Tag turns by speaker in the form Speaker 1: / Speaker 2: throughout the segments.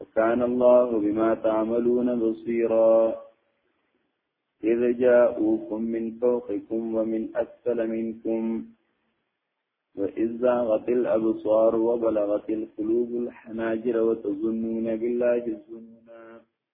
Speaker 1: وكان الله بما تعملون بصيرا إذ جاءوكم من فوقكم ومن أسفل منكم وإذ زاغت الأبصار وبلغت القلوب الحناجر وتظنون بالله الظنونا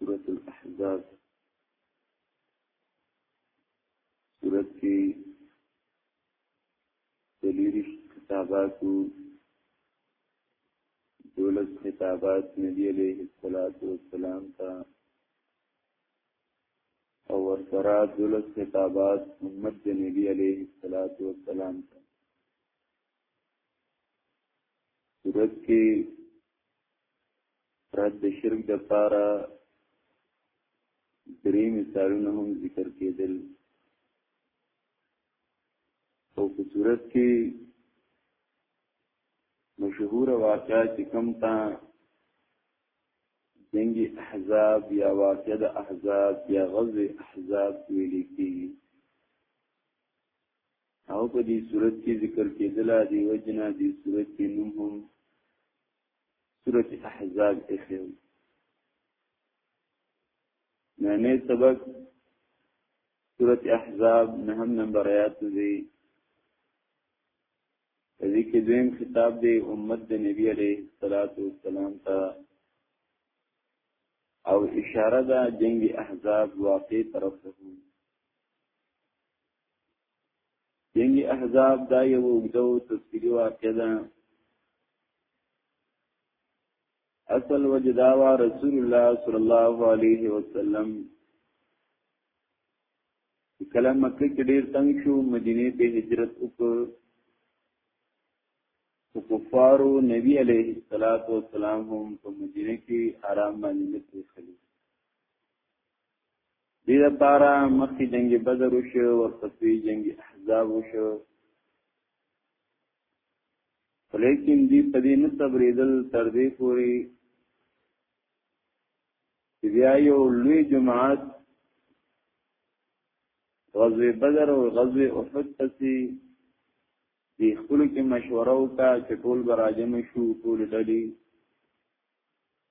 Speaker 1: سورة الاحزاب سورة کی دلیرش خطاباتو دولت خطابات نبی علیہ الصلوۃ والسلام تا او ورسره دولت خطابات امت د نبی علیہ الصلوۃ والسلام تا صورت کې رد د شرک د پاره درې مثالونه هم ذکر کېدل او په صورت کې مشهور واقعا چې کم تا جنگ احزاب یا واقع د احزاب یا غزو احزاب ویل کېږي او په دې صورت کې ذکر کېدلا دی وجنا دې صورت کې نوم هم صورت احزاب اخیو نامه سبق صورت احزاب نهم نمبر آیات دی دې کې دویم خطاب دی امت د نبی عليه الصلاه والسلام ته او اشاره ده جنگ احزاب واقع طرف ته جنگ احزاب دا یو اوږده او تفصیلي واقعه ده اصل وجداوا رسول الله صلی الله علیه وسلم کله مکه کې ډیر تنگ شو مدینه ته هجرت وکړ او کفارو نبی علیه الصلاۃ والسلام هم په مدینه کې آرام باندې نه تخلی دې لپاره مخکې جنگ بدر وشو ورپسې جنگ احزاب وشو ولیکن دی په دې نه صبرېدل تر دې پوري چې بیا یو لوی جماعت غزوه بدر او غزوه احد پسې د خپل کې مشوره وکړه چې ټول براجم شو ټول ډلې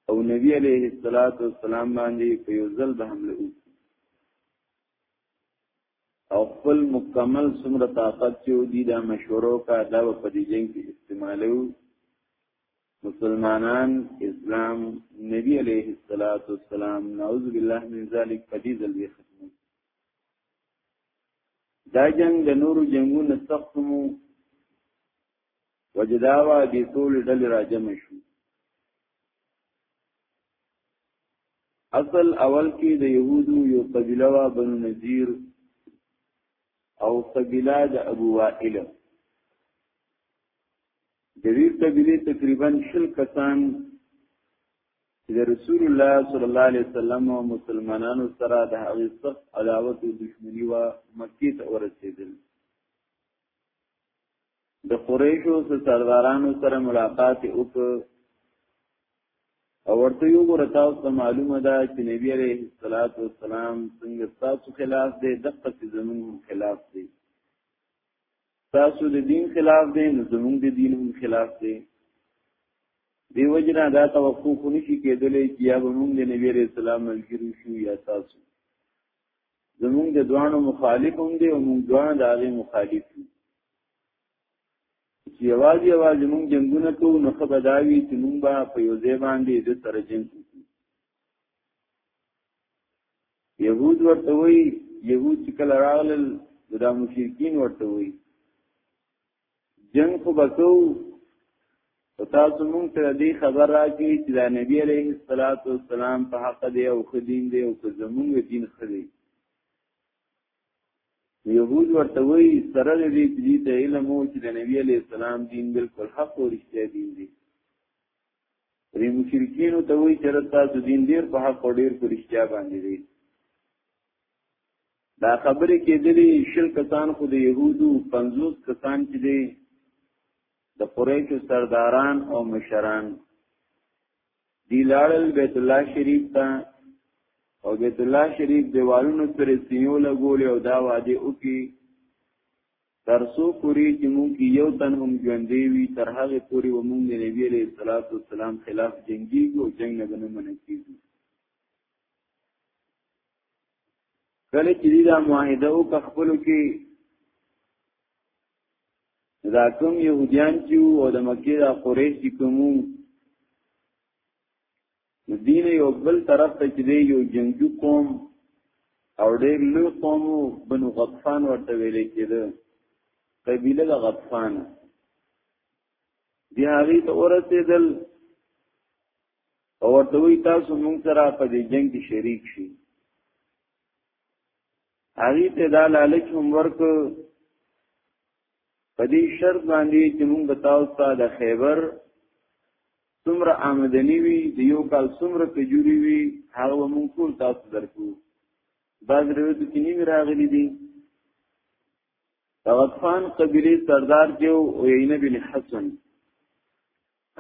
Speaker 1: او نبی علیه الصلاۃ والسلام باندې په یو ځل به حمله وکړي او خپل مکمل څومره طاقت چې دی دا مشورو کا دا په دې جنگ کې استعمالو مسلمانان اسلام نبی علیه الصلاۃ والسلام نعوذ بالله من ذلک په دې ځل به ختم دا جنگ د نورو جنگونو سختمو وجداوا دې ټول ډلې راجم شو اصل اول کې د يهودو یو قبيله وا بنو نذیر او قبيله د ابو وائل د دې قبيله تقریبا شل کسان د رسول الله صلی الله علیه وسلم او مسلمانانو سره د هغه سخت عداوت او دښمنی وا مکه ته ورسېدل د قریشو سردارانو سره ملاقات وکړ او ورته یو ګور تاسو ته معلومه ده چې نبی عليه الصلاه والسلام څنګه تاسو خلاف دی دغه څه زمون خلاف دی تاسو د دین خلاف دی نو زمون د دین هم خلاف دی دی وجنا دا توقع خونی شي کېدلې چې یا به موږ د نبی عليه السلام ملګری شو یا تاسو زمونږ د دوانو مخالف هم دی او مونږ دوان د هغه مخالف یو چې یوازې یوازې مونږ جنگونه کوو نو خبر داوی چې مونږ به په یو ځای باندې د سره جنگ یهود ورته وی یهود چې کله راغلل دا مشرکین ورته وی جنگ خو بکو او تاسو مونږ ته دې خبر راکړي چې دا نبی عليه الصلاه والسلام په حق دی او خدین دی او که زمونږ دین خدي يهود ورته وی سره دې چې دې ته علم وو چې د نبی عليه السلام دین بالکل حق او رښتیا دین دی ری مشرکین ته وی چې تاسو دین ډیر په حق او ډیر پر رښتیا باندې دی دا خبرې کېدلې شل کسان خو د يهودو 50 کسان چې دي د قریشو سرداران او مشران دی لاړل بیت الله شریف ته او بیت الله شریف دیوالونو پر سیو لګول او دا وادي او کی ترسو پوری چې مونږ کې یو تن هم ژوندې وي تر هغه پوری و مونږ د نبی عليه الصلاه والسلام خلاف جنگي او جنگ نه بنه منکیږي کله چې دا معاهده او خپل کې دا کوم يهوديان چې او د مکه د قریش چې کوم دین یو بل طرف ته چې دی یو جنگجو قوم او ډېر لوی قوم بنو غطفان ورته ویل کېده قبیله د غطفان دی هغه ته ورسېدل او ورته وی تاسو مونږ سره په دې جنگ کې شریک شي هغه ته دا لالچ هم ورک په دې شرط باندې چې مونږ به تاسو ته د خیبر څومره آمدنی وي د یو کال څومره کجوري وي هغه مونږ ټول تاسو درکو بعض روایت کې نیمه راغلي دي غطفان قبیله سردار جو عینه بن حسن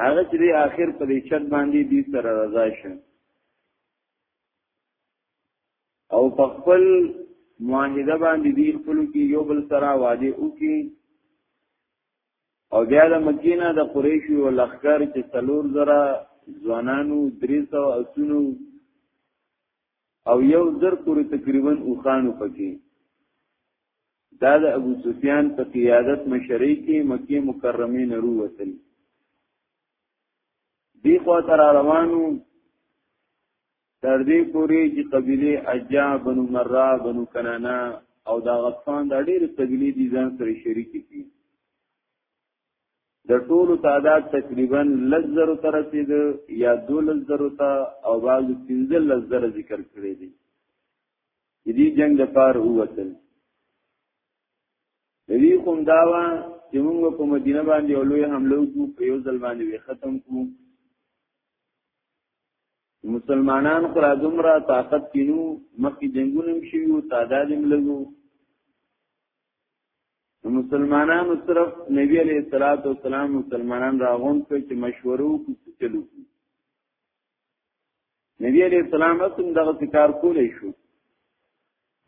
Speaker 1: هغه چې دی آخر په دې چت باندې دې سره رضا شي او په خپل معاهده باندې دې خپل کې یو بل سره وعده وکي او بیا د مکینه د قریشو او لخر چې څلور زره ځوانانو درې سو اسونو او یو زر پورې تقریبا اوخانو پکې دا د ابو سفیان په قیادت مشرۍ کې مکه مکرمه نه وروتل دی خو تر روانو تر دې پورې چې قبيله اجا بنو مرا بنو کنانا او دا غطفان دا ډېر قبيله دي ځان سره شریک دي د ټولو تعداد تقریبا لزر تر رسید یا دو لزر تا او بعض پنځل لزر ذکر کړی دی دې جنگ د پار اوتل دې کوم داوا چې موږ په مدینه باندې اولوی حمله وکړو په یو ځل باندې ختم کړو مسلمانان خو را دومره طاقت کینو مخکې جنگونه هم شوي او تعداد هم لګو مسلمانانو طرف نبی علیہ الصلوۃ والسلام مسلمانان راغون کړ چې مشورو کو چلو نبی علیہ السلام هم دغه کار کولای شو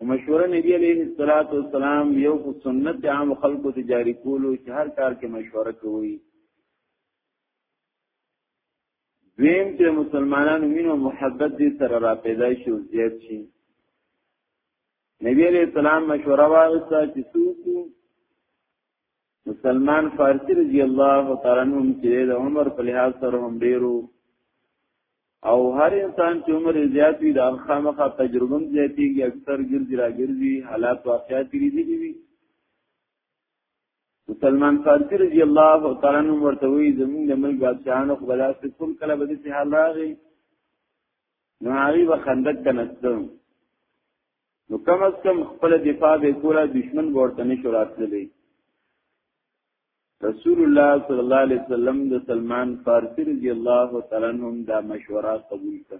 Speaker 1: مشوره نبی علیہ الصلوۃ والسلام یو کو سنت عام خلکو ته جاری کولو چې هر کار کې مشوره کوي دویم چې مسلمانانو مين او محبت دې سره را پیدا شي او زیات شي نبی علیہ السلام مشوره واغسته چې څوک مسلمان فارسی رضی الله تعالی عنہ چې د عمر په لحاظ سره هم ډیرو او هر انسان چې عمر زیات وي د خامخا تجربه زیاتېږي اکثر ګرځي را ګرځي حالات واقعات دي دي وي سلمان فارسی رضی الله تعالی عنہ ورته وی زمونږ د ملک بادشاہانو خو بلاس کوم کله به دې حال راغی نو هغه به خندق کنهستو نو کم از کم خپل دفاع به کوله دشمن ورته نشو راتللی رسول الله صلی الله علیه وسلم د سلمان فارسی رضی الله تعالی عنہ دا مشوره قبول کړ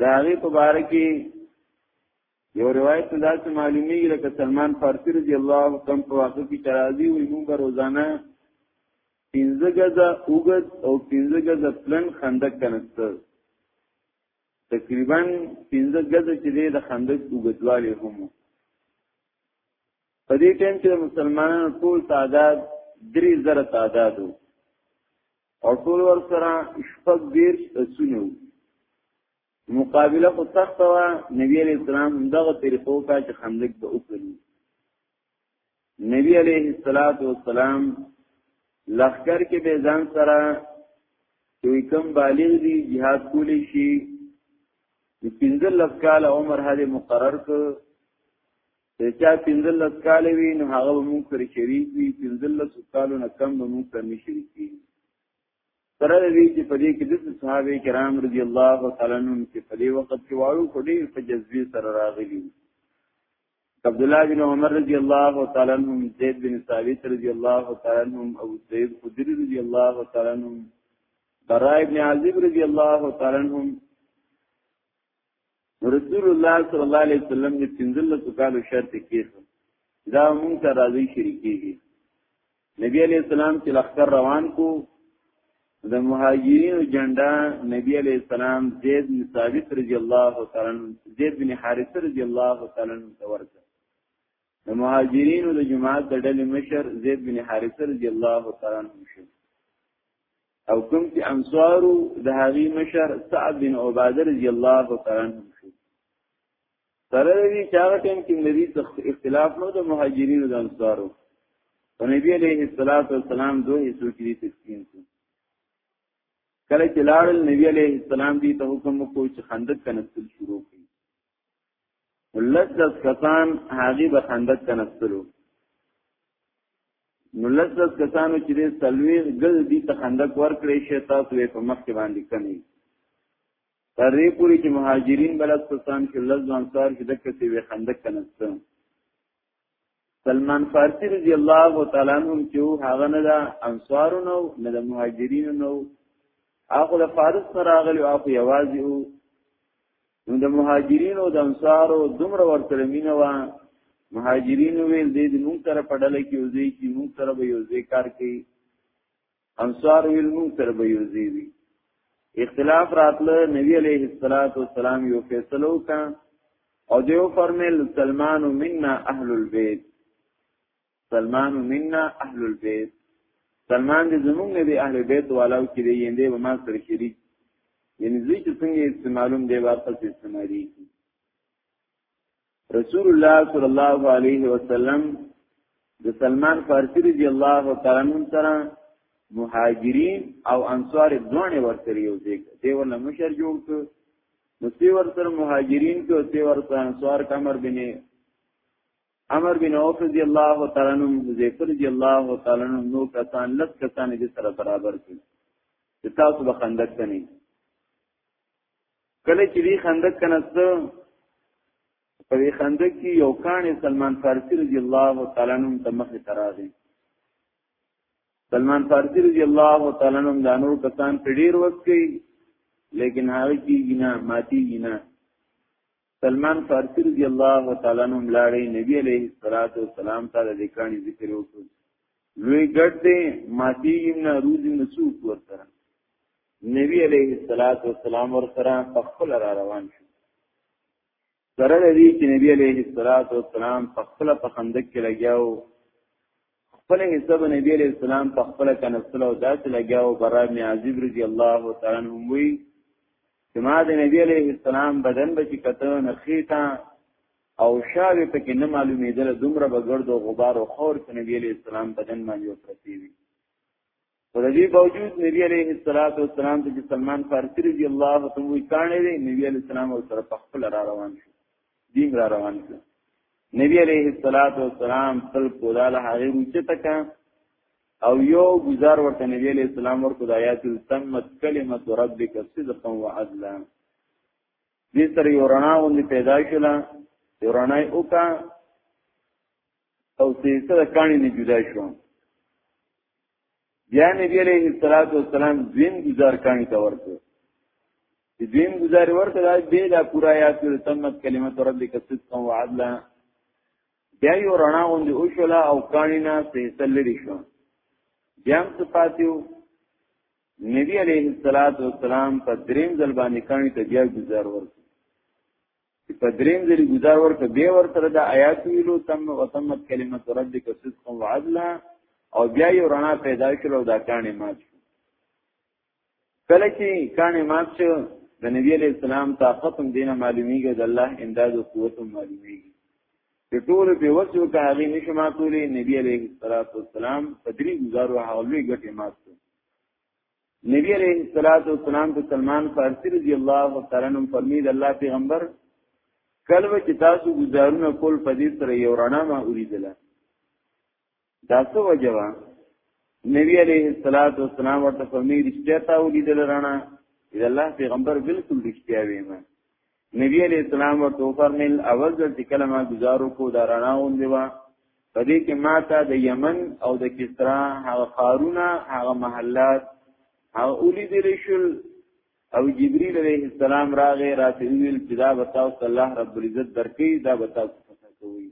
Speaker 1: دا هغه په باره کې یو روایت دا چې معلومی لکه سلمان فارسی رضی الله کم په واقع کې ترازی وي موږ روزانه پنځه غزه اوګد او پنځه غزه پلن خندق کنسته تقریبا پنځه غزه چې د خندق اوګدواله هم په دې ټیم کې مسلمانانو ټول تعداد درې زره تعدادو او ټول ور سره شپږ دیر اسونه مقابله خو سخت وا نبی علیہ السلام دغه طریقو کا چې خندق به وکړي نبی علیہ الصلات والسلام لخر کې به ځان سره دوی کم بالغ دي jihad کولی شي د پنځل لکال عمر هله مقرر ک چې چا پنځلس کال وي نو هغه به موږ سره شریک وي پنځلس کالو نه کم به موږ سره شریک وي سره دې چې په دې کې د صحابه کرام رضی الله تعالی عنهم چې په دې وخت کې واړو په ډېر په جذبي سره راغلي عبد الله بن عمر رضی الله تعالی عنهم زید بن ثابت رضی الله تعالی عنهم ابو سعید خدری رضی الله تعالی عنهم برائے ابن عازب رضی الله تعالی عنهم رسول الله صلی الله علیه وسلم د پنځل سکالو شرط کېږي دا مونږ ته راځي شریکېږي نبی علیہ السلام چې لخر روان کو د مهاجرینو جنډا نبی علیہ السلام زید بن ثابت رضی الله تعالی عنہ زید بن حارثه رضی الله تعالی عنہ ورته د مهاجرینو د جماعت د ډلې مشر زید بن حارثه رضی الله تعالی عنہ شو او کوم چې انصارو د هغه مشر سعد بن عباده رضی الله تعالی عنہ شو سره دې چې هغه ټیم کې نبی تخت اختلاف نو د مهاجرینو د انصارو او نبی علیه الصلاۃ والسلام دوه حصو کې تقسیم شو کله چې لاړل نبی علیه السلام دې ته حکم وکړ چې خندق کنه شروع کړي لس لس کسان هغه به خندق ته نستلو نو لس لس کسانو چې د سلويغ ګل دي ته خندق ورکړې شي تاسو یې په مخ کې باندې کمی تر دې پوري چې مهاجرین بلد کسان چې لس انصار چې دکې وي خندق ته نستلو سلمان فارسی رضی الله تعالی عنہ چې هغه نه د انصارو نو نه د مهاجرین نو هغه د فارس نه راغلی او په یوازې وو نو د مهاجرین او د انصارو دومره ورته مینه و مهاجرین ویل دې موږ سره پړل کې وځي چې موږ سره به یو ځای کار کوي انصار ویل مونږ سره به یو ځای وي اختلاف راتله نبی علیه الصلاۃ والسلام یو فیصلو کا او دیو فرمیل سلمان منا اهل البیت سلمان منا اهل البیت سلمان دې زمونږ نه دی اهل بیت والاو کې دی یندې به ما سره شریک یعنی زی چې څنګه استعمالوم دی واپس استعمالي رسول الله صلی الله علیه وسلم د سلمان فارسی رضی الله تعالی عنہ سره مهاجرین او انصار دوه ورسره یو ځای دی ورنه مشر جوړ ک نو سی ورسره مهاجرین کو سی ورسره انصار کمر بن عمر بن عوف رضی الله تعالی عنہ حذیفه رضی الله تعالی عنہ نو کسان لس کسان دې سره برابر کړي تاسو به خندق ته نه کله چې دی خندق کنسته په دې خندق کې یو کانه سلمان فارسی رضی الله تعالی عنہ ته مخه تراغی سلمان فارسی رضی الله تعالی عنہ د نور کسان په ډیر وخت کې لیکن هغه کې ګنا ماتي ګنا سلمان فارسی رضی الله تعالی عنہ ملاړی نبی علیہ الصلوۃ والسلام تعالی د کانی ذکر وکړ لوی ګډ دی ماتی نه روزي نسوک ورسره نبی علیہ الصلوۃ والسلام ورسره په خپل را روان شو سره دې چې نبی علیہ الصلوۃ والسلام په خپل په خندق کې لګیاو خپل حساب نبی علیہ السلام په خپل کنسل او داس لګیاو برا می عزیب رضی الله تعالی عنہ وی چې ما د نبی علیہ السلام بدن به چې کته نخیتا او شاوې پکې نه معلومېدل دومره بغرد او غبار او خور په نبی علیہ السلام بدن باندې پرتی وی په دې باوجود نبی عليه الصلاه والسلام ته سلمان فارسی رضی الله عنه وی کانه دی نبی عليه السلام او سره په خپل را روان شو دین را روان شو نبی عليه الصلاه والسلام تل کولاله هغه روچه تکا او یو گزار ورته نبی عليه السلام ورته د آیات تمت کلمه ربک صدقا وعدلا دې سره یو رڼا ونی پیدا شولا یو رڼا یې وکا او سې سره کانی نه جدا شو بیا نبی علیہ الصلوۃ والسلام دین گزار کانی تا ورته دین گزار ورته دا به دا پورا یاد کړ تمت کلمت ربک صدقا وعدلا بیا یو رڼا غوندې او شولا او کانینا سه تلری شو بیا هم څه پاتیو نبی علیہ الصلوۃ والسلام په دریم ځل باندې کانی ته بیا گزار ورته چې په دریم ځل گزار ورکړ به ور سره د آیات ویلو تم وتمت کلمه ربک صدقا وعدلا او بیا یو رڼا پیدا شول او دا کانه مات شو کله چې کانه مات شو د نبی علیہ السلام طاقت هم دینه معلومیږي د الله امداد او قوت هم معلومیږي چې ټول په وسو کې هغه نشه ماتولې نبی علیہ الصلوۃ والسلام په درې گزارو هغه لوی ګټه مات نبی علیہ الصلوۃ والسلام ته سلمان فارسی رضی الله تعالی عنہ فرمید الله پیغمبر کله چې تاسو گزارونه کول په دې سره یو رڼا ما اوریدله دا څه وجوه نبی علیہ الصلوۃ والسلام ورته فرمید چې تا اوریدله رڼا اذا الله پیغمبر بالکل رښتیا ویمه نبی علیہ السلام ورته فرمایل اول ځل چې کلمه گزارو کو دا رڼا وندې وا په دې کې ماته د یمن او د کسرا هغه خارونه هغه محلات هغه اولی دې رسول او جبرئیل علیہ السلام راغې راتویل چې دا بتاو الله رب العزت درکې دا بتاو کوي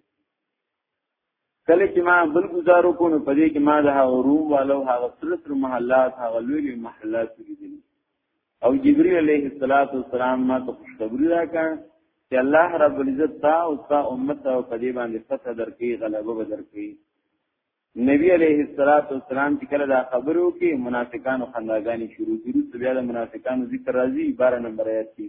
Speaker 1: کله چې ما بل گزارو کو نو پدې کې ما د هغه روم والو هغه سرتر محلات هغه لوی لوی محلات لیدل او جبرئیل علیه السلام ما ته خوشخبری راکړه چې الله رب العزت تا او تا امت او پدې باندې فتح درکې غلبه بدرکې نبی علیه السلام چې کله دا خبرو کې منافقانو خنداګانی شروع کړي بیا د منافقانو ذکر راځي 12 نمبر آیات کې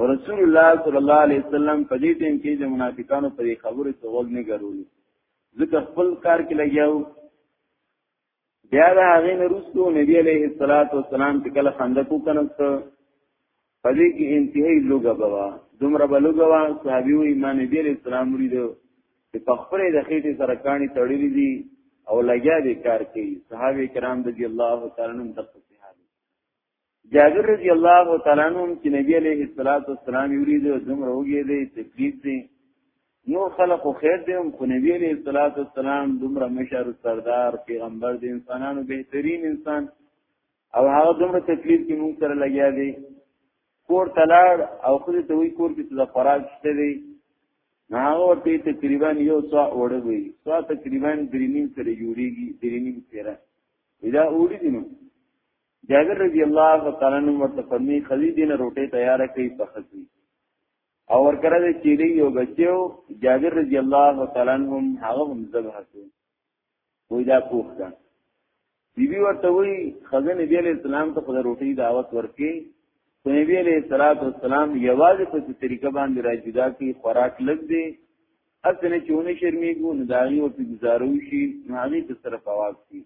Speaker 1: رسول الله صلی الله علیه وسلم په دې ټیم کې د منافقانو په خبرو څه وګ نه ګرولو ځکه خپل کار کې لګیاو بیا د هغه نرستو نبی علیه الصلاۃ والسلام چې کله خندق وکنست په دې کې انتهایی لوګه بوا دومره بلوګه وا صحابي و ایمان نبی علیه السلام مرید چې په خپل د خېټې سره کانی تړلې دي او لګیا دې کار کوي صحابه کرام رضی الله تعالی عنهم جابر رضی الله تعالی عنہ چې نبی علیه الصلاۃ والسلام یې ورید دومره وګی دی تکلیف دی نور خلق خیر دی هم خو نبی علیه الصلاۃ والسلام دومره مشر سردار پیغمبر دی انسانانو بهترین انسان او هغه دومره تکلیف کې مونږ سره لګیا دی کور تلاړ او خو ته وی کور کې د خوراک شته دی هغه ورته تقریبا یو سوا وړه وي سوا تقریبا درینیم سره جوړیږي درینیم سره دا وړي دي نو جابر رضی الله تعالی عنہ ورته فرمی خدی دینه روټه تیار کړي پختی او ورکره د چیلې یو بچو جابر رضی الله تعالی عنہ هغه هم ذبح کړو وې دا پوښتنه بیبي ورته وی خزه نبی علیہ السلام ته خدای روټي دعوت ورکې نبی علیہ الصلات والسلام یوازې په دې طریقه باندې راځیدا کی خوراک لګ دی اسنه چونه شرمېږو نه داغي او په گزارو شي نه هغه ته طرف आवाज کی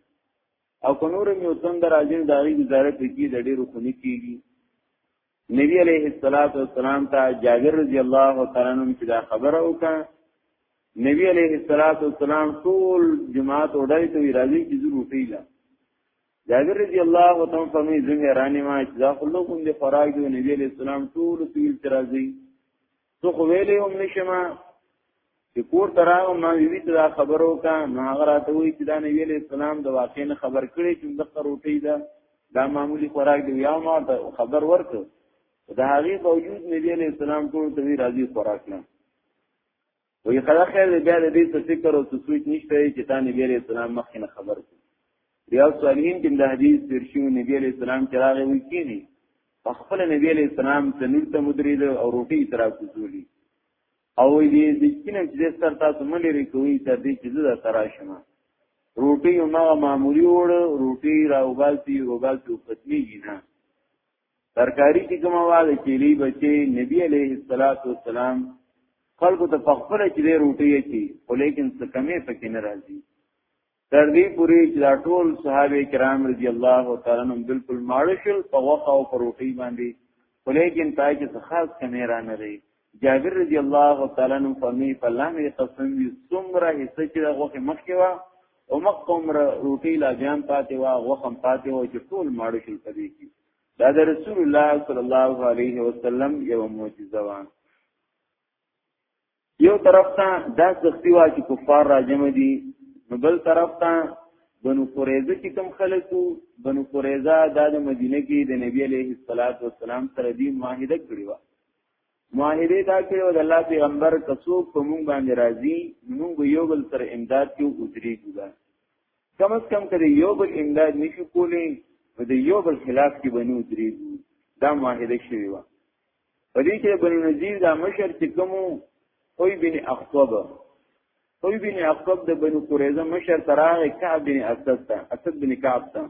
Speaker 1: او په نور یو څن د راځین داغي گزارت کی د ډیرو خونی کیږي نبی علیہ الصلوۃ والسلام ته جابر رضی الله تعالی عنہ چې دا خبره وکړه نبی علیہ الصلوۃ والسلام ټول جماعت وړای ته راځي چې ضرور پیلا جابر رضی الله تعالی عنہ فرمایي زمه رانی ما چې دا خلکو دې خوراک دی نبی علیہ السلام ټول تیل ترازی زه خو ویلې هم نشم چې کور تراغم ما وی ته دا خبرو کا نو هغه راته وی چې دا نبی علیہ السلام د واقع نه خبر کړي چې د روټي دا دا معمولی خوراک دی یا ما ته خبر ورک دا هغه باوجود نبی علیہ السلام ټول ته راضي خوراک نه وی خدا خیر بیا د دې څه فکر او سوچ نشته چې دا نبی علیہ السلام مخکې نه خبر کړي ریاض صالحین کې د حدیث درشیو نبی علیہ السلام چې راغی وی کینی په خپل نبی علیہ السلام ته نن ته مدرید او روټي ترا کوزولي او دې د کینه چې سر تاسو ملي ریکوي تر دې چې زړه ترا شمه روټي او ما معمولی وړ روټي راوبالتي روبالتي ختميږي نه ترکاری چې کومه واده چې لی بچي نبی علیہ الصلات والسلام خلکو ته په خپل چې روټي اچي خو لیکن څه کمی پکې نه راځي تر دې پورې چې دا ټول صحابه کرام رضی الله تعالی عنهم بالکل ماړشل په وخه او پروټي باندې ولیکن پای کې خاص کمی را نه لري جابر رضی الله تعالی عنہ فرمی په لامه قسم وی سمره حصہ چې دغه مخکې وا او مقوم روټي لا بیان پاتې وا غوخم پاتې و چې ټول ماړشل پدې کې دا د رسول الله صلی الله علیه وسلم یو معجزه وان یو طرف ته دا سختی وا چې کفار راجم دي نو بل طرف ته بنو قریظه کې کم خلکو بنو قریظه د مدینه کې د نبی علیه الصلاۃ والسلام سره دی معاهده کړی و معاهده دا کړی و د الله پیغمبر کسو کوم باندې راضي موږ یو بل سره امداد کې وځري ګوګا کم از کم کړي یو بل امداد نشو کولای د یو بل خلاف کې بنو درې دا معاهده شوی و په دې کې بني نذیر دا مشر چې کومو خوی بن اخطب خوی بن اخطب د بنو قریظه مشر تراغه کعب بن اسد ته اسد بن کعب ته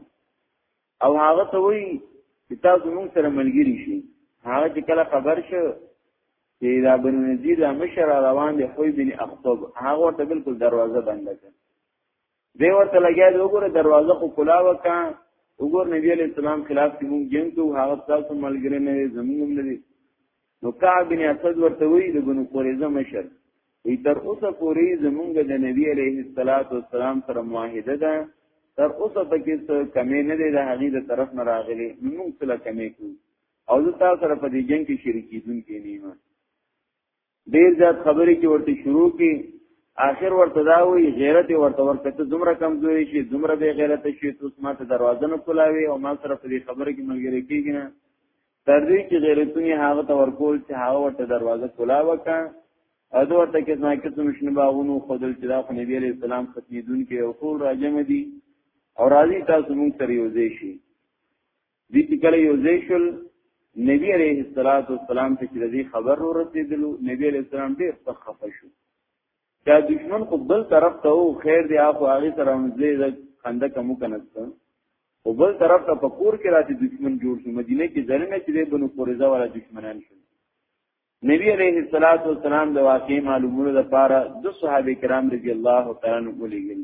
Speaker 1: او هغه ته وی چې تاسو موږ سره ملګری شي هغه چې کله خبر شو چې دا بنو نذیر دا مشر روان دی خوی بن اخطب هغه ورته بالکل دروازه بنده کړه دی ورته لګیا دی وګوره دروازه خو کلا وکا وګور نبی علیہ السلام خلاف کې مونږ جنگ کوو هغه تاسو ملګری نه دی زمونږ هم نه دی نو کعب بن اسد ورته وی د بنو قریظه مشر وی تر اوسه پورې زمونږ د نبی علیه الصلاۃ والسلام سره معاهده ده تر اوسه پکې څه کمی نه دی د هغې د طرف نه راغلی مونږ څه کمی کوو او زه تاسو سره په دې جنگ کې شریکیدونکي نه یم ډیر زیات خبرې کې ورته شروع کی آخر ورته دا وی غیرت ورته ورته ته دومره کمزوري شي دومره به غیرت شي ته ما ته دروازه نه کولاوي او ما سره په دې خبره کې ملګری کیږي نه تر دې چې غیرتونی هغه ته ورکول چې هغه ورته دروازه کولاوه کا او دوه ته کې ځنه کې مشنه باغونو خدل چې دا نبی عليه السلام ختمي دن کې او ټول راجم دي او راضي تاسو مونږ تر یو ځای شي دې چې کله یو ځای شول نبی علیه الصلاۃ والسلام ته چې دې خبر ورسېدلو نبی علیه السلام ډېر سخت خفه شو دا دشمن خو بل طرف ته او خیر دی اخو هغه سره مزه د خنده کوم کنهسته او بل طرف ته پکور کې راځي دشمن جوړ شو مدینه کې ځنه چې د بنو قریظه والا دشمنان شو نبی علیه الصلاۃ والسلام د واقعي معلومولو لپاره د صحابه کرام رضی الله تعالی عنهم ولېګل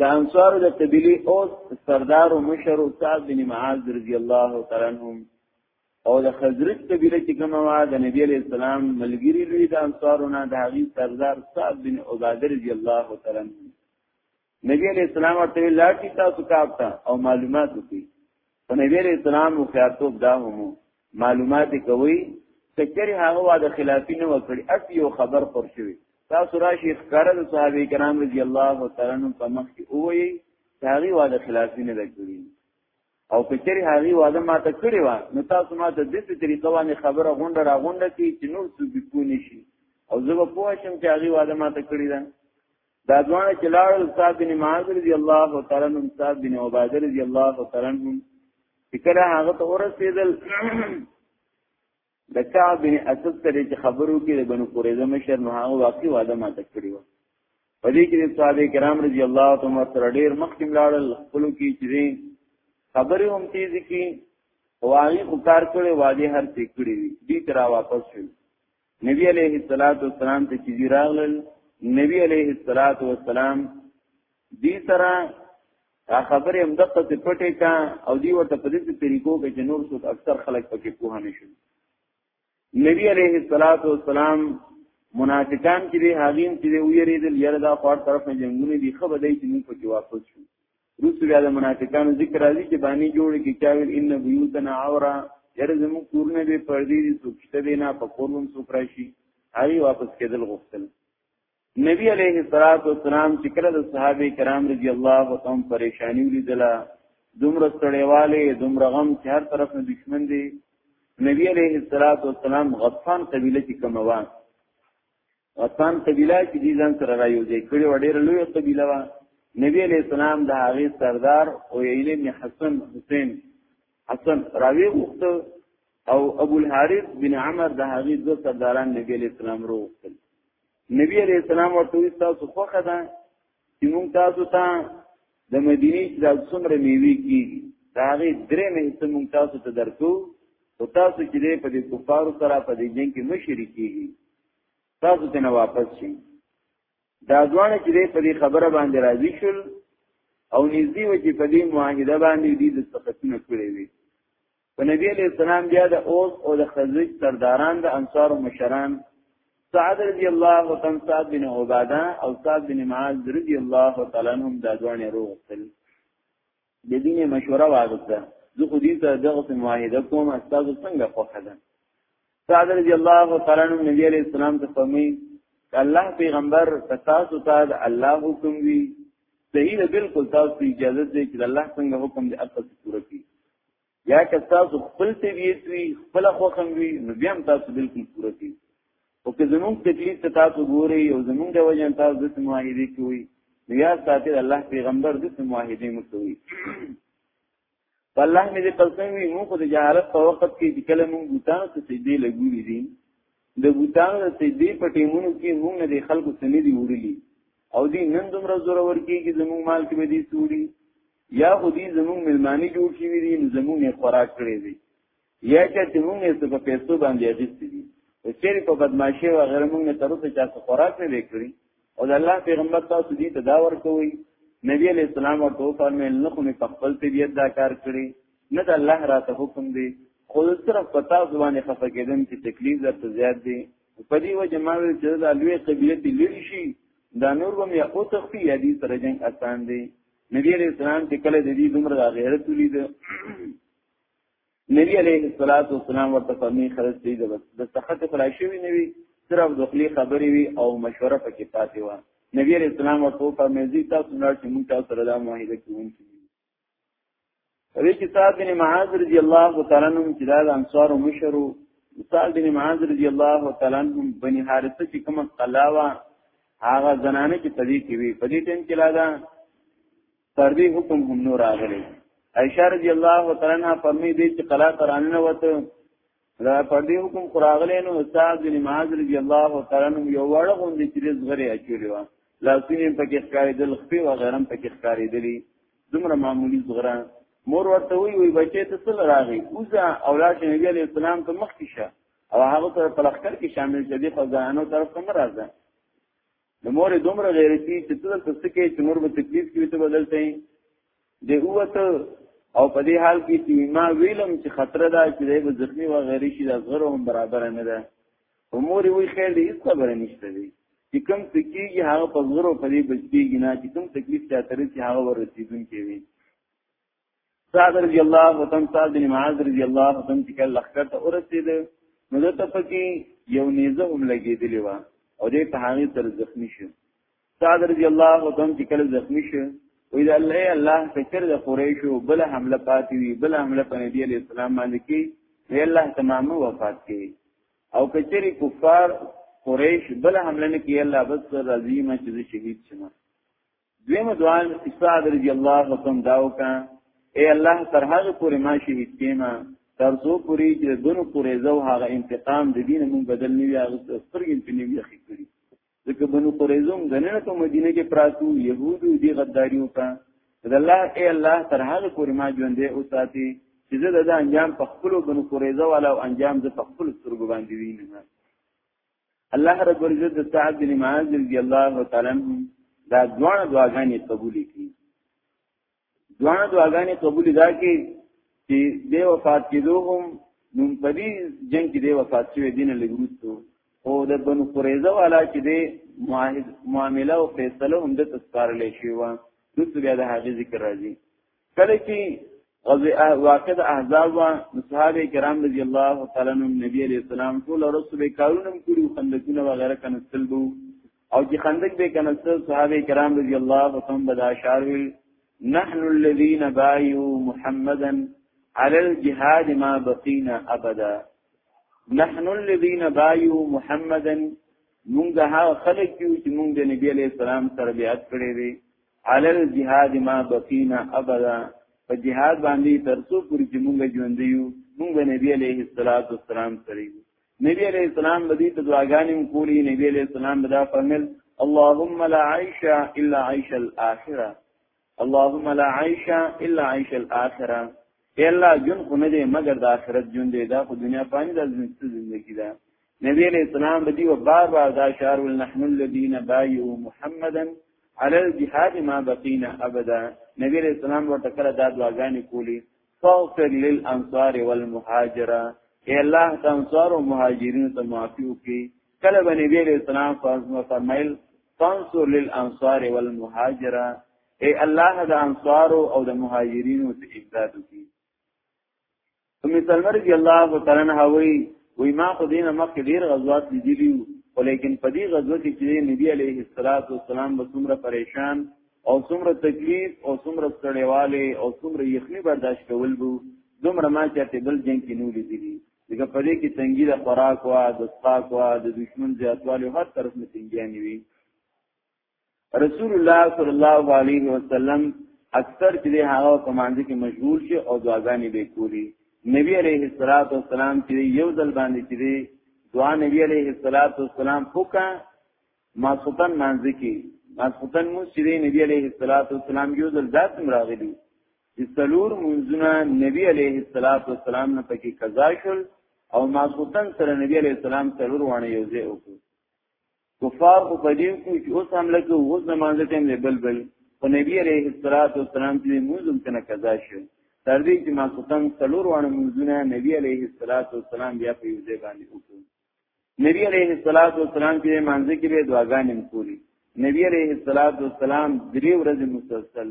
Speaker 1: د انصار د قبيله او سردار او مشر سعد بن معاذ رضی الله تعالی عنهم او د خزرج قبيله چې کومه وا د نبی عليه السلام ملګری لوی د انصارونه د هغه سردار سعد بن عباده رضی الله تعالی عنهم نبی عليه السلام ورته لاټی تاسو کاپتا او معلومات وکي په نبی علیہ السلام او خیاتوب دا هم معلومات کوي کچری هغه واده خلافی نه وکړي اف یو خبر پر شوی تاسو راشي ښکاره د صحابه کرام رضی الله تعالی عنهم په مخ کې وایي هغه واده خلافی نه وکړي او کچری هغه واده ما ته کړی و نو تاسو ما ته د دې طریقه باندې خبره غونډه را غونډه کی چې نور څه بکونی شي او زه په پوه شم چې هغه واده ما ته کړی ده دا ځوان چې لاړ صاحب بن معاذ رضی الله تعالی عنہ صاحب بن عباده رضی الله تعالی عنہ فکر هغه ته ورسېدل د کعب بن اسد سره چې خبرو کې د بنو قریظه مشر نو هغه واقعي وعده ماته کړی و په دې کې د صحابه کرام رضی الله تعالی عنہ سره ډېر مخکې لاړل خپل کې چې خبرې هم تیزې کې واغی خکار کړي وادي هر څه کړی دي دې ترا واپس شو نبی علیه الصلاۃ والسلام ته چې راغلل نبی علیه الصلاۃ والسلام دې سره دا خبره هم دقه ته پټه کا او دی ورته په دې طریقو کې چې نور څوک اکثر خلک پکې پوه نه شي نبی علیه الصلاۃ والسلام منافقان چې دی هغه چې ویریدل یره دا خور طرف نه جنگونه دي خبر دی چې موږ پکې واپس شو روس بیا د منافقانو ذکر راځي چې باندې جوړ کې چا ویل ان بیوتنا عورا یره زمو کورنه به پردي دي سوچته دي نه په کورم سوکراشي هغه واپس کېدل غوښتل نبی علیه الصلاۃ والسلام چې کله د صحابه کرام رضی الله عنهم پریشانی ولیدله دومره سړیواله دومره غم چې هر طرف نه دشمن دي نبی علیه الصلاۃ والسلام غطفان قبیله کې کموا غطفان قبیله چې دې ځان سره را یوځای کړي و ډېره لوی قبیله وه نبی علیہ السلام د هغې سردار او یعین ابن حسن حسین حسن راوی غوښت او ابو الحارث بن عمر د هغې دو سرداران نبی علیہ السلام رو غوښتل نبی علیہ السلام ورته وی تاسو خوخه ده چې مونږ تاسو ته د مدینه د څومره میوي کیږي دا هغه درې مې ته مونږ تاسو ته درکو او تاسو چې دې په دې کفارو سره په دې جنگ کې مشرکیږي تاسو ته نه واپس شي دا ځوانه چې په دې خبره باندې راضي شول او نږدې و چې په دې معاهده باندې دې د صفتونه کړې وي په نبی علیہ السلام بیا د اوس او د خزرج سرداران د انصار او مشران سعد رضی الله تعالی سعد بن عباده او سعد بن معاذ رضی الله تعالی عنهم دا ځوانه روغتل د دې نه مشوره واغسته زه خو دې ته دغه معاهده کوم استاد څنګه خوښه ده سعد رضی الله تعالی عنہ نبی علیہ السلام ته فرمایي الله پیغمبر تاسو ته الله حکم وی صحیح بالکل تاسو اجازه دې چې الله څنګه حکم دې اصل پوره کړي یا که تاسو خپل طبیعت وي خپل خوښم وي نو بیا هم تاسو بالکل پوره دي او که زموږ تکلیف ته تاسو ګوري او زموږ د وجه تاسو د معاهده کوي نو یا ساتي الله پیغمبر د معاهده مو کوي الله مې دې قسم وي موږ د جهالت په وخت کې چې کله موږ بوتان ته سجدي لګولې دي د بوتان د سجدي په ټیمونو کې موږ نه د خلکو سنې دي وړلي او دې نن دومره زور ورکیږي زموږ مال کې به دې سوري یا خو دې زمونږ ملمانی جوړ شوی دي نو زمونږ یې خوراک کړی دی یا چې موږ یې څه په پیسو باندې اخیستي دي او چیرې په بدمعشي او غیر موږ تر اوسه چا څه خوراک نه دی کړی او د الله پیغمبر تاسو دې ته دا ورکوي نبی علیہ السلام ورته فرمایل نه خو په خپل طبیعت دا کار کړی نه د الله راته حکم دی خو صرف پتا ځوانې خفه کېدم چې تکلیف درته زیات دی په دې وجه ما ویل چې دا لوی قبیله دې لری شي دا نور هم یا او تخفی یا دې سره جنگ آسان دی نبی علیہ السلام چې کله د دې دومره د غیرت ولید نبی علیہ الصلوۃ والسلام ورته فرمی خرج دی د سخت خلاشوی نوی صرف دخلی خبرې وی او مشوره پکې پاتې و نبی علیہ السلام ورته فرمایي تاسو نه چې موږ تاسو سره د معاهده کوونکی په دې کې صاحب بن معاذ رضی الله تعالی عنہ چې دا د انصارو مشرو صاحب بن معاذ رضی الله تعالی عنہ بنی حارثه چې کومه قلاوه هغه زنانه چې پدې کې وی پدې ټیم کې لادا تر دې حکم هم نور راغلی عائشہ رضی الله تعالی عنها فرمی دې چې قلا ترانه وته دا پر دې حکم خراغلې نو استاد بن معاذ رضی الله تعالی عنہ یو وړ غوندې چې زغری اچولې و لاسونه پکې ښکارې دل خپې و غیرم پکې ښکارې دلی دومره معمولی زغره مور ورته وی وی بچې ته څل راغی اوزه اولاد نبی علی السلام ته مخ کې شه او هغه سره په لخر کې شامل شدي خزانو طرف ته راځه د مور دومره غیرتی چې ته دلته سکه چې نور به تکلیف کې ته بدلته دی هوته او په دې حال کې چې ما ویلم چې خطر ده چې د زخمی و غری شي د زغره هم برابر نه ده امور وی خیر دې هیڅ خبره نشته دی چې کوم تکیږي هغه په زغره په دې بچیږي نه چې کوم تکلیف ته ترې چې هغه ورسیدون کوي سعد رضی الله وطن سعد بن معاذ رضی الله وطن چې کله لخر ته ورسید نو د تپکی یو نیزه هم لګیدلی و او دې په هغه تر زخمی شو سعد رضی الله وطن چې کله زخمی شو وې د الله الله فکر د قریشو بل حمله پاتې وی بل حمله په نبی علی السلام باندې کې وی الله تمام وفات کې او کچری کفار قریش بل حمله نه کې الله بس راضی ما چې شهید شمه دویم دعا استاد رضی الله عنه داو کا اے الله تر هغه پورې ما شهید کېما تر څو پورې چې دونو پورې زو هغه انتقام د دین مون بدل نیوی هغه سترګې په نیوی اخی کړی ځکه بنو قریزم دنه ته مدینه کې پراتو يهودو دی غداریو کا د الله اے الله تر هغه پورې ما ژوندې او ساتي چې زه د انجام په خپل بنو قریزه والا او انجام د خپل سترګو باندې وینم الله رب العزت د سعد بن معاذ رضی الله تعالی عنہ دا دوه دعاګانې قبول کړي دوه دعاګانې قبول دا کې چې دی وفات کېدو هم نوم پدی جنگ کې دی وفات شوی دین لګوستو او د بنو قریظه والا چې دی معاهد معامله او فیصله هم د تسکارلې شوی و دوی بیا د حاجی ذکر راځي کله چې غزوه واقع د احزاب وا صحابه کرام رضی الله تعالی عنهم نبی علیہ السلام ټول رسول به کارونه کړو خندقونه وغیرہ کنسل بو او چې خندق به کنسل صحابه کرام رضی الله تعالی بدا شعر وی نحن الذين بايعوا محمدا على الجهاد ما بقينا ابدا نحن الذين بايعوا محمدا مونږه هغه خلک یو چې مونږ د نبی علیہ السلام سره بیعت کړی دی علی الجهاد ما بقینا ابدا په جهاد باندې ترڅو پوری چې مونږ ژوند یو مونږ نبی علیه الصلاۃ والسلام سره یو نبی علیه السلام باندې ته دعاګانې کولی نبی علیه السلام بدا فرمل اللهم لا عيش الا عيش الاخره اللهم لا عيش الا عيش الاخره الا جن خو نه دی مگر د آخرت جون دی دا خو دنیا پانی د ژوند ژوندۍ ده نبی علیہ السلام بدی و بار بار دا شعر ولنحن الذين بايعوا محمدا على الجهاد ما بقينا ابدا نبی علیہ السلام ورته کړه دا دعاګانې کولی فاغفر للانصار والمهاجره اے الله ته انصار او مهاجرین ته معافي وکي کله به نبی علیہ السلام فرمایل فانصر للانصار والمهاجره اے الله د انصار او د مهاجرینو ته امداد وکي ام سلمہ رضی الله تعالی عنها وی وی ما خو دینه مخکې ډیر غزوات لیدلی ولیکن په دې غزوه کې چې نبی علیه الصلاۃ والسلام به څومره پریشان او څومره تکلیف او څومره ستړیواله او څومره یخنی برداشت کول بو دومره ما چاته بل جنگ کې نو لیدلی دغه په دې کې تنګی د خوراک وا د څاک وا د دشمن زیاتوالی هر طرف نه تنګیانی وی رسول الله صلی الله علیه وسلم اکثر چې هغه کمانځي کې مشغول شي او دعاګانې به کوي نبی علیه الصلاۃ والسلام چې یو ځل باندې چې دعا نبی علیه الصلاۃ والسلام وکا ما سلطان مانځ کې ما سلطان مو چې نبی علیه الصلاۃ والسلام یو ځل ذات راغلی چې څلور منځونه نبی علیه الصلاۃ والسلام نه پکې قضا شول او ما سلطان سره نبی علیه السلام څلور وانه یو ځای وکړ کفار خو په دې کې چې اوس هم لکه اوس نماز ټیم دی بل بل په نبی عليه الصلاه والسلام چې موږ هم کنه قضا شو تر دې چې ما ختم څلور وانه موږونه نبی عليه الصلاه والسلام بیا په یوه ځای باندې وکړو نبی عليه الصلاه والسلام چې مانځ کې به دعاګانې کولی نبی عليه الصلاه والسلام درې ورځې مسلسل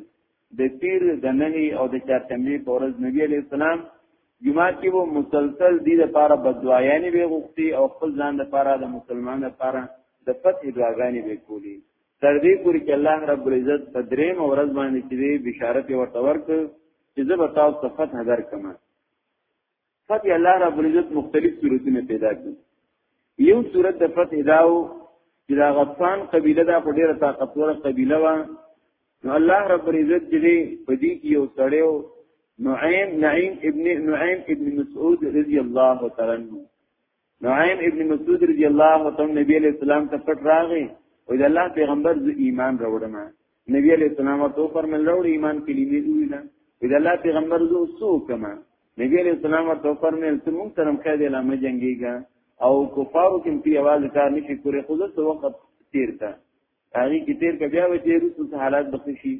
Speaker 1: د پیر د نهي او د چارشنبه په ورځ نبی علی السلام جمعات کې وو مسلسل دې لپاره بدوایانی به غوښتي او خپل ځان لپاره د مسلمانانو لپاره د فتح دعاګانې به کولی تر دې پورې چې الله رب العزت په درې مورز باندې چې بشارت ورته ورک چې زه به تاسو ته فتح درکم فتح الله رب العزت مختلف صورتونه پیدا کړي یو صورت د فتح داو چې دا غفان قبیله دا په ډیره طاقتوره قبیله و نو الله رب العزت دې په دې کې یو سړیو نعیم نعیم ابن نعیم ابن مسعود رضی الله تعالی عنہ نعیم ابن مسعود رضی الله تعالی نبی علیہ السلام ته پټ راغی او د الله پیغمبر ز ایمان راوړم نبی علیہ السلام ورته فرمایل راوړ ایمان کلمې دوی نه د الله پیغمبر زو سو کما نبی علیہ السلام ورته فرمایل ته مونږ ترم خیر اعلان مې جنگيګا او کفارو کې په आवाज کار نشي کولای خو څه وخت تیر تا هغه کې تیر کې بیا و چې رسو حالات بخشي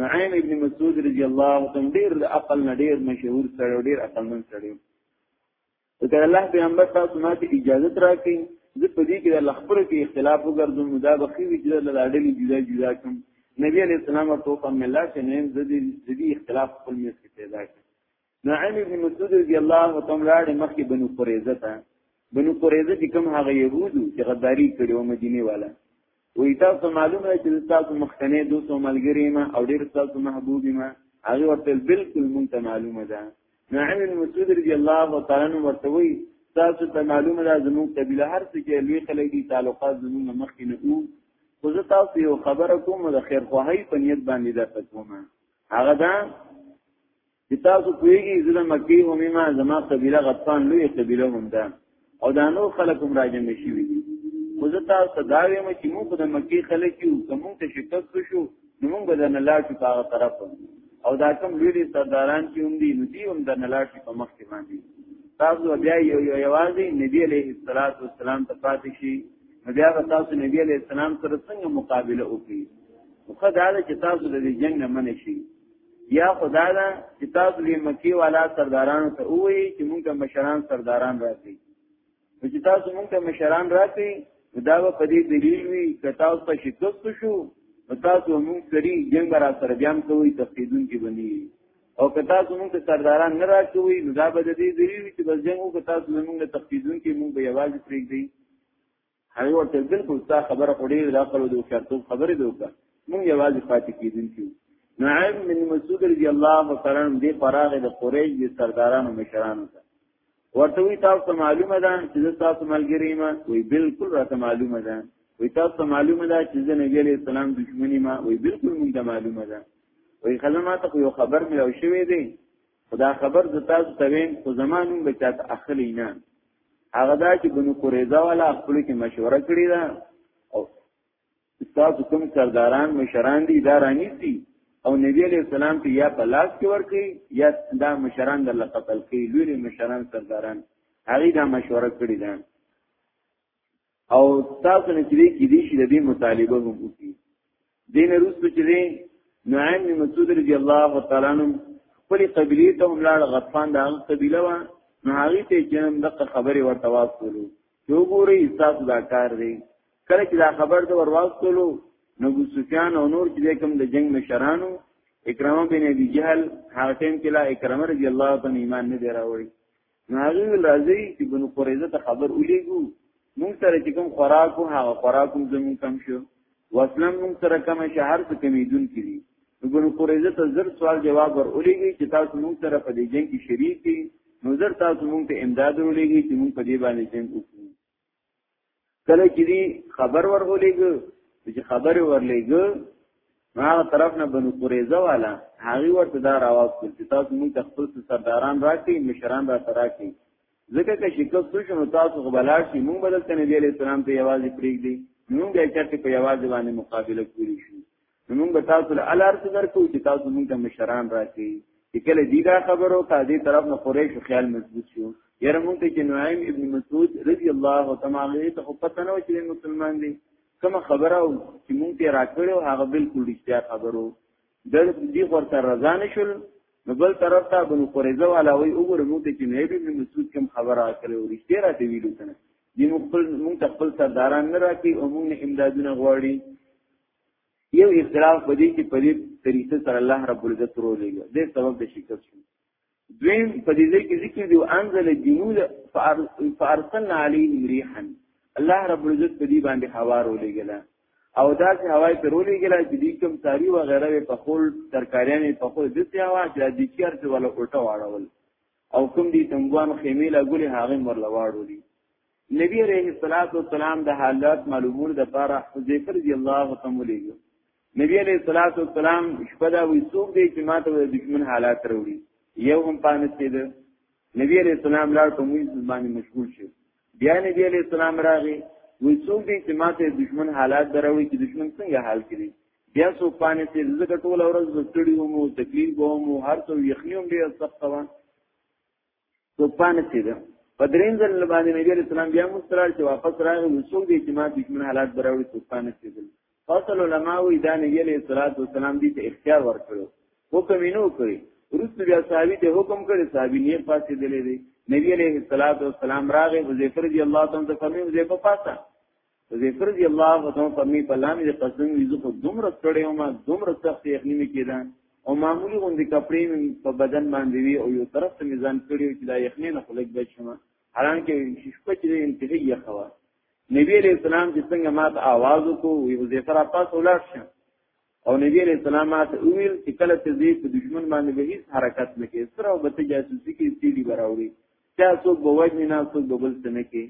Speaker 1: نعیم ابن مسعود رضی الله عنه ډیر عقل نه ډیر مشهور سره ډیر عقل من سره ته الله پیغمبر تاسو ما ته اجازه راکړي زه په دې کې د لخبر کې اختلاف وګرځم نو دا بخي وی چې د لاډلې جدا جدا کوم نبی علیہ السلام ورته په ملا چې نیم د دې اختلاف خپل میس کې پیدا کړ نعیم ابن مسعود رضی الله تعالی لاړ مخکې بنو قریظه ته بنو قریظه چې کوم هغه يهودو چې غداری کړي و مدینه والا وی تاسو معلومه چې تاسو مخکنه دوست او ملګری ما او ډیر تاسو محبوب ما هغه ورته بالکل مونږ ته معلومه ده نعیم المسعود رضی الله تعالی عنہ ورته وی تاسو ته معلومه ده زموږ قبیله هر څه کې لوی خلک دي تعلقات زموږ مخکنه وو خو زه تاسو یو خبره کوم د خیر خواهی په نیت باندې درته کوم هغه دا تاسو کویږي زړه مکی هم ما زما قبيله غطفان لوی قبيله هم ده او دا نو خلک هم راجم شي وي خو زه تاسو ته دا وایم چې موږ د مکی خلک یو کوم ته شکست شو نو موږ به نه لاړ شو هغه طرف او دا کوم لوی سرداران چې هم دي نو دي هم د نه لاړ شي په مخ کې باندې تاسو بیا یو یو یوازې نبی علیه الصلاۃ والسلام ته پاتې شي بیا به تاسو نبی علیه السلام سره څنګه مقابله وکړي خو دا چې تاسو د جنگ نه منشي یا خدا دا چې تاسو دې مکی والا سردارانو ته وایي چې موږ ته مشران سرداران راځي چې تاسو موږ ته مشران راځي دا به په دې دلیل وي چې تاسو ته شکست شو نو تاسو موږ سری جنگ را سره بیان کوي تفیدون کې بني او که تاسو موږ ته سرداران نه راځوي نو دا به دې دلیل وي چې بس جنگ او که تاسو موږ ته تفیدون کې موږ به یوازې پرېږدي هغه ورته بالکل تا خبره خوري دا خپل د وکړتوب خبره دی وکړه مونږ یوازې پاتې کیدون کیو نعیم من مسعود رضی الله تعالی عنہ دی فراغ د قریش د سردارانو مشرانو ته ورته وی تاسو معلومه ده چې تاسو ملګری ما وی بالکل راته معلومه ده وی تاسو معلومه ده چې د نبی علیہ السلام دښمنی ما وی بالکل مونږ ته معلومه ده وی خلما ته یو خبر مې او شوې دی خدا خبر د تاسو ته ویم خو زمانون به چاته اخلي نه هغه دا چې بنو قریظه والا خپل کې مشوره کړې ده او تاسو کوم سرداران مشران دي دا رانیسي او نبی علیہ السلام ته یا پلاس کې ورکي یا دا مشران د قتل کې لوی مشران سرداران هغه دا مشوره کړې ده او تاسو نه چې کې دي چې د دې مطالبه هم وکړي دین روسو چې دي نعیم بن مسعود رضی الله تعالی عنہ خپل قبیله ته هم لاړ غطفان د هغه قبیله و نو هغه ته چې هم دغه خبره ورته واسطلو چې وګوري تاسو دا کار دی کله چې دا خبر د ورواستلو نو ابو سفیان او نور چې کوم د جنگ مشرانو اکرامه بن ابي جهل هغه ټیم کې لا اکرامه رضی الله تعالی ایمان نه دی راوړی نو هغه ویل راځي چې بنو قریظه ته خبر ولېګو مونږ سره چې کوم خوراک او هغه خوراک هم زمون کم شو واسلام مونږ سره کم شهر څخه کمیدون کړي نو بنو قریظه ته زر سوال جواب ور ولېږي چې تاسو مونږ سره په دې جنگ کې شریک دي نو زر تاسو مونږ ته امداد ورولېږي چې مونږ په دې باندې جنگ وکړو کله چې دی خبر ورغولېګ چې خبر ورلېګ هغه طرف نه بنو قریزه والا هغه ورته دا راواز کړ چې تاسو موږ خپل سرداران راکړي مشران را تراکړي ځکه چې شکست شو نو تاسو غبلاړ شي موږ بدل کنه دی اسلام ته یوازې پریږدي موږ یې چرته په یوازې باندې مقابله کولی شو موږ به تاسو له الارت درکو چې تاسو موږ ته مشران راکړي چې کله دې دا خبرو کا دې طرف نه قریش خیال مضبوط شو یره موږ ته چې نعیم ابن مسعود رضی الله تعالی عنہ ته خو پته نه و چې مسلمان دی کوم خبره او چې موږ ته راکړو هغه بالکل رښتیا خبرو د دې ورته رضا نشول نو بل طرف ته بنو قریظه علاوه وګوره موږ ته چې نعیم ابن مسعود کوم خبره راکړو رښتیا راته ویلو کنه دې موږ خپل موږ خپل سرداران نه راکړي او موږ نه امدادونه غواړي یو اختلاف په دې کې په دې طریقه سره الله رب العزت ورولېږي دې سبب د شکست شو دویم په دې ځای کې ذکر دی انزل جنود فارسلنا علیهم ریحا الله رب العزت په دې باندې هوا ورولېږي او دا چې هواي پر ولېږي چې دې کوم ساری و غیره په خول ترکاریانې په خول د څه هوا چې دې چیر چې ولا الټه واړول او کوم دې تنګوان خیمه لا ګلې هغه مرلواړو دي نبی علیہ الصلوۃ والسلام د حالات معلومول د پاره حذیفه رضی الله تعالی عنہ نبی علیہ الصلوۃ والسلام شپه دا وی څوک دی چې ماته د دشمن حالات وروړي یو هم پانسته ده نبی علیہ السلام لار په موږ باندې مشغول شو بیا نبی علیہ السلام راغی وی څوک دی چې ماته د دشمن حالات دروړي چې دشمن څنګه حال کړي بیا څوک پانسته زګه ټول ورځ وستړي ومو تکلیف ومو هر څو یخنیوم ډیر سخت وان تو پانه چې ده په دریم ځل باندې نبی علیہ السلام بیا مسترار چې واپس راغی نو څوک دې چې ما دښمن حالات براوړي تو پانه چې ده فاصل علماء وی دا نبی علیہ الصلوۃ والسلام دې ته اختیار ورکړو حکم یې نو کړی روس بیا صحابي ته حکم کړی صحابي نه پاتې دلې دي نبی علیہ الصلوۃ والسلام راغی حذیفه رضی الله تعالی عنہ فرمایي حذیفه پاته حذیفه رضی الله عنه په می په لامې د قسم ویزو خو دومره ستړی او ما دومره سخت یخنی می کیدا او معمولی غوندې کپړې په بدن باندې وی او یو طرف ته میزان کړی چې دا یخنی نه خلک بچما حالانکه شپه کې انتهایی یخوا نبی علیہ السلام چې څنګه مات आवाज وکړو وی حذیفه را پاس ولاړ شه او نبی علیہ السلام مات اویل چې کله ته دې په دشمن باندې به هیڅ حرکت نه کې سره او بته جاسوسي کې سیدی براوري چا څوک بوج نه څوک بل څه نه کې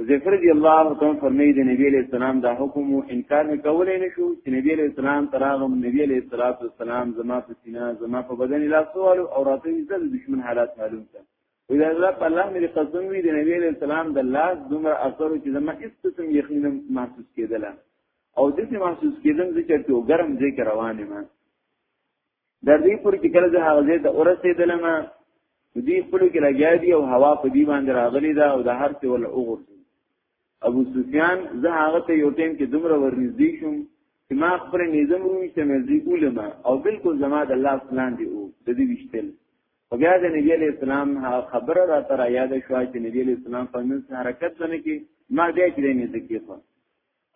Speaker 1: حذیفه رضی الله عنه فرمایي د نبی علیہ السلام دا حکم او انکار نه کولای نشو چې نبی علیہ السلام تراغم نبی علیہ الصلوۃ والسلام زما په سینه زما په بدن لا سوال او راته عزت دشمن حالات معلوم کړ وی دا الله په الله مې قسم وی د نبی علیہ السلام د لاس دومره اثر چې زما هیڅ قسم یقین محسوس کېدله او د دې محسوس کېدم چې چرته ګرم ذکر روانه ما د دې پر چې کله زه هغه ځای ته ورسېدلم دې خپل کې لګیا دی او هوا په دې باندې راغلی دا او د هر څه ول اوغور ابو سفیان زه هغه ته یو ټیم کې دومره ورنږدې شوم چې ما خپل نظام رومي چې مې دې علماء او بالکل زما د الله سلام دی او د دې وشتل او بیا د نبی علی اسلام خبره را تر یاد شو چې نبی علی اسلام په نن حرکت باندې کې ما دې کې نه ذکر کړ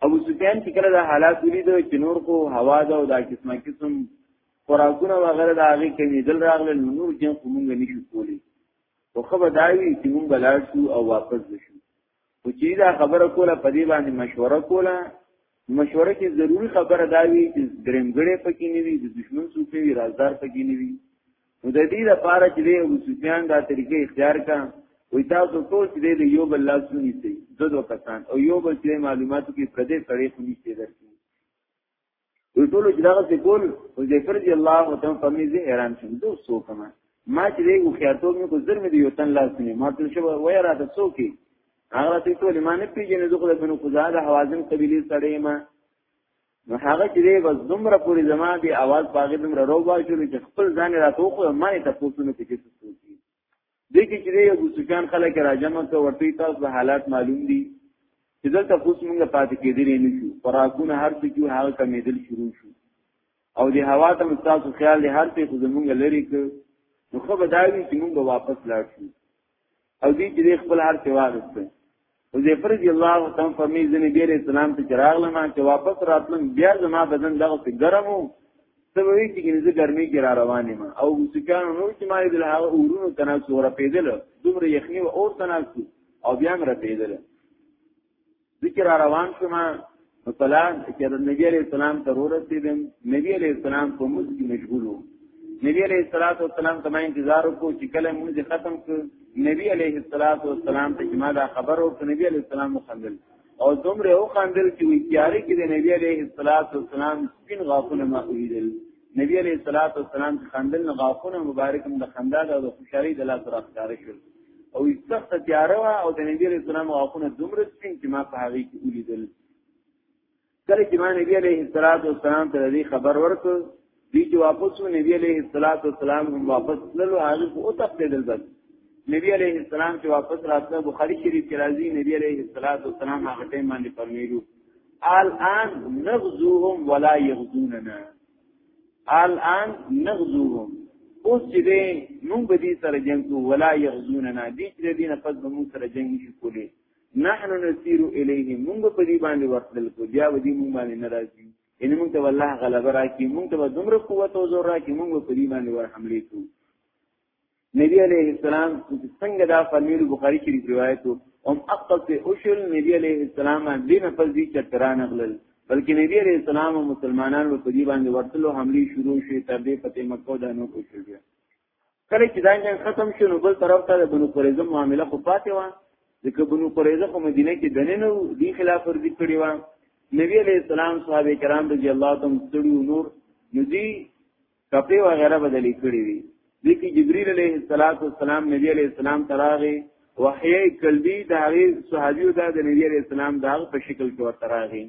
Speaker 1: ابو سفیان چې کله دا حالات ولیدو چې نور خو هوا ده او دا قسمه قسم خوراکونه وغیرہ دا هغه کمی دل راغله نور جن خو مونږ نه شو کولی خو خبر داوی چې مونږ لاړ شو او واپس وشو خو چې دا خبره کوله په دې باندې مشوره کوله مشوره کې ضروری خبره داوی چې درمګړې پکې نه وي د دشمن څوک نه وي رازدار پکې نه وي نو د دې لپاره چې دی ابو سفیان دا طریقې اختیار کا وی تاسو ټول چې دی یو بل لاس ونیسي دو دو کسان او یو بل چې معلوماتو کې پردې سړې خونیسي درکې وی ټول چې دغه څه کول او ذکر دی الله تعالی په میزه حیران شوم دوه سو کما ما چې دی خو خیاتو مې کو زر مې دی یو تن لاس نه ما تل شو وای را ته څو کې هغه ته ټول ما نه پیژنې زه خو د بنو خزاله حوازن قبیله سړې ما نو هغه چې دی بس دومره پوری زما دی आवाज باغې دومره روبا شو چې خپل ځان راتو خو ما ته پوښتنه کې څه سوچي دې کې چې یو سفیان خلک راجمه ته ورته تاسو به حالات معلوم دي چې دلته پوس موږ پاتې کېدل نه شو خوراکونه هر څه کې هغه کمېدل شروع شو او د هوا ته تاسو خیال دې هر څه خو زمونږ لري ک نو خو به دا وی چې موږ واپس لاړ شو او دې چې دې خپل هر څه واغسته حذیفه رضی الله تعالی فرمی ځنې بیر اسلام ته چراغ لمه چې واپس راتلم بیا زما بدن دغه څه ګرمو سموي چې ګنځه ګرمي کې را روانې ما او سکان نو چې ما دې هغه اورونو تناسو را پیدل دومره یخنی او اور تناسو او بیا مر پیدل ذکر روان شوم نو کله چې د نبی عليه السلام ته ورسېدم نبی عليه السلام په موږ کې مشغول وو نبی عليه السلام ته ما انتظار وکړو چې کله موږ ختم کړ نبی عليه السلام ته چې ما دا خبر ورکړ نبی عليه السلام وخندل او دومره وخندل چې وی تیارې کې د نبی عليه السلام سپین غاښونه ما ولیدل نبی علیہ الصلوۃ والسلام چې خندل نو غاښونه مبارک هم د خندا او د خوشحالي د لاس راخدار شول او سخت تیار وا او د نبی علیہ السلام غاښونه دومره سپین چې ما په هغه کې ولیدل کله چې ما نبی علیہ الصلوۃ والسلام ته دې خبر ورکړ دې چې واپس نبی علیہ الصلوۃ والسلام هم واپس للو هغه او تقدیدل بس نبی علیہ السلام چې واپس راځه بخاری شریف کې راځي نبی علیہ الصلوۃ والسلام هغه ټیم باندې فرمیلو الان نغزوهم ولا يغزوننا الان نغزوهم اوس چې دې مونږ به دې سره جنگ کو ولا يغزوننا دې چې دې نه پس به مونږ سره جنگ نشي کولی نحن نسير اليه مونږ په دې باندې ورتل کو بیا به دې مونږ باندې ناراضي ان مونږ ته والله غلبه راکې مونږ ته دومره قوت او زور راکې مونږ په دې باندې ور حمله کوو نبی علیہ السلام څنګه دا فرمیل بخاری شریف روایت هم اقل ته اوشل نبی علیہ السلام دین پر دې چتران غلل بلکې نبی علیہ السلام او مسلمانان په دې باندې ورتلو حمله شروع شي تر دې پته مکو دا نو کوشل بیا کله چې دا جنگ ختم شو نو بل طرف ته بنو قریظه معاملې خو پاتې و ځکه بنو قریظه خو مدینه کې دنه نو دی خلاف ورزي کړی و نبی علیہ السلام صحابه کرام رضی الله تعالی عنهم نور ندی کپی وغیرہ بدل کړی وی ځکه جبرئیل علیه السلام نبی علیه السلام تراغه وحی قلبی د هغه صحابیو د نبی علیه السلام د هغه په شکل کې ورته راغی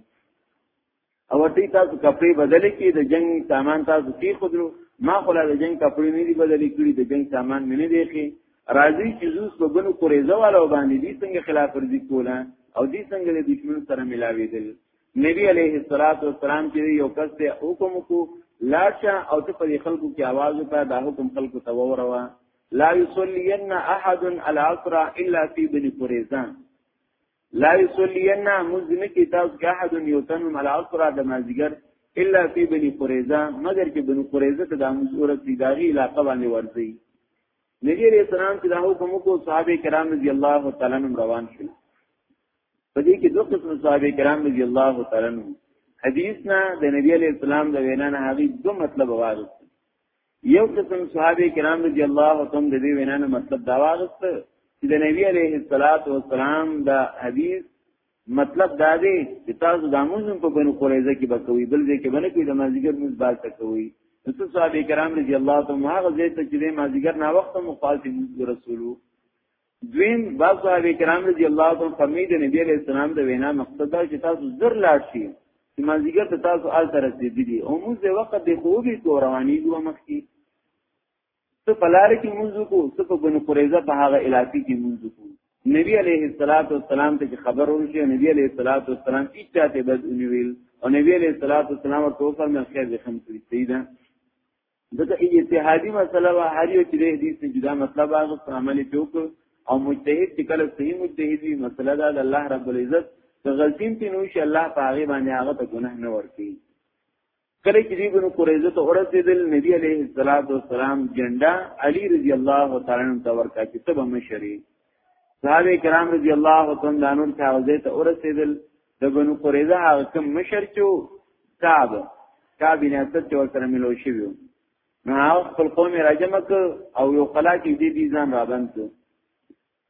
Speaker 1: او ورته تاسو کپی بدل کړي د جنگ سامان تاسو کې خودرو ما خلا د جنگ کپی نه دی بدل کړي د جنگ سامان مې نه دی خي راځي چې زوس په بنو قریزه والو باندې دي څنګه خلاف ورزي کوله او دي څنګه د دشمن سره ملاوي دي نبی علیه الصلاۃ والسلام چې یو کس ته حکم کو لاشه او ته په خلکو کې आवाज وکړه دا حکم خلکو ته وروه لا یصلین احد العصر الا فی بنی قریظه لا یصلین مزن کی تاسو کې احد یوتن العصر د مازیګر الا فی بنی قریظه مگر چې بنی قریظه ته د مزورت دی داغي علاقه باندې ورځي نبی علیہ السلام چې دا حکم کو صحابه کرام رضی الله تعالی عنهم روان شول په دې کې دوه قسم صحابه کرام رضی الله تعالی عنهم حدیث نه د نبی علی السلام د وینا نه هغه دوه مطلب واغست یو قسم صحابه کرام رضی الله تعالی د دې وینا نه مطلب دا واغست چې د نبی علی الصلاۃ والسلام دا حدیث مطلب دا دی چې تاسو د امون په بنو قریظه کې بکوي بل دې کې بنه کې د مازیګر موږ بال تکوي نو صحابه کرام رضی الله تعالی هغه زه ته چې مازیګر نا وخت مخالفت رسولو دویم بعض صحابه کرام رضی الله عنهم فرمایي د نبی علیہ السلام د وینا مقصد دا چې تاسو زر لاړ شئ چې مازیګر ته تاسو آل تر رسیدلی او موږ د وخت د خوبي کو رواني ګو مخکي څه پلار کې موږ کو څه په بن قریزه په هغه علاقې کې موږ کو نبی علیه الصلاۃ والسلام ته خبر ورشي نبی علیه الصلاۃ والسلام هیڅ چاته بد ونیول او نبی علیه الصلاۃ والسلام ورته فرمایي خیر دې خم کړی سیدا دغه اجتهادي مسله وه هر یو چې د حدیث نه جدا مطلب هغه په عمل کې وکړ او مجتهد چې کله صحیح مجتهد وي مسله دا د الله رب العزت که غلطیم تی نو شي الله په هغه باندې هغه ته ګناه نه ورکړي کله چې دی بنو قریظه ته ورسېدل نبی عليه الصلاه والسلام جنډا علي رضی الله تعالی عنہ ته ورکړه چې تب مشری صحابه کرام رضی الله تعالی عنہ ته ورسېدل د بنو قریظه هغه کوم مشر چې کعب کعب نه ست چې ورسره ملو شي وو نو هغه خپل قوم راجم ک او یو خلا کې دې دي ځان را بند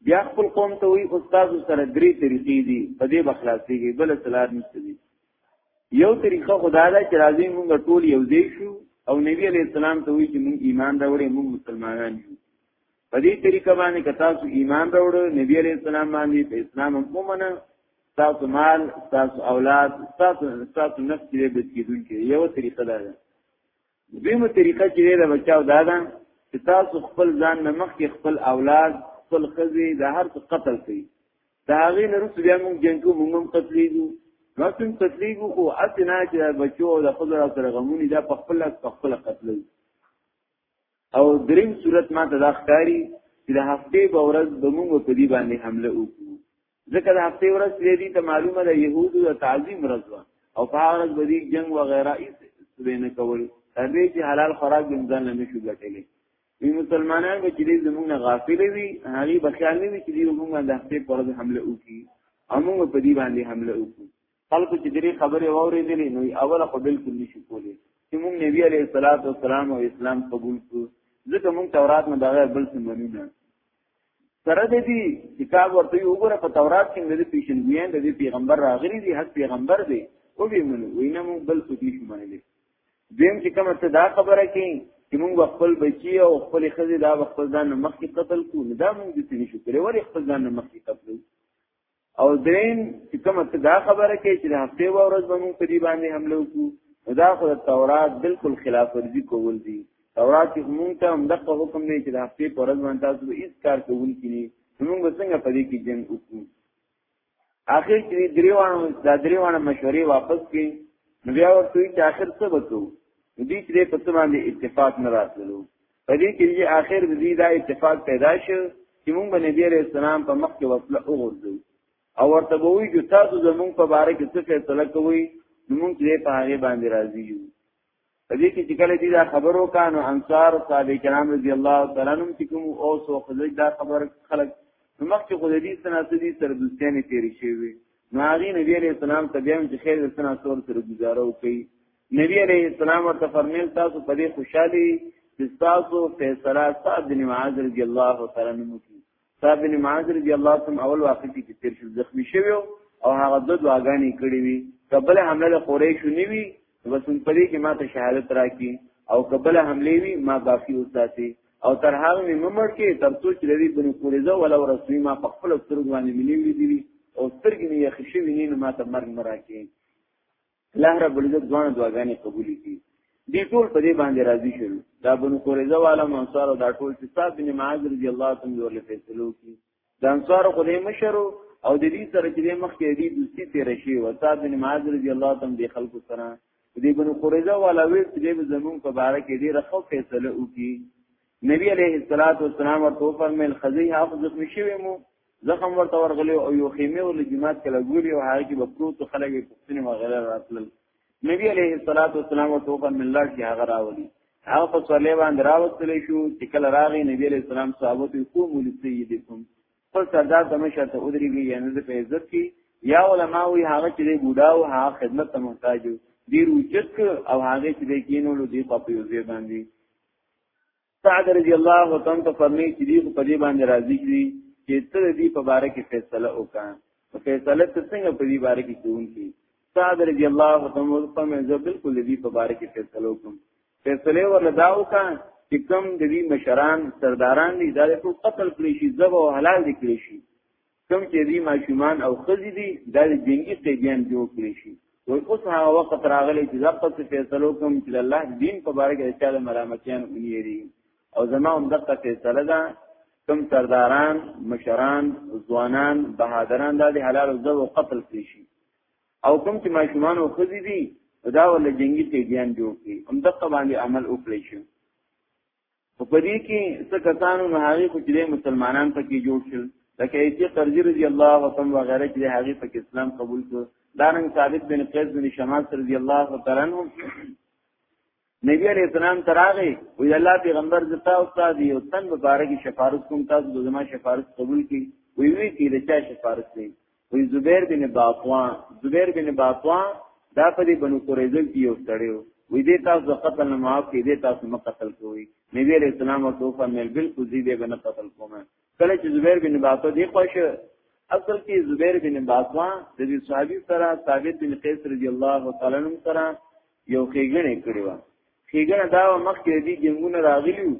Speaker 1: بیا خپل قوم ته وی استاد سره درې طریقې دي په دې بخلاصيږي بل سلار نشته دي یو طریقه خدا دا چې راځي موږ ټول یو ځای شو او نبی علی السلام ته وی چې موږ ایمان راوړې موږ مسلمانان یو په دې طریقه باندې که تاسو ایمان راوړو نبی علیہ السلام باندې په اسلام هم ومنه تاسو مال تاسو اولاد تاسو تاسو نفس دې بچ کیدونکي یو طریقه ده دیمه طریقه چې دا بچاو دا ده چې تاسو خپل ځان نه مخکې خپل اولاد خپل خزي د هر څه قتل کړئ دا غي نه رسو بیا موږ جنګو موږ هم قتلېږو نو تم قتلېږو خو اسنه چې بچو د خزر سره غمونی دا په خپل خپل قتلېږي او دریم صورت ما ته دا ښکاری چې د هفته په ورځ به موږ په دې باندې حمله وکړو ځکه د هفته ورځ چې دې ته معلومه ده يهودو د تعظیم ورځ او په هغه ورځ به دې جنگ و غیره یې سبینه کول تر دې چې حلال خوراک به ځان نه شو ګټلې وی مسلمانان به چې دې زموږ نه غافل وي هغه به خیال نه وي چې دې موږ د هفته په ورځ حمله وکړي او موږ په دې باندې حمله وکړو خلکو چې دې خبرې واورېدلې نو اوله خو بالکل نشي کولی چې موږ نبی عليه الصلاه والسلام او اسلام قبول کړو ځکه موږ تورات نه دغه بل څه منو نه سره دې دي کتاب ورته یو غره په تورات کې د پیشنګویان د پیغمبر راغلي دي حق پیغمبر دی او به منو وینه موږ بل څه نشو منلې دیم چې کومه ته دا خبره کې چې موږ خپل بچي او خپل خزي دا خپل ځان مخکې قتل کو نه دا موږ دې نشو کولای ولې خپل ځان مخکې قتل او درین چې کوم ته دا خبره کوي چې د هفته و ورځ به موږ په دې باندې حمله وکړو دا خو د تورات بالکل خلاف ورزي کول دي تورات کې موږ ته هم دغه حکم دی چې د هفته په ورځ باندې تاسو به هیڅ کار کوونکی نه موږ څنګه په دې کې جنگ وکړو اخر کې دریوانو دا دریوانه مشورې واپس کړي نو بیا ورته چې اخر څه وکړو دې چې په څه باندې اتفاق نه راتلو په دې کې چې آخر د دې دا اتفاق پیدا شو چې موږ به نبی عليه السلام په مخ کې وصله وګورځو او ورته به وایي چې تاسو زموږ په باره کې څه فیصله کوئ نو موږ دې په هغه باندې راضي یو په دې کې چې کله دې دا خبرو کانو انصار او صحابه کرام رضی الله تعالی عنهم چې کوم او سو خدای دا خبر خلک نو مخکې خو دې سناسه دي سره دوستانه تیری شوی نو هغه نبی عليه السلام ته بیا چې خیر سناسه سره گزارو کوي نبی علیہ السلام ورته فرمایل تاسو په دې خوشحالي چې تاسو فیصله صاحب بن معاذ رضی الله تعالی عنہ کی صاحب بن معاذ رضی الله تعالی اول واقع کې چې تیر شو زخمی شوی او هغه د دعاګانې کړې وي قبل حمله له قریش نیوي وسن پرې کې ما ته شهادت راکې او قبل حمله وی ما باقی اوساتي او تر هغه مې ممر کې تر څو چې لري بن قریزه ولا رسمي ما په خپل سترګو باندې ملي وی دي او سترګې مې یې خشې ویني نو ما ته مرګ مراکې الله رب العزت ځوان دعاګانې قبول کړي دی ټول په دې باندې راضي شول دا بنو قریظه والا انصار دا ټول چې صاحب بن معاذ رضی الله تعالی عنہ له فیصلو کی دا انصار خو دې مشر او د دې سره چې مخ کې دې دوستي تیر شي او صاحب بن معاذ رضی الله تعالی عنہ د خلکو سره دې بنو قریظه والا وی چې دې زمون په باره کې ډیره خو فیصله وکړي نبی علیه الصلاۃ والسلام ورته فرمایل خزی حق زخم شوی مو زخم ورته ورغلی او یو خیمه ول جماعت کله ګوري او هغه کې بکروت خلک پښتنه وغیرہ راتلل نبی علیه الصلاۃ والسلام ورته فرمایل الله چې هغه راولي هغه په صلی باندې راوستل شو چې کله راغی نبی علیه السلام صحابه ته کوم لسیدکم پر سردار تمشه ته ودرېږي یعنی د په عزت کې یا علماء وی هغه چې دی بوډا او هغه خدمت ته محتاج دی روچت او هغه چې دی کینولو دی په یوځې باندې سعد رضی الله تعالی ته فرمایي چې دی په دې باندې راضي کړي چې تر دې په باره کې فیصله وکړه فیصله ته څنګه په دې باره کې کوون کی سعد رضی الله تعالی عنہ په منځ بالکل دې په باره کې فیصله وکم فیصله ورله دا وکړه چې کوم د دې مشران سرداران دي دا ټول قتل کړی شي ذبح او حلال دي کړی شي کوم چې دی ماشومان او خزي دي دا د جنگي قیدیان جوړ کړی شي وای اوس هغه وخت راغلی چې زه په فیصلو کوم چې الله دین په باره کې چې له ملامتیان ونیری او زما هم دغه فیصله ده کوم سرداران مشران ځوانان بهادران دا د حلال او ذو قتل کړی شي او کوم چې ماشومان او خزي دي دا ول جنگي قیدیان جوړ کړي هم دغه باندې عمل وکړي شي او په دې کې څه کسانو نه هغه خو چې مسلمانان پکې جوړ شول لکه ایتی قرضی رضی الله وتعالى وغیرہ چې هغه پکې اسلام قبول کړ دارنګ ثابت بن قیس بن شماس رضی الله تعالی عنہ نبی علیہ السلام تراغه وی الله پیغمبر زتا او استاد یو تن مبارک شفارت کوم تاسو د زما شفارت قبول کی وی وی کی د چا شفارت دی وی زبیر بن باطوا زبیر بن باطوا دا په دې بنو قریظه کې یو سړیو وی دې تاسو قتل نه معاف کې دې تاسو مې قتل کوی نبی علیہ السلام او توفه مل بالکل دې دې بنه قتل کوم کله چې زبیر بن باطوا دې خوښ اصل کې زبیر بن باطوا د دې صحابي سره ثابت بن قیس رضی الله تعالی عنہ سره یو خېګنه کړی و خېګنه دا مخ کې دې جنگونه راغلیو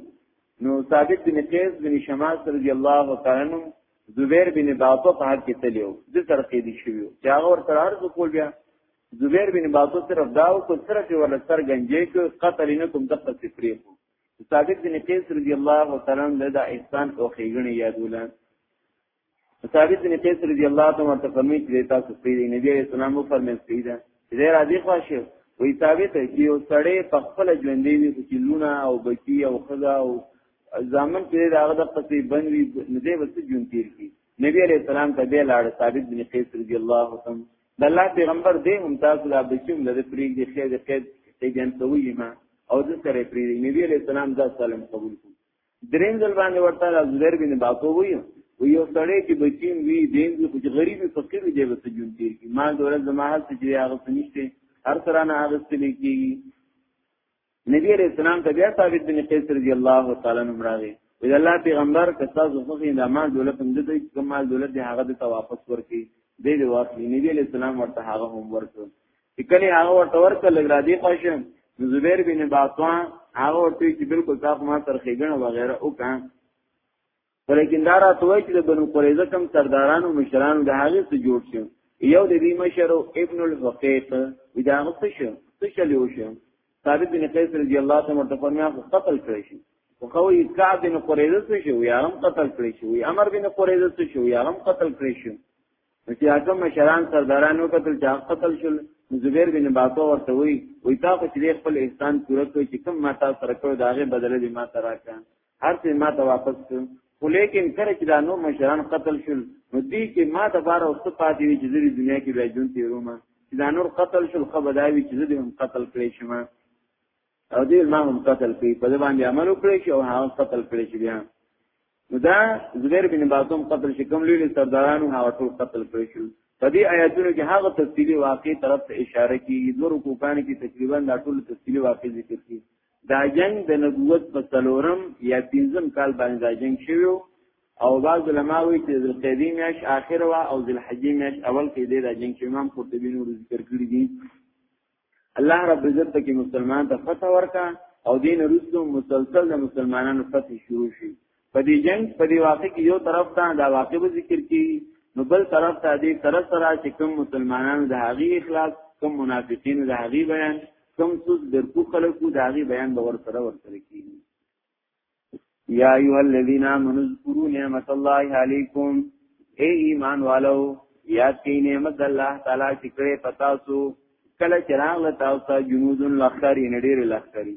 Speaker 1: نو ثابت بن قیس بن شماس رضی الله تعالی عنہ زبیر بن باطو په حق کې تلیو د سره کې دي شوی چې هغه ورته عرض کول بیا زبیر بن باطو صرف داو کو صرف ورته سر گنجې کو قتل نه کوم دغه سفری کو ثابت بن قیس رضی الله تعالی عنہ دا احسان او خیګنی یادوله ثابت بن قیس رضی الله تعالی عنہ فرمایي چې تاسو پیری نبی اسلام او فرمایي پیدا چې راځي خواشه وی ثابت چې یو سړی په خپل ژوندې وي چې لونه او بچي او خزا او ځامن چې داغه د قصې بنوي ندی وس جون تیر کی نبی علیہ السلام ته به لاړ ثابت بن قیس رضی الله عنه د الله پیغمبر دې ممتاز لا بچوم لده پریګ دې خیر دې قید دې جن کوي ما او د سره پریګ نبی علیہ السلام دا سلام قبول کو دریم ځل باندې ورته زبیر بن باکو وی و یو سړی چې بچیم وی دین دې خو غریب فقیر دې وس جون تیر کی ما دولت زماحت چې هغه سنشته هر سره نه هغه ستلی کیږي نبی علیہ السلام ته بیا ثابت بن قیس رضی الله تعالی عنہ راغی وی الله پیغمبر که تاسو خو یې د مال دولت هم دته کوم مال دولت دی هغه ته واپس ورکړي دې دې واخلي نبی علیہ السلام ورته هغه هم ورکړ چې کله هغه ورته ورکړ لګ را دی پښه نو زبیر بن باطوان هغه ورته چې بالکل تاسو ما تر خېګنه وغیرہ وکړ ولیکن دا راته وایي چې د بنو قریظه کم سردارانو مشرانو د هغه څخه جوړ شو یو د دې مشر ابن الحقیق ودا غوښته شو څه چلیو شو ثابت بن قیس رضی الله تعالی عنہ فرمایا خو قتل کړی شو خو خوې کعب بن قریظه څه شو یا هم قتل کړی شو یا عمر بن قریظه څه شو یا هم قتل کړی شو چې هغه مشران سردارانو قتل چا قتل شول زبیر بن باطو ورته وی وی تا خو چې خپل احسان پوره کړ چې کوم ماته سره کړو داغه بدله دې ماته راکړه هر څه ما ته واپس کړ خو لیکن کله چې دا نور مشران قتل شول نو دې کې ما ته بار او څه پاتې وی چې د دنیا کې بیا جون تیروم چې دا نور قتل شول خبرداوی چې دې هم قتل کړی شم او دې ما هم قتل کړی په دې باندې عمل وکړي چې او هغه قتل کړی شي بیا نو دا زبیر بن بازم قتل شي کوم لوی سردارانو هغه ټول قتل کړی شو په دې آیاتونو کې هغه تفصیلی واقع طرف ته اشاره کیږي دوه رکوکان کې تقریبا دا ټول تفصیلی واقع ذکر کیږي دا جنگ د نبوت په څلورم یا پنځم کال باندې دا جنگ شوی او بعض علما وایي چې ذوالقعدې میاش آخر وا او ذوالحجې میاش اول کې دی دا جنگ چې امام قرطبي نور ذکر کړی دی الله رب عزت پکې مسلمان ته فتح ورکا او دین رسو مسلسل د مسلمانانو فتح شروع شي په دې جنگ په دې واقع کې یو طرف ته دا واقع ذکر کی نو بل طرف ته دې سره سره چې کوم مسلمانانو د هغه اخلاص کوم منافقین د هغه بیان کوم څوک درکو خلکو د هغه بیان باور سره ورسره کیږي یا ایه الذین آمنوا اذکروا نعمت الله علیکم اے ایمان والو یاد کړئ نعمت الله تعالی چې کړې پتا سو کله چراغ له تاسو جنود لخر نډیر لخري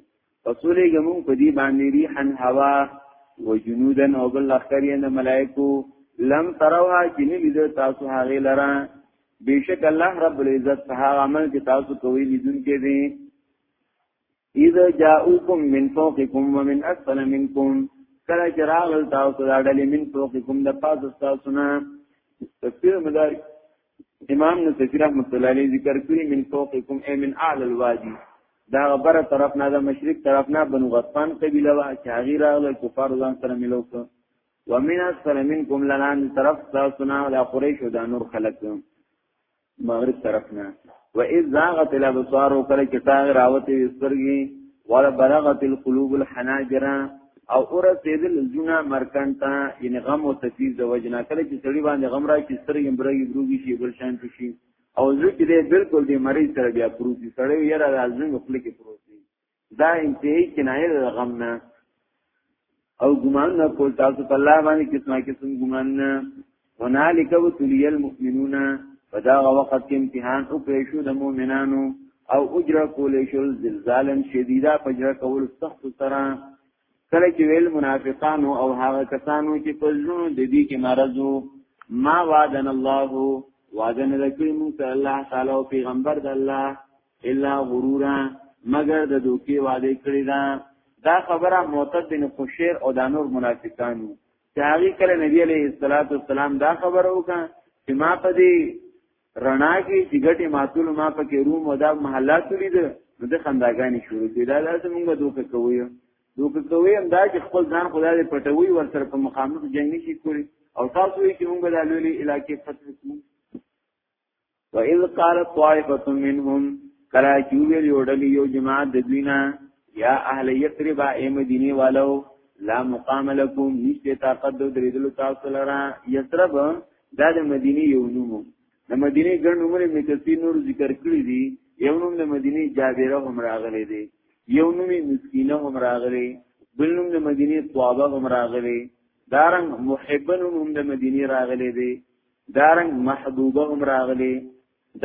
Speaker 1: رسوله ګمون په دې باندې ریحن هوا و جنودن او بل اخرین ملائکو لم تروها چې نه لیدل تاسو هغه لره بیشک الله رب العزت په هغه عمل کې تاسو کوي لیدونکې دي اذا جاءوكم من فوقكم ومن اسفل منكم کله چې راغل تاسو دا ډلې من فوقکم د پاسه تاسو نه تفسیر مدار امام نصفی رحمت الله علیه ذکر کړی من فوقکم ای من اعلی الوادی دا غبره طرف نه دا مشرق طرف نه بنو غطفان قبیله وا چې هغه راغله کفار ځان سره ملو کړ ومن اسفل منکم لنان طرف تاسو نه لا قریش دا نور خلق مغرب طرف نه و اذ زاغت الابصار وکړه چې تاغ راوته سترګي ولا بلغت القلوب الحناجر او ورسېدل زونه مرکن ته ان غم او تکلیف د وجنا کله چې سړی باندې غم را چې سترګې برګې بروږي شي بل شان شي او ځکه دې بالکل دې مریض سره بیا پروتي سړی یره راځنګ خپل کې پروتي دا انتهایی کنایه د غم نه او ګمان نه کول تاسو په الله باندې قسمه قسم ګمان نه هنالک وتلی المؤمنون فدا وقت کې امتحان او پېښو د مؤمنانو او اجر کول شل زلزالا شدیدا پجر کول سخت سره کله چې ویل منافقانو او هغه کسانو چې په ژوند د دې کې مرزو ما وعدن الله وعدن لکل مونږ الله تعالی او پیغمبر د الله الا غرورا مگر د دوکي وعده کړی دا دا خبره معتد بن خشیر او دانور منافقانو چې هغه کله نبی عليه الصلاه والسلام دا خبره وکړه چې ما په دې رڼا کې چې ګټه ماتول ما په کې روم او دا محلات لید نو د خنداګانی شروع کړه دا لازم موږ دوکه کوی دوکه کوی هم دا چې خپل ځان خدای دې پټوي ور سره په مخامخ جنگ نشي کولی او تاسو یې چې موږ د لولي علاقې فتح کوو و اذ قال طائفه منهم کلا جویل یوډلی یو جماعت د دوینا یا اهل یثرب ای مدینه والو لا مقام لكم نشته طاقت د درېدل تاسو لرا یثرب دا د مدینه یو نوم د مدینه ګڼ عمر ابن کثیر نور ذکر کړی دی یو نوم د مدینه جابره هم راغلی دی یو نوم مسکینه هم راغلی بل نوم د مدینه طوابه هم راغلی دارنګ محبن هم د مدینه راغلی دی دارنګ محبوبه هم راغلی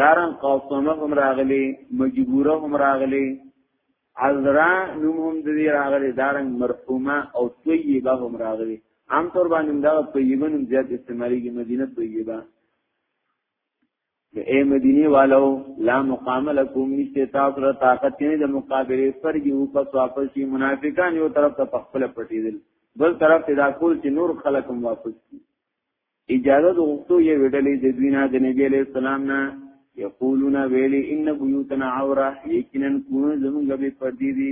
Speaker 1: دارنګ قاصمه هم راغلی مجبوره هم راغلی عذرا نوم هم د دې راغلی دارنګ مرحومه او طیبه هم راغلی عام طور باندې دا طیبه نوم زیات استعمالیږي مدینه طیبه اے مدینه والو لا مقام لکم نشته تاسو را طاقت نه د مقابله پر یو پس واپس شي منافقان یو طرف ته خپل پټیدل بل طرف ته دا کول چې نور خلقم واپس کی اجازه د غوښتو یو ډلې د دوی نه د نبی علی السلام نه یقولون ویلی ان بیوتنا عوره یقینا کونه زمونږ به پردی دي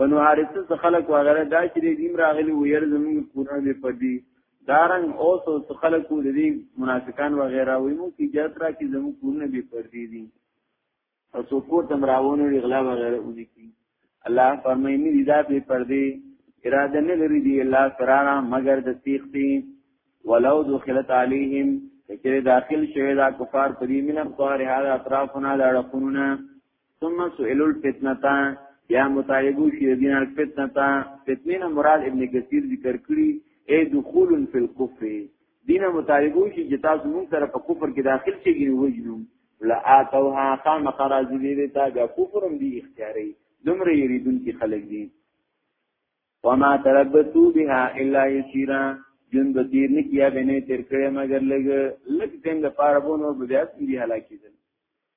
Speaker 1: بنو حارث څخه خلق وغیرہ دا چې دې راغلي وير زمونږ کونه به پردی دارنګ اوس او خلق د دې منافقان وغیرہ وي مو چې جات را کې زمونږ کونه به پردی دي او څوک کور تم راونه وی غلا وغیره ودی کی الله فرمای نه دی دا به پردی اراده نه لري دی الله سرانا مگر د تیختی ولو دخلت علیهم چې داخل شوی دا کفار په دې مینه قوار هغه اطرافونه دا رقونونه ثم سئل الفتنه یا مطالبو شي دین الفتنه فتنه مراد ابن کثیر ذکر کړی اے دخول فی الكفر دینه مطالبه شي چې تاسو موږ سره په کفر کې داخل شئ ګنې وجنو لا اتوها قام خراج دې ته دا کفرم دی اختیاري دمر یریدون کې خلک دي وما تربتو بها الا یسیرا جون به تیر نه کیا بنه تیر کړه مگر لګ لګ دین د پاره بونو بیا دې هلاکی دل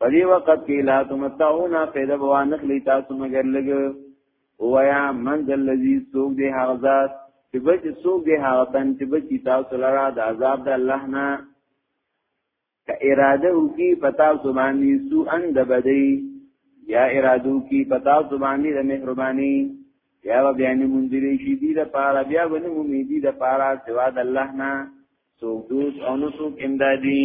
Speaker 1: په دې وخت کې لا تمتعونا پیدا بوا نخلی تاسو مگر لګ وایا من ذل الذی سوق دی هغه ذات چې بچ سوق دی هغه تن چې بچ تاسو لرا د عذاب د الله نه که اراده وکي پتا زبانی سو ان د بدی یا اراده وکي پتا زبانی د مهرباني یا بیا نه مونږ دې شي دې د پاره بیا ونه مونږ دې د پاره سوا د الله نه سوق دوس او نو سوق امدادي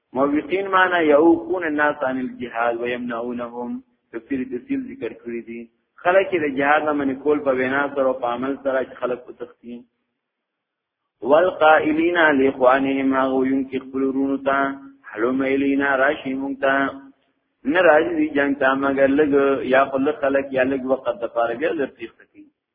Speaker 1: موقین معنی یوقون الناس عن الجهاد ويمنعونهم تفسیر تفصیل ذکر کړی دي خلک د جهاد نه منې کول په وینا سره او په عمل سره چې خلک په تختی والقائلین لاخوانهم هغه یون کې خپل ورونو ته حلم الینا راشی مونږ ته نه راځي جنگ ته مګر لګ یا خلک خلک یا لګ وخت د پاره بیا لرتیخ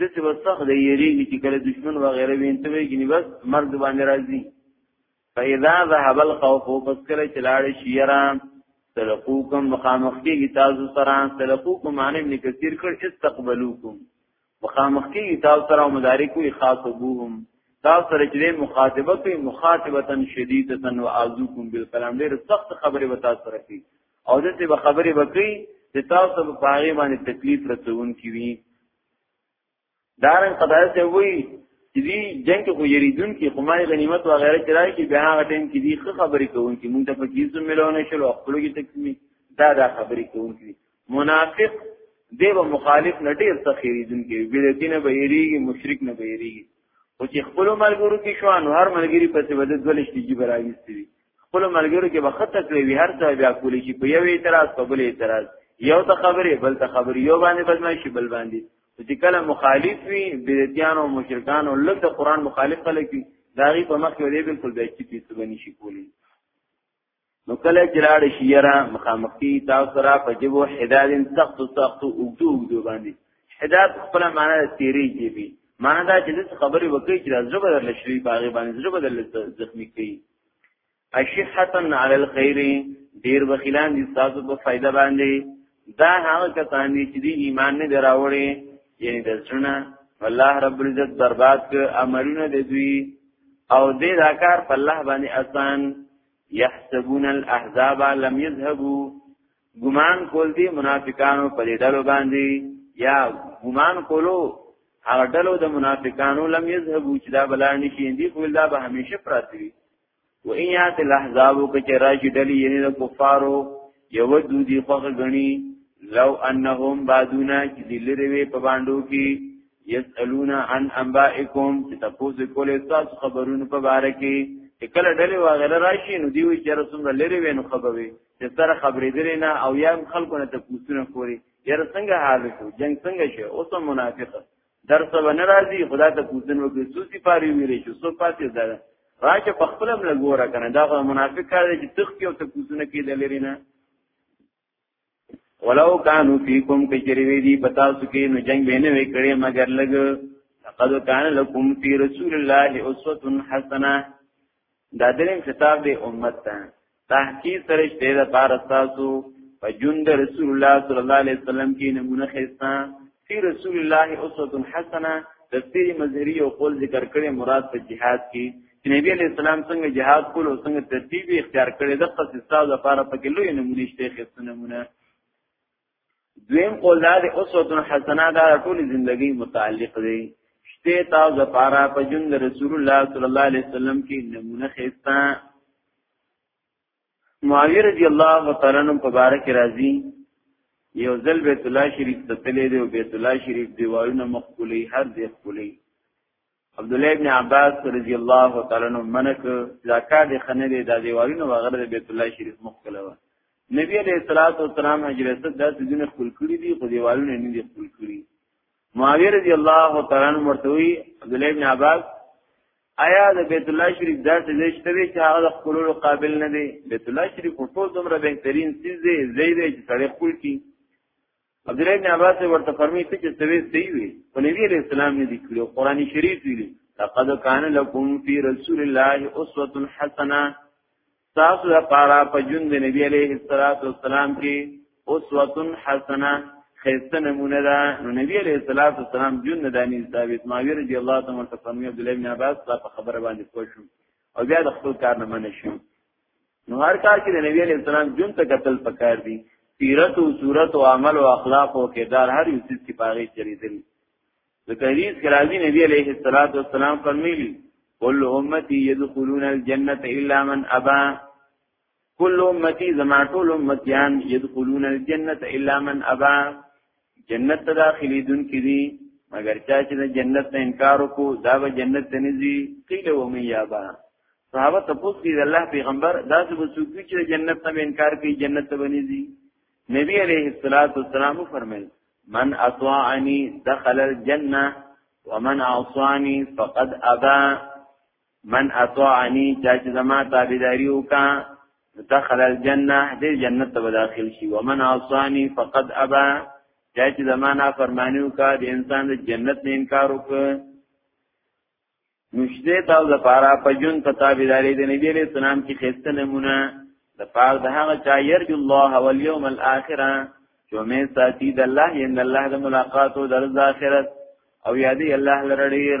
Speaker 1: د څه وسخ د یریږي چې کله دشمن و غیره وینته وي ګني بس مرګ باندې راځي فاذا ذهب الخوف پس کله چې لاړ شي یرا تلقوکم مخامختی کی تاسو سره تلقوکم معنی ابن کثیر کړ استقبلوکم مخامختی کی تاسو سره مدارکو خاطبوهم تاسو سره چې مخاطبه کوي مخاطبتا شدیدتا واعذوکم بالکلام ډیر سخت خبره وتا سره کوي او دته به خبرې وکړي چې تاسو په هغه باندې تکلیف رسون کی وي دارن خدای ته وی چې دی جنگ کې خو یریدون کې خو مال غنیمت و غیره چې راځي به هغه ټیم کې دی خه خبرې کوون کې مونږ ته په کیسو ملونه شلو خپل کې تکلیف دا دا خبرې کوون کې منافق دی به مخالف نه ډیر سخیریدون کې بیرتینه به یریږي مشرک نه به یریږي او چې خپل ملګرو کې شوان هر ملګری په څه بده دولش دیږي برایستي خپل ملګرو کې وخت تکړه وي هر څه بیا کولی شي په یو اعتراض په بل اعتراض یو ته خبرې بل ته خبرې یو باندې بدمعشي بل باندې چې کله مخالف وي بدعتيان او مشرکان او لږ د قران مخالف خلک وي دا غي په مخ کې بالکل د اچي پیسې بني شي کولی نو کله چې لاړ شي یرا مخامخي تاسو را په جبو حدادن سخت سخت اوګدو اوګدو باندې حداد خپل معنا تیری کیږي معنا دا چې خبرې وکړي چې زړه بدل شي باغې باندې زړه بدل زخمی کوي اشحتن علی الخير ډیر وکیلان دي تاسو په فائدہ باندې دا هغه کسان دي چې دی ایمان نه دراوړي یعنی د ژوند الله رب العزت برباد ک امرونه دي دوی او دې دا کار په الله باندې آسان يحسبون الاحزاب لم يذهبوا ګمان کول دي منافقانو په دې ډلو باندې یا ګمان کولو هغه ډلو د منافقانو لم یذهبوا چې دا بلار نشي دي خو دا به همیشه پراتی وي و ان یات الاحزاب کچه راشي ډلې یې د کفارو یو دو دي خوغه غني لو انهم بادونا چې دلری وي په باندو کې یسالون عن انبائکم چې تاسو کولې تاسو خبرونه په باره کې کله ډلې واغله راشي نو دی وی چې رسول لری وینو خبروي چې سره خبرېدلې نه او یا خلکو نه تپوسونه کوي یاره څنګه حال شو جنگ څنګه شو اوس منافق درس به ناراضي خدا ته پوښتنه وکړي څو سي پاره ویلې شو څو پاتې ده راشه په خپل هم لګوره کنه دا خو منافق کار دی چې تختی او تپوسونه کوي د لري نه ولو کانو فیکم کجریوی دی پتا سکی نو جنگ بینه وکړي مگر لګ لقد کان لکم فی رسول الله اسوه حسنه دا دریم خطاب دی امت ته تحقیق سره شته د پار تاسو په جون د رسول الله صلی الله علیه وسلم کې نمونه خسته فی رسول الله اسوه حسنه تفسیر مظهری او قول ذکر کړي مراد په جهاد کې چې نبی علیہ السلام څنګه جهاد کول او څنګه ترتیب اختیار کړي د قصې استاد لپاره په کې لوی نمونه شته خسته نمونه دویم قول دا دی اسوه حسنه دا ټول ژوندۍ متعلق دی شته تا زپارا په جون رسول الله صلی الله علیه وسلم کې نمونه خستا معاویه رضی الله تعالی عنہ مبارک راضی یو ځل بیت الله شریف ته تللی دی او بیت الله شریف دیوالونه مخکولي هر ځای خولي عبد الله ابن عباس رضی الله تعالی عنہ منک زکات خنه دی د دیوالونو وغیرہ د بیت الله شریف مخکله و نبی علیہ الصلوۃ والسلام اجرته د دین خپل کړی دی خو دیوالونه نه دی خپل کړی معاویه رضی الله تعالی عنہ ورته وی عبد الله ابن عباس آیا د بیت الله شریف داسې ځای شته چې هغه د خپلولو قابل نه دی بیت الله شریف ټول دومره بهترین څیز دی ځای دی چې سړی خپل کی عبد الله بن عباس ورته فرمایي چې څه وی صحیح وي په نبی عليه السلام نه دي کړو قران شریف ویلي لقد كان لكم في رسول الله اسوه حسنه تاسو لپاره په جون د نبی عليه الصلاه والسلام کې اسوه حسنه خیسته نمونه ده نو نبی عليه الصلاه والسلام جون نه دانی ثابت ماوی رضی الله تعالی عنہ فرمایي عبد الله بن عباس په خبره باندې پوښوم او بیا د خپل کار نه منشم نو هر کار کې د نبی علی السلام جون ته قتل پکار دي سیرت او صورت او عمل او اخلاق او کردار هر یو څه کې پاره چریدل د تحریز کرازی نبی علیه الصلاۃ والسلام فرمایلی کل امتی يدخلون الجنه الا من ابا کل امتی زما ټول امتیان يدخلون الجنه الا من ابا جنت ته داخلي دن کې دي مگر چا چې د جنت نه انکار وکړو دا به جنت ته نه ځي قیل و من یابا صحابه تاسو کې د الله پیغمبر دا څه وسوکی چې جنت نه انکار کوي جنت ته ونی ځي نبی علیه الصلاۃ والسلام فرمایل من اطاعنی دخل الجنه ومن عصانی فقد ابا من اطاعنی چا چې زما تابعداري وکا دخل الجنه دې جنت ته داخل شي ومن عصانی فقد ابا چا چې زما نافرمانی وکا د انسان د جنت نه انکار وکړ نشته تاسو د پاره په جون په تابعداري د نبی له سلام کې خسته نمونه د پاره د هغه چا يرج الله واليوم الاخره چې مې ساتي د الله ان الله د ملاقات او د آخرت او یادې الله لرړیر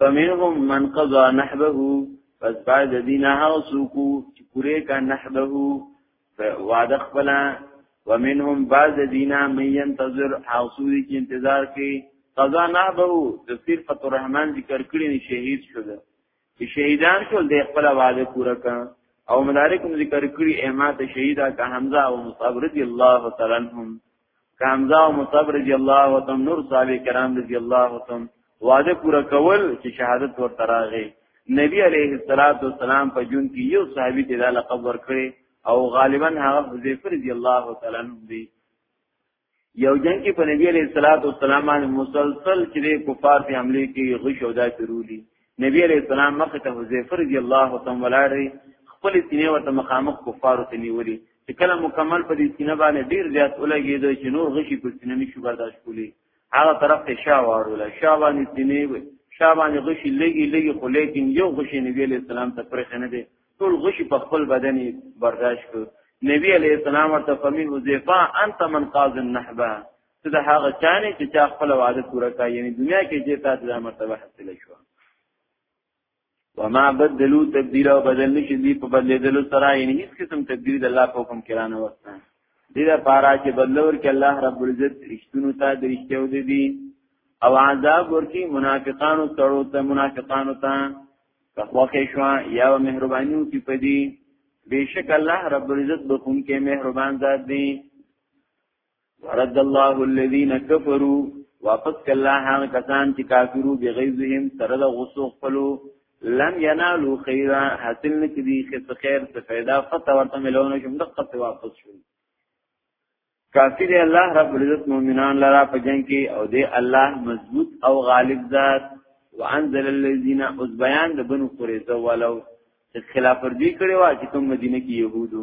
Speaker 1: فمنهم من قضا نحبه پس بعد دینه هاو سوکو چې پوره کا نحبه وعده خپل ومنهم بعد دینه من ينتظر هاو سوری چې انتظار کوي قضا نحبه تفسیر فتح الرحمن ذکر کړی نه شهید شو ده چې شهیدان ټول د خپل وعده پوره کا او مدارکم ذکر کړی احمد شهیدا کا حمزه او مصعب رضی الله تعالی عنهم کامزا او مصعب رضی الله و تم نور صحابه کرام رضی الله و تم وعده پورا کول چې شهادت ورته راغی نبی علیه الصلاۃ والسلام په جون کې یو صحابي ته دا لقب ورکړي او غالبا هغه حذیفه رضی الله تعالی عنہ دی یو جنگ کې په نبی علیه الصلاۃ والسلام مسلسل چې کفار په حمله کې غش او دا شروع دي نبی علیہ السلام مخه ته حذیفه رضی الله تعالی ولاړی خپل سینې ورته مخامخ کفارو ته نیولی چې کله مکمل په دې سینې باندې ډیر زیات ولګید چې نور غشي په سینې نشو برداشت کولی هغه طرف ته شا واړول شا باندې سینې وي شا باندې غشي لګي لګي خو لیکن یو غشي نبی علیہ السلام ته پرخ نه دی ټول غشي په خپل بدن برداشت کړ نبی علیہ السلام ورته فمی حذیفه انت من قاض النحبه ته د هغه چانه چې چا خپل وعده پوره کړ یعنی دنیا کې چې تا د مرتبه حاصل شو وما بدلو تبدیل او بدل نشي دی په بدلیدلو سره یعنی هیڅ قسم تبدیل د الله په حکم کې رانه وسته دې دا پارا چې بدلور کې الله رب العزت رښتونو ته د رښتیاو دي دي او عذاب ورکی منافقانو تړو ته منافقانو ته تخواخې شو یا مهربانیو کې پدی بیشک الله رب العزت بخون کې مهربان ذات دی ورد الله الذين كفروا واپس کله هغه کسان چې کافرو بغیظهم سر د غصو خپلو لم ینالو خیرا حاصل نکدي خیر خیر څه پیدا فتا ورته ملونه شم دقه ته واپس شو کافی دی الله رب العزت مومنان لرا په جنگ کې او دی الله مضبوط او غالب ذات وانزل الذين اوس بیان د بنو قریظه والو چې خلاف ورزي کړي وا چې کوم مدینه کې يهودو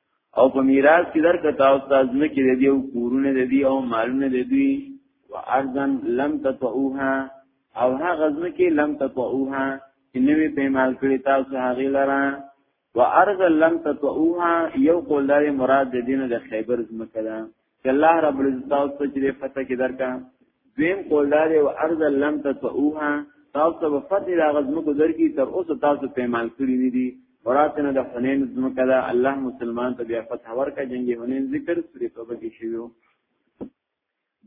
Speaker 1: او په میراث کې درکړه تاسو ته ځمکې د دې او کورونه د دې او مالونه د دې وارضا لم تطعوها او هغه ځمکې لم تطعوها چې نوې په مال کړی تاسو هغه لره وارضا لم تطعوها یو قول دار مراد د دینه د خیبر ځمکه ده چې الله رب العزت تاسو ته چې فتح کې درکا دویم قول دار او ارض لم تطئوها تاسو به فتح د غزمکو درکې تر اوسه تاسو په مال کړی نه دي وراتنه د حنین زمکه دا الله مسلمان ته بیا فتح ورکا جنگي حنین ذکر سورې توبه کې شویو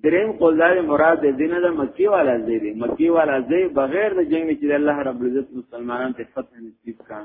Speaker 1: دریم قول دار مراد د دینه د مکی والا زی دی مکی والا زی بغیر د جنگ چې الله رب العزت مسلمانان ته فتح نصیب کړي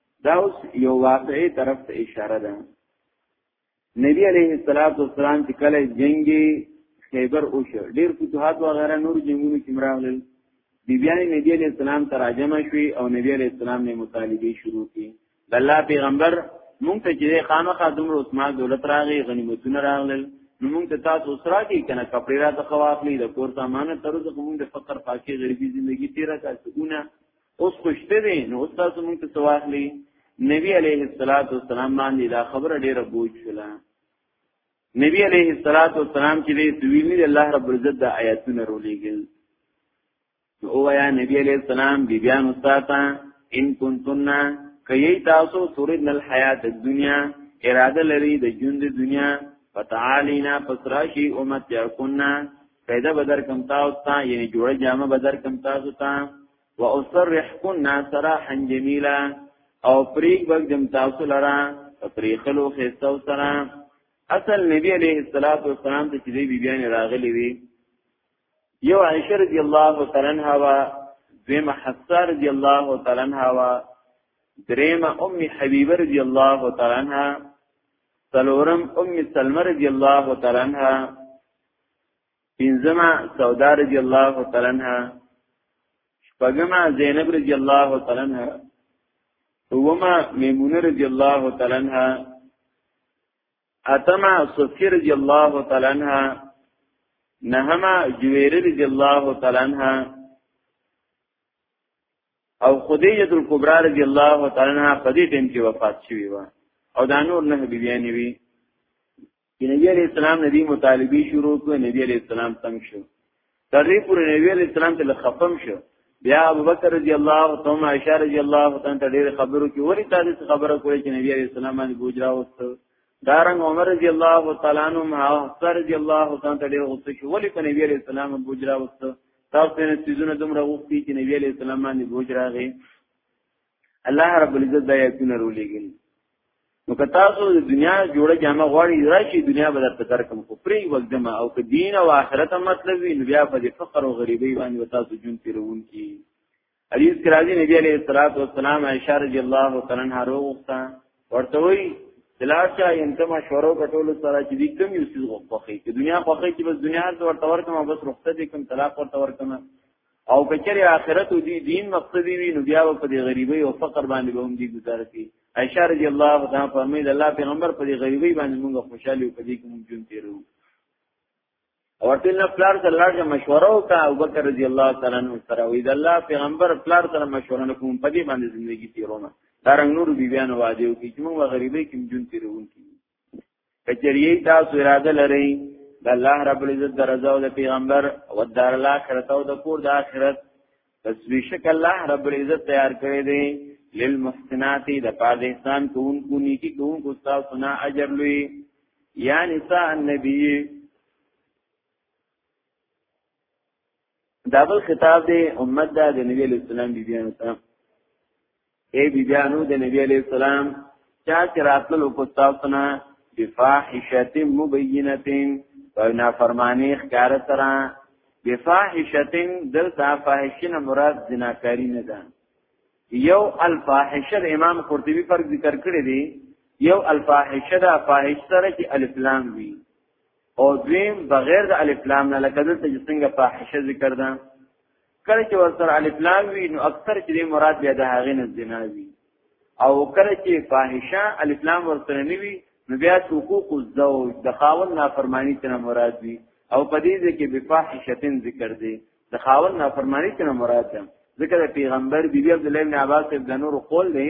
Speaker 1: دا اوس یو واقعي طرف ته اشاره ده نبی علیه الصلاۃ والسلام چې کله جنگي خیبر او شو ډیر فتوحات و غیره نور جنگونو کې مراغلل بیبیان نبی علیہ السلام تر راجمه شوی او نبی علیہ السلام نه مطالبه شروع کی د الله پیغمبر مونږ ته چې خامخا دومره عثمان دولت راغی غنیمتونه راغلل نو مونږ ته تاسو سره کی کنه کپڑے را ته خواخلی د کور سامان تر څو مونږ د فقر پاکي غریبي ژوندۍ تیرا تاسو ګونه اوس خوشته دی نو اوس تاسو موږ ته سواخلی نبی علیه الصلاۃ والسلام باندې دا خبره ډیره بوج شوه نبی علیه الصلاۃ والسلام چې دی دویلی الله رب العزت د آیاتونه رولېګل او ویا نبی علیه السلام بیبیان استاتا ان کنتنا کای تاسو ترید نل حیات الدنیا اراده لري د ژوند دنیا فتعالینا پسراشی امت یا کنا پیدا بدر کم تاسو ته یعنی جوړه جامه بدر کم تاسو ته واسرحكن سراحا جميلا او فریق بگدم تاسو لرا فریقلو خیستو سرا اصل نبی علیہ الصلوۃ والسلام ته چې بی بیان راغلی وی یو عائشہ رضی الله تعالی عنها وا دیمه حفصه رضی الله تعالی عنها وا دریمه ام حبیبه رضی الله تعالی عنها سلورم ام سلمہ رضی الله تعالی عنها پنځمه سودا رضی الله تعالی عنها شپږمه زینب رضی الله تعالی عنها اومه میمونه رضی الله تعالی عنها اتمه صفیه رضی الله تعالی عنها نهمه جویری رضی الله تعالی عنها او خدیجه الکبرى رضی الله تعالی عنها په دې ټیم کې وفات شوې و او دا نور نه بیبیانې وی چې نبی علیہ السلام ندی مطالبه شروع کړ نبی علیہ السلام تنگ شو تر دې پورې نبی علیہ السلام ته خپم شو بیا ابوبکر رضی الله تعالی عائشہ رضی الله تعالی ته ډېر خبرو کې وری تاسو خبره کوي چې نبی علیہ السلام باندې بوجرا وسته دارنګ عمر رضی الله تعالی عنہ حفصه رضی الله تعالی ته ډېر غوسه شو ولی په نبی علیہ السلام بوجرا وسته تاسو نه سيزونه دومره وختي چې نبی علیہ السلام باندې بوجرا غي الله رب العزت دا یتونه رولیږي نو که تاسو د دنیا جوړه جامه غواړي راشي دنیا به درته درکم خو پری وګدمه او که دین او آخرت مطلب وي نو بیا په فقر او غریبی باندې تاسو جون تیرون کی حدیث کې راځي نبی عليه الصلاه والسلام عائشه رضی الله تعالی عنها وروغتا ورته وی دلارچا انتم شورو کټول سره چې دې کم یو څه غوښخې چې دنیا خوخې چې بس دنیا ته ورته ورکم بس رخصت کوم طلاق ورته ورکم او کچره آخرت او دی دین مقصدی وی نو بیا په دې غریبۍ او فقر باندې به هم دی گزاره کوي عائشہ رضی الله تعالی فرمایي د الله پیغمبر په دې غریبۍ باندې موږ خوشاله او په دې کې موږ جون تیرو او ټول نه پلار سره لاړه مشوره وکړه او بکر رضی الله تعالی عنہ سره وی د الله پیغمبر پلار سره مشوره نکوم په دې باندې ژوندۍ تیرونه دا رنګ نور بیبیانو واده وکړي چې موږ غریبۍ کې جون تیرو کچریه تاسو اراده لرئ د الله رب العزت درجه او د پیغمبر او د دار الاخرت او د کور د اخرت پس بیشک الله رب العزت تیار کړی دی للمحسنات د پاد احسان کوونکو نیکی کوونکو تاسو نه اجر لوی یا نساء النبی دا بل خطاب دی امت دا د نبی علیہ السلام بی بیانو تا اے بی بیانو د نبی علیہ السلام چا چې راتلو کو تاسو نه بفاحشه مبینه په نافرمانی ښکار سره بفاحشه دلته فاحشنه مراد زناکاری نه ده یو الفاحشه د امام قرطبي پر ذکر کړی دی یو الفاحشه د فاحش سره چې الف لام وی او دویم بغیر د الف لام نه لکه دلته چې څنګه فاحشه ذکر ده کله چې ورسره الف لام وي نو اکثر چې مراد بیا د هغې نه زنا وي او کله چې فاحشه الف لام ورسره نه وي نو بیا حقوق الزوج د خاوند نافرمانی څخه مراد وي او په دې ځکه به فاحشتن ذکر دی د خاوند نافرمانی څخه مراد ده ذکر پیغمبر بیبي عبد الله بن عباس ابن نور قول دی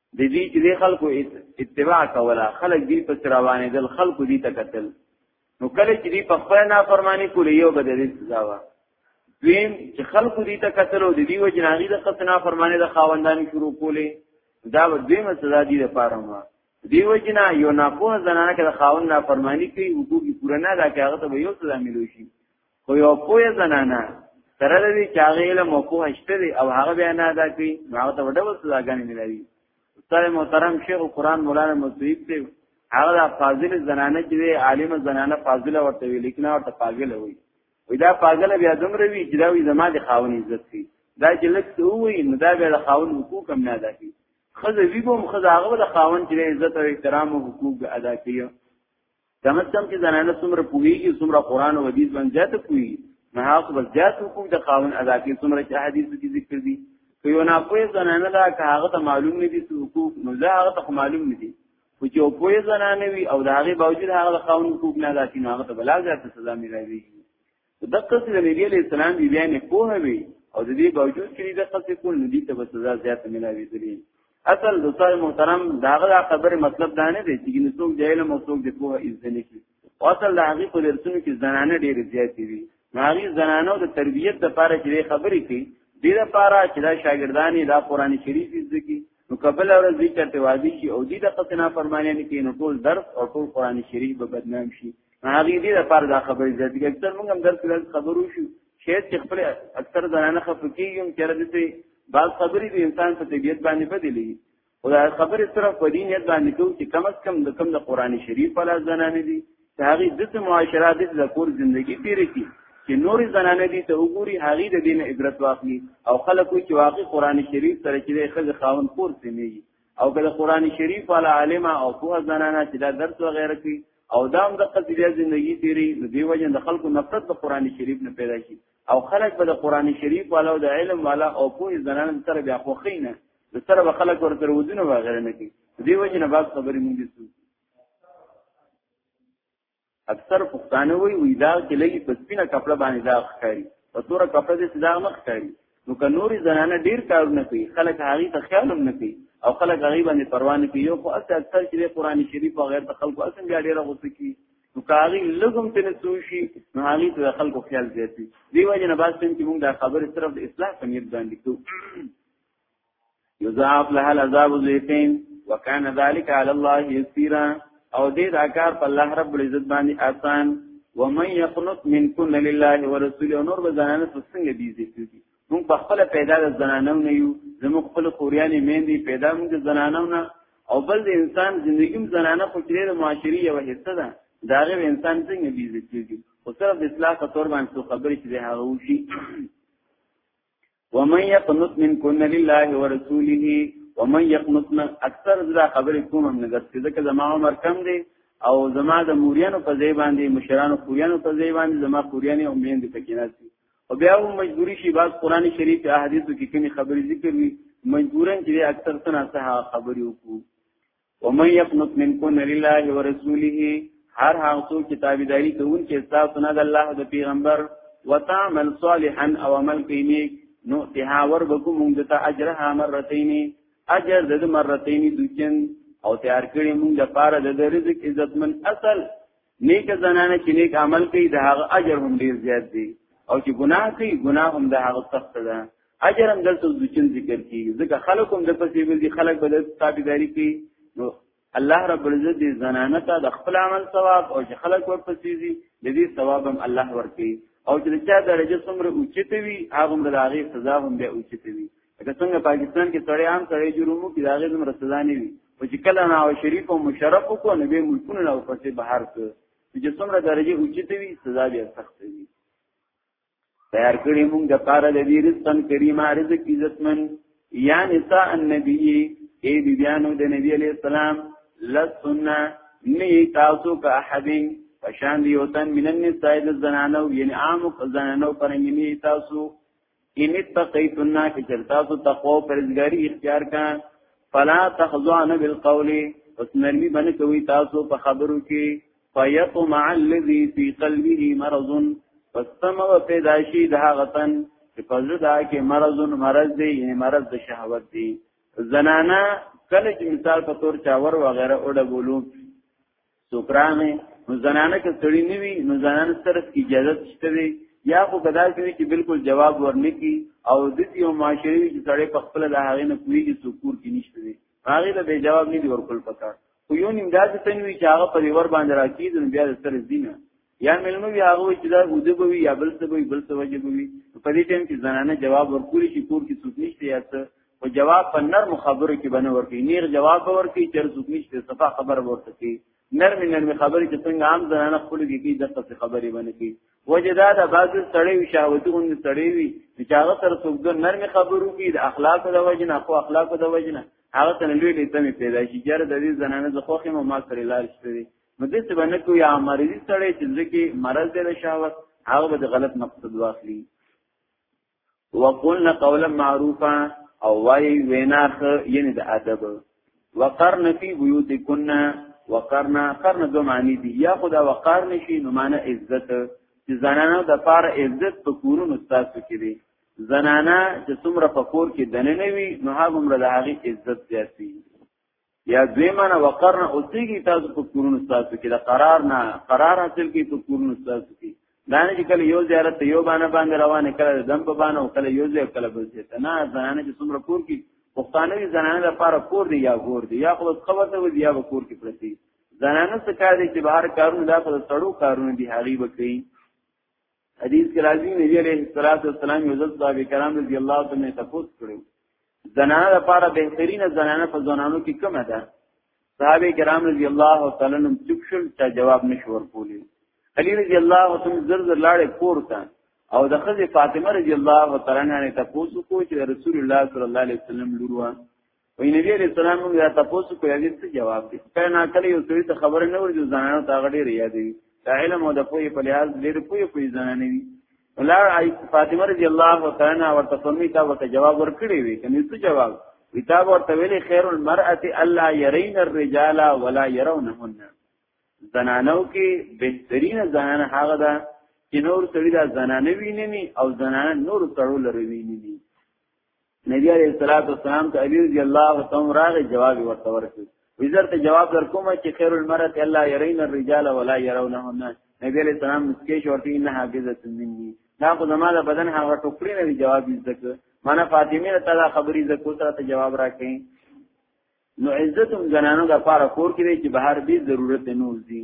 Speaker 1: د دې چې د خلکو اتباع کوله خلک دې په روانې دل خلکو دې تکتل نو کله چې دې په خپل نافرمانی کولې یو به د دې سزا و دویم چې خلکو دې تکتل او د دې وجناغي د خپل نافرمانی د خاوندان شروع کولې دا به دویمه سزا دې لپاره و دې وجنا یو ناپوه زنانه کې د خاوند نافرمانی کوي حقوقي پوره نه دا کې هغه ته یو سزا ملوي شي خو یو پوهه زنانه سره د دې چې هغه علم او پوهه شته دی او هغه بیا نه ادا کوي نو هغه ته وډول سزاګانې ملوي استاد محترم شیخ قرآن مولانا مصیب ته هغه فاضل زنانه چې عالم زنانه فاضله ورته وی لیکن ورته پاگل وي وی دا پاگل بیا دومره وی چې دا وی زما د خاون عزت دی دا چې لکه وی نو دا بیا د خاون حقوق هم نه ادا کوي خزه وی بوم خزه هغه د خاون چې عزت او احترام او حقوق ادا کوي کم از کم چې زنانه څومره پوهیږي څومره قران او حدیث باندې زیاته پوهیږي نه هغه بس زیات حقوق د خاون ادا کوي څومره چې حدیث کې ذکر دي که یو نه پوهه زنانه دا که هغه ته معلوم نه دي چې حقوق نو زه هغه ته معلوم نه دي خو چې پوهه زنانه وي او د هغه باوجود هغه د خاون حقوق نه ادا کوي هغه ته بلا زیاته سزا ملایوي د قصې د نبی علی السلام بی بیان په هوی او د دې باوجود چې د قصې کول ندی ته به سزا زیات ملاوي دي اصل د استاد محترم داغه خبره مطلب دا نه دی چې نسوک جاهل مو څوک د په عزت نه کی اصل د هغه په درسونو کې زنانه ډېر زیات دي هغه زنانو د تربیت لپاره چې خبرې کوي د لپاره چې دا شاګردانی دا قران شریف زده کی نو قبل اور دې چرته واضح شي او دې د قصنا فرمایلی نه کې نو ټول درس او ټول قران شریف به بدنام شي هغه دې د پاره دا خبرې زړه دي اکثر موږ هم درس کول خبرو شو شاید چې خپل اکثر زنانه خفقېږم چې را دې بعض خبرې د انسان په طبیعت باندې بدلې او دا خبرې صرف په دې نیت باندې کوو چې کم از کم د کم د قران شریف په لاس زنانه دي د هغې د څه معاشره د ذکر ژوندۍ تیرې کی چې نورې زنانه دي ته وګوري هغه د دین عبرت واخلي او خلکو چې واقعي قران شریف سره چې د خځه خاون پور سمېږي او که د قران شریف والا عالم او په زنانه چې دا درس وغیرہ کوي او دام د قصیده زندگی تیری نو دی وجه د خلکو نفرت د قران شریف نه پیدا شي او خلک به د قران شریف والا او د علم والا او په زنانه سره بیا خوخینه د سره خلک ورته ودونه وغیرہ نه کوي دی وجه نه باز خبرې مونږ اکثر پښتانه وی وی دا چې لګي په سپینه کپړه باندې دا ښکاری په تور کپړه دې دا مخ ښکاری نو که نوري زنانه ډیر کارونه کوي خلک هغه ته خیال هم نه کوي او خلک هغه باندې پروا نه کوي یو خو اکثر اکثر چې قرآن شریف او غیر د خلکو اصلا بیا ډیره غوسه کوي نو کاغي لګم تنه سوشي نو هغه ته خلکو خیال زیاتی دی وجه نه باز چې موږ دا خبره صرف د اصلاح په نیت باندې کوو یضاعف لها العذاب ذیفین وکانه ذلک علی الله یسیرا او دې دا کار په الله رب العزت باندې آسان ومن یقنط منکن لله ورسوله نور به زنانه څنګه دي ذکر دي موږ په خپل پیدا د زنانو نه یو زموږ خپل خوريانې میندې پیدا موږ د زنانو نه او بل د انسان ژوندۍ هم زنانه خو چې د معاشري یو حصہ ده دا غو انسان څنګه بي عزت کیږي او صرف د اصلاح په تور باندې خبرې چې هغه وشي ومن يقنط منكن لله ورسوله ومن يقنط اکثر زړه خبرې کوم هم نظر چې ځکه زما عمر کم دی او زما د موريانو په ځای باندې مشرانو خوريانو په ځای باندې زما خوريانې او مين دي پکې ناشتي او بیا هم مجبوری شي بعض قران شریف او احادیثو کې کومې خبرې ذکر وي مجبورن چې اکثر څنګه څه خبرې وکړو ومن يقنط منكن لله ورسوله هر هغه څوک چې تابعداري کوونکي تاسو نه د الله د پیغمبر وتعمل صالحا او عمل کوي نو تها ور بکو مونږ ته اجرها مرتين اجر د مرتين دوچن او تیار کړی مونږ د پاره د رزق عزتمن اصل نیک زنانه چې نیک عمل کوي د هغه اجر هم ډیر زیات دی او چې ګناه کوي ګناه هم د هغه سخت ده اجر هم دلته ځکه ذکر کیږي ځکه خلک هم د پسې ول دي خلک بدل تابعداري کوي نو الله رب العزت دې زنانه ته د خپل عمل ثواب او چې خلک ورپسې دي د دې ثواب هم الله ورکړي او چې چا درجه څومره اوچته وي هغه هم د هغه سزا هم به اوچته وي که څنګه پاکستان کې سړی عام سړی جرمو کې داغه زم رسدانې وي او چې کله نه او شریف او مشرف کو نه به ملکونه نه پسې بهر ته چې څومره درجه اوچته وي سزا به سخت وي تیار کړی موږ د پاره د دې رزقن کریمه رزق عزتمن یا نساء النبی ای بیبیانو د نبی علی السلام لسنا نی تاسو کا احدین پشان دیوتن من النساء الزنانو یعنی عام زنانو پرنګی نی تاسو ان اتقیتن کی چرتا سو تقوا او پرهیزګاری اختیار کا فلا تخضعن بالقول پس نرمی باندې کوي تاسو په خبرو کې فیطمع الذی فی قلبه مرض پس تم و پیدا شي د هغه تن چې په زړه دا کې مرض مرض دی یعنی مرض د شهوت دی زنانا کله چې مثال په تور چاور وغیرہ اوډه بولو سوکرانه نو زنانه کې سړی نیوي نو زنانه طرف اجازه شته وي یا خو کدا کوي چې بالکل جواب ورنکي او د دې یو معاشري چې سړی په خپل د هغې نه کوي چې سکور کې نشته وي هغه ته به جواب نه دی ورکول پکار خو یو نیم داسې تنوي چې هغه په ور باندې راکېږي نو بیا د سر دینه یا ملمه وی هغه چې دا اوده بوي یا بل څه بوي بل څه وجه بوي په دې ټیم کې زنانه جواب ورکولي چې کور کې څوک نشته یا څه او جواب په نرم خبرو کې بنه ورکي نیر جواب ورکي چې څوک نشته صفه خبر ورته کوي نرم نرم خبرې چې څنګه عام زنانه خپل کې کې دغه څه خبرې باندې کوي وجه دا د بعض سړی وي شاوتون سړی وي چې هغه سره څوک د نرم خبرو کې د اخلاق د وجه نه خو اخلاق د وجه نه هغه څنګه لوی لیدمه پیدا شي جره د دې زنانه د خوخه مو ما سره لار شته نو دې څه باندې کو یا مرضی سره چې ځکه مرض دی شهوت هغه به غلط مقصد واخلي وقلنا قولا معروفا او وای وینا خ یعنی د ادب وقرن فی بیوتکن وقرن قرن دو معنی دی یا خدا وقرن شی نو معنی عزت چې زنانه د پار عزت په کورونو تاسو کې دی زنانه چې څومره په کور کې دنه نه وي نو هغه عمر د هغه عزت زیاتی یا دویمانه وقرن اوسیږي تاسو په کورونو تاسو کې د قرار نه قرار حاصل کې په کورونو تاسو کې دا نه چې کله یو زیارت یو باندې باندې روانه کله دم په باندې او کله یو ځای کله بل ځای ته نه ځانانه چې څومره کور کې پښتانه دي ځانانه لپاره کور دی یا ګور دی یا خو خبر ته ودی یا کور کې پرتی ځانانه څه کار دي چې بهر کارونه دا خو سړو کارونه دي هغه وکړي حدیث کې راځي نبی عليه الصلاه والسلام یو ځل صحابه کرام رضی الله تعالی عنہ تفوس کړو زنانه لپاره بهترینه زنانه په زنانو کې کومه ده صحابه کرام رضی الله تعالی عنہ چوپ شول چې جواب نشو ورکولی علی رضی الله تعالی زر زر لاړې پورته او د خځه فاطمه رضی الله تعالی عنها ته پوښتنه کوي چې رسول الله صلی الله علیه وسلم لوروا وی نبی علیہ السلام موږ دا تاسو کو یوه څه جواب دی کله نا کله یو څه خبر نه ورځو ځانانو ته غړي ریا دی دا علم او د پوی په لحاظ ډیر پوی پوی ځانانه وی ولار فاطمه رضی الله تعالی عنها ورته فهمی تا ورته جواب ورکړي وی کني څه جواب کتاب ورته ویلي خیر المرأه الا يرين الرجال ولا يرونهن زنانو کې بهترین زنانه هغه ده چې نور سړي دا زنانه ویني او زنانه نور سړو لره ویني نبی علیہ الصلوۃ والسلام ته علی رضی الله تعالی راغی جواب ورته ورکړ وزر ته جواب درکوم چې خیر المرات الله يرین الرجال ولا يرونهن نبی علیہ السلام مسکی شورتی نه حافظه مني دا خو زماده بدن هغه ټوکړي نه دی جواب زکه معنا فاطمه تعالی خبري زکو سره ته جواب راکې نو عزت هم زنانو د پاره کور کې چې بهر به ضرورت نه وځي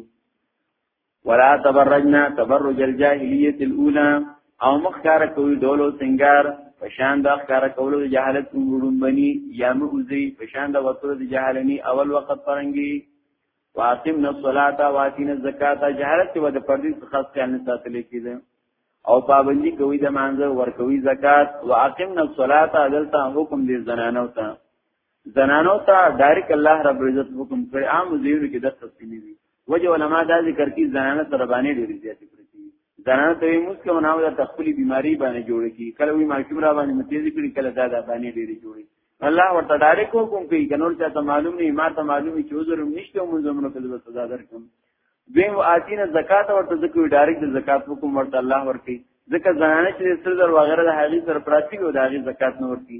Speaker 1: ولا تبرجنا تبرج الجاهلیه الاولى او مخکار کوي ډولو سنگار پشان د ښکار کولو د جهالت وګړون بني یا موزي پشان د وصول د جهالني اول وخت پرنګي واقم الصلاه واتین الزکات جهالت و د پردي خاص خیال نه ساتل کیږي او پابندي کوي د مانزه ورکوي زکات واقم الصلاه دلته حکم دې زنانو ته زنانو ته ډایرک الله رب العزت حکم کړی عام زیونو کې د تفصیلی وی وجه علما دا ذکر کی زنانه سره باندې ډیری زیاتې کړی زنانه ته موږ کوم نه د تخپلی بیماری باندې جوړ کی کله وی ماشوم را باندې متیز کړی کله دا دا باندې ډیری جوړ الله ورته ډایرک حکم کوي کنور چا ته معلوم نه ما ته معلوم چې عذر نشته موږ زمونږ په سزا درکم دویم آتینا زکات ورته ذکر ډایرک د زکات حکم ورته الله ورکی ځکه زنانه چې سر در وغیرہ د حاجی سره پراتی او د حاجی زکات نه ورکی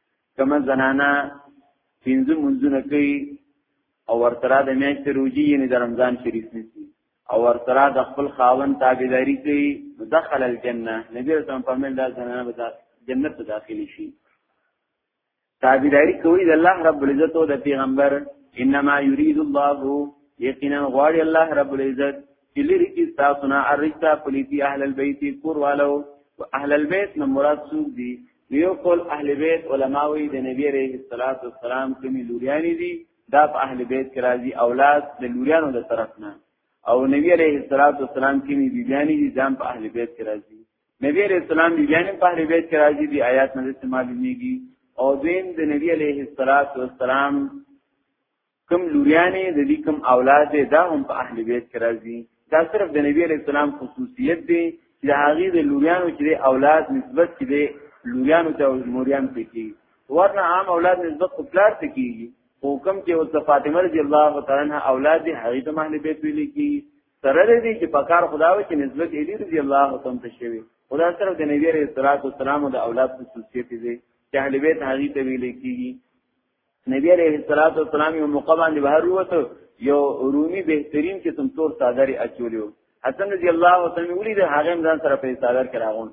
Speaker 1: کومه زنانه پنځه منځونه کوي او ورترا د میاشتې روزي یې د رمضان شریف نسی او ورترا د خپل خاون تابعداري کوي مدخل الجنه نبی رسول الله فرمایل دا زنانه به جنت ته داخلي شي تابعداري کوي د الله رب العزت او د پیغمبر انما يريد الله یقینا غواړي الله رب العزت چې لري کې تاسو نه ارجدا پلیتی اهل البیت کور والو اهل البیت نه مراد څوک دي یو قول اهل بیت علماوی د نبی عليه الصلاه والسلام کومي لورياني دي دا په اهل بیت کې راځي اولاد د لوريانو د طرف نه او نبی عليه الصلاه والسلام کومي بیبياني دي دا په اهل بیت کې راځي نبی عليه السلام بیبياني په اهل بیت کې راځي دي آیات نه استعمالېږي او دین د نبی عليه الصلاه والسلام کم لوریانې د دې کم اولاد دا هم په اهل بیت کې راځي دا صرف د نبی علیہ السلام خصوصیت دی چې د هغه د لوریانو چې اولاد نسبت کې دی لوریانو ته موریان پکې ورنه عام اولاد نسبت خو پلار ته کیږي او کم چې او فاطمه رضی الله تعالی عنها اولاد دی هغه ته اهل بیت ویل کی سره دې چې پکار خداوي چې نسبت علی رضی الله تعالی ته شوی خدا سره د نبی علیہ السلام او د اولاد خصوصیت دی چې اهل بیت هغه ته ویل کیږي نبی علیہ الصلوۃ والسلام یو موقع باندې بهر وته یو رومي بهترین قسم تور صادری اچولیو حسن رضی الله تعالی عنہ ولید هغه ځان سره په صادر کې راغونډ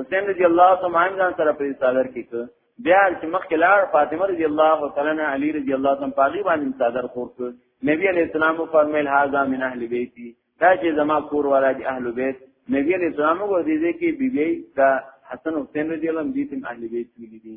Speaker 1: حسین رضی الله تعالی عنہ ځان سره په صادر کې کړ بیا چې مخکې لاړ فاطمه رضی الله تعالی عنها علی رضی الله تعالی عنہ پاغي باندې صادر خور کړ نبی علیہ السلام فرمایل هاذا من اهل بیتی دا چې زما کور والا دی اهل بیت نبی علیہ السلام کو دې دې کې بیبي دا حسن حسین رضی الله عنهم دې تم اهل بیت ویلي دي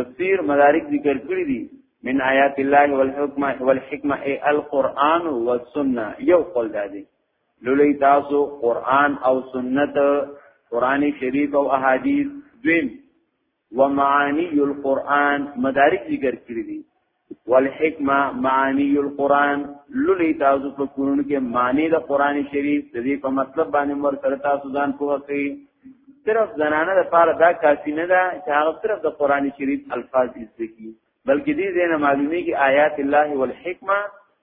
Speaker 1: تفسیر مدارک ذکر کړی دي من آیات الله والحکمه والحکمه ای القرآن والسنه یو قول دادی لولی تاسو قرآن او سنت قرآن شریف او احادیث دویم ومعانی القرآن مدارک ذکر کړی دي والحکمه معانی القرآن للی تاسو په کورونو کې معنی د قرآن شریف د دې په مطلب باندې مر سره تاسو ځان پوه کړئ صرف زنانه د پاره دا کافی نه ده چې هغه صرف د قرآن شریف الفاظ زده کی بلکې دې زنه معلومی کې آیات الله والحکمه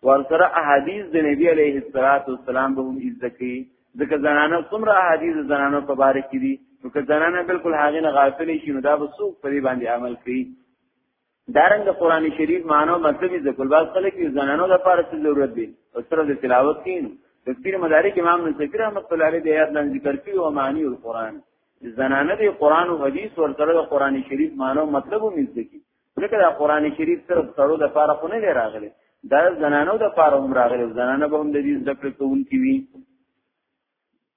Speaker 1: ورسره احادیث د نبی علیه الصلاۃ والسلام به هم زده کی ځکه زنانه څومره احادیث زنانه په باره کې دي نو که زنانه بالکل هغه نه غافل شي نو دا به څوک په دې باندې عمل کوي دارنګ قران شریف معنی او مطلب یې ذکر باز خلک یې زنانو لپاره څه ضرورت دی او سره د تلاوت کین تفسیر مدارک امام نصفی رحمت الله علیه د آیات لاندې ذکر کړي او معنی القرآن زنانه دی قرآن او حدیث ورته د قران شریف معنی او مطلب هم ځکه ځکه د قران شریف سره سره د فارغ نه دی راغلی دا زنانو د فارغ هم راغلی زنانه به هم د دې ذکر کوونکی وي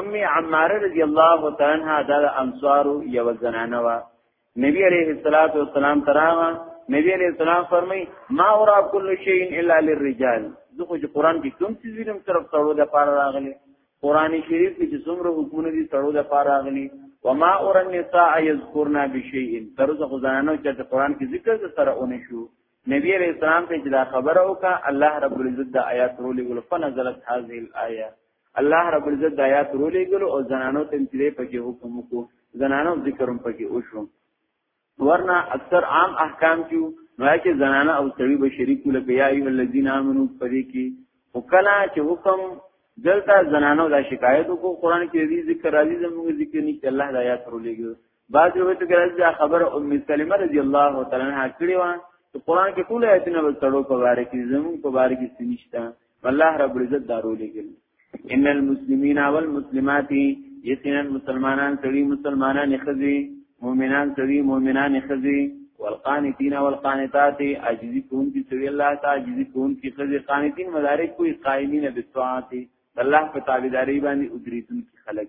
Speaker 1: ام عماره رضی الله تعالی عنها د انصارو یو زنانه وا نبی علیہ الصلوۃ والسلام تراغه نبی علیہ السلام فرمای ما اورا کل شیء الا للرجال زه خو قرآن کې کوم څه وینم طرف تړو د پاره راغلی قرآن شریف کې څومره حکمونه دي تړو د پاره راغلی وما اور النساء یذکرنا بشیء تر زه خدانو چې قرآن کې ذکر سره اونې شو نبی علیہ السلام ته دا خبره وکړه الله رب العزت د آیات رولې ګل فنزلت هذه الايه الله رب العزت د آیات رولې ګلو او زنانو تم چې په کې حکم وکړو زنانو ذکرم په کې وشو ورنه اکثر عام احکام چې نو کې زنانه او سړي به شریکو لکه یا ایو الذین آمنو پرې کې او کله چې حکم دلته زنانو دا شکایت وکړو قران کې دې ذکر راځي زموږ ذکر نه کې الله د آیات رولې ګلو بعض روایت کې راځي دا خبره ام سلمہ رضی الله تعالی عنها کړې و چې قران کې ټول آیتونه به تړو په واره کې زمون په واره کې سنشتہ الله رب العزت دارو لګل ان المسلمین والمسلمات یقینا مسلمانان سړي مسلمانان خزي مؤمنان سړي مؤمنان خزي والقانتين والقانتات عاجزي کوم دي سوي الله تعالی عاجزي کوم دي خزي قانتين مدارک کوئی قائمين بالطاعات الله په تابعداري باندې ادریتون کې خلق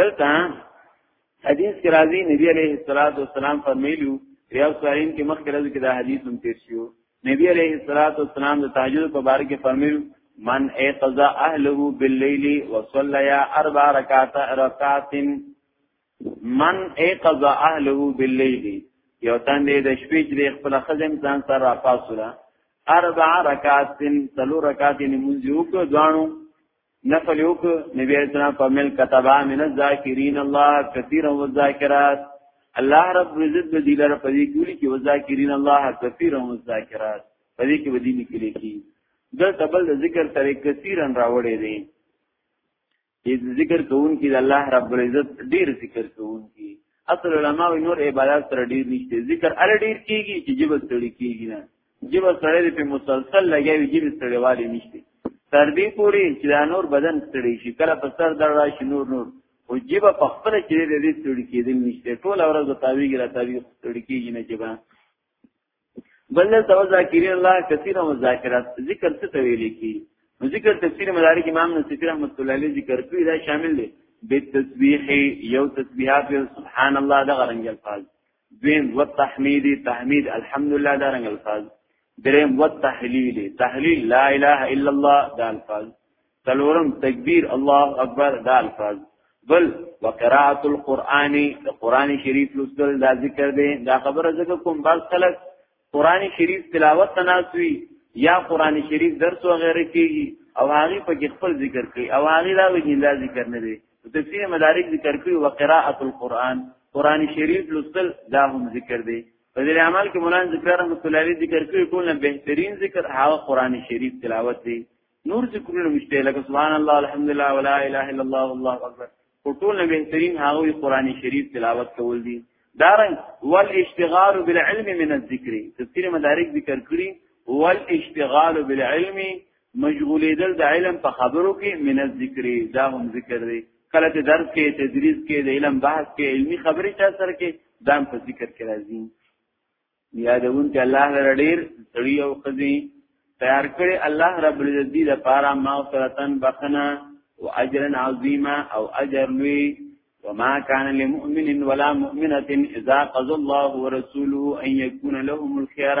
Speaker 1: دلته حدیث کې راځي نبی عليه الصلاه والسلام فرمایلیو ریاض صالحین کې مخکې راځي کې دا حدیث هم تیر شو نبی عليه الصلاه والسلام د تهجد په باره کې فرمایلیو من اقضا اهله بالليل وصلى اربع رکعات رکعات من اقضا اهله بالليل یو تن دې د شپې چې خپل خزم ځان سره راپاسوله اربع رکعات تلو رکعات نمونځ یو کو ځانو نفل یو کو نبی علیہ السلام فرمایل کتبا من الذاکرین الله کثیرا والذاکرات الله رب عزت به دې لپاره پدې کولی کې والذاکرین الله کثیرا والذاکرات پدې کې ودی نکلی کی د تبل ذکر تر کثیرا راوړې دي دې ذکر کوون کې الله رب عزت ډیر ذکر کوون کې اصل علماء نور عبادت تر ډیر نشته ذکر ال ډیر کیږي چې جبل تړي کیږي نه جیب سره دې په مسلسل لګیاوي جیب سره والی نشته تر دې پوري چې دا نور بدن ستړي شي کله په سر در راشي نور نور او جیب په خپل چې دې ستړي کېدل نشته ټول ورځ د تاویګ را تاویګ ستړي کېږي نه جیبه بل ته ذاکرین الله کثیر مذاکرات ذکر څه ته ویل کی ذکر تفسیر مدارک امام نصفی رحمت الله علیه ذکر کوي دا شامل دی بالتسبیح یو تسبیحات سبحان الله دا غرنګ الفاظ دویم و تحمید تحمید الحمدلله دا رنګ الفاظ دریم و تحلیل تحلیل لا اله الا الله دا الفاظ تلورم تکبیر الله اکبر دا الفاظ بل وقراءه القرآن قرآن شریف لوستل دا ذکر دی دا خبره ذکر کوم بل خلک قران شریف تلاوت تناسوي یا قران شریف درس و غیره کیږي او هغه په خپل ذکر کوي او هغه دا وجه دا ذکر نه دی تفسیر مدارک ذکر کوي وقراءه القرآن قران شریف لوستل دا هم ذکر دی په دې عمل کې مولانا ذکر رحمت الله علیه ذکر کوي ټول نه بهترین ذکر هغه قران شریف تلاوت دی نور ذکرونه مشته لکه سبحان الله الحمدلله ولا اله الا الله والله اکبر ټول نه بهترین هغه قرآن شریف تلاوت کول دي دارن والاشتغال بالعلم من الذکر تفسیر مدارک ذکر کړی والاشتغال بالعلم مشغولیدل د علم په خبرو کې من الذکر دا هم ذکر دی کله چې درس کې تدریس کې د علم بحث کې علمی خبرې چا سره کې دا هم په ذکر کې راځي یادون چې الله لره ډیر سړی او خزي تیار کړي الله رب العزت دې لپاره مغفرتن بخنه او اجرا عظیما او اجر لوی وما كان لمؤمن ولا مؤمنه اذا قضى الله ورسوله ان يكون لهم الخيار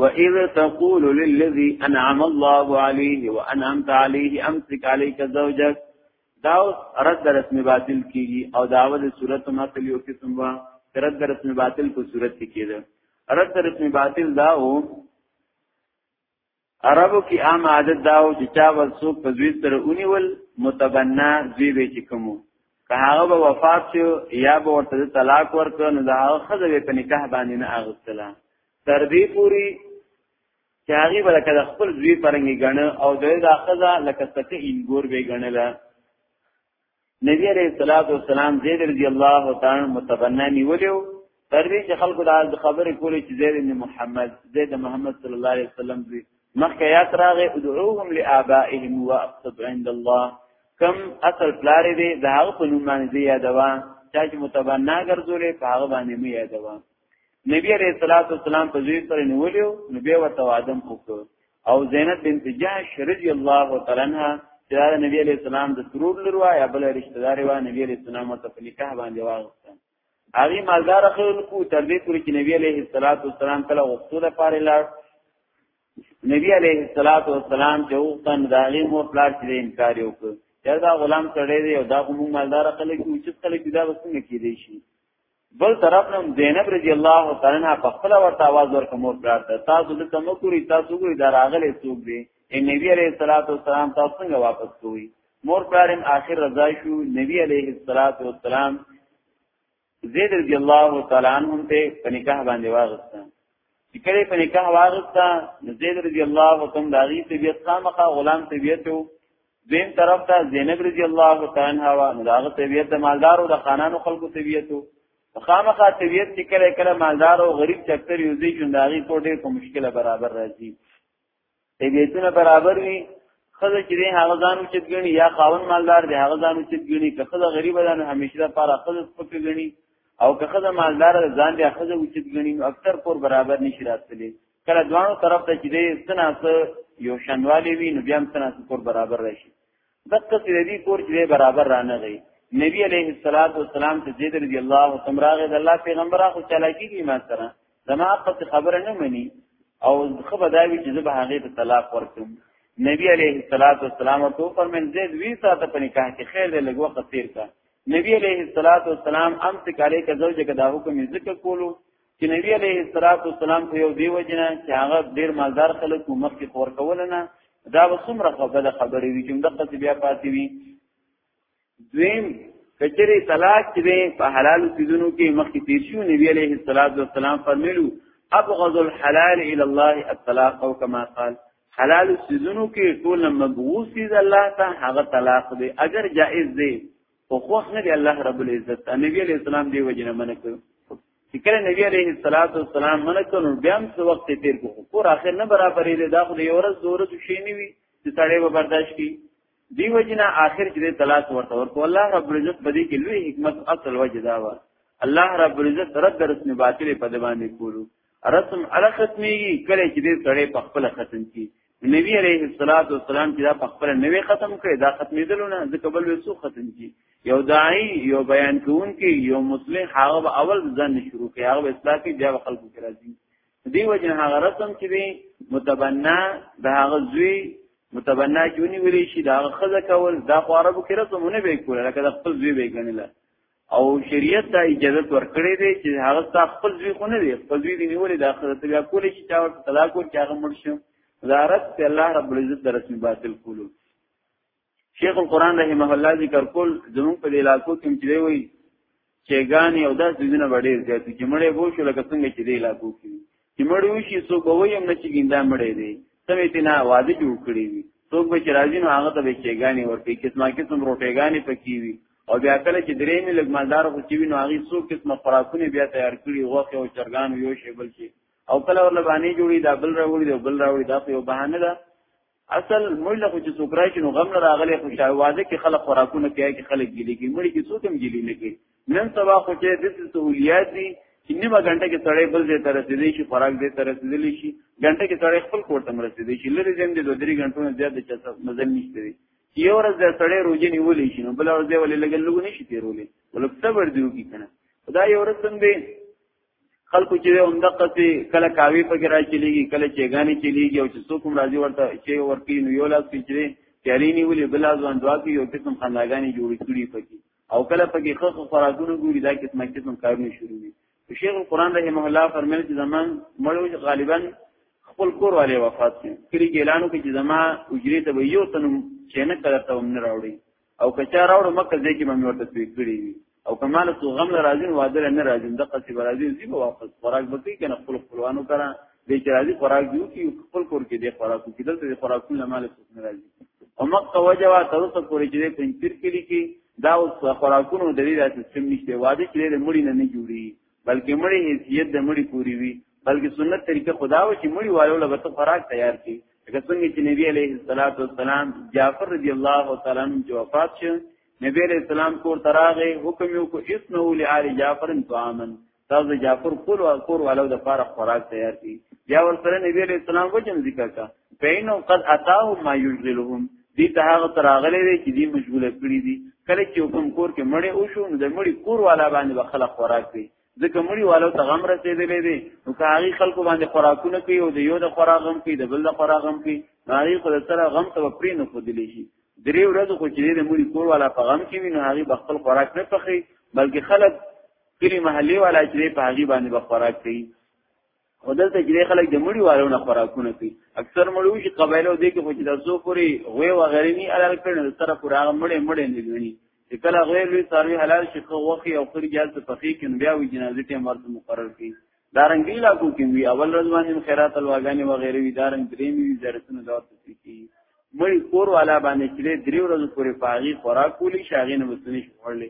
Speaker 1: وَإِذْ تَقُولُ لِلَّذِي أَنْعَمَ اللَّهُ عَلَيْهِ وَأَنْعَمْتَ عَلَيْهِ أَمْسِكْ عَلَيْكَ زَوْجَكَ دا رد رسم باطل کیږي او داوه د صورت مثل یو قسم وا رد رسم باطل په صورت کې کېده رد رسم باطل دا و عربو کې عام عادت داو چې چا ول څوک په زوی سره اونیول متبنا زوی به چې کومو که هغه به وفات شو یا به ورته طلاق ورکړ نو دا هغه خزه به په نکاح باندې نه اغستله تر دې پوری چې هغه به لکه خپل زوی پرنګي غنه او د دا خزه لکه ستې انګور به غنله نبی علیہ الصلوۃ والسلام زید رضی الله تعالی متبنا نیولیو تر دې چې خلکو دا خبرې کولې چې زید بن محمد زید محمد صلی الله علیه وسلم دی مخکې یاد راغې ادعوهم لآبائهم واقصد عند الله کم اصل پلار دی دا هغه په نوم باندې یادوا چې متبنا ګرځولې په هغه باندې مې یادوا نبی علیہ الصلوۃ والسلام په ځوی سره نیولیو نو به وته آدم وکړ او زینب بنت جاش رضی الله تعالی عنها چې دا نبی علیہ السلام د ترور لروا یا بل رشتہ دار و نبی علیہ السلام ته په نکاح باندې واغسته هغه مالدار خلکو تر دې پورې چې نبی علیہ الصلوۃ والسلام کله غوښتل پاره لاړ نبی علیہ الصلوۃ والسلام چې وختن داغي مور پلار چې انکار وکړ دا غلام کړي دی او دا هم مالدار خلک چې خلک دا وسنګ کېدی شي بل طرف نو زینب رضی الله تعالی عنها په خپل ورته आवाज ورکړ مور پراته تاسو دلته مو کوی تاسو ګوري دا راغلي څوک دی اے نبی علیہ الصلوۃ والسلام تاسو څنګه واپس کوی مور پرارم آخر رضا شو نبی علیہ الصلوۃ والسلام زید رضی الله تعالی عنهم ته په نکاح باندې واغسته چې کله په نکاح واغسته زید رضی الله تعالی عنہ داغي طبیعت خامخا غلام طبیعت وو دویم طرف ته زینب رضی الله تعالی عنها وا داغه طبیعت د مالدارو د خانانو خلکو طبیعتو خامخا طبیعت چې کله کله مالدار او غریب چکر یو ځای ژونداغي کو ډېر په مشکله برابر راځي طبیعتونه برابر وي خزه چې دی هغه ځانو چې ګڼي یا خاون مالدار دی هغه ځانو چې ګڼي که خزه غریب ده نو همیشه لپاره خزه سپک ګڼي او که خزه مالدار ده ځان دی خزه وچت ګڼي نو اکثر کور برابر نشي راتلی کله دوانو طرف ته چې دې سناسه یو شنوالی وی نو بیا هم سناسه کور برابر راشي دغه سره دې کور چې برابر رانه غي نبی علیه الصلاۃ والسلام ته زید رضی الله عنه راغی د الله پیغمبر اخو چالاکی کی ما سره زما پس خبره نه مني او خو بداوی چې زه به هغه ته طلاق ورکم نبی علیه الصلاۃ والسلام ته فرمایل زید وی ساته په نکاح کې خیر له لګو قصیر کا نبی علیه الصلاۃ والسلام امسک علیک زوجک دا حکم ذکر کولو چې نبی علیه الصلاۃ والسلام په یو دیو جنا چې هغه ډیر مالدار خلک او مخکې خور کول نه دا به څومره خبره خبرې وي چې دغه څه بیا پاتې وي دویم کچری طلاق چې په حلال سيزونو کې مخکې تیر شو نبی علیه الصلاۃ والسلام فرمایلو ابغض الحلال الى الله الطلاق او کما قال حلال سيزونو کې ټول مبغوث دي الله ته هغه طلاق دی اگر جائز دی او خوښ نه دی الله رب العزت نبی علیه السلام دی وجنه منکو چې کله نبی عليه الصلاه والسلام منکونو بیا هم څو وخت تیر کو کور اخر نه برابرې ده دا خو د یو ورځ دوره تو شي نیوي چې سړی به برداشت کی دی وجنا اخر چې طلاق ورته ورکو الله رب العزت بدی کې لوی حکمت اصل وجدا و الله رب العزت رد رسم باطل په دبانې کولو رسم علا ختمي کله چې دې سړی په خپل ختم کی نبی علیه الصلاۃ والسلام چې دا په خپل نوې ختم کړي دا ختمېدل نه ځکه بل وسو ختم کی یو داعی یو بیان کوونکی یو مسلم هغه اول ځان شروع کوي هغه اصلاح کوي بیا خلکو کې راځي دی وجه هغه رسم چې وي متبنا د هغه زوی متبنا جونی ویلی شي دا خزه کول دا خو عربو کې رسمونه به کول لکه د خپل زوی به ګڼل او شریعت دا اجازه ورکړې ده چې هغه تا خپل ځوی خو نه دی خپل ځوی دی نیولې د اخرت بیا کولې چې چا ورته طلاق ورکړي هغه مړ شو زارت ته الله رب العزت در رسمي باطل کولو شیخ القران رحمه الله ذکر کول زمون په علاقو کې چې دی وایي چې ګانې او داس دینه وړې زیات چې مړې وو شو لکه څنګه چې دی علاقو کې چې مړ وشي څوک به ویم نه چې ګیندا مړې دی سمې تینا واده جوړ کړی وي څوک به چې راځي نو هغه ته به چېګانی ورکړي قسمه قسم روټېګانی پکې وي او بیا کله چې درې مې لګ مالدار خو چې وي نو هغه څو قسمه خوراکونه بیا تیار کړي غوښه او چرګان یو شی بل شي او کله ورله باندې جوړي دا بل راوړي دا بل راوړي دا په بهانه ده اصل موږ له خو چې څوک راشي نو غم نه راغلی خو شاواده کې خلک خوراکونه کوي کې خلک ګیلې کې مړي کې څوک هم ګیلې نه کوي نن سبا خو چې د سہولیات دي چې نیمه غنټه کې سړی بل ځای ته رسیدلی شي خوراک دې ته رسیدلی شي غنټه کې سړی خپل کور ته رسیدلی شي لری زم دې دوه درې غنټو نه زیات چې څه مزل نشته دي یو ورځ د سړی روزي نیولې شي نو بل ورځ ولې لګل لګو نشي تیرولې ولکه صبر دیو کی کنه خدای ورځ څنګه خلکو چې هم د قصې کله کاوی پکې را چلیږي کله چې غانې چلیږي او چې څوک هم راځي ورته چې ورکی نو یو لاس پیچري چاري نیولې بل ځوان دعا کوي یو قسم خنداګانې جوړې کړي پکې او کله پکې خو خوراکونه ګوري دا قسمه قسم کارونه شروع دي شیخ القرآن رحمه الله فرمایي چې زمان مړو غالبا خپل کور والے وفات کړي کلی کې اعلان وکړي چې زما اجرې ته یو تنم چې نه کړه ته هم نه راوړي او که چا راوړو مکه ځای کې به مې ورته پرې کړي وي او که مال څو غم له راځي واده نه راځي د قصې به راځي زی به واپس خوراک به کوي کنه خپل خپلوانو کرا دې چې راځي خوراک دیو کې خپل کور کې دې خوراک کوي دلته دې خوراک نه مال څو نه راځي او مکه وجوا تر څو پورې چې دې پنځیر کې لیکي دا اوس خوراکونو د دې سیستم نشته واده چې دې مړی نه نه جوړي بلکې مړی حیثیت د مړی پوری وي بلکې سنت طریقه خدا و چې مړی والو له بته خوراک تیار کی لکه څنګه چې نبی علیه الصلاۃ والسلام جعفر رضی الله تعالی عنہ جو وفات شو نبی علیہ السلام کور تراغه حکم یو کو اسنو لآل جعفر طعاما تاسو جعفر کول او کور والو د پاره خوراک تیار کی بیا ورسره نبی علیہ السلام وجن ذکر کا پینو قد اتاهم ما یشغلهم دي ته هغه تراغلې دي چې دي مشغوله کړی دي کله چې حکم کور کې مړې او شو نو د مړې کور والا باندې به خلک خوراک کوي ځکه مړي والو ته غم رسیدلې دي نو کاغي خلکو باندې خوراکونه کوي او د یو د خوراک غم کوي د بل د خوراک غم کوي هغه خو د سره غم ته پرې نه خودلې شي درې ورځې خو چې د مړي کور والا په غم کې وي نو هغه خپل خوراک نه پخي بلکې خلک کلی محلي والا چې په هغه باندې به خوراک کوي خو دلته چې خلک د مړي والو نه خوراکونه کوي اکثر مړو چې قبایلو دې کې خو چې د زو پوری غوي و غیرې نه حلال کړي نو سره پورې هغه مړې مړې نه غني چې کله غوي لوی ساروي حلال شي خو وخی او خوري جاز په فقې کې بیا وی جنازې ټیم ورته مقرر کړي دارنګ دی لا کو کې وی اول ورځ باندې خیرات الواغانی و غیرې وی دارنګ درې می زرتونه دور څه کی مړي کور والا باندې چې درې ورځې پورې پاغي خوراک کولی شاغې نه مستنی شوړلې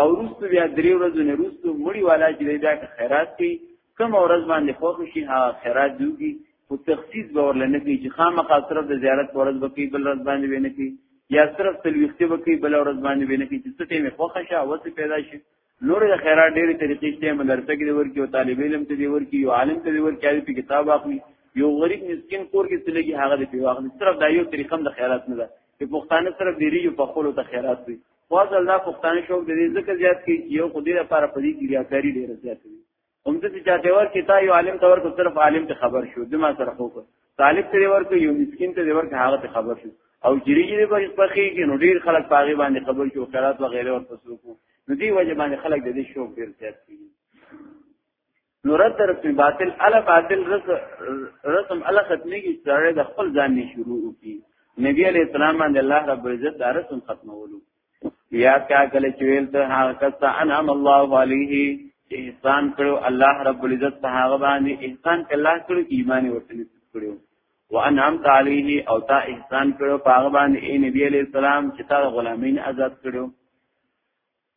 Speaker 1: او روستو بیا درې ورځې نه روستو مړی والا چې بیا خیرات کوي کوم ورځ باندې خوښ شي ها خیرات دیږي او تخصیص به ورلنه کوي چې خامخا صرف د زیارت ورځ به کوي بل ورځ باندې ونه کوي یا صرف تلويختي به کوي بل ورځ باندې ونه کوي چې څه ټیمه خوښ شي او څه پیدا شي نور د خیرات ډېری طریقې شته مدرسې کې ورکی او طالب علم ته دی ورکی او عالم ته دی ورکی او په کتاب اخلي یو غریب مسكين کور کې تلګي هغه دی واخلي صرف دا یو طریقه د خیرات نه ده چې پښتانه صرف ډېری یو په خپل ته خیرات وي خواز الله پښتانه شوق دې ځکه زیات کې یو خو دې لپاره په دې کې ریاکاری ډیر زیات دی هم دې چې چاته ور کې تا یو عالم تور کو صرف عالم ته خبر شو دما سره خو طالب ته ور کو یو مسكين ته ور کو هغه ته خبر شو او جری جری په پخې کې نو ډیر خلک پاغي باندې خبر شو خیرات و غیره ور پسو کو نو دې وجه باندې خلک دې شوق ډیر زیات کیږي نو رد رسم باطل الا باطل رسم الا ختمي کی سره د خپل ځان نه شروع کی نبی علیہ السلام باندې الله رب عزت دا رسم ختمولو یا کا کله چویل ته هغه کس انعام الله علیه احسان کړو الله رب العزت په هغه باندې احسان کله کړو ایمان ورته نصیب کړو وانعام تعالی او تا احسان کړو په هغه باندې نبی علیہ السلام چې تا غلامین آزاد کړو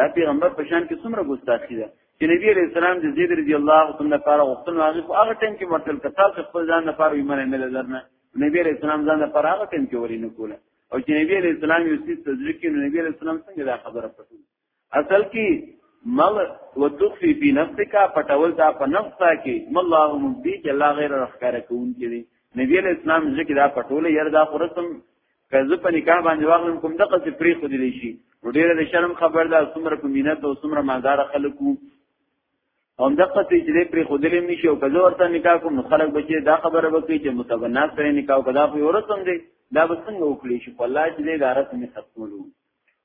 Speaker 1: دا پیغمبر په شان کې څومره ګستاخی ده چې نبی علیہ السلام د زید رضی الله عنه لپاره غوښتنه هغه خو هغه ټیم کې مرتل کتاب خپل ځان لپاره ایمان نه لرنه نبی علیہ السلام ځان لپاره هغه ټیم کې ورینه کوله او چې نبی علیہ السلام یو څه تدریک نو نبی علیہ السلام څنګه دا خبره پټه اصل کې مل وتخفي في نفسك پټول دا په نفس کې مل الله مبدي چې الله غیر رخکاره کوونکی دی نبی علیہ السلام ځکه دا پټول یره دا قرسم که زه په نکاح باندې واغلم کوم دغه څه پری خو دي شي ډیره د شرم خبر ده څومره په مینت او څومره مالدار خلکو هم دغه څه چې پری خو دي نشي او که زه ورته نکاح کوم نو خلک بچي دا خبره وکړي چې متبنا سره نکاح کدا په ورسم دي دا به څنګه وکړي شي په الله چې دې غارت نه ختمولو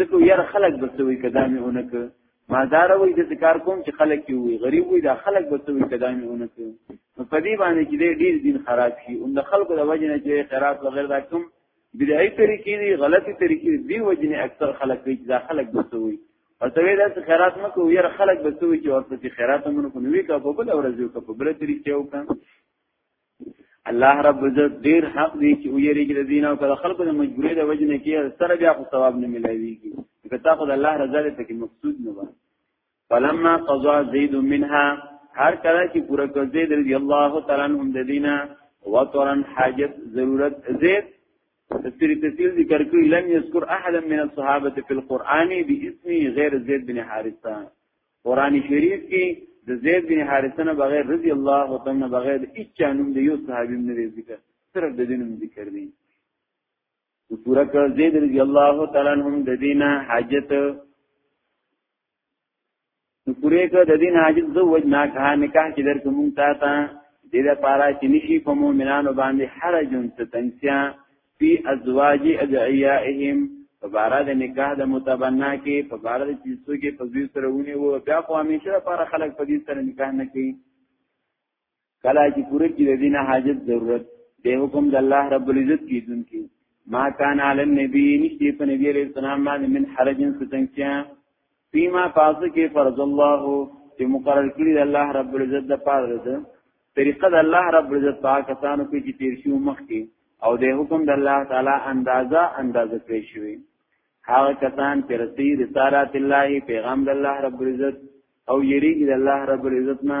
Speaker 1: ځکه یار خلک بسوي کدامي اونک مالدار وي د کار کوم چې خلک یې وي غریب وي دا خلک بسوي کدامي اونک نو په دې باندې چې ډیر دین خراب شي او د خلکو د وجه نه چې خیرات وغیر دا کوم بدعي طریقې دي غلطي طریقې دي وجه نه اکثر خلک وي چې دا خلک بسوي او ته وی دا چې خیرات مکو یار خلک بسوي چې ورته خیرات مونږ کو نوې کا په بل ورځ یو کا په بل طریقې وکړم الله رب عزت ډیر حق دی چې ویریږي د دین او کله خلکو د مجبورې د وجنه کې سره بیا خو ثواب نه ملایويږي که تا خو د الله رضا لري ته مقصود نه و فلما قضا زید منها هر کله چې پوره کړ زید رضی الله تعالی عنہ د دینه وطرن حاجت ضرورت زید تفسیر تفصیل ذکر کوي لم یذکر احد من الصحابه فی القرآن باسم غیر زید بن حارثه قران شریف کې د زید بن حارثه نه بغیر رضی الله تعالی نه بغیر د هیڅ نوم د یو صحابي نه دی ذکر صرف د دې نوم ذکر دی او پورا کړ زید رضی الله تعالی عنہ د دینه حاجت نو پورې کړ د دین حاجت زو وجنا کا نکاح چې درته مونږ تا ته دې لپاره چې نشي په مؤمنانو باندې حرجن ستنسیا فی ازواج ادعیائهم په بارا د نکاح د متبنا کې په بارا د چیزو کې په دوی سره ونی وو بیا خو همیشه لپاره خلک په دې سره نکاح نه کوي کله چې پوره کې د دین حاجت ضرورت دی حکم د الله رب العزت کې دن کې ما کان علی النبی نشته په نبی علیہ السلام باندې من حرجن ستنګیا فيما پاس کې فرض الله چې مقرر کړی الله رب العزت د پاره ده طریقه د الله رب العزت پاک کسانو کې چې تیر شو مخ کې او د حکم د الله تعالی اندازا اندازه کړی شوی هغه کسان چې رسی رسالات الله پیغام د الله رب العزت او یریږي د الله رب العزت نه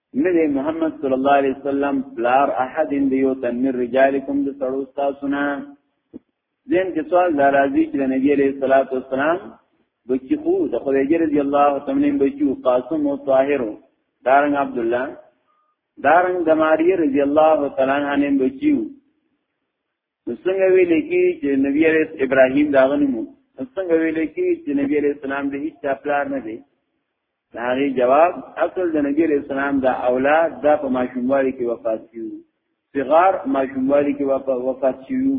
Speaker 1: ندی محمد صلی الله علیه وسلم بلار احد دیو تنمر رجالکم د سړو تاسونا زم کې سوال ناراضی چې نبی علیہ الصلوۃ والسلام بچی خو د خدیجه رضی الله تعالی عنہ بچی قاسم او طاهر دارنګ عبد الله دارنګ دماری رضی الله تعالی عنہ بچی نو څنګه ویل کی چې نبی علیہ ابراهیم دا غنمو نو څنګه ویل کی چې نبی علیہ السلام د هیڅ پلار نه دی دا غي جواب اصل د نبی علیہ السلام دا اولاد دا په ماشوموالي کې وفات شو صغار ماشوموالي کې وفات شو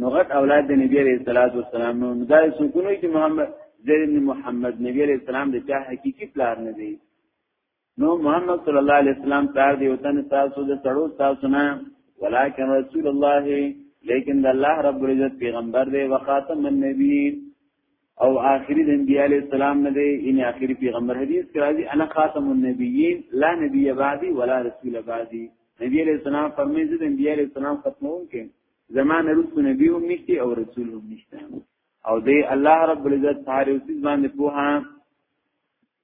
Speaker 1: نو غټ اولاد د نبی علیہ الصلوۃ والسلام نو دا سکونو چې محمد زید بن محمد نبی علیہ السلام د چا حقیقي پلار نه دی نو محمد صلی الله علیه وسلم تار دی وتن تاسو د سړو تاسو نه ولکن رسول الله لیکن د الله رب العزت پیغمبر دی وخاتم النبی او آخری د انبیاء علیہ السلام نه دی ان آخری پیغمبر حدیث کرا دی انا خاتم النبیین لا نبی بعدی ولا رسول بعدی نبی علیہ السلام فرمایي چې د انبیاء علیہ السلام ختمون کې زمانه رسول نبی هم نشته او رسول هم نشته او دی الله رب العزت هر یو څه باندې په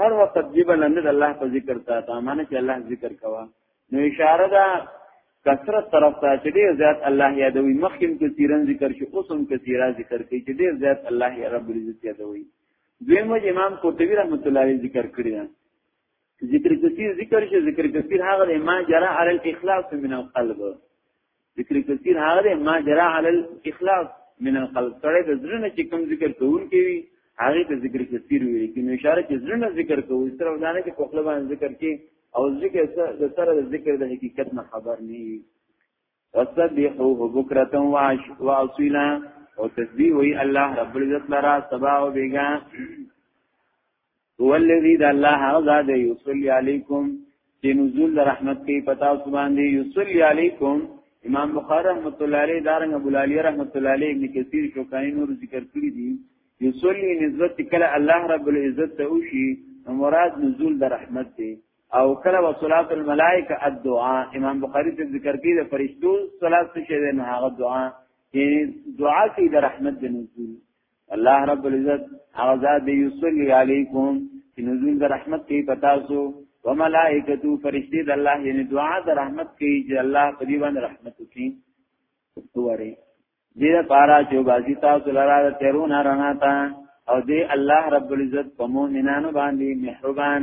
Speaker 1: هر وخت جیب لند د الله په ذکر تا ته معنی چې الله ذکر کوا نو اشاره ده کثرت طرف ته چې ډیر زیات الله یادوي مخکې کثیرن ذکر شو اوس هم کثیره ذکر کوي چې ډیر زیات الله یا رب العزت یادوي دویم امام قرطبی رحمۃ اللہ علیہ ذکر کړی دا ذکر کثیر ذکر شي ذکر کثیر هغه ما جرى على الاخلاص من القلب ذکر کثیر هغه دی ما جرا علی الاخلاص من القلب سره د زړه نه چې کوم ذکر کوون کوي هغه ته ذکر کثیر ویل کی نو اشاره چې زړه نه ذکر کوو صرف دا نه چې په خپل باندې ذکر کې او ذکر د سره د ذکر د حقیقت نه خبر نه وي وسبحوه بکرة وعشيلا او تسبیح وی الله رب العزت لرا سبا او بیگا هو الذی د الله هغه ذات دی یصلی علیکم چې نزول رحمت کوي پتا اوس باندې یصلی علیکم امام بخاری رحمت الله علیه دارنګ ابو علی رحمت الله علیه ابن کثیر شوکانی نور ذکر کړی دي یصلی نسبت کله الله رب العزت ته وشي مراد نزول د رحمت دی او کله وصلات الملائکه الدعاء امام بخاری ته ذکر کړی د فرشتو صلات څه شی نه هغه دعا یعنی دعا کې د رحمت د نزول الله رب العزت هغه ذات دی یصلی علیکم چې نزول د رحمت کوي پتا سو و ملائکتو فرشتي د الله یعنی دعا د رحمت کوي چې الله په دې باندې رحمت وکړي وګورئ دې لپاره چې بازی تاسو لاره تیرون رڼا تا او دې الله رب العزت په مؤمنانو باندې مهربان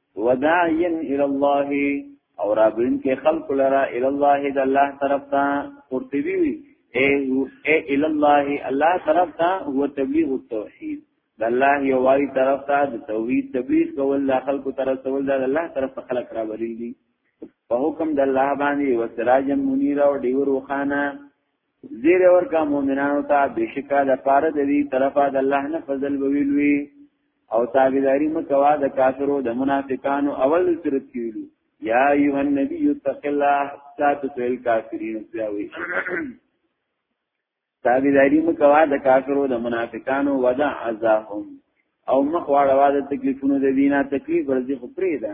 Speaker 1: وداعيا الى الله او رابلن کې خلق لرا الى الله د الله طرف ته قرطبي وي اي هو اي الى الله الله طرف ته هو تبلیغ التوحید د الله یو والی طرف ته د توحید تبلیغ کول د خلکو طرف ته ول د الله طرف ته خلق را بریږي په حکم د الله باندې وسراج منیر او ډیور وخانه زیر ورکا مومنانو ته بشکا د پاره د دې طرفه د الله نه فضل ویلوي او تابعداري مکوا د کافرو د منافقانو اول صورت کیلو یا ایو النبی اتق الله سات سویل کافرین سیاوی تابعداري مکوا د کافرو د منافقانو ودا عذابهم او مخواړه واده تکلیفونو د دینه تکلیف ورځي خو پرې ده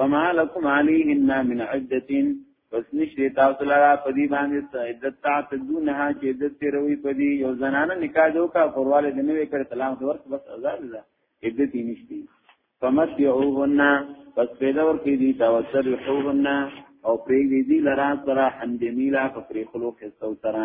Speaker 1: فما لكم عليهن من عدة پس نشته تاسو لرا په دې باندې عدت تعتدونها چې عدت تیروي په دې یو زنانه نکاح جو کا پرواله د نوې کړ طلاق ورک بس آزاد ده عدت یې نشته فمت یعوهن پس پیدا ور کې دي دا وسر یعوهن او پرې دې دي لرا سره حمد میلا په پرې خلو کې سو سره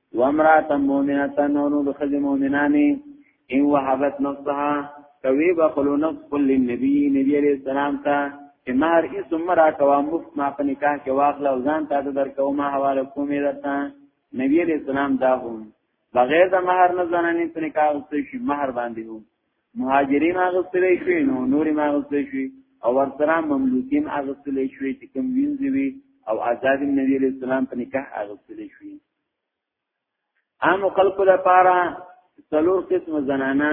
Speaker 1: وامرات مؤمنه نورو د خځې مؤمنانې ان وهبت نفسها کوي بخلو نفس کل نبی نبی علیہ السلام ته امر ای سمرا کوا مفت ما په نکاح کې واخل او ځان ته در کوم حواله کومې درته نبی علیہ السلام دا هم بغیر د مہر نه ځانانی په نکاح اوسې شي مہر باندې هم مهاجرین اغستل شي نو نور ما اغستل شي او ورسره مملوکین اغستل شي چې کوم وینځي وي او آزاد نبی علیہ السلام په نکاح اغستل شي عام خلق لپاره څلور قسم زنانه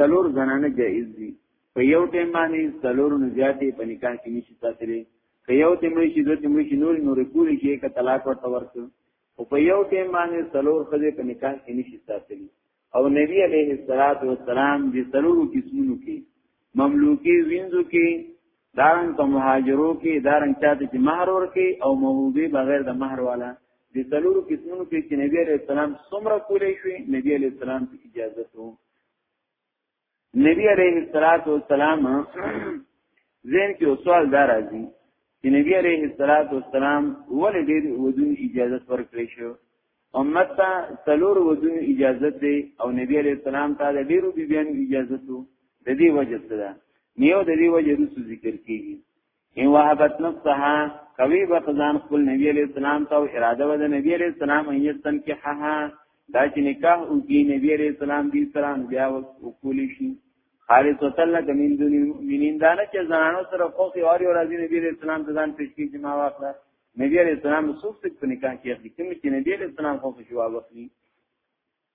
Speaker 1: څلور زنانه جائز دي په یو ټیم باندې څلور نه زیاتې په نکاح کې نشي ساتلې که یو ټیم شي دوه ټیم شي نور نور پوری شي که طلاق ورته ورته او په یو ټیم باندې څلور خځې په نکاح کې نشي ساتلې او نبی علیه الصلاۃ والسلام دې سرورو قسمونو کې مملوکی وینځو کې دارنګ په مهاجرو کې دارنګ چاته چې مہر ورکي او موهوبه بغیر د مہر والا د سلور قسمونو کې چې نبی عليه السلام څومره کولې شوې نبی عليه السلام ته اجازه وو نبی علیه الصلاۃ والسلام زین کې سوال دار راځي چې نبی علیه الصلاۃ والسلام ولې دې ودون اجازه ورکړې شو امت ته څلور ودون اجازه دی او نبی علیه السلام ته د ډیرو بیبیانو اجازه تو د دې وجه څه ده نیو د دې وجه رسو ذکر کیږي ان وهبت نفسها کوي به خزان خپل نبی علیہ السلام ته اراده و د نبی علیہ السلام ایتن کې ها ها دا چې نکاح او کې نبی علیہ السلام دی سلام بیا وکول شي خالص وتل کمن دون المؤمنین دا نه چې زنانو سره خو سي اوري او راځي نبی علیہ السلام ته ځان پیش کی چې ما واخله نبی علیہ السلام سوف تک په نکاح کې اخلي کوم چې نبی علیہ السلام خو شو واخلي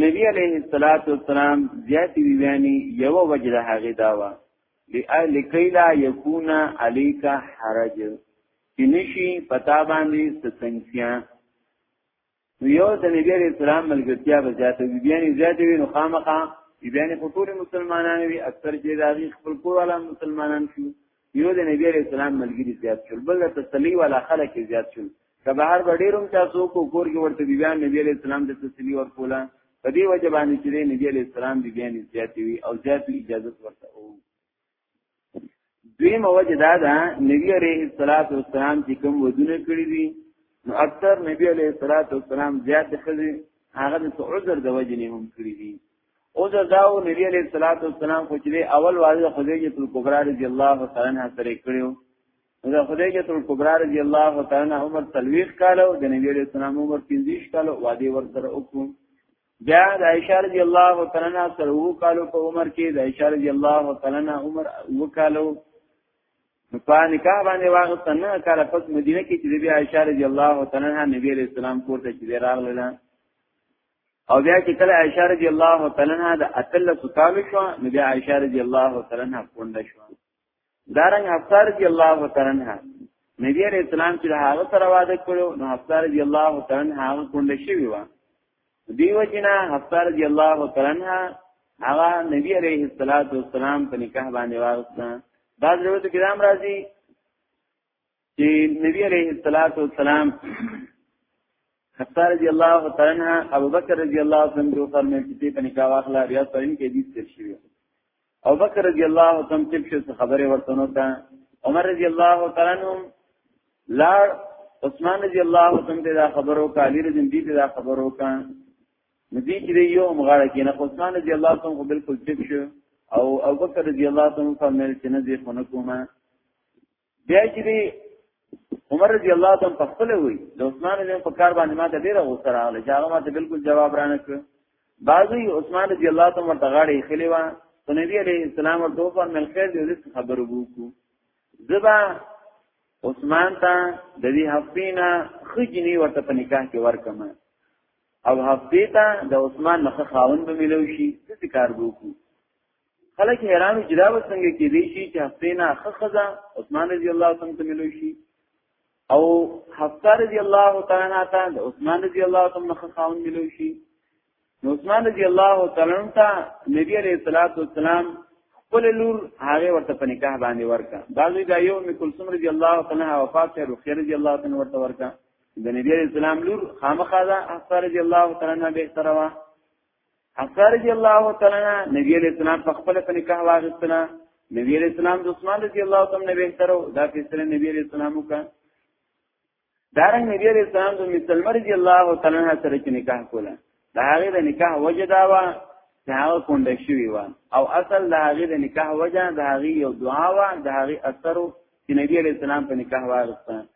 Speaker 1: نبی علیه الصلاۃ والسلام زیات ویانی یو وجه د هغه داوا لکي لا یکون علیک حرج چې نشي پتا باندې ستنګسیا یو د نبی علیه السلام ملګرتیا به زیات وی بیانی زیات وی نو خامخا بیانی خطور مسلمانان وی اکثر چې داغي خپل کور علا مسلمانان شو یو د نبی علیہ السلام ملګری زیات شول بل د تسلی والا خلک زیات شول که بهر به ډیرم تاسو کو کور کې ورته بیان نبی علیہ السلام د تسلی ورکوله په دې وجه باندې چې نبی علیہ السلام دی بیان زیات وی او زیات اجازه ورته او دوی موجه دا ده نبی علیہ الصلوۃ والسلام چې کوم ودونه کړی دي نو اکثر نبی علیہ الصلوۃ والسلام زیات خزي هغه د عذر د وجه نه هم کړی دي او دا داو نبی علیہ الصلوۃ والسلام خو چې اول واځه خدیجه تل کبرا رضی الله تعالی عنها سره کړیو دا خدیجه تل کبرا رضی الله تعالی عنها عمر تلويخ کالو د نبی علیہ السلام عمر 15 کالو وادي ور سره وکړو بیا د عائشہ رضی الله تعالی عنها سره وو کالو په عمر کې د عائشہ رضی الله تعالی عنها عمر وو کالو په نکاح باندې واغسته نه کاله پس مدینه کې چې بیا عائشہ رضی الله تعالی عنها نبی علیہ السلام کوته چې راغله او بیا چې کله عائشہ رضی الله تعالی عنها د اتل سکال شو نو بیا عائشہ رضی الله تعالی عنها پوند شو دارنګ حفصه رضی الله تعالی عنها نبی علیہ السلام چې هغه سره واده کړو نو حفصه رضی الله تعالی عنها هغه پوند شوی و دیو جنا حفصه رضی الله تعالی عنها هغه نبی علیہ الصلوۃ والسلام په نکاح باندې واغسته بعض روایت کې راځي چې نبی عليه الصلاه والسلام حفصه رضی الله تعالی عنها ابو بکر رضی الله عنه جو فرمایي چې په نکاح واخلا بیا سرین کې دې تر شي او بکر رضی الله تعالی عنہ چې خبره ورته نو تا عمر رضی الله تعالی عنہ لا عثمان رضی الله تعالی عنہ دا خبرو کا علی رضی الله تعالی دا خبرو کا ندی چې یو مغاړه کې نه عثمان رضی الله تعالی عنہ بالکل چپ شو او ابو بکر رضی الله تعالی عنہ فرمایل چې نه دې خونه کومه بیا چې دی عمر رضی الله تعالی په خپل وی د عثمان رضی په کار باندې ما ته ډیره غوسه راغله چې هغه ما ته بالکل جواب را نه کړ بعضی عثمان رضی الله تعالی ورته غاړې خلی و نو نبی علیہ السلام ورته فرمایل خیر دې دې خبرو وکړو زبا عثمان ته د دې حفینا خجنی ورته په نکاح کې ورکم او حفیتا د عثمان مخه خاون به ملو شي څه کار وکړو خلک حیران چې دا وسنګه کې دی شي چې هفته نه خخزه عثمان رضی الله تعالی ته ملوي شي او هفته رضی الله تعالی ته عثمان رضی الله تعالی نه خاون ملوي شي نو عثمان رضی الله تعالی ته نبی علیہ الصلوۃ والسلام خپل لور هغه ورته په نکاح باندې ورکا بعضی دا یو می کلثوم رضی الله تعالی عنها وفات شوه رخیه رضی الله تعالی ورته ورکا د نبی علیہ السلام لور خامخا دا هفته رضی الله تعالی عنها به تروا حفصه رضی الله تعالی عنها نبی علیہ السلام په خپل په نکاح واغستله نبی علیہ السلام د عثمان رضی الله تعالی عنہ بهترو دا فیصله نبی علیہ السلام وکړه دارنګ نبی علیہ السلام د مسلمه رضی الله تعالی عنها سره چې نکاح کوله دا هغه د نکاح وجه دا و چې هغه کونډه شوی و او اصل د هغه د نکاح وجه د هغه یو دعا و د هغه اثر چې نبی علیہ السلام په نکاح واغسته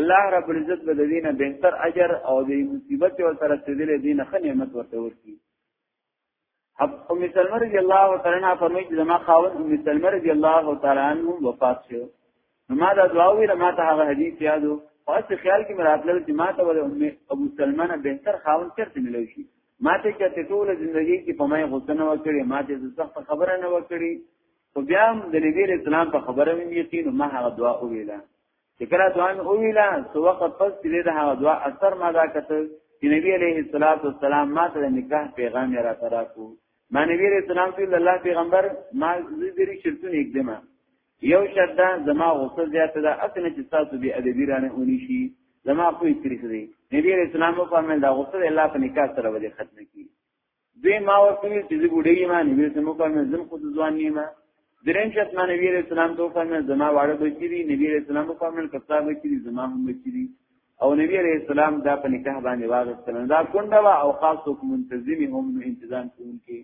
Speaker 1: الله رب العزت به د دینه بهتر اجر او د مصیبت او سره تدل دین خ نعمت ورته ورکی اب ام سلمہ رضی الله تعالی عنها فرمایي چې ما خاوند ام سلمہ رضی الله تعالی عنه وفات شو نو ما دا دعا ویله ما ته هغه حدیث یادو خاص خیال کې مراتلل چې ما ته ول ام ابو سلمہ نه بهتر خاوند چرته ملوي شي ما ته چې ټول ژوندۍ کې په ما غوسه نه وکړي ما ته سخت خبره نه وکړي خو بیا هم د نبی اسلام په خبره مې یقین ما هغه دعا ویله چې کله دعا مې وویله څو وخت پس دې د هغه دعا اثر ما دا کتل چې نبی عليه الصلاه والسلام ما ته د نکاح پیغام را تراکو ما نبی عليه السلام ته الله پیغمبر ما زیری شرطونه اقدمه یو شرط دا زما غصه زیاته ده اصل چې تاسو به ادبی رانه اونی شي زما خو یې تریخ دی نبی عليه السلام په عمل دا غصه الله په نکاح سره ولې ختم کی دوی ما ورته ویل چې زه بوډۍ یم نو ویل چې مو فرمایي زم خو ځوان نیم دریم شت ما نبی رسول سلام ته فرمایي زما واړه بچی دي نبی رسول سلام په فرمایل کتاب بچی دي زما هم بچی دي او نبی رسول سلام دا په نکاح باندې واغستل دا کونډه وا او خاص حکم منتظم هم نو تنظیم کوونکي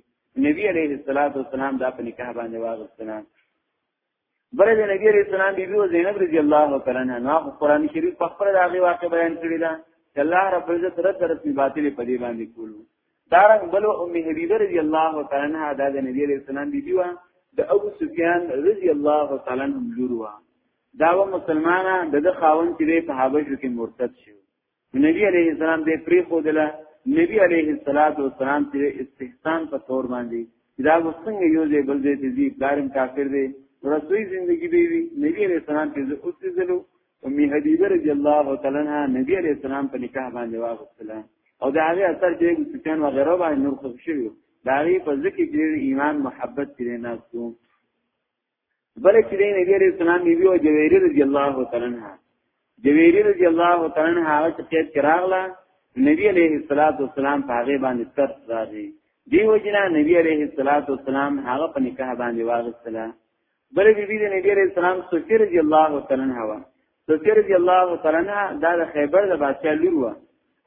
Speaker 1: نبی علیه الصلاۃ والسلام دا په نکاح باندې واغستل بل د نبی رسول الله بیبي او زینب رضی الله تعالی عنها نو قران شریف په خپل داغي واقع بیان کړی دا چې الله رب عزت رد رسمي باطل په دی باندې کولو دارنګ بل ام حبیبه رضی الله تعالی عنها دا د نبی رسول الله بیبي و د ابو سفیان رضی الله تعالی عنہ لور و دا و مسلمانه د خاون چې په حبشو کې مرتد شو نبی علیه السلام به پری خودله نبی علیه السلام چې استحسان په تور باندې دا وسنګ یو ځای بل ځای ته ځي بارم کافر دی رسوي زندگی به وي نبی علیه السلام ته اوس ځلو ام حبیبه رضی الله تعالی عنها نبی علیه السلام په نکاح باندې واغستله او دا هغه اثر چې سفیان و غیره باندې نور خوښ شوی دا هغه په ذکر کې ایمان محبت کې نه ناسو بل چې دی نبی عليه السلام بیبي او جويري رضی الله تعالی عنها جويري رضی الله تعالی عنها هغه چې قید کراغله نبی عليه الصلاه والسلام په هغه باندې تر راځي دی وجنا نبی عليه الصلاه والسلام هغه په نکاح باندې واغستله بل بیبي د نبی عليه السلام سفیر رضی الله تعالی عنها سفیه رضی الله تعالی عنها دا د خیبر د بادشاہ لور و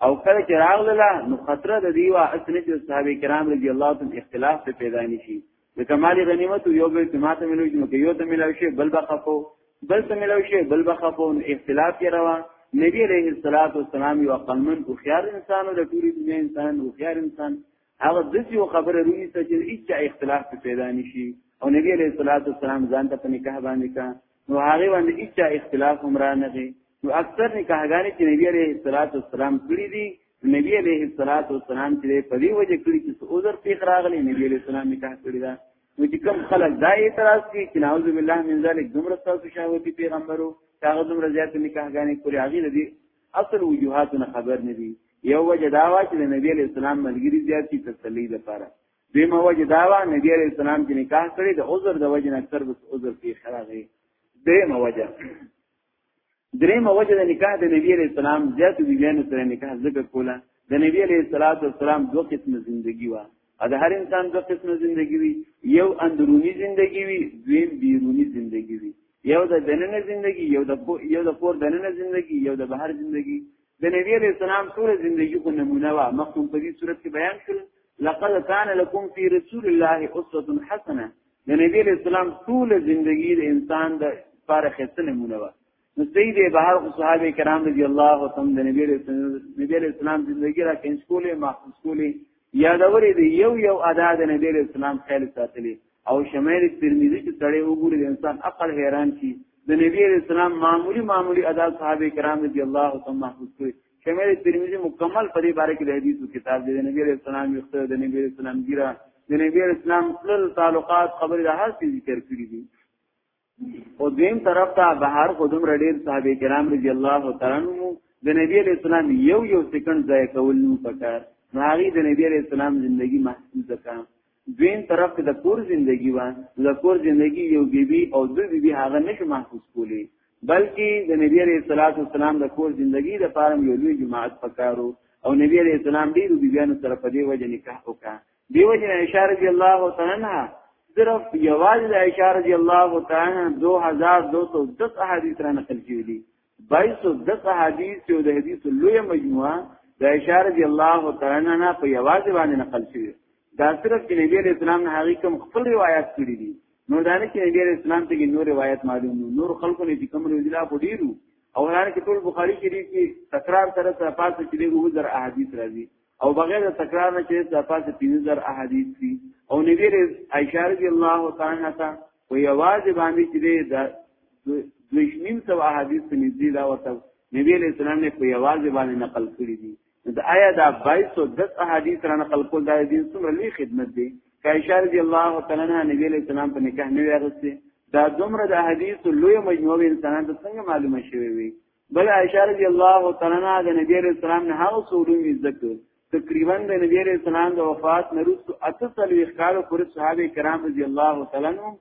Speaker 1: او کله چې راغله نو خطر د دی وا اسنه چې صحابه کرام رضی الله تعالی اختلاف ته پیدا نشي د کمال غنیمت یو به جماعت ملو چې نو یو ته ملو شي بل بخفو بل ته ملو شي بل بخفو اختلاف یې روا نبی علیہ الصلوۃ والسلام یو قلمن او خيار انسان او د ټولې دنیا انسان او خيار انسان هغه د دې خبره روي ته چې هیڅ اختلاف پیدا نشي او نبی علیہ الصلوۃ والسلام ځان ته په نکاح باندې کا نو هغه باندې هیڅ اختلاف هم را نه غي نو اکثر نکاحګانې چې نبی علیہ الصلوۃ والسلام کړی دي نبی علیہ الصلوۃ والسلام چې په دې وجه کړی چې عذر پیښ راغلی نبی علیہ السلام نکاح کړی دا نو چې کوم خلک دا اعتراض کوي چې نعوذ بالله من ذلک دومره تاسو شاوتی پیغمبرو هغه دومره زیات نکاحګانې کړې هغه دې اصل وجوهات نه خبر نه دي یو وجه دا وا چې د نبی علی السلام ملګری زیات کی تسلی ده پاره دیمه وجه دا وا نبی علی السلام چې نکاح کړی د عذر د وجه نه اکثر بس عذر پیښ راغی دیمه وجه دریم وجه د نکاح د نبی علیہ السلام زیات بیان سره نکاح ذکر کوله د نبی علیہ الصلوۃ والسلام دوه قسم زندگی و د هر انسان دوه قسمه زندگی وي یو اندرونی زندگی وي دویم بیرونی زندگی وي یو د دننه زندگی یو د یو د کور دننه زندگی یو د بهر زندگی د نبی علیہ السلام ټول زندگی خو نمونه وا مخکوم په دې صورت کې بیان کړ لقد كان لكم في رسول الله اسوه حسنه د نبی علیہ السلام ټول زندگی د انسان د فارغ نمونه وا نو دې دې بهر صحابه کرام رضی الله تعالی د نبی رسول نبی اسلام زندگی را کینس کولې محفوظ کولې یادورې دې یو یو ادا د نبی اسلام خیال ساتلې او شمیر ترمذی چې تړې وګوري د انسان عقل حیران شي د نبی اسلام معمولی معمولی ادا صحابه کرام رضی الله تعالی محفوظ کړي شمیر ترمذی مکمل په دې باره کې د حدیثو کتاب دی د نبی اسلام یو څه د نبی اسلام ګیره د نبی اسلام خپل تعلقات خبرې د هر څه ذکر کړې دي او دیم طرف ته بهر خودم رډیر صاحب کرام رضی الله تعالی عنہ د نبی علیہ السلام یو یو سکند ځای کول نو پکار نو هغه د نبی علیہ السلام ژوندۍ محفوظ کړه دویم طرف ته د کور ژوندۍ و د کور ژوندۍ یو بیبي او دوه بیبي هغه نشه محفوظ کولی بلکې د نبی علیہ الصلوۃ والسلام د کور ژوندۍ د پاره یو لوی جماعت پکارو او نبی علیہ السلام ډیرو بیبیانو سره په دې وجه نکاح وکړه دیو جن عائشہ رضی اللہ تعالی عنہ صرف یواز عائشہ رضی اللہ تعالی عنہ 2210 احادیث را نقل کړي دي 2210 احادیث یو د حدیث لوی مجموعه د عائشہ رضی اللہ تعالی عنہ په یواز باندې نقل شوی دا صرف چې نبی علیہ السلام نه هغه کوم خپل روایت کړی دي نو دا نه چې نبی علیہ السلام ته نور روایت معلوم نو نور خلکو نه کوم روایت لا پډیرو او هر کې ټول بخاری شریف کې تکرار سره تر پاسه چې دغه وزر احادیث راځي او بغیر تکرار نه چې د پاسه 15000 احادیث دي او نبی رز عائشہ رضی الله تعالی عنها و یواز باندې چې د دوشمین سو احادیث نږدې دا ورته نبی علیہ السلام نه په یواز باندې نقل کړی دي دا آیا دا 2210 احادیث را نقل کول دا دین څومره لوی خدمت دی کایشار دی الله تعالی نه نبی علیہ السلام په نکاح نه ورسته دا دومره د احادیث لوی مجموعه انسانانو څنګه معلومه شوی وي بل عائشہ رضی الله تعالی عنها د نبی علیہ السلام نه هغه سولون ذکر تقریبا د نبی علیہ السلام د وفات نرس اتصل وکال پر صحابه کرام رضی الله تعالی عنهم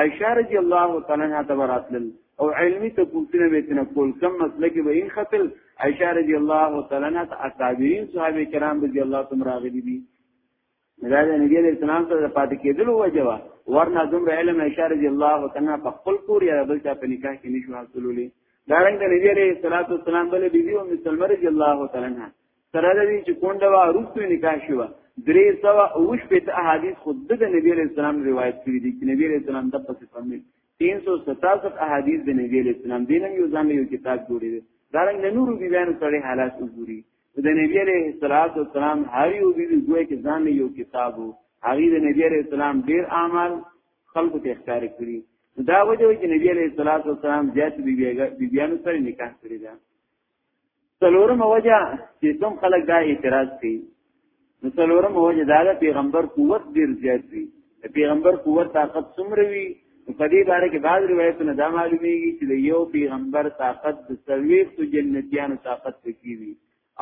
Speaker 1: عائشہ رضی الله تعالی عنها تبراتل او علمی ته پوښتنه وکړه کول کم مسله کې به ان خپل عائشہ رضی الله تعالی عنها اکابرین صحابه کرام رضی الله تعالی راغلي دي دا د نبی علیہ السلام سره پاتې کېدل وجوه ورنه دومره علم اشاره دی الله تعالی په خپل کور یا بل چا په نکاح کې نشو حاصلولې دا رنګ د نبی علیہ الصلوۃ والسلام بل بیبي او مسلمه رضی الله تعالی عنها سره د دې چې کونډه وا روسو نکاح شو درې سو او شپې ته احادیث خود د نبی علیہ السلام روایت کړی دي چې نبی علیہ السلام د پسې فرمایي 367 احادیث د نبی علیہ السلام دینم یو ځان یو کتاب جوړی دی دا رنګ د نورو بیان سره حالات وګوري د نبی عليه الصلاه والسلام هر یو بي بي ګوي کې ځان یو کتابو هغه د نبی عليه السلام ډیر اعمال خلکو ته ښکار کړی دا وجه چې نبی عليه الصلاه والسلام زیات بي بي بیانو سره نکاح کړی دا څلورم وجه چې کوم خلک دا اعتراض کوي نو څلورم وجه دا ده پیغمبر قوت ډیر زیات وي پیغمبر قوت طاقت څومره وي په دې باره کې بعض روایتونه دا معلومیږي چې د یو پیغمبر طاقت د سلويختو جنتیانو طاقت کیږي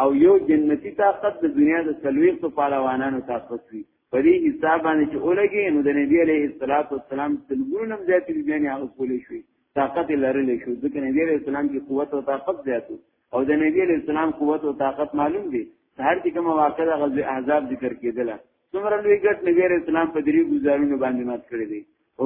Speaker 1: او یو جنتی طاقت د دنیا د سلويختو پهلوانانو طاقت وي په دې حساب باندې چې اولګي نو د نبی عليه الصلاه والسلام تلګونم زیات دي نه هغه کولې شوې طاقت لرلې شو ځکه نبی عليه السلام کې قوت او طاقت زیاتو او د نبی علیہ السلام قوت او طاقت معلوم دي هر چې کومه واقعه د غزوه احزاب ذکر کېدله څومره لوی ګټ نبی علیہ السلام په دری گزارونو باندې مات کړی دی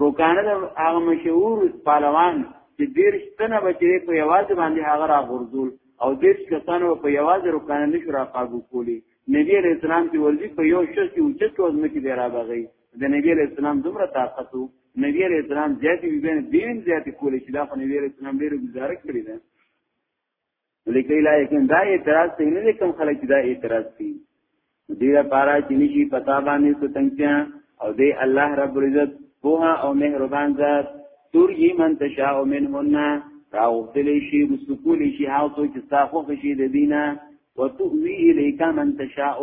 Speaker 1: روکانه د هغه مشهور پهلوان چې ډیر شتنه بچی په یوازې باندې هغه را غرزول او دیش کسانو په یوازې روکانه نشو را قابو کولی نبی علیہ السلام چې ورځي په یو شخص کې اوچت وزن کې دی را بغي د نبی علیہ السلام دومره طاقت وو نبی علیہ السلام زیاتې ویبین دین زیاتې کولی چې دا خو نبی علیہ السلام ډیر گزاره کړی ده ولیکي لایکن دا اعتراض ته نه کوم خلک دا اعتراض کوي دې لپاره چې نشي پتا باندې ستنګیا او دې الله رب العزت بوها او مهربان ذات تور یې من تشاء منهن راوتلی شي رسکولی شي هاو څوک چې تا خوښ شي د دینه وتؤوی الیک من تشاء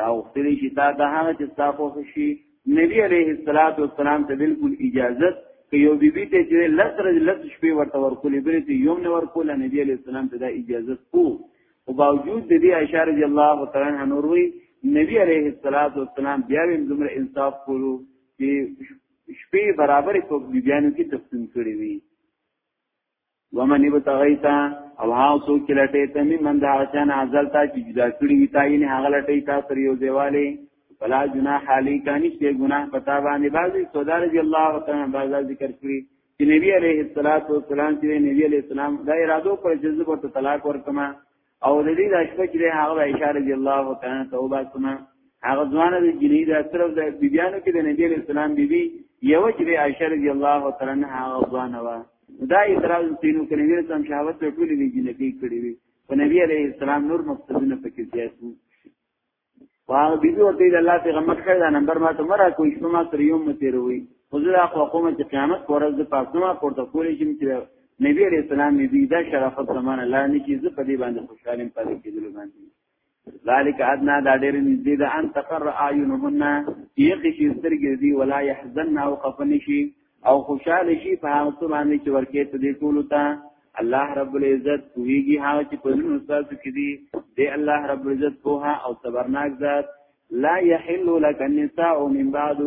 Speaker 1: راوتلی شي تا د هغه چې تا خوښ شي نبی علیه الصلاۃ والسلام ته بالکل اجازه که یو بیبي ته چې لس ورځې لس شپې ورته ورکولې بلې ته یوم نه ورکول نبی علیه السلام ته دا اجازه وو او باوجود د دې عائشہ رضی الله تعالی عنها نور وی نبی علیه الصلاۃ والسلام بیا هم دومره انصاف کولو چې شپې برابر کو بیبيانو کې تقسیم کړی وی ومن ابتغیتا او هاو سو کې لټې ته می من دا چان ازل تا چې جدا کړی وی تا یې نه هغه لټې تا سر یو دیواله فلا جناح علی کانشته گناہ پتا باندې بازي سودا رضی الله تعالی بازا ذکر کړی چې نبی علیه الصلاۃ والسلام چې نبی علیه السلام دا ارادو پر جذب او طلاق ورکما او د دې د شپه چې هغه عائشہ رضی الله تعالی ته وباسمه هغه ځوانه د جنې د صرف د بیبيانو کې د نبی له سلام بیبي یو چې عائشہ رضی الله تعالی عنها هغه ځوانه و دا اعتراض تینو کې نبی سم شهادت ټولې دي جنې کې کړې وي په نبی عليه السلام نور مقصدونه پکې زیاتو هغه بیبي ورته د الله پیغمبر خیر دا نمبر ما ته مرا کوی چې ما سره یو متیر وي خو زه اخو قوم چې قیامت پر ورځ د پاسما پورته کولی شم چې نبی علیہ السلام نبی دا شرافت زمان الله نه چې زه په دې باندې خوشاله پاتې کېدل باندې ذالک ادنا دا ډېر نږدې ده ان تقر اعینهن یقی چې سترګې دی ولا يحزن او قفنشي او خوشاله شي په هغه څه باندې چې ورکې ته دې ټول ته الله رب العزت کویږي هغه چې په زړه استاد کې دي دې الله رب العزت کوه او صبرناک ذات لا يحل لك النساء من بعد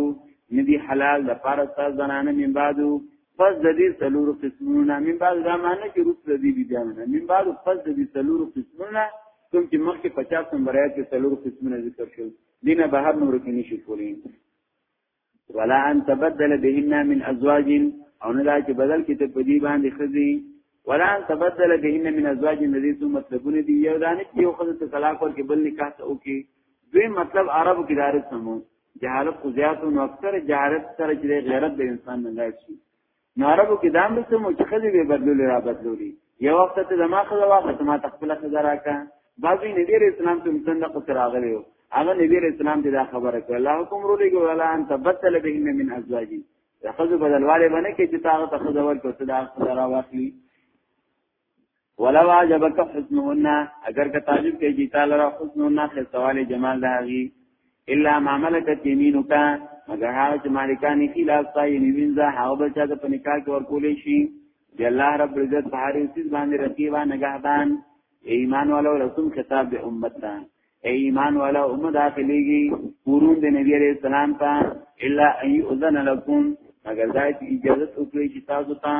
Speaker 1: ندي حلال د پاره ستاسو زنانه من بعد پس د دې څلور قسمونه من بعد زمانه کې روس د دې بيانونه من بعد پس د دې څلور قسمونه کوم چې مخکې 50 نمبر آیات کې څلور قسمونه ذکر شول دینه بهر نور کې نشي کولی ولا ان تبدل بهن من ازواج او نه دا چې بدل کې ته په دې باندې خزي ولا ان تبدل بهن من ازواج ندي څو مطلبونه دي یو دانه چې یو خزه ته طلاق ورکې بل نکاح ته وکي دوی مطلب عربو کې دارت سمو جهالت خو زیات نو اکثر جهالت سره چې غیرت د انسان نه لای شي نو عربو کې دا هم سمو چې خځې به بدلولې را بدلولې یو وخت ته زما خځه واخه ما تخپل خځه راکا بعضی نبی رسول الله تم څنګه کو تر راغلی وو هغه نبی رسول الله دا خبره کړه الله حکم رو لګو ولا ان تبدل بهن من ازواجی خځه بدلواله باندې کې چې تاغه تخځه ورکړه ته دا خځه را واخلي ولو عجبک حسنهن اگر که تعجب کوي چې تعالی را حسنهن خستوال جمال ده هغه الا ما ملکت یمینک مگر هغه چې مالکانی کی لاس پای نیوینځه هغه بل چا ته په نکاح کې ورکول شي دی الله رب عزت په هر یو څه باندې رقیبا نگهبان ایمان والو رسول خطاب به امت ته ای ایمان والا امه داخليږي قرون د نبی عليه السلام ته الا اي اذن لكم مگر دا چې اجازه وکړي چې تاسو ته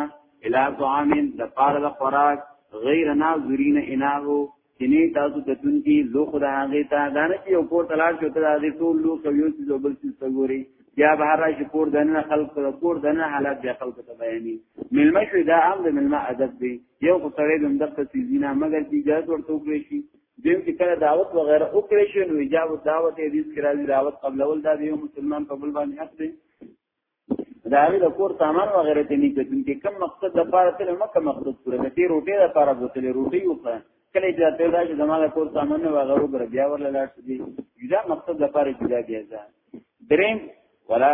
Speaker 1: الا طعام د پاره د خوراک غیر ناظرین اناه چې نه تاسو ته تون کې لو خدا هغه ته دا نه چې یو کور تلاش کوي دا دې ټول لو کوي یو څه بل څه وګوري بیا به هر شي کور دنه خلق ته کور دنه حالات بیا خلق ته بیانې ملما شو دا عام د ملما ادب دی یو خو سره د مدقه سیزینا مگر چې اجازه ورته وکړي شي دیم چې کله دعوت وغیرہ وکړي شي نو ایجاب دعوت یې دې کې راځي دعوت قبلول دا یو مسلمان په بل باندې حق دی دا غي د کور سامان وغیرہ ته نه کتون کې کم مقصد د پاره تل مکه مقصد پوره کړي روټي د پاره بوتل روټي وکړه کله چې ته دا چې زموږ کور سامان نه وغیرہ بر بیا ورل لاړ شي دا مقصد د پاره جدا کیږي دریم ولا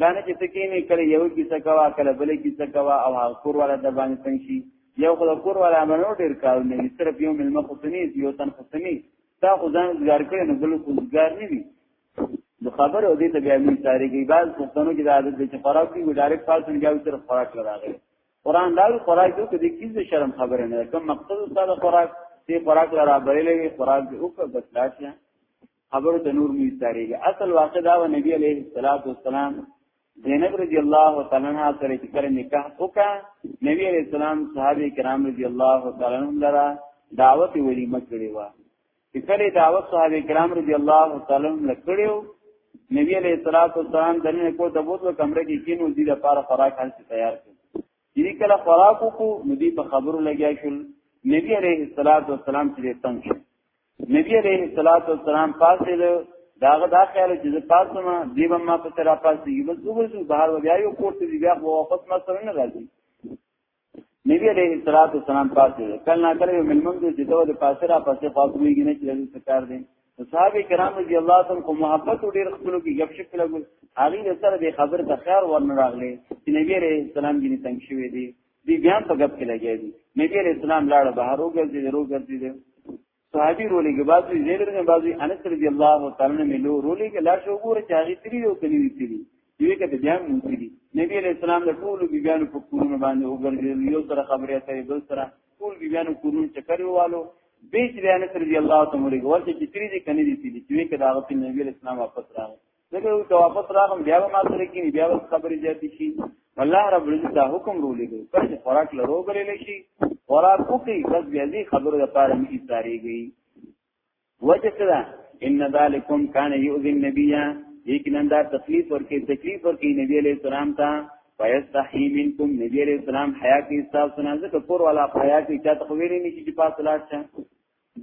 Speaker 1: دا نه چې تکې نه کړي یو کیسه کوا کله بل کیسه کوا او هغه کور والا د باندې تنګ شي یو خو د کور والا منو ډیر کار نه وي صرف یو ملمه خصنی یو تن خصنی دا خو ځان ځګار کړي نه بل خو ځګار نه وي د خبر او دې ته بیا موږ تاریخي بعض پښتنو کې د عادت چې خوراک دی ډایرک فالس نه جاوي تر خوراک لراغلي قران دا خوراک دی چې د کیسه شرم خبره نه کوم مقصد سره خوراک دې خوراک لرا بللې خوراک دې وکړه بس لاشه خبرو ته نور مې تاریخ اصل واقع دا و نبی عليه الصلاه والسلام زینب رضی الله تعالی عنها سره چې کله نکاح وکا نبی علیہ السلام صحابه کرام رضی الله تعالی عنهم لرا دعوت ولیمه کړی و چې کله دعوت صحابه کرام رضی الله تعالی عنهم لکړیو نبی علیہ الصلوۃ والسلام دنه کو د بوتلو کمره کې کینو دي د پاره خوراک حل تیار کړ چې کله خوراک وکړو نو دې په خبرو لګیا شول نبی علیہ الصلوۃ والسلام چې تنگ شو نبی علیہ الصلوۃ والسلام پاسې ده داغه دا خیال چې زه پاسم دی به ما په تر پاسې یو بل وګورم بهر و بیا یو کوټه دی بیا واپس ما سره نه راځي نبی علیہ الصلوۃ والسلام پاسې ده کله نا کله ملمن دې چې دوه د پاسې را پاسې خاصويږي نه چې څه کار دي صحابه کرام رضی الله تعالی کو محبت ډیر خپل کې غب شپ لګول هغه سره د خبر د خیر ورن راغلي چې نبی علیہ السلام جنې تنگ شوی دی دی بیا په غب کې لګیا دي نبی علیہ السلام لاړ بهر وګرځي درو ګرځي دي صحابي رولې کې بعضي زیرنګ بعضي انس رضی الله تعالی عنہ ملو رولې کې لا شو ګور چاغي تری یو کلی وی تری دوی کته بیا موسی دي نبی علیہ السلام له ټول بیانو په کورونه باندې وګرځي یو سره خبرې اترې بل سره ټول بیانو کورونه چکر ووالو بیچ بیان رضی الله تعالی عنہ ورته چې تری دي کني دي چې دوی کته هغه نبی علیہ السلام واپس راغی ځکه یو ته واپس راغم بیا به ما سره کې بیا به خبرې زیاتې شي الله رب العزت دا حکم رولې دی پر خوراک لرو بلې شي خوراک وکړي بس بیا دې خبره د پاره مې ایستاريږي وجه څه ده ان ذالکم کان یؤذی النبی لیکن دا تکلیف ورکې تکلیف ورکې نبی علیہ السلام ته فیستحی منکم نبی علیہ السلام حیا کې استاد سنا ځکه کور والا حیا کې چاته خویرې نشي چې پاس لاړ شه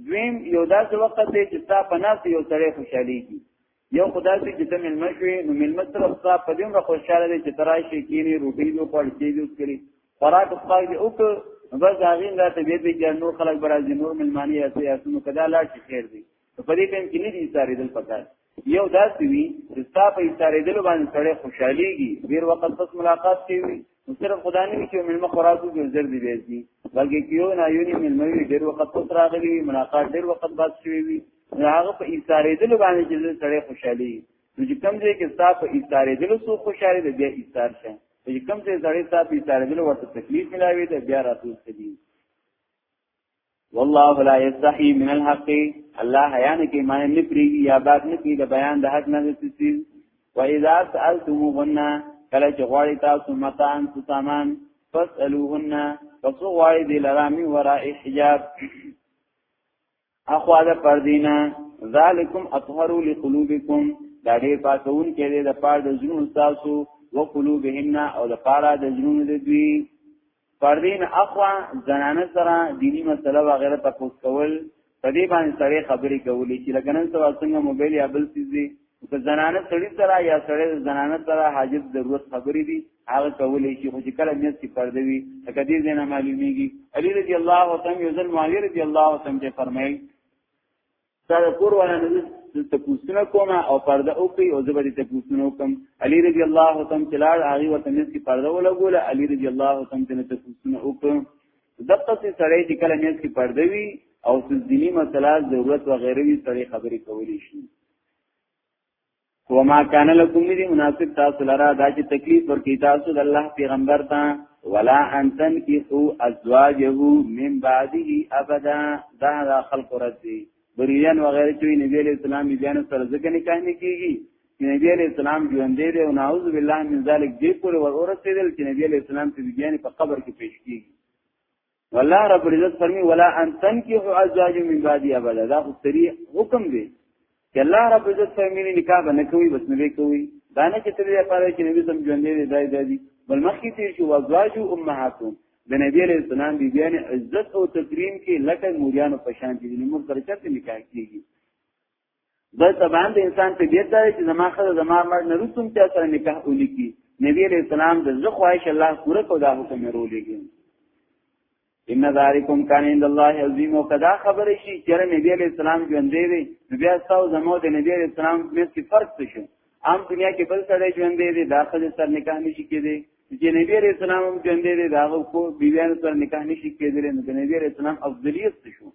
Speaker 1: دویم یو داسې وخت دی چې تا په ناس یو سړی خوشاليږي یو خدای دې چې تم علم شوي نو ملم سره خپل په دې مره خوشاله دي چې ترای شي کینی روټي نو پړ کې دې اوس کړی خوراک خپل دې اوک بس هغه نه ته دې دې نو خلک برازي نور ملمانی اسي اسنو کدا لا چې خیر دي په دې ټیم کې نه دي ساري دل پکار یو داسې وي چې ستا په ایستارېدلو باندې سړی خوشحالېږي ډېر وخت پس ملاقات کوي نو صرف خدا نه وي چې مېلمه خوراکو کې زر دی ویسي بلکې که یو نایونی مېلمه وي ډېر وخت پس راغلی وي ملاقات ډېر وخت بعد شوی وي نو هغه په ایستارېدلو باندې چې سړی خوشحالېږي نو چې کوم ځای کې ستا په ایستارېدلو څو خوشحالې ده بیا ایستار شه چې کوم ځای سړی ستا په ایستارېدلو ورته تکلیف ملاوي ده بیا راتلونکي والله لا يستحي من الحق الله حیا نه کې معنی نه پریږي یا باد نه کې د بیان د حق نه ستسي و اذا سالتموهن کله چې غواړي تاسو متان څه سامان فسالوهن پس غواړي د لرامي وراء حجاب اخوا د پردینا ذالکم اطهروا لقلوبکم دا ډیر پاتون کې د پاره د جنون تاسو و قلوبهن او د پاره د جنون د دوی پردین اخوا زنانه سره دینی مسله وغیرہ تاسو کول په دې باندې سړی خبرې کولې چې لکه نن سبا څنګه موبایل یا بل څه دي که زنانه سړی سره یا سړی زنانه سره حاجت ضرورت خبرې دي هغه کولې چې خو چې کله میت کې پردې وي لکه دې نه معلومیږي علی رضی الله تعالی یو ځل معاویه رضی الله تعالی ته فرمایي ستا د کور والا نه ته پوښتنه کوم او پرده وکي او زبر ته پوښتنه وکم علي رضی الله تم تلال هغه وته مې کې پرده ولګول علي رضی الله تم ته ته پوښتنه وکم دغه څه سړی چې کله مې کې پرده وي او سدینی مسله ضرورت و غیره وی سړی خبرې کولی شي وما کان لکم ندی مناسب تاسو لرا دا چې تکلیف ورکی تاسو د الله پیغمبر ته ولا انتن کی خو ازواجه من بعده ابدا دا دا خلق رضی بریان و غیر چوی نبی علیہ السلام بیان سره ځکه نکاح نه کیږي نبی علیہ السلام ژوند دی او نعوذ بالله من ذلک دی پر ور اورسیدل چې نبی علیہ السلام ته بیان په قبر کې پیش کیږي والله رب العزت فرمی ولا ان تنكحوا ازواج من بعد ابدا دا خو سری حکم دی چې الله رب العزت فرمی نکاح باندې کوي بس نه کوي دا نه چې تر دې پاره چې نبی سم ژوند دی دای دی بل مخکې تیر شو ازواج امهاتون د نبی علیہ السلام بی بیان عزت او تکریم کې لکه موریانو پشان دي نو موږ سره چرته نکاح کیږي دا طبعا د انسان په دې ځای چې زما خزه زما مر نه رسوم چې سره نکاح ولیکي نبی علیہ السلام د زخ خواهش الله پوره کو دا حکم رولېږي ان ذالکم کان عند الله عظیم او کدا خبر شي چې نبی علیہ السلام ژوند دی بیا تاسو زمو د نبی علیہ السلام مې څه فرق څه شي عام دنیا کې بل سره ژوند دی داخل سر نکاح نشي کېدی چې نبی علیہ السلام هم ژوند دی دا کو بیان سره نکاح نشي کېدلی نو د نبی علیہ السلام افضلیت شو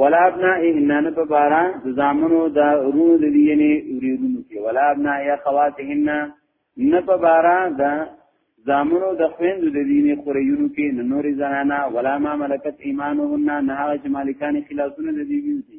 Speaker 1: ولا ابنا انن په بارا د زامنو د ورونو د دینې وریدونو کې ولا ابنا یا خواتهن نه په بارا د زامنو د خويند د دینې قریونو کې نه نورې زنانا ولا ما ملکت ایمانهن نه هغه چې مالکان خلاصونه د دې ویني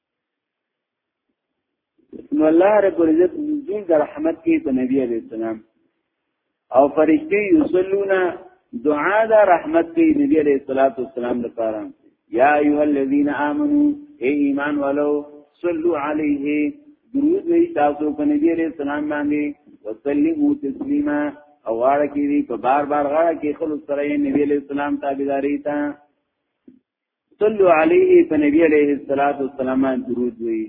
Speaker 1: نو الله رب العزت نزول در رحمت کې په نبی عليه السلام او فرشتي یصلون دعا دا رحمت کوي نبی عليه الصلاه والسلام لپاره یا ایها الذین آمنو ای ایمان والو صلو علیه درود وی تاسو په نبی عليه السلام باندې وسلموا تسلیما او غاړه کې دی په بار بار غاړه کې خلک سره نبی عليه السلام تابعداري تا صلو علیه په نبی علیه الصلاۃ والسلام درود وی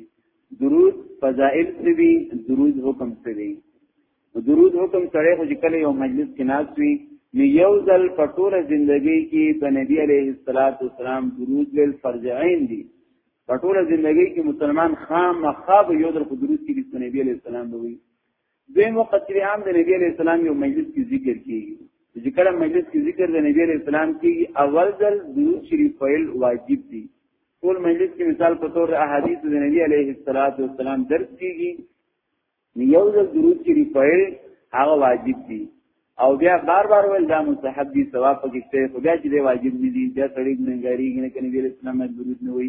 Speaker 1: درود فضائل سوی درود حکم سوی درود حکم سره خو کله یو مجلس کې ناس وی نو یو ځل په ټوله ژوندۍ کې په نبی علیه الصلاۃ والسلام درود ویل فرض عین دی په ټوله ژوندۍ کې مسلمان خام مخاب یو ځل خو درود کې په نبی علیه السلام وی دویم وخت چې عام د نبی علیہ السلام یو مجلس کې ذکر کیږي چې کله مجلس کې ذکر د نبی علیہ السلام کیږي اول ځل درود شریف ویل واجب دي ټول مجلس کې مثال په تور احادیث د نبی علیه الصلاۃ والسلام درس کیږي یو ځل درود چې ریپایل هغه واجب دي او بیا بار بار ول دا مستحب دي ثواب پکې شته خو بیا چې دی واجب نه دي بیا سړی ګنګاری نه کني ویل اسلام درود نه وي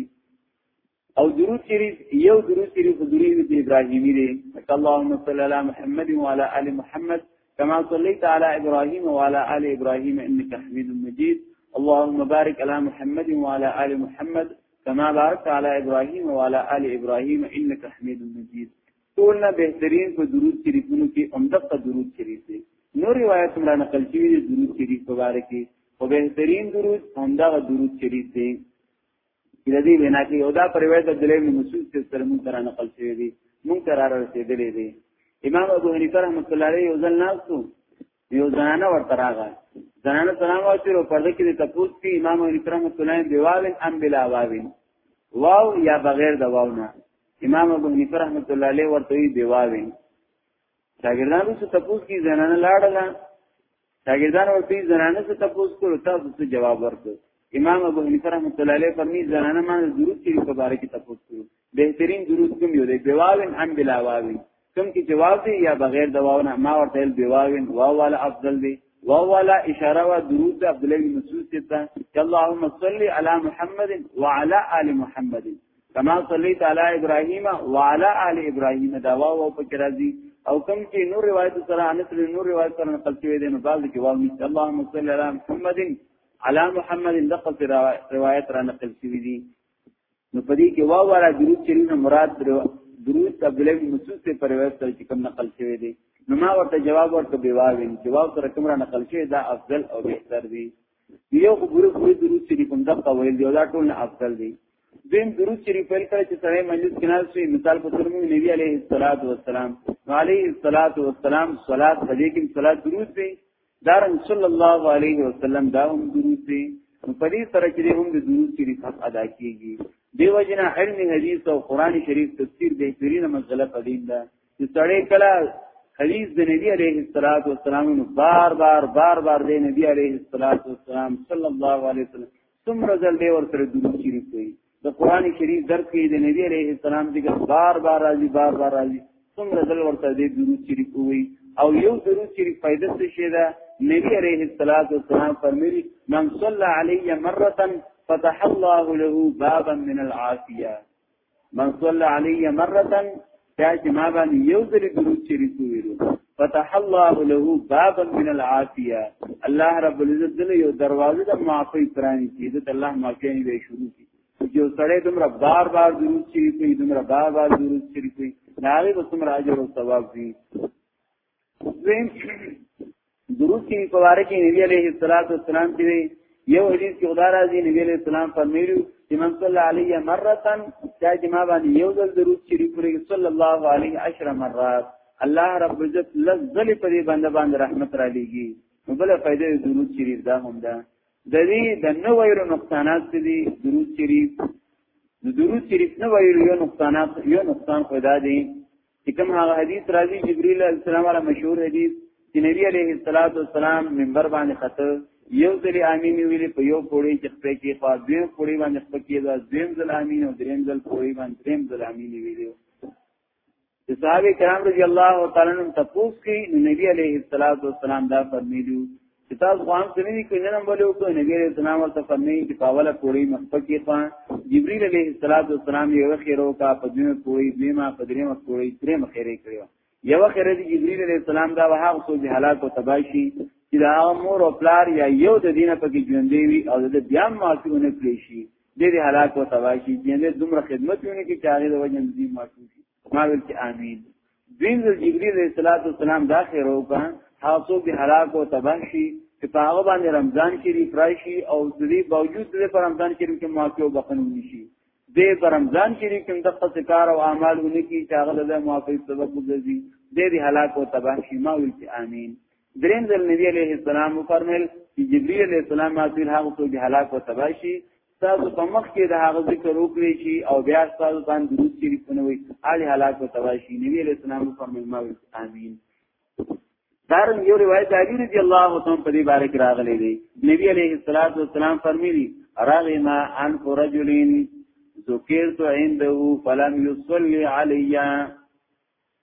Speaker 1: او درود شریف یو درود شریف حضوری د ابراهیمی دی اللهم صل علی محمد وعلى ال محمد كما صليت على ابراهيم وعلى ال ابراهيم انك حميد مجيد اللهم بارك على محمد وعلى ال محمد كما باركت على ابراهيم وعلى ال ابراهيم انك حميد مجيد ټول نه بهترین په درود شریفونو کې عمدقه درود شریف دی نور روایت مرا نقل شوی دی درود شریف مبارک او بهترین درود همدغه درود شریف دی د دې وینا کې یو دا پر روایت عبد الله بن مسعود څخه سره مونږ را نقل شوی دی مونږ تر را رسیدلې دی امام ابو حنیفه رحمۃ اللہ علیہ یو ځل ناستو یو زنانه ورته راغله زنانه سلام واچو پرده کې د تپوس کې امام ابو حنیفه رحمۃ اللہ علیہ دیوال ام بلا واوین واو یا بغیر د واو نه امام ابو حنیفه رحمۃ اللہ علیہ ورته دی واوین شاګردانو څخه تپوس کی زنانه لاړله شاګردان ورته زنانه څخه تپوس کړو تاسو څه جواب ورکړ امام ابو حنیفه رحمۃ اللہ علیہ فرمی زنانه ما درود شریف په اړه کې تپوس کړو بهترین درود کوم یو دی بواوین ام بلا واوین کوم کې جواب دی یا بغیر دواونه ما ورته بواوین واواله افضل دی ووالا اشاره و درود د عبد الله بن مسعود ته اللهم صل علی محمد وعلى ال محمد کما صلیت علی ابراهیم وعلى ال ابراهیم دا واو او پکې راځي او کوم چې نور روایت سره انس له نور روایت سره نقل شوی دی نو بعضی کې واو نشته اللهم صل علی محمد علی محمد دغه روایت را نقل شوی دی نو په دې کې وا ورا درود شریف نه مراد درو درود عبد الله بن مسعود ته پر روایت سره کوم نقل شوی دی نو ما ورته جواب ورته بیواوین جواب سره کوم را نقل شوی دا افضل او بهتر دی یو خو ګورو خو درود شریف هم دغه ویل دی دا ټول نه افضل دی دین درود شریف ویل کړه چې سره مجلس کې ناز شي مثال په تور موږ نبی عليه الصلاه والسلام عليه الصلاه والسلام صلات دې کې صلات درود دی دارن صلی الله علیه وسلم دا هم درود دی په دې سره چې هم د درود شریف حق ادا کیږي دیو جنا علم حدیث او قران شریف تفسیر د پیرینه مزله قدیم ده چې سړی کله حدیث د نبی علیه الصلاۃ والسلام نو بار بار بار بار د نبی علیه الصلاۃ والسلام صلی الله علیه وسلم څومره ځل دی ورته درود شریف کوي د قران شریف درس کې د نبی عليه السلام ذکر بار بار راځي بار بار راځي څومره ځل ورته دې درود شریف وي او یو درود شریف پیدا څه شي دا نبی عليه السلام فرمایي من صلى علي مره فتح الله له بابا من العافيه من صلى علي مره بیا چې ما باندې یو ځل درود شریف ویلو فتح الله له بابا من العافيه الله رب العزت دل یو دروازه د معافی پرانی چې د الله معافی به شروع کی جو سړی دومره بار بار درود شریف وي دومره بار بار درود شریف وي دا به څومره اجر او ثواب وي دویم دروس کې په واره کې نبی عليه الصلاه والسلام چې یو حدیث کې خدای راځي نبی عليه السلام فرمایلی چې من صلی علیه مره چا چې ما باندې یو ځل دروس چې لري صلی الله علیه عشر مرات الله رب عزت لزل په دې بنده باندې رحمت را لېږي نو بل فائدې دروس چې دا هم ده د دې د نو ویرو نقصانات دي دروس چې د دروس چې نو ویرو یو نقصانات یو نقصان خدای دی چې کوم هغه حدیث راځي جبرئیل علیه السلام علی مشهور حدیث چې نبی علیه الصلاۃ والسلام منبر باندې خطه یو ځل امین ویلې په یو پوری چې خپل کې خوا دویم پوری باندې خپل کې دا دویم ځل امین او دریم ځل پوری باندې دریم ځل امین ویلې چې صحابه کرام رضی الله تعالی عنهم تاسو کې نبی علیه الصلاۃ والسلام دا فرمایلی چې تاسو غوام کړی دي کینه نه بلو کو نبی رسول الله ورته فرمایي چې پاوله پوری مخپکی خوا جبرئیل علیه السلام یو خیرو کا پدینه پوری دیمه پدریمه پوری تریمه خیره کړو یو خیره دی جبرئیل علیه السلام دا وه هغه سوجي حالات او تباشي چې دا مور او پلار یا یو د دینه پکې ژوندې وي او د بیا معافونه کړی شي د دې حالات او تباشي چې دومره خدمتونه کې چاري د وجه دې معافونه ما ویل چې امين دین د جبرئیل الصلوات والسلام دا خیر وکا تاسو به هلاک او تباہ شي چې په هغه باندې رمضان شریف راشي او د دې باوجود د پر رمضان شریف کې معافي او بخنه نشي د پر رمضان شریف کې د خپل کار او اعمال ونی کی چې هغه د معافي سبب وګرځي د دې هلاک او تباہ شي ما ویل چې امين دریم ځل نبی علیه السلام فرمایل چې جبرئیل علیه السلام ما تیر هغه څو به هلاک او تباہ شي تاسو په مخ کې د هغه ذکر وکړي شي او بیا تاسو باندې درود شریف ونوي علي حالات او تواشي نبی عليه السلام فرمایي ما امين دارن یو روایت علی رضی الله عنه په دې باره کې راغلی دی نبی عليه الصلاه والسلام فرمایلی رغم عن رجلين ذکرت عنده فلم يصلي عليّ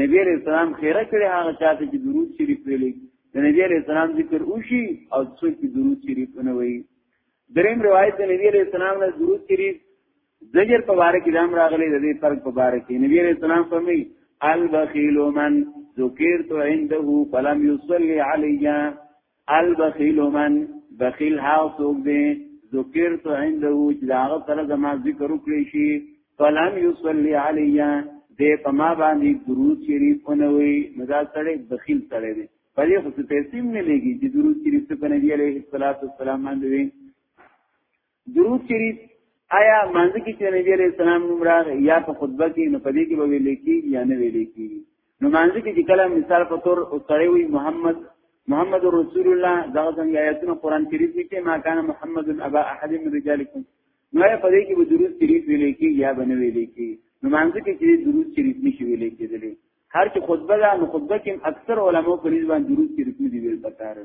Speaker 1: نبی علیہ السلام خیره کړي هغه چاته چې درود شریف ویلي د نبی علیہ السلام ذکر وشي او څوک چې درود شریف نه وایي دریم روایت د نبی علیہ السلام له درود شریف زجر په باره کې دام راغلي د دې فرق په باره کې نبی علیہ السلام فرمایي البخیل من ذکرت عنده فلم يصلي عليّ البخیل من بخیل هاو سوک دی ذکر تو عنده چې داغه سره زما ذکر وکړي شي فلم یصلی علیا دې په ما باندې درود شریف ونوي مزا سره بخیل سره دی په دې خو څه پیسې نه لګي چې درود شریف څه کنه دی علیه الصلاۃ والسلام باندې درود شریف آیا مانځ کې چې نبی عليه السلام نوم راغی یا په خطبه کې نو پدې کې به ویل کېږي یا نه ویل کېږي نو مانځ کې چې کله مثال په تور او سره وي محمد محمد رسول الله دا څنګه آیاتونه قران شریف کې چې ما کان محمد ابا احد من رجالکم نو یا پدې کې به درود شریف ویل کېږي یا به نه ویل کېږي نو مانځ کې چې درود شریف نشي ویل کېدلی هر چې خطبه ده نو خطبه کې اکثر علماو په نسبت درود شریف دی ویل پکاره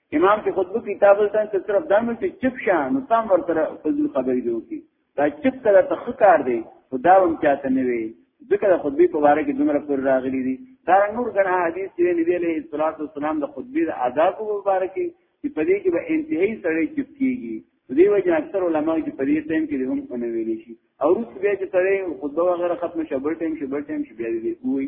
Speaker 1: امام چې خطبه کې تابل تن ته طرف دامه چې چپ شه نو تام ورته فضل خبرې دی وکي دا چپ کړه ته خکار دی خدا هم چاته نه وي ذکر خطبه په واره کې دومره پر راغلي دي دا نور غنا حدیث چې نبی عليه الصلاه والسلام د خطبه د آداب په واره کې چې په دې کې به انتهایی سړی چپ کیږي دې وجه اکثر علما چې په دې ټیم کې هم ونه ویل شي او روس بیا چې سړی خطبه وغیرہ ختم شبر ټیم شبر ټیم شبر دې وي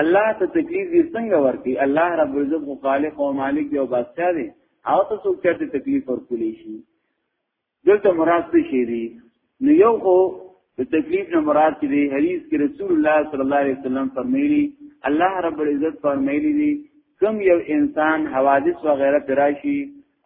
Speaker 1: الله ته تکلیف دې څنګه ورکړي الله رب عزت خو خالق او مالک دی او بادشاہ دی او ته څوک چرته تکلیف ورکولې شي دلته مراد څه شي دی نو یو خو د تکلیف نه مراد چې دی حدیث کې رسول الله صلی الله علیه وسلم فرمایلی الله رب العزت فرمایلی دی کم یو انسان حوادث و غیره تراشی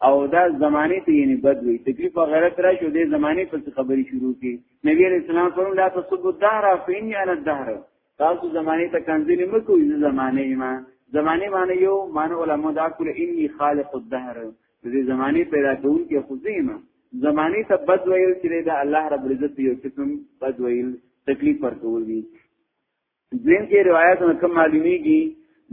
Speaker 1: او دا زمانه ته یعنی بد وی تکلیف و غیره تراشی د زمانه په خبري شروع کی نبی علیہ السلام فرمایلی لا تصب الدهر فإني انا الدهر تاسو زمانه ته کنځلې مکو یې زمانه ما زمانه معنی یو معنی علماء دا کول انی خالق الدهر د دې زمانه پیدا کول کې خو زیمه زمانه ته بد ویل چې دا الله رب العزت یو قسم بد ویل تکلیف ورکول دي ځین کې روایت نه کوم معلومیږي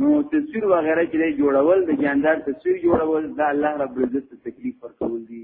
Speaker 1: نو تصویر وغیرہ چې جوړول د جاندار تصویر جوړول دا الله رب العزت تکلیف ورکول دي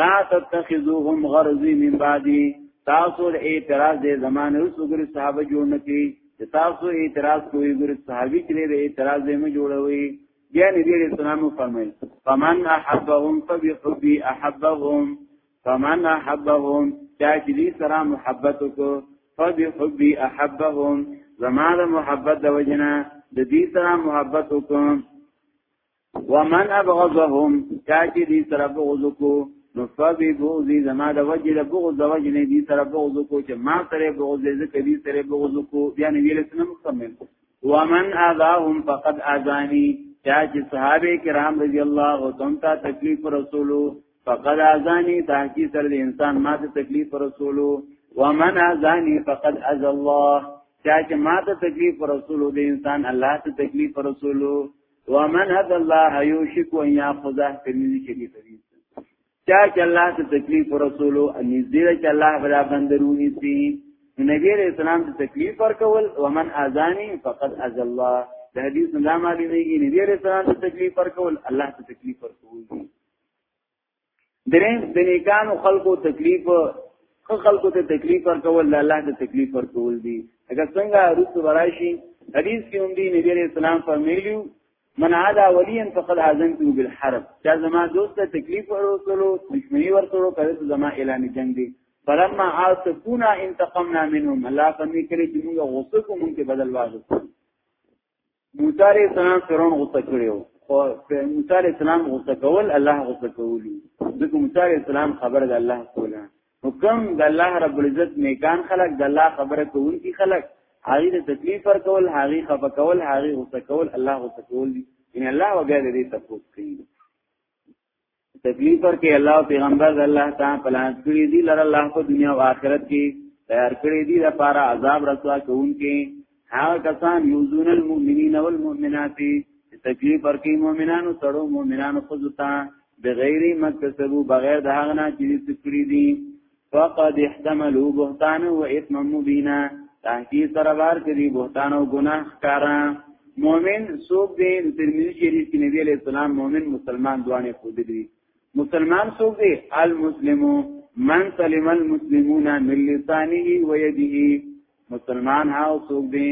Speaker 1: لا تتخذوهم غرضی من بعدی تاسو د اعتراض د زمانه اوس وګړي صحابه جوړ نه کی چې تاسو اعتراض کوی ګوري صحابي کړي د اعتراض یې مو جوړوي بیا نبی علیہ السلام فرمایي فمن احبهم فبحبي احبهم فمن احبهم چا چې دې سره محبت وکړو فبحبي احبهم زمانه محبت د وجنه د دې سره محبت وکړو ومن ابغضهم چاچی دی سره بغضو کو نفبی بغضی زما د وجه د بغض د وجه نه دی سره بغضو کو چې ما سره بغض دې ځکه دی سره بغضو کو بیا نه ویل سنم مکمل ومن اذاهم فقد اذانی چاچی صحابه کرام رضی الله تم تا تکلیف رسولو فقد اذانی تحقیق سره د انسان ما ته تکلیف رسولو ومن اذانی فقد اذى الله چاچی ما ته تکلیف رسولو د انسان الله ته تکلیف رسولو ومن هذا الله يوشك ان ياخذه ترمذي شریف حدیث چا چې الله ته تکلیف رسولو ان نذیر چې الله بلا بندرونی سي نبی علیہ السلام ته تکلیف ورکول ومن اذانی فقد اذى الله د حدیث نه معلومیږي نبی علیہ السلام ته تکلیف ورکول الله ته تکلیف ورکول درې د نیکانو خلقو تکلیف خو خلقو ته تکلیف ورکول الله ته تکلیف ورکول دي اگر څنګه روس ورایشي حدیث کې هم دی نبی عليه السلام فرمایلیو من عدا وليا فقد اذنته بالحرب چا زما دوست ته تکلیف ورکولو دښمنی ورکولو کړه زما اعلان جنگ دی فلما عاصفونا انتقمنا منهم الله فنی کړي چې موږ غوسه کوو موږ بدل واغستو موسی علیہ السلام فرعون غوسه کړو خو موسی علیہ السلام غوسه کول الله غوسه کول دغه موسی علیہ السلام خبر د الله کوله حکم د الله رب العزت نیکان خلق د الله خبره کوونکی خلق هغه د تکلیف ور کول هغه خفه کول هغه غوسه کول الله غوسه کول ان الله وغیره دې تفوق کوي تکلیف پر کې الله او پیغمبر الله تعالی پلان کړی دی لره الله په دنیا او آخرت کې تیار کړی دی لپاره عذاب رسوا کوونکې هغه کسان یوزون المؤمنین والمؤمنات تکلیف پر کې مؤمنانو سره مؤمنانو خود ته بغیر مکتسبو بغیر د هغه نه چې څه کړی دي فقد احتملوا بهتانا واثما مبینا تحقیق سره بار کړي بهتان او ګناه ښکارا مؤمن څوک دی ترمذی شریف کې نبی علیہ السلام مؤمن مسلمان دوانه خود دی مسلمان څوک دی المسلم من سلم المسلمون من لسانه و يده مسلمان هاو څوک دی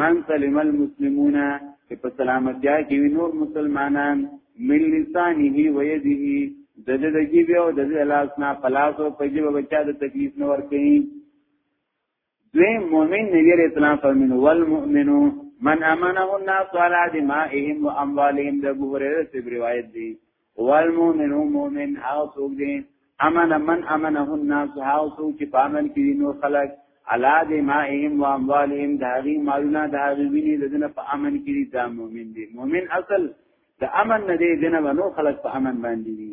Speaker 1: من سلم المسلمون چې په سلامتیا کې وي نور مسلمانان من لسانه و یده د دې د جیبه او د دې لاس نه پلاس او په جیبه بچا د تکلیف نه ورکې دوی مؤمن نبی رسول الله فرمایي والمؤمن من امنه الناس على دمائهم واموالهم د ابو هريره روایت دی والمؤمن مؤمن هاو سوک دی امن من امنه الناس هاو سوک چی پامن کری نور خلق علا دی مائهم و اموالهم داغی مالونا داغی وینی ددن پا امن کری دا مؤمن دی مؤمن اصل د امن نه دی دنه نور خلق په امن باندې دی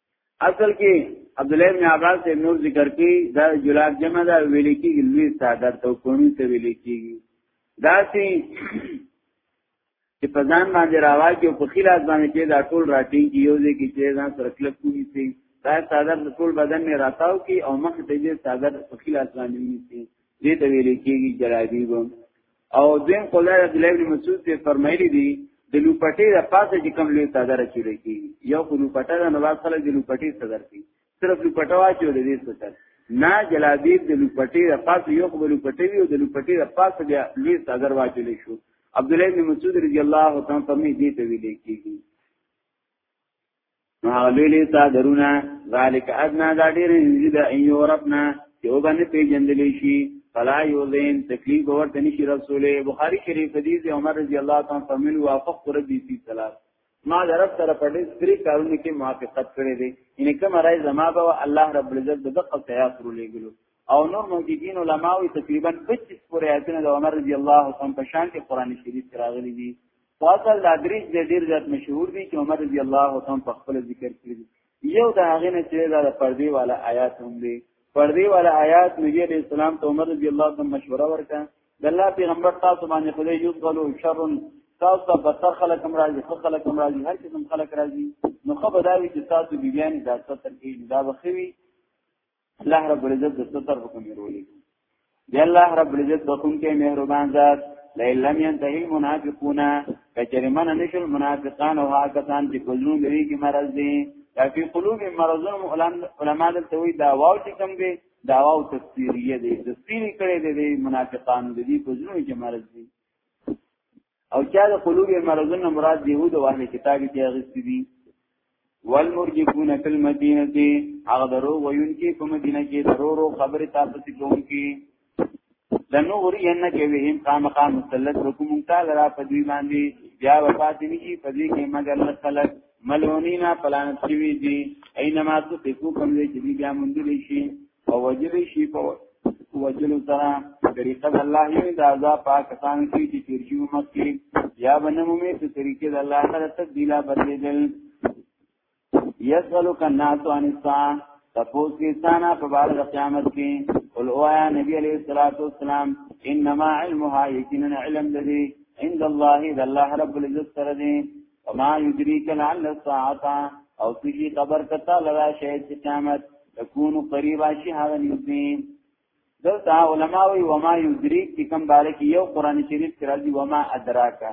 Speaker 1: اصل کې عبد الله بن عباس یې نور ذکر کوي دا جلاد جمع دا ویل کېږي لوی ساده تو کونی ته ویل کېږي دا سي چې په ځان باندې راواږي او په خلاص باندې چې دا ټول راټینګ یو ځای کې چې ځان سره کلک کوي سي دا ساده ټول بدن نه راتاو کی او مخ ته دې ساده په خلاص باندې ونیسي دې ته ویل کېږي جلادی وو او دین قول الله عبد الله بن مسعود ته فرمایلی دی د لوپټې د پاسه چې کوم لوی صدر چول کی یو خو لوپټه د نواز خلک د لوپټې صدر کی صرف لوپټه واچو د دې صدر نه جلابیب د لوپټې د پاسه یو خو لوپټې وی او د لوپټې د پاسه بیا لوی صدر واچول شو عبد الله بن مسعود رضی الله تعالی عنہ فرمایي دې ته ویل کیږي نو هغه لوی لوی څادرونه ذالک ادنا دا ډیر نږدې د ایو ربنا چې وبنه پیجندل شي فلا یوزین تکلیف ورته نشي رسوله بخاری شریف حدیث عمر رضی الله تعالی فرمایلی وافق ربی فی ثلاث ما درف سره په دې سری کارونه کې موافقت کړې دي ان کوم راي زما به الله رب العزت د دقه تیار کړو لګلو او نور موجودین علماوی تقریبا 25 پورې آیتونه د عمر رضی الله عنه په شان کې قران شریف راغلي دي فاصل دا دریش د ډیر زیات مشهور دي چې عمر رضی الله تعالی په خپل ذکر کړی یو د هغه نه چې دا د پردی والا آیات هم دي پردی والا آیات نبی علیہ السلام ته عمر رضی الله تعالی مشوره ورکړه د الله پیغمبر تاسو باندې خدای یو غلو شر تاسو ته بسر خلک هم راځي خو خلک هم راځي هر قسم خلک راځي نو خو بداوی چې تاسو بیان د ستر کې دا بخوي الله رب العزت د ستر حکم ورولې دی الله رب العزت بخون کې مهربان ذات لئن لم ينتهي المنافقون فجرمن نشل منافقان او هاکسان چې کلون لري کې مرض دي فی قلوب مرضون علماء د توي دا واو چې کوم دی دا واو تفسیریه دی تفسیری کړي دی منافقان دي کلون کې مرض دي او چا د قلوب مرضونه مراد دی هو د اهل کتاب کې اغستی دي والمرجفون فی المدینه هغه درو ویون کې په مدینه کې ضرورو خبر تاسو ته کوم کې لنو غری ان کې وهم خامخا مسلط حکم تعالی را په دوی باندې بیا وفات نشي په دې کې مگر خلق ملونینا پلان شوی دي اينما تو تکو کوم دې چې بیا مونږ لشي او وجل شي په وجلو سره طریقه د الله یې د عذاب پاکستان کې چې ترجو مکه یا بنمو می ته طریقې د الله سره تبدیلا بدلیدل یسلک الناس عن الساعه تپوس کې سانا په بار د قیامت کې قل اوایا نبی علیہ الصلوۃ والسلام انما علمها یقینا علم الذی عند الله د الله رب العزت سره دی وما يدريك لعل الساعه او تجي خبر کتا لرا شي چې قیامت تكون قريبا شي هغه نږدې دلته علما وی وما يدريك چې کوم باره کې یو قران شریف کې راځي وما ادراک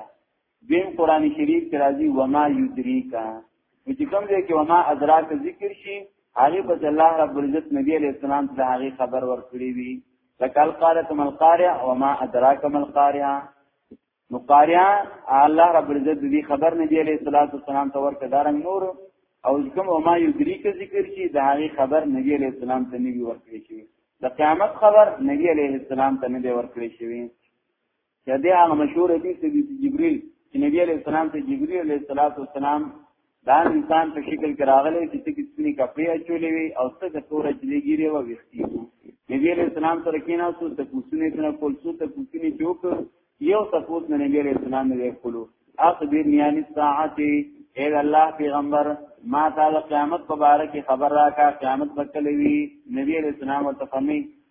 Speaker 1: دین قران شریف کې راځي وما يدريك چې کوم ځای کې وما ادراک ذکر شي هغه په الله رب العزت نبی عليه السلام ته هغه خبر ورکړي وي لکال قارئ مل قارئ وما ادراک مل قارئ نو قاریان الله رب العزت دې خبر نه دی علیه الصلاۃ والسلام ته ورته دارنګ نور او کوم او ما یدریک ذکر شي د هغه خبر نبی علیه السلام ته نیوی ورکړي شي د قیامت خبر نبی علیه السلام ته نه دی ورکړي شي چې دې هغه مشهور حدیث دی چې جبرئیل چې نبی علیه السلام ته جبرئیل علیه السلام دا انسان په شکل کې راغلی چې تکي سپینی کپړې اچولې وي او څه د تور جلیګیره و وختي نبی علیہ السلام سره کینا سو ته کوسونه څنګه کول سو ته کوسنی جوک یو تاسو نه نبی علیہ السلام نه کولو اخبر نیان الساعه اے الله پیغمبر ما تعالی قیامت مبارک خبر راکا قیامت بکلوی نبی علیہ السلام ورته فرمی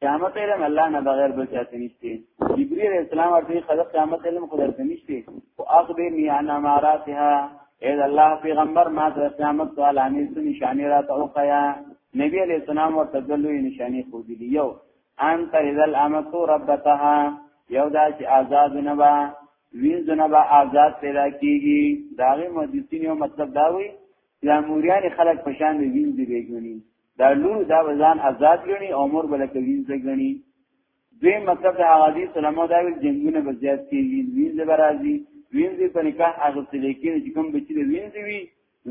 Speaker 1: قیامت علم الله نه بغیر بل څه نشته جبرئیل اسلام ورته خلق قیامت علم خو درته نشته او اخبر نی عن اماراتها اے الله پیغمبر ما ته قیامت په اړه امیر څه نشانه را ته وخیا نبی علیہ السلام ورته دلوی نشانی خو دی یو ان تر ذل امتو ربتها یو دا چې آزاد نه با وین نه با آزاد پیدا کیږي داغه مدیسین یو مطلب دا وی چې اموریان خلک پشان وین دی بیګونی دا لور دا ځان آزاد غني او مور بل کوي ځګني دوی مطلب د حوادی سلامو دا ویل جنگونه به زیات کیږي وینځ برازي وینځ په نکاح هغه څه لیکي چې کوم بچی د وینځ وی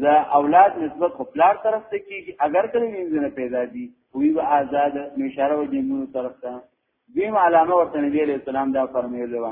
Speaker 1: دا اولاد نسبت خپل طرف ته کیږي اگر کله وینځ نه پیدا دي وی به آزاد نشاره و جنگونو طرف ته دیم علامه ورته نبی علیہ السلام دا فرمایلی و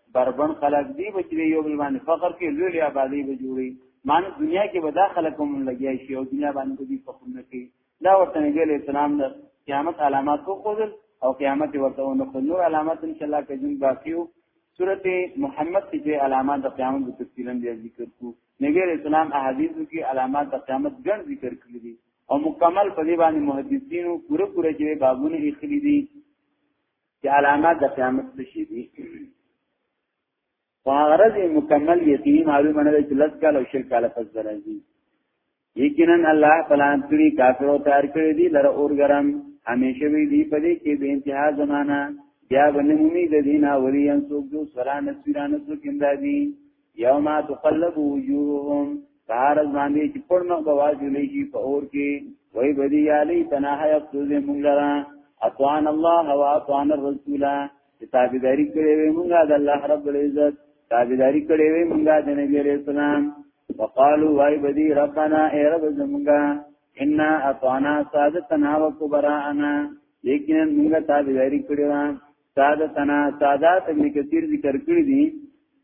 Speaker 1: بربن خلق دی به چې یو بل باندې فخر کې لوی لوی آبادی به جوړي مان دنیا کې به دا خلک هم لګیا شي او دنیا باندې دې فخر نه کوي دا ورته نبی علیہ السلام د قیامت علامات کو خودل او قیامت ورته نو خو نور علامات ان شاء الله کجن باقیو سورته محمد کې علامات د قیامت د تفصیلا بیا ذکر کو نبی علیہ السلام احادیث کې علامات د قیامت ګڼ ذکر کړی دي او مکمل په دې باندې محدثینو پوره پوره چې بابونه یې خلی دي چې علامات د قیامت څه شي دي فغرض مکمل یتیم معلومه نه ده چې لږ کال او شل کال پس درځي یقینا الله پلان کړی کافر او تار کړی دي لره اور ګرم همیشه وی دی په دې کې به انتها زمانہ بیا بنمومی د دینه ولی ان سوق جو سرا نسیرانه سو کیندادی یوم تقلب وجوههم سهار ځمانه چې پر مخ بواجو لېږي په اور کې وای بدی علی تنا حیات دې مونږ لرا اطعان الله و اطعان الرسول چې تابعداري کړې وې مونږه د الله رب العزت تابعداري کړې وې مونږه د نبی عليه السلام وقالو وای بدی ربنا ای رب زمونږه ان اطعنا سادتنا و کبرانا لیکن مونږه تابعداري کړې و سادتنا سادات ابن کثیر ذکر کړی دي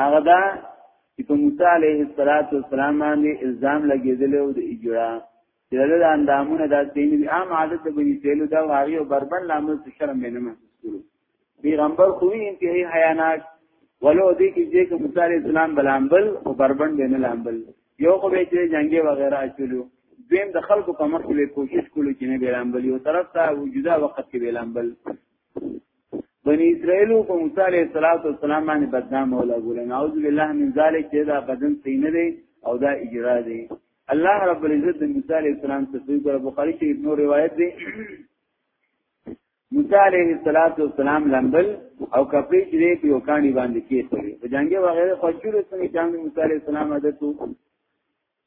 Speaker 1: هغه دا چې په موسی علیه السلام باندې الزام لګیدل او د اجرا چې د اندامونه دا سین دي عام عادت به یې تل دا واغی او بربن لامل څه شرم نه نه مسکرو پیغمبر خو یې انتهایی حیانات ولو دې کې چې موسی علیه السلام بلامبل او بربن دینه لامبل یو خو به چې جنگي وغیرہ چلو دویم د خلکو په مخ کې کوشش کولو چې نه بیلامبل یو طرف ته وجوده وخت کې بیلامبل بنی اسرائیل په موسی علیه السلام باندې بدنام ولا ګول نعوذ بالله من ذلک چې دا بدن سین دی او دا اجرا دی الله رب العزت د موسی علیه السلام تصویر پر بخاری کې نو روایت دی موسی علیه السلام لمبل او کپړې چې په یو کانی باندې کېښوي په جنگي وغیرہ خوشو رسنی چې موسی علیه السلام عادت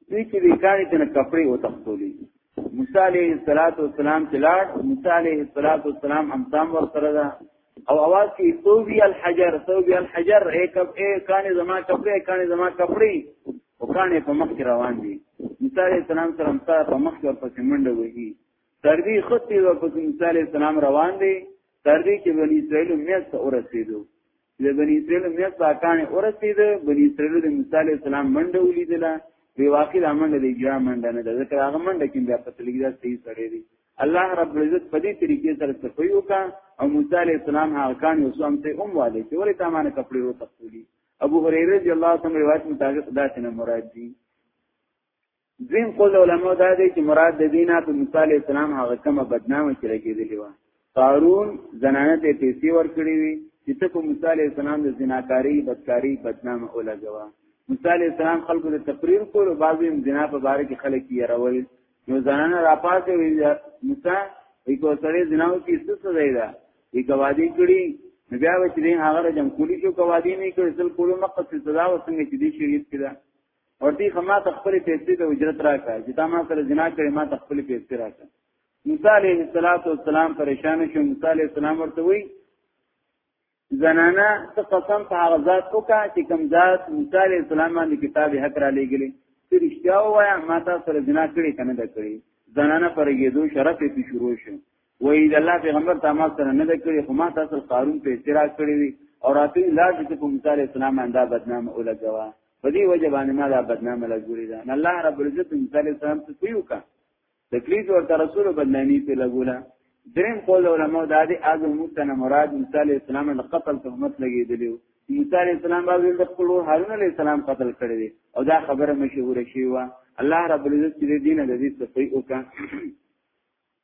Speaker 1: دوی چې د کاری ته کپڑے او تختولې موسی علیه السلام چې لاړ موسی علیه السلام هم تام ورسره ده او आवाज کې توبی الحجر توبی الحجر ایک اب ای کان زما کپڑے کان زما کپڑے او کان په مخ کې روان دي موسی علیه السلام سره هم تا په مخ کې ورپسې منډه وهي تر دې خطي ورپسې موسی علیه السلام روان دي تر دې چې بنی اسرائیل میاست اورسېدو د بنی اسرائیل میاس په کانه اورسید بنی اسرائیل د موسی علی السلام منډه ولیدله په واقع د منډه د اجرا منډه نه ده ځکه هغه منډه کې بیا په تلګی دا صحیح سره دی الله رب العزت په دې طریقې سره صفای وکا او موسی علی السلام هغه کان یو سم ته اوم والي چې ورته معنی کپڑے رو تخولي ابو هريره رضی الله عنه روایت مطابق دا څنګه مراد دي دویم قول علماء دا دی چې مراد د دینه په موسی علی السلام هغه کومه بدنامه چې لګېدلی و قارون زنانه ته پیسې ورکړې وي چې ته په موسی علی السلام د زناکاری بدکاری بدنامه ولګوا موسی علی السلام خلکو ته تقریر کول او بعضی زنا په باره کې خلک یې راول نو زنانه راپاسې وي موسی یو سړی زناو کې څه څه دی دا یې گواډی کړی نو بیا وچې هغه جمع کولی شو گواډی نه کړی ځل کولو مقصد سزا وسنګ چې دې شریعت کې دا ورته خما ته خپل پیسې د اجرت راکا چې تا ما سره زنا کړې ما ته خپل پیسې راکا موسی علیه السلام پریشان شو موسی علیه السلام ورته وی زنانا ته قسم په هغه ذات وکا چې کوم ذات موسی علیه السلام باندې کتاب حق را لېګلې چې رښتیا وایا ما تاسو سره جنا کړی کنه دا کړی زنانا پرګېدو شرف یې شروع شو وای د الله پیغمبر ته ما سره نه کړی خو ما تاسو قارون په اعتراض کړی وی او راته لا چې په موسی علی السلام انده بدنام اولګوا په دې وجه باندې ما دا بدنام لګولی دا الله رب العزت موسی علی السلام ته پیو کا تکلیف ورته رسول بدنامي په لګولا دریم قول علماء دا دي از موسی نه مراد موسی علی السلام د قتل تهمت لګیدلی موسی علی السلام باندې د خپل هارون علی السلام قتل کړی او دا خبره مشهوره شوی و الله رب العزت دې دینه د دې صفای وکړه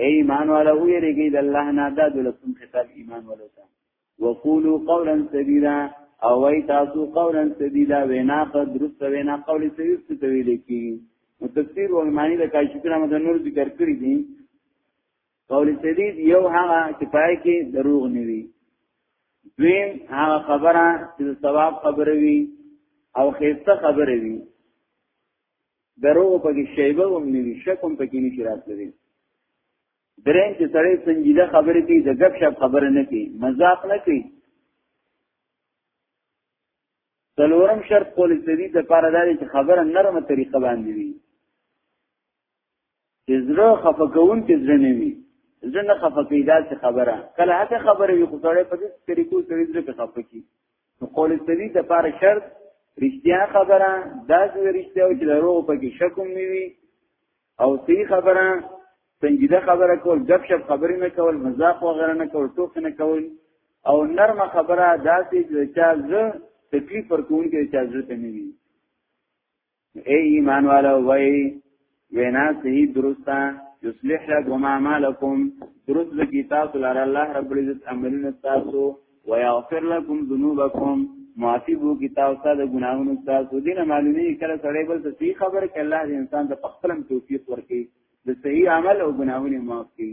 Speaker 1: اے ایمان والا ویریږي د الله نه دا دلتم خطاب ایمان والا ته وقولو قولا سدیدا او وای تاسو قولا سدیدا وینا په درست وینا قول سدید څه ته ویل کی نو تفسیر او معنی د کاشفنا مد نور ذکر کړی دي قول سدید یو هغه چې پای کې دروغ نیوي دویم هغه خبره چې ثواب خبره وي او خیسته خبره وي دروغ په کې شیبه هم نه وي شک هم پکې نشي راتللی درېم چې سړی سنجیده خبرې کوي د غب شپ خبره نه کوي مذاق نه کوي څلورم شرط قول سدید د پاره داري چې خبره نرمه طریقه باندې وي چې زړه خفه کوون کې زړه نه وي زړه نه خفه کوي دا څه خبره کله هغه خبره وي خو سړی په دې طریقو سره زړه کې خفه کی نو قول سړي د پاره شرط رښتیا خبره دا چې رښتیا او چې دروغ په کې شک هم وي او صحیح خبره سنجیده خبره کول جب شب خبرې نه کول مزاق وغیرہ نه کول ټوک نه کول او نرمه خبره دا چې چا زړه تکلیف ورکون کې چا زړه ته نه وي اے ایمان والا وای وینا صحیح درسته یصلح لكم اعمالکم درست کی تاسو لار الله رب العزت عملونه تاسو ويغفر لكم ذنوبکم معافیبو کی تاسو د ګناهونو تاسو دین معلومی کړه سړی بل څه خبر ک الله دې انسان د خپلم توفیق ورکړي د صحیح عمل او ګناهونو معاف کړي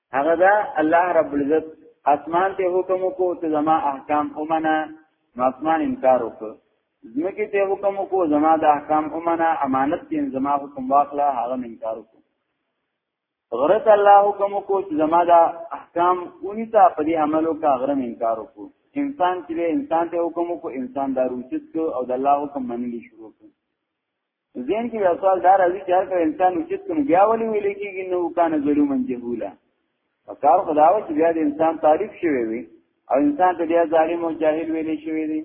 Speaker 1: هغه دا الله رب العزت اسمان ته حکم کو ته زما احکام اومنه نو اسمان انکار وکړ زمکه ته حکم کو زما د احکام اومنه امانت تین زما حکم واخله هغه انکار وکړ غرت الله حکم کو چې زما دا احکام اونې ته په دې عملو کا غره انکار وکړ انسان چې انسان ته حکم کو انسان دا روچت کو او د الله حکم منلی شروع کو ځین کې یو سوال دار ازي چې هر کله انسان وجود کوم بیا ولې ویل کېږي نو کان ظلم جهولا فکر خداو چې بیا د انسان تعریف شوی وي او انسان ته بیا ظالم او جاهل ویل شوی دی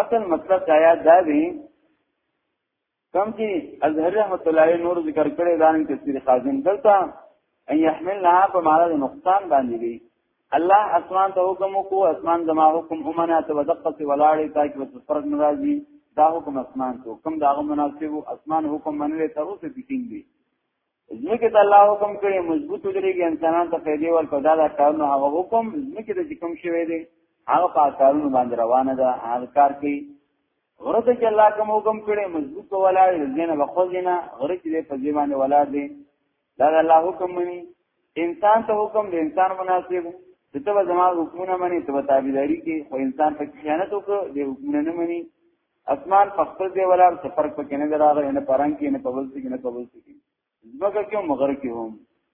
Speaker 1: اصل مطلب دا یاد دا دی کم چې اظهر رحمت الله نور ذکر کړي دا ان تفسیر خازن دلته ان يحملنها په معنا د نقصان باندې وي الله اسمان ته حکم کو اسمان زما حکم امنا ته ودقه ولاړې تاکي وس فرق ناراضي دا حکم اسمان ته حکم داغه مناسب اسمان حکم منل تر اوسه پکې دي ځکه ته الله حکم کړي مضبوط وجريږي انسانان ته پیدا ور پیدا دا کارونه هغه حکم ځکه د حکم شوی دی هغه په کارونو باندې روانه ده هغه کار کوي غرض چې الله کوم حکم کړي مضبوط ولاړ دینه بخوزینه غرض دې په ځمانه ولاړ دي دا الله حکم مني انسان ته حکم د انسان مناسب چې ته زما حکمونه مني ته تابعداري کې خو انسان په خیانت وکړ د حکمونه نه مني اسمان په خپل دی ولار څه فرق پکې نه دراغلی نه پرنګ کې نه پبل کې نه پبل کې ځمکه کې مغر کې هم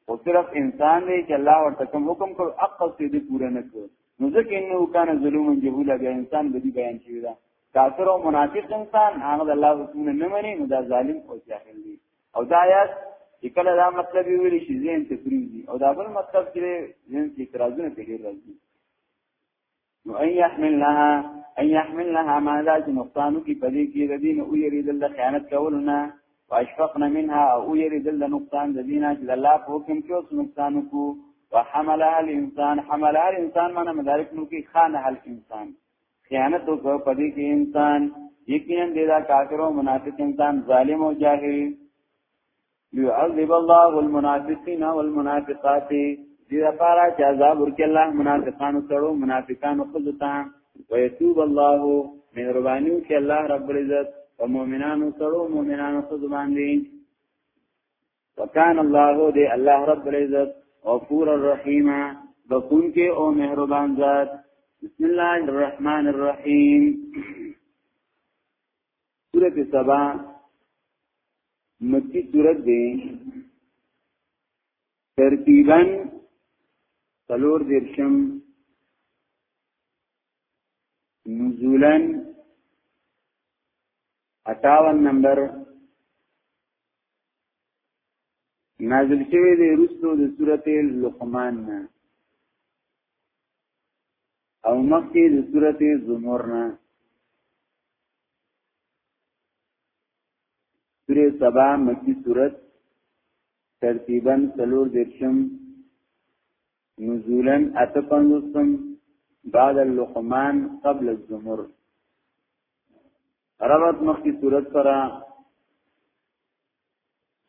Speaker 1: او صرف انسان دی چې الله ورته کوم حکم کړ عقل سي دې پوره نه کړ نو ځکه انه کان ظلم جهولا بیا انسان به دې بیان شي دا کافر او منافق انسان هغه الله حکم نه مني نو دا ظالم او جاهل دی او دا آیات چې کله دا مطلب ویل شي ذهن ته پریږدي او دا بل مطلب چې ذهن کې اعتراضونه په ډیر راځي نو ان يحمل لها ان يحمل لها ما لا نقصان کی پدې کې د دین او یریدل د خیانت کولونه واشفقنا منها او یریدل د نقصان د دینه چې الله په حکم کې اوس نقصان کو وحملها الانسان حملها الانسان معنی مدارک نو کې خانه الانسان خیانت وکړ په دې کې انسان یقینا دې دا کافر او منافق انسان ظالم او جاهل ليعذب الله المنافقين والمنافقات دې لپاره چې عذاب ورکړي الله منافقانو سره منافقانو خود ته ويتوب الله مهرباني وکړي الله رب العزت په مؤمنانو سره مؤمنانو خود باندې وکان الله دی الله رب العزت غفور الرحیم بخون کې او مهربان ذات بسم الله الرحمن الرحیم سورۃ سبا مکی سورۃ دی ترتیبا سلور درشم نزولا 58 نمبر نازل شوی دی رسو د سورته لقمان نه او مخکې د سورته زمر نه سوره سبا مکی سورت ترتیبا سلور درشم نزولا اتپنزستم بعد اللقمان قبل الزمر ربط مخی صورت سره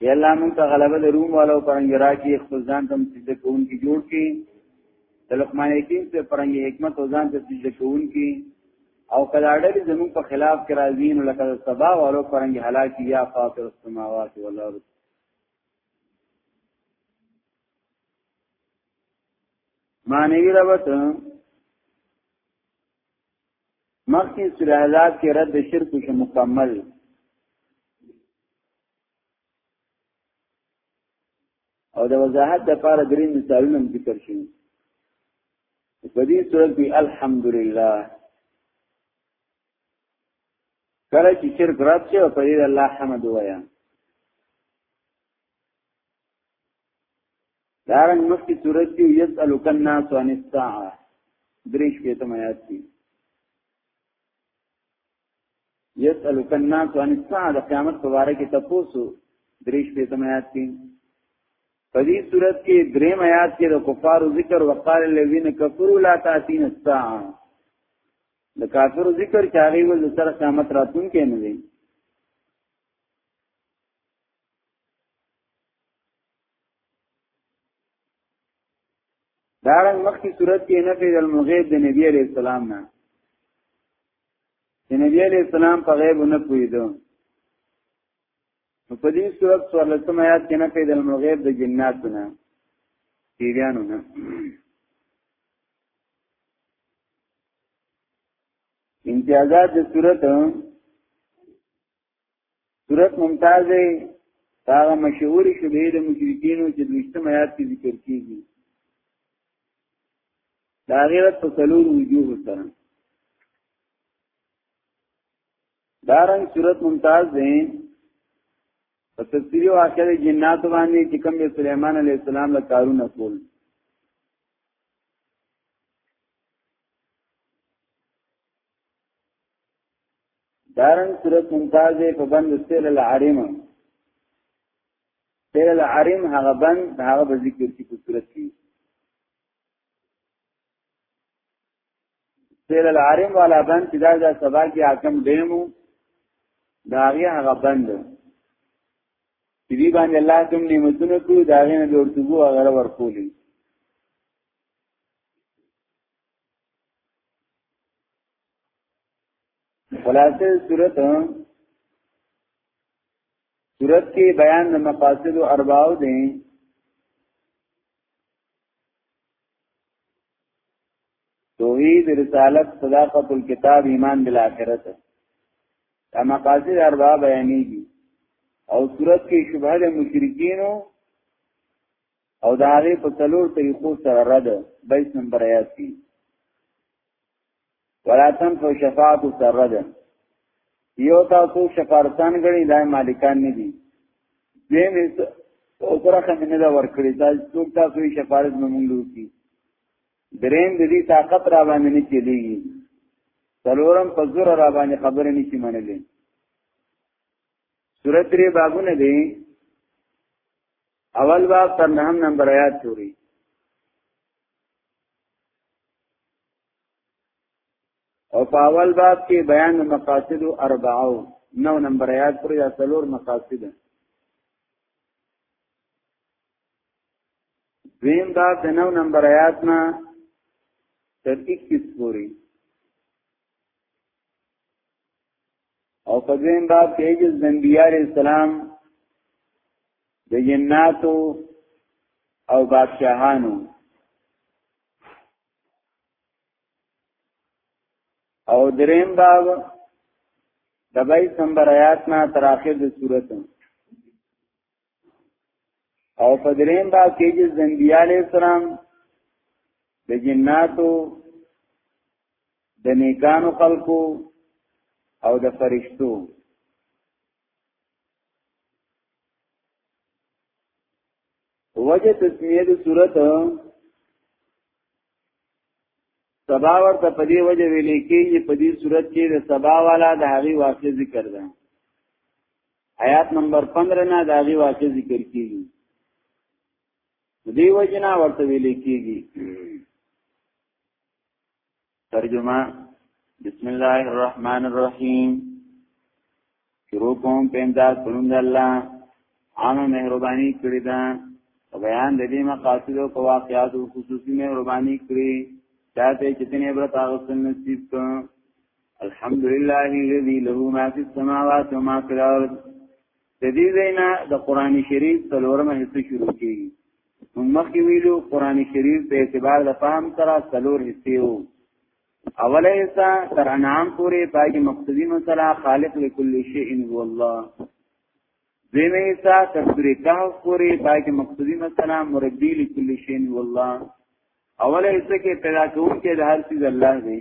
Speaker 1: یا الله مون ته غلبه د روم والو پرنګ راکی خپل ځان تم سجده کوون کی جوړ کی د لقمان حکیم ته پرنګ حکمت او ځان ته سجده کوون کی او کلاړل زمون په خلاف کې راځین لکه سبا والو پرنګ هلاکی یا فاطر السماوات والارض معنی ربط مخکې سوره احزاب کې رد شرک شو مکمل او د وضاحت لپاره درې مثالونه ذکر شوي په دې سوره کې الحمدلله کله چې شرک رد شي او په دې الله حمد وایا دارن مخی صورت کیو یسألو کن ناسو عن الساعة دریش پیتم آیات کی یسألو کن ناسو عن الساعة دا قیامت پبارک تپوسو دریش پیتم آیات کی فدی صورت کې دریم آیات کې د کفارو ذکر وقال الذين كفروا لا تاتين الساعه د کافرو ذکر چاغي ول سره قیامت راتون کې نه دي دارن مخی صورت کې نفی د المغیب د نبی علیہ السلام نه د نبی علیہ السلام په غیب نه پویدو په دې صورت سوال لسم آیات کې نفی د المغیب د جنات نه پیریانو نه امتیازات د صورت صورت ممتاز دی هغه مشهور شبهه د مشرکینو چې د وشتم آیات کې ذکر کیږي دا غیرت په څلور وجوه سره دارنګ صورت ممتاز دی په تفسیر او اخر جنات باندې چې کوم سليمان عليه السلام له کارونه کول دارن صورت ممتاز په بند سیل العریم سیل العریم هغه بند هغه په ذکر کې په صورت کې سیل العریم والا بند چې دا د سبا کې حاکم دیمو دا هغه هغه بند چې دی باندې الله کوم نعمتونه کوي دا هغه نه ورته وو هغه ورکولې خلاصه صورت صورت کې بیان د مقاصد ارباو دي توحید رسالت صداقت الكتاب ایمان بالآخرت دا مقاصد اربا بیانېږي او صورت کې شبهه د مشرکینو او دا هغه په څلور طریقو سره رد 22 نمبر آیات کې ولا تنفع شفاعت سره رد یو تاسو شفارتان غړي دای مالکان نه دي دیم اوپره خمینه دا ورکړي دا څوک تاسو یې شفارت مونږ لوکي دریم د دې طاقت را باندې نه چلیږي څلورم په زور را باندې خبره نشي منلې سورت درې بابونه دي اول باب تر نهم نمبر آیات پوری او په اول باب کې بیان مقاصد اربعو نو نمبر آیات پر یا څلور مقاصد دویم باب د نو نمبر آیات نه تر 21 پورې او په دین باب کې چې انبیاء اسلام د جناتو او بادشاهانو او دریم باب د 22 نمبر آیات نه تر اخر د سورته او په دریم با کې چې زنبی علی السلام د جناتو د نیکانو خلقو او د فرشتو وجه تسمیه د صورت سبا ورته په دې وجه ویل کېږي په دې صورت کې د سبا والا د هغه واقع ذکر ده آیات نمبر 15 نه د هغه واقع ذکر کېږي دې وجه نه ورته ویل کېږي ترجمه بسم الله الرحمن الرحیم شروع کوم په امداد پنوم د الله عامه مهرباني کړی دا بیان د دې مقاصد او واقعات او خصوصي مهرباني کړی چاته چې تنه عبرت اغوستل نصیب کړ الحمدلله الذي له ما في السماوات وما في الارض د دې زینا د قران شریف څلورمه حصہ شروع کیږي مخکې ویلو قران شریف په اعتبار د فهم سره څلور حصے وو اوله حصہ تر انعام پورې پاګي مقصدی مسله خالق لكل شيء هو الله دیمه حصہ تر سورې کهف پورې پاګي مقصدی مسله مربي لكل شيء هو الله اوله حصہ کې پیدا کوم کې د هر چیز الله دی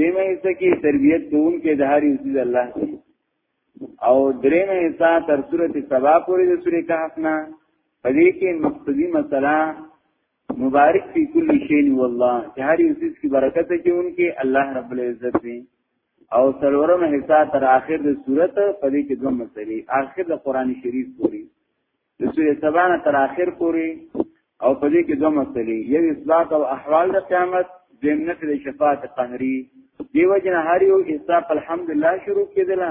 Speaker 1: دیمه حصہ کې تربيت کوم کې د هر چیز الله دی او دریمه حصہ تر سورې سبا پورې د سورې کهف نه پدې کې مقصدی مسله مبارک فی کل شی والله چې هر یو څه کې برکت کې اونکي الله رب العزت دی او سرورم حصہ تر اخر د صورت په دې کې دوه مسلې اخر د قران شریف پوری د سورې سبانه تر اخر پوری او په دې کې دوه مسلې یو اصلاح او احوال د قیامت دیم نه د شفاعت قهری دیو جن هر یو حصہ الحمدلله شروع کېدله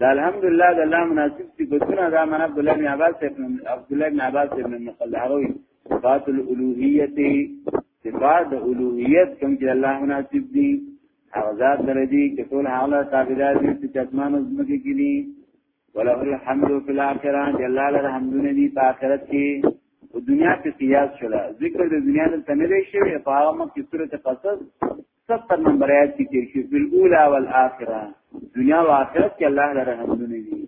Speaker 1: دا الحمدلله د الله مناسب چې بسونه دا من عبد الله بن عباس ابن عبد الله بن عباس ابن نقل هغوی صفات الالوهیت صفات د الوهیت کوم چې الله مناسب دي هغه ذات لري دي چې ټول هغه تابعدار دي چې اسمان او زمکه کې دي وله الحمد فی الاخره دی الله له حمدونه دي په آخرت کې په دنیا کې قیاس شوه ذکر د دنیا د تنه دی شوی په هغه مکه سورته قصص 70 نمبر آیات کې تیر شو بل اولا والآخرة دنیا او آخرت کې الله لپاره رحمونه دي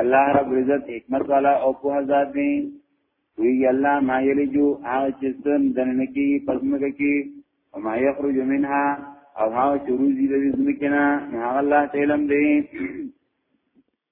Speaker 1: الله رب عزت حکمت والا او په ذات دی وی الله ما یلجو هغه چې څن دننه کې پزمګه کې او ما یخرج منها او هغه چې روزي د دې ځمکنه هغه الله تعالی دی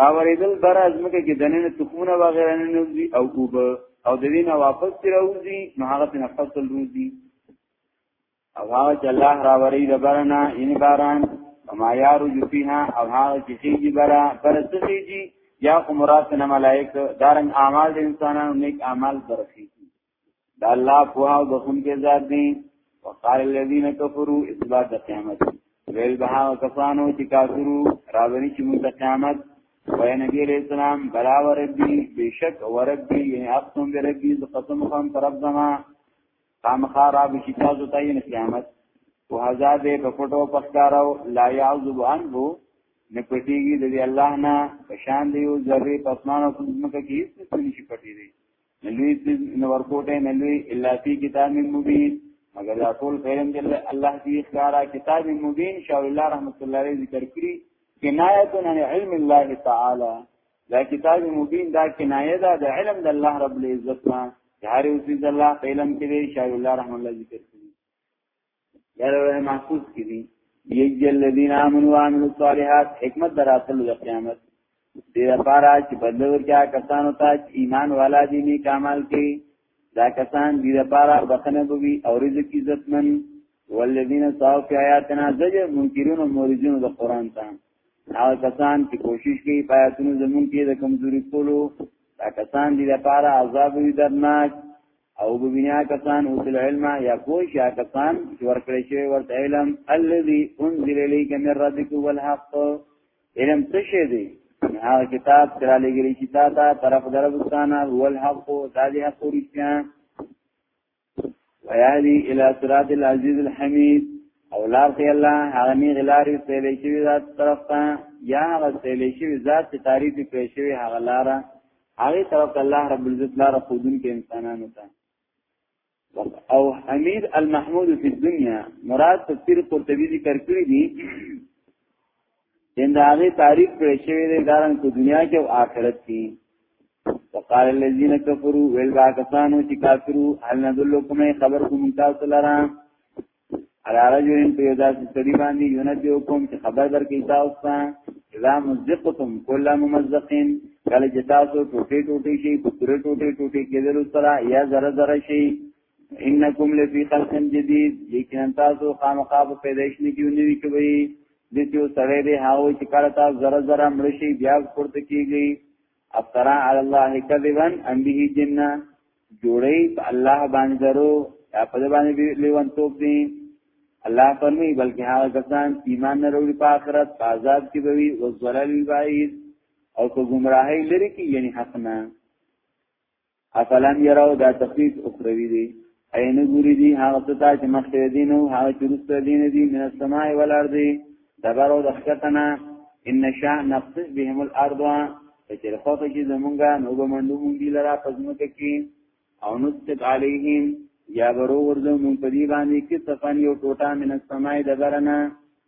Speaker 1: تاوریدل بر از مکه کې دنه تخمونه وغیرہ نه نوځي او کوب او د وینا واپس تر اوځي نو هغه څنګه فصل روزي او هغه چې الله را وری د برنا ان باران ما یارو یفیها او هغه چې کیږي برا پر څه کیږي یا خو مراد نه ملائک دارن اعمال د انسانانو نیک اعمال برخیږي دا الله په او بخون کې ذات دی وقال الذين كفروا اثبات قیامت ویل به کسانو چې کافرو راوړي چې موږ قیامت وای نبی علیہ السلام بلا وربی بشک وربی یعنی اقسم بربی ز قسم خان طرف زما قام خارا بشی تاسو ته یې قیامت او هزار دې په فوټو پخکارو لا یعذب عنه نه پټیږي د الله نه پشان دی او ذره پسمانو کومه کې هیڅ نشي پټی دی نلوی سیز نورکوٹه نلوی الا فی کتاب مبین مگر دا ټول خیرم جل الله دی اخکارا کتاب مبین شاء الله رحمت الله علیه ذکر کړی کنایت عن علم الله تعالی دا کتاب مبین دا کنایه ده د علم د الله رب العزت نه هر یو څه د الله علم کې دی شاء الله رحمت الله ذکر کړی یاره محفوظ کی دی یجی الذین آمنوا وعملوا الصالحات حکمت دراتل د قیامت دې لپاره چې بدل ورکیا کسانو ته ایمان والا دي نه کمال کې دا کسان دې لپاره بخنه بوي او رزق عزتمن والذین صاو فی آیاتنا زج منکرون و مورجون د قران ته او کسان چې کوشش کوي پاتونو زمون کې د کمزوري کولو دا کسان دې لپاره عذاب وي درناک او بوینه کسان او تل علم یا کوی شا کسان چې ورکړی شوی ورته علم الذي انزل اليك من ربك والحق علم څه شی دی هغه کتاب تر لګی چې تا ته طرف دربستانه هو الحق تاجه حق رښتیا ویادی الى صراط العزیز الحمید او لار ته الله هغه نه غلاري سیلې شوی ذات طرف ته یا هغه سیلې شوی ذات تعریف کړی شوی هغه لاره هغه طرف ته الله رب العزت لار خودون کې انسانانو ته او امیر المحمود فی الدنیا مراد تفسیر قرطبی ذکر کړی دی ان هغه تعریف کړی شوی دی دارن کو دنیا کې او آخرت کې وقال الذين كفروا والباكسانو چې کافرو هل ندلکم خبر کوم تاسو لرا علی رجل په یو داسې سړي باندې یونبیو کوم چې خبر درکې تاسو ته اذا مزقتم کل ممزقین کله چې تاسو ټوټه ټوټه شي ټوټه ټوټه ټوټه کېدل سره یا ذره ذره شي انکم لفی خلق جدید یقینا تاسو خامخا په پیدائش نه کیونی کوي د دې سره دی هاو چې کله تاسو ذره ذره مړ شي بیا پورته کیږي افترا علی الله کذبا ام به جنہ جوړی په الله باندې درو یا په باندې لیوان توپ دی الله فرمی بلکې هغه کسان ایمان نه وروړي په آخرت په عذاب کې به وي او ذلل بعید او په گمراهی لري کې یعنی حق نه افلام یراو دا تخفیف اخروی دی عین ګوری دی هغه ستا چې مخته دین او هغه چې رسته دین دی من السماء والارض دبرو د خطنا ان شاء نقصد بهم الارض چې خطه چې زمونږه نو به منډو مونږ دی لرا پزمکه کې او نسق علیهم یا برو ورځو مونږ په دی باندې کې صفان یو ټوټه من السماء دبرنا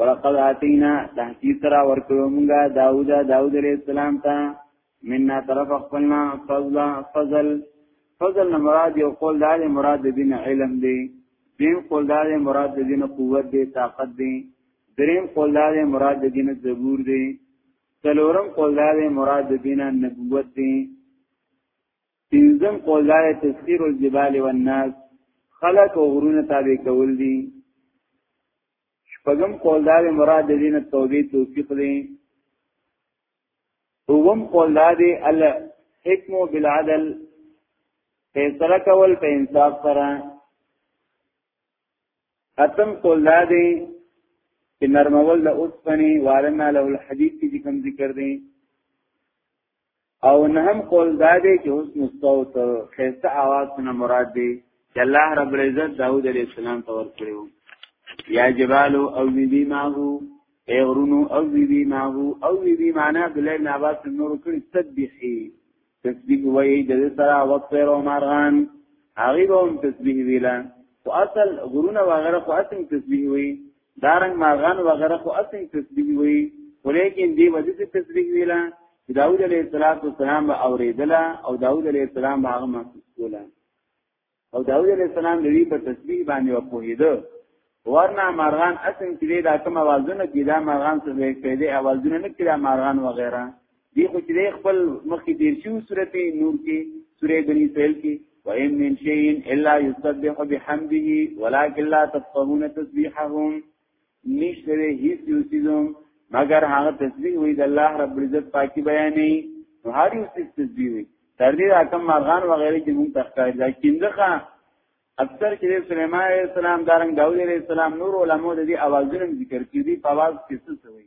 Speaker 1: ولقد آتینا تحقیق سره ورکړو مونږه داوود داوود علیہ السلام ته مننا طرف خپلنا فضل فضل فضل نه مراد یو قول دار مراد دین علم دی دین قول دار مراد دین قوت دی طاقت دی دریم قول دار مراد دین زبور دی څلورم قول دار مراد دین نبوت دی پنځم قول دار تسخير الجبال والناس خلق او غرونه تابع کول دي شپږم قول دا دی مراد د دین توبې توفیق دی اوم قول دا دی ال حکم بالعدل فیصله کول په انصاف سره اتم قول دا دی چې نرمول د اوسپنی وارنا له الحديث کې کوم ذکر دی او نه هم قول دا دی چې حسن الصوت خسته आवाज نه مراد دی چې الله رب العزت داوود علیه السلام ته ورکړو یا جبال او ذی ماهو ایغرونو او ذی ماهو او ذی معنا عبد الله بن عباس نور کړي تسبیحی تسبیح وایي د سره وخت پیرو مارغان هغه به هم تسبیح ویلا او اصل غرونه وغیرہ خو اصل تسبیح وایي دارنګ ماغان وغیرہ خو اصل تسبیح وی ولیکن دی وجه ته تسبیح ویلا داوود علیه السلام به اوریدلا او داوود علیه السلام به هغه محسوس کولا او داوود علیه السلام دوی په تسبیح باندې وپوهیده ورنه مارغان اصل چې دا کوم اوازونه کې دا مارغان څه وی کړي اوازونه نه کړي مارغان وغیرہ دی خو چې خپل مخکې تیر شو سورته نور کې سورې بنی اسرائیل کې وَإِن مِّن شَيْءٍ إِلَّا يُسَبِّحُ بِحَمْدِهِ وَلَٰكِن لَّا تَفْقَهُونَ تَسْبِيحَهُمْ نشته هیڅ یو سیزم مگر هغه تسبیح وي د الله رب العزت پاکي بیانې نو هر یو سیز تسبیح وي تر دې راکم مارغان وغیرہ چې موږ تخکار دا کیندخه اکثر چې سليمان عليه السلام دارنګ داوود عليه السلام نور علماء د دې اوازونو ذکر کړي دي په आवाज کې څه وي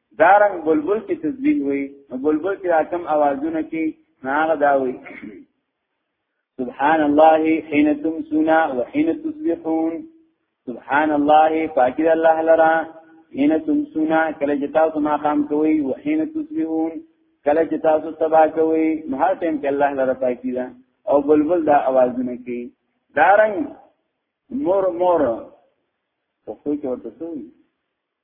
Speaker 1: دارنګ بلبل کې تسبیح وي نو بلبل کې راکم اوازونه کې ناغه دا وي سبحان الله حين تمسون وحين تصبحون سبحان الله پاکی الله لرا حين تمسون کله چې تاسو ما قام کوي وحين تصبحون کله چې تاسو سبا کوي نو هر ټیم کې الله لرا پاکی ده او بلبل دا اوازونه کې دارنګ مور مور په خو کې ورته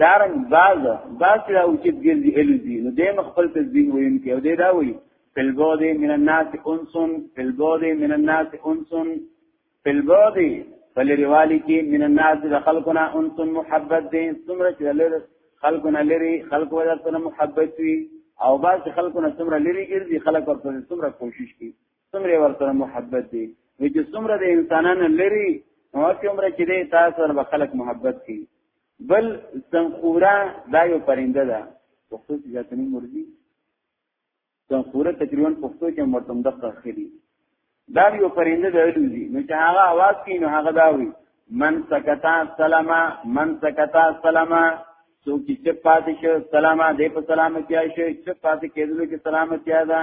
Speaker 1: دارنګ باز باز چې او چې ګرځي الوزي نو دیم خپل تسبیح وین کې او دې دا وایي فلبود من الناس انسن فلبود من الناس انسن فلبود فلروالی کې من الناس د خلقنا انسن محبت دې څومره چې لري خلقنا لري خلق وجه سره محبت وي او باز خلقنا څومره لري ګرځي خلق ورته څومره کوشش کوي څومره ورسره محبت دی وی چې څومره د انسانانو لري نو څومره چې دی تاسو سره به خلک محبت کوي بل زنخورا دا یو پرنده ده پښتو کې ځاتې نه مرزي زنخورا تقریبا پښتو کې مرتم د خخري دا یو پرنده ده لوزي نو چې هغه आवाज کوي نو هغه دا وي من سکتا سلاما من سکتا سلاما څوک چې چپ پاتې شو سلاما دې په سلامتیا شي چپ پاتې کېدل کې سلامتیا ده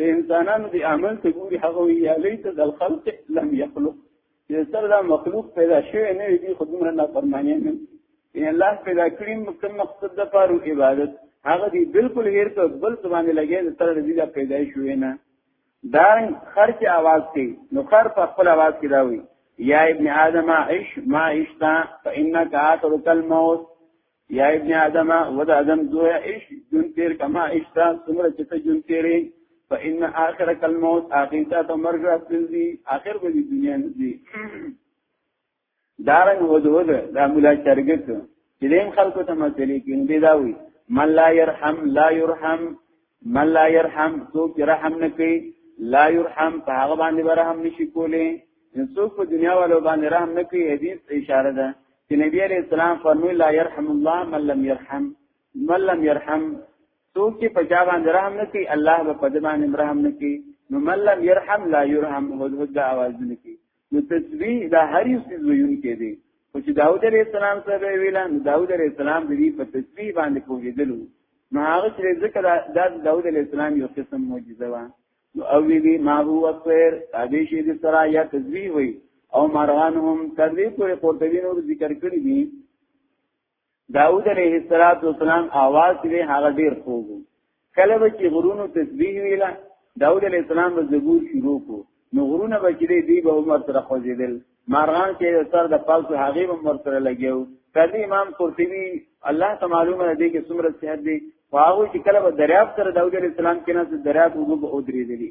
Speaker 1: د انسانانو د عمل ته ګوري هغه وی یا لیت د الخلق لم يخلق چې تر دا مخلوق پیدا شوی نه دی خو دومره نه فرمانی نه ان الله پیدا کړی مکم مقصد د پاره عبادت هغه دی بالکل هیر ته بل څه باندې لګی تر دې دا پیدا شوی نه دا خر کې आवाज کوي نو خر په خپل आवाज کې دا وی یا ابن آدم عيش ما عشتا فإنك آخرك الموت یا ابن آدم و د آدم زویا ایش جون تیر کما اشتا سمره چې ته جون تیرې فإن آخر کلموت آخر تا ته مرګ راځل دي آخر به دي دنیا نه دي دارنګ ودود دا مولا چرګت چې دیم خلکو ته مسلې کې دی دا وي من لا يرحم لا يرحم من لا يرحم څوک چې رحم نه کوي لا يرحم په هغه باندې رحم نشي کولی نو څوک په دنیا والو باندې رحم نه کوي حدیث اشاره ده چې نبی عليه السلام فرموي لا يرحم الله من لم يرحم من لم يرحم څوک چې په چا باندې رحم نه کوي الله به په دې باندې رحم نه کوي نو من لم يرحم لا يرحم هود هود د आवाज نه کوي نو تسبیح دا هر یو څه ویون کې دی خو چې داوود علیه السلام سره ویل نو داوود علیه السلام دې په تسبیح باندې پوهېدلو نو هغه چې ذکر دا داوود علیه السلام یو قسم معجزه و نو او وی ما هو اکثر ابي شي دې سره یا تسبیح وي او مرغان هم تر دې پورې قرطبي نور ذکر کړی دي داود علیه السلام आवाज دې هغه ډیر خوږ کله به چې غرونو تسبیح ویلا داود علیه السلام به زبور شروع کو نو غرونه به چې دې به عمر سره خوځیدل مارغان چې سر د پالتو هغه عمر سره لګیو کله امام قرطبي الله ته معلومه ده کې څومره صحت دی واو چې کله به دریاب سره داود علیه السلام کې نه دریاب وګو به اودري دي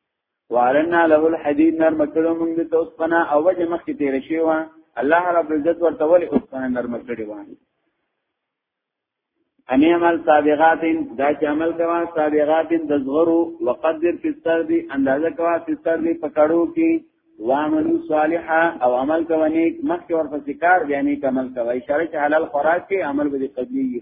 Speaker 1: وارنا له الحديد نرم کړو موږ د اوسپنا او وجه مخ کې تیر شي وا الله رب عزت ورته ولې اوسپنا نرم کړی و ان عمل سابغات دا چې عمل کوا سابغات د زغرو وقدر فی السرد اندازه کوا فی السرد پکړو کې وعمل صالحا او عمل کوا نیک مخ کې ورپسې کار بیانې عمل کوا اشاره چې حلال خوراک کې عمل به قبلي یې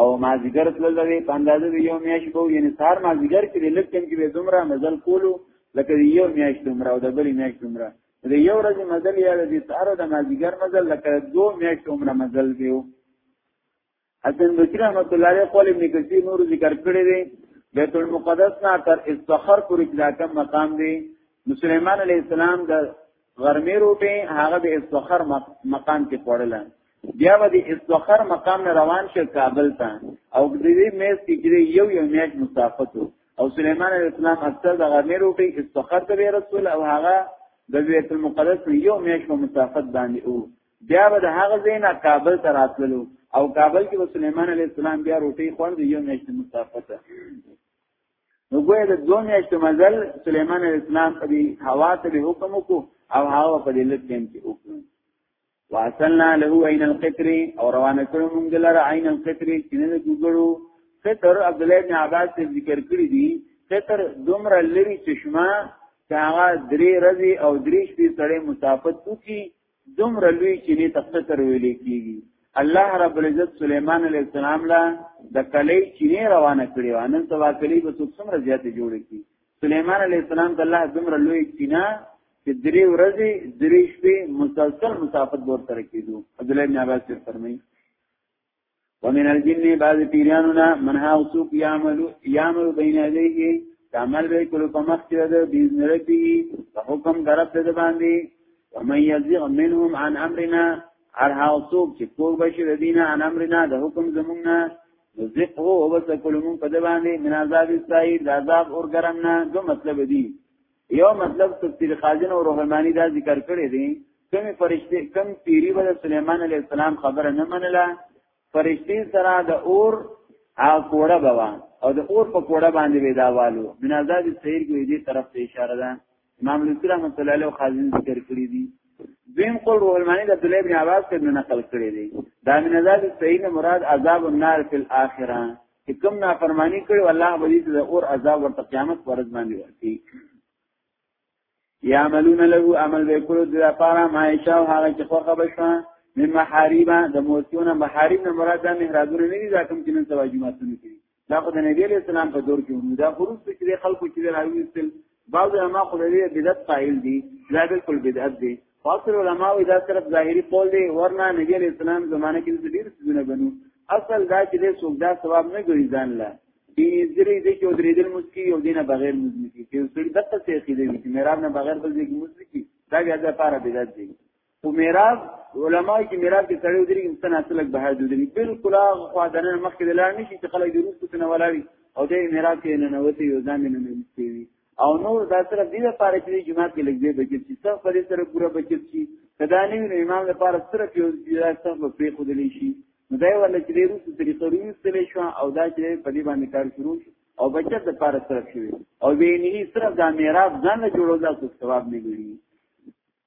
Speaker 1: او مازیګر تلل دی په اندازه دی یو میاش بو یعنی سار مازیګر کې لږ کم کې به دومره مزل کولو لکه یو میاش دومره او د بل میاش دومره د یو ورځ مزل یا د سار د مازیګر مزل لکه دو میاش دومره مزل دیو حسن بصری رحمت الله علیه قول ابن کثیر نور ذکر کړی دی بیت المقدس نه تر استخر پورې دا کم مقام دی مسلمان علی السلام د غرمې روټه هغه د استخر مقام کې پړله بیا به د استخر مقام نه روان شو کابل ته او د دې میز کې چې یو یو میاش مسافت او سليمان عليه السلام اکثر د غرمې روټه استخر ته رسول او هغه د بیت المقدس یو میاش په مسافت باندې او بیا به د هغه زینا کابل ته راتللو او کابل کې سليمان عليه السلام بیا روټي خوند یو میاش مسافت نو ګویا د دوه میاشتو مزل سليمان عليه السلام په دې هوا ته به حکم وکړو او هوا په دې لټین کې وکړو واصلنا له عین القطر او روانه کړو موږ لره عین القطر چې نه ګورو قطر عبد الله بن عباس ذکر کړی دی قطر دومره لري چشمه چې هغه درې ورځې او درې شپې سره مسافت وکړي دومره لوی چینه ته قطر ویل کیږي الله رب العزت سليمان عليه السلام لا د کلی چینه روانه کړی و نن سبا کلی به څومره زیات جوړ کی سليمان عليه السلام د الله دومره لوی چینه چې درې ورځې درې شپې مسلسل مسافت ور تر کېدو عبد الله بن عباس فرمایي ومن الجن بعض پیرانونا منها وسوق يعمل يعمل بين يديه تعمل به کول په مخ کې ده باذن ربي په حکم درب ده باندې ومن يزغ منهم عن امرنا هر هاو څوک چې کوګ بشي د دینه ان امرنا د حکم زمونږ نه ذقه او بس کلمون په دی باندې من عذاب السعیر د عذاب اور ګرمنا دو مطلب دی یو مطلب تفسیر خازن او روحمانی دا ذکر کړی دی کوم فرشتي کوم پیری ول سليمان عليه السلام خبره نه منله فرشتي سره د اور ا کوړه بوا او د اور په کوړه باندې ویداوالو من آزاد سیر کې دې طرف ته اشاره ده امام لوسی رحمت الله علیه خازن ذکر کړی دی دویم قول روح المانی د عبد الله بن عباس څخه نقل کړی دی دا من آزاد سیر مراد عذاب النار فی الاخره چې کوم نافرمانی کړي الله به دې د اور عذاب ورته قیامت پر ورځ باندې ورکړي یعملون له عمل وکړو د لپاره ما شاو هغه چې خوخه بشو من محاریبا د موتیونه محاریب نه مراد د محرابونه نه دي ځکه چې نن سبا جمعه ته نه کیږي دا خو د نبی له سلام په دور کې هم دا خروج چې خلکو چې راوي استل بعض علماء خو دې بدعت قائل دي دا بالکل بدعت دي فاصل علماء دا صرف ظاهري قول دی ورنه نبی علیہ السلام زمانه کې ډیر څه بنو اصل دا چې دې څوک دا ثواب نه ګوري ځان لا دې درې دې کې درې دل مسکی او دینه بغیر مسکی چې سړي دغه څه کې دې چې میراب نه بغیر بل دې مسکی دا بیا د پاره بدعت دی په میراث علماء کې میراث کې سړی ودرېږي انسان اصلک به حد ودرېږي بالکل هغه خوا د نن مخکې د لار نشي چې خلک د روسو څخه ولاړي او د میراث کې نه نوتی یو ځان نه نوتی وي او نور دا سره دې لپاره چې جماعت کې لګي بچی چې څو په دې سره پوره بچی چې کدا نه وي امام لپاره صرف یو ځای څه په پی خو دلی شي نو دا ول چې دې روسو طریقې روسته شو او دا چې په دې باندې کار شروع شو او بچت لپاره صرف شوی او ویني صرف د میراث ځان جوړول د ثواب نه ګڼي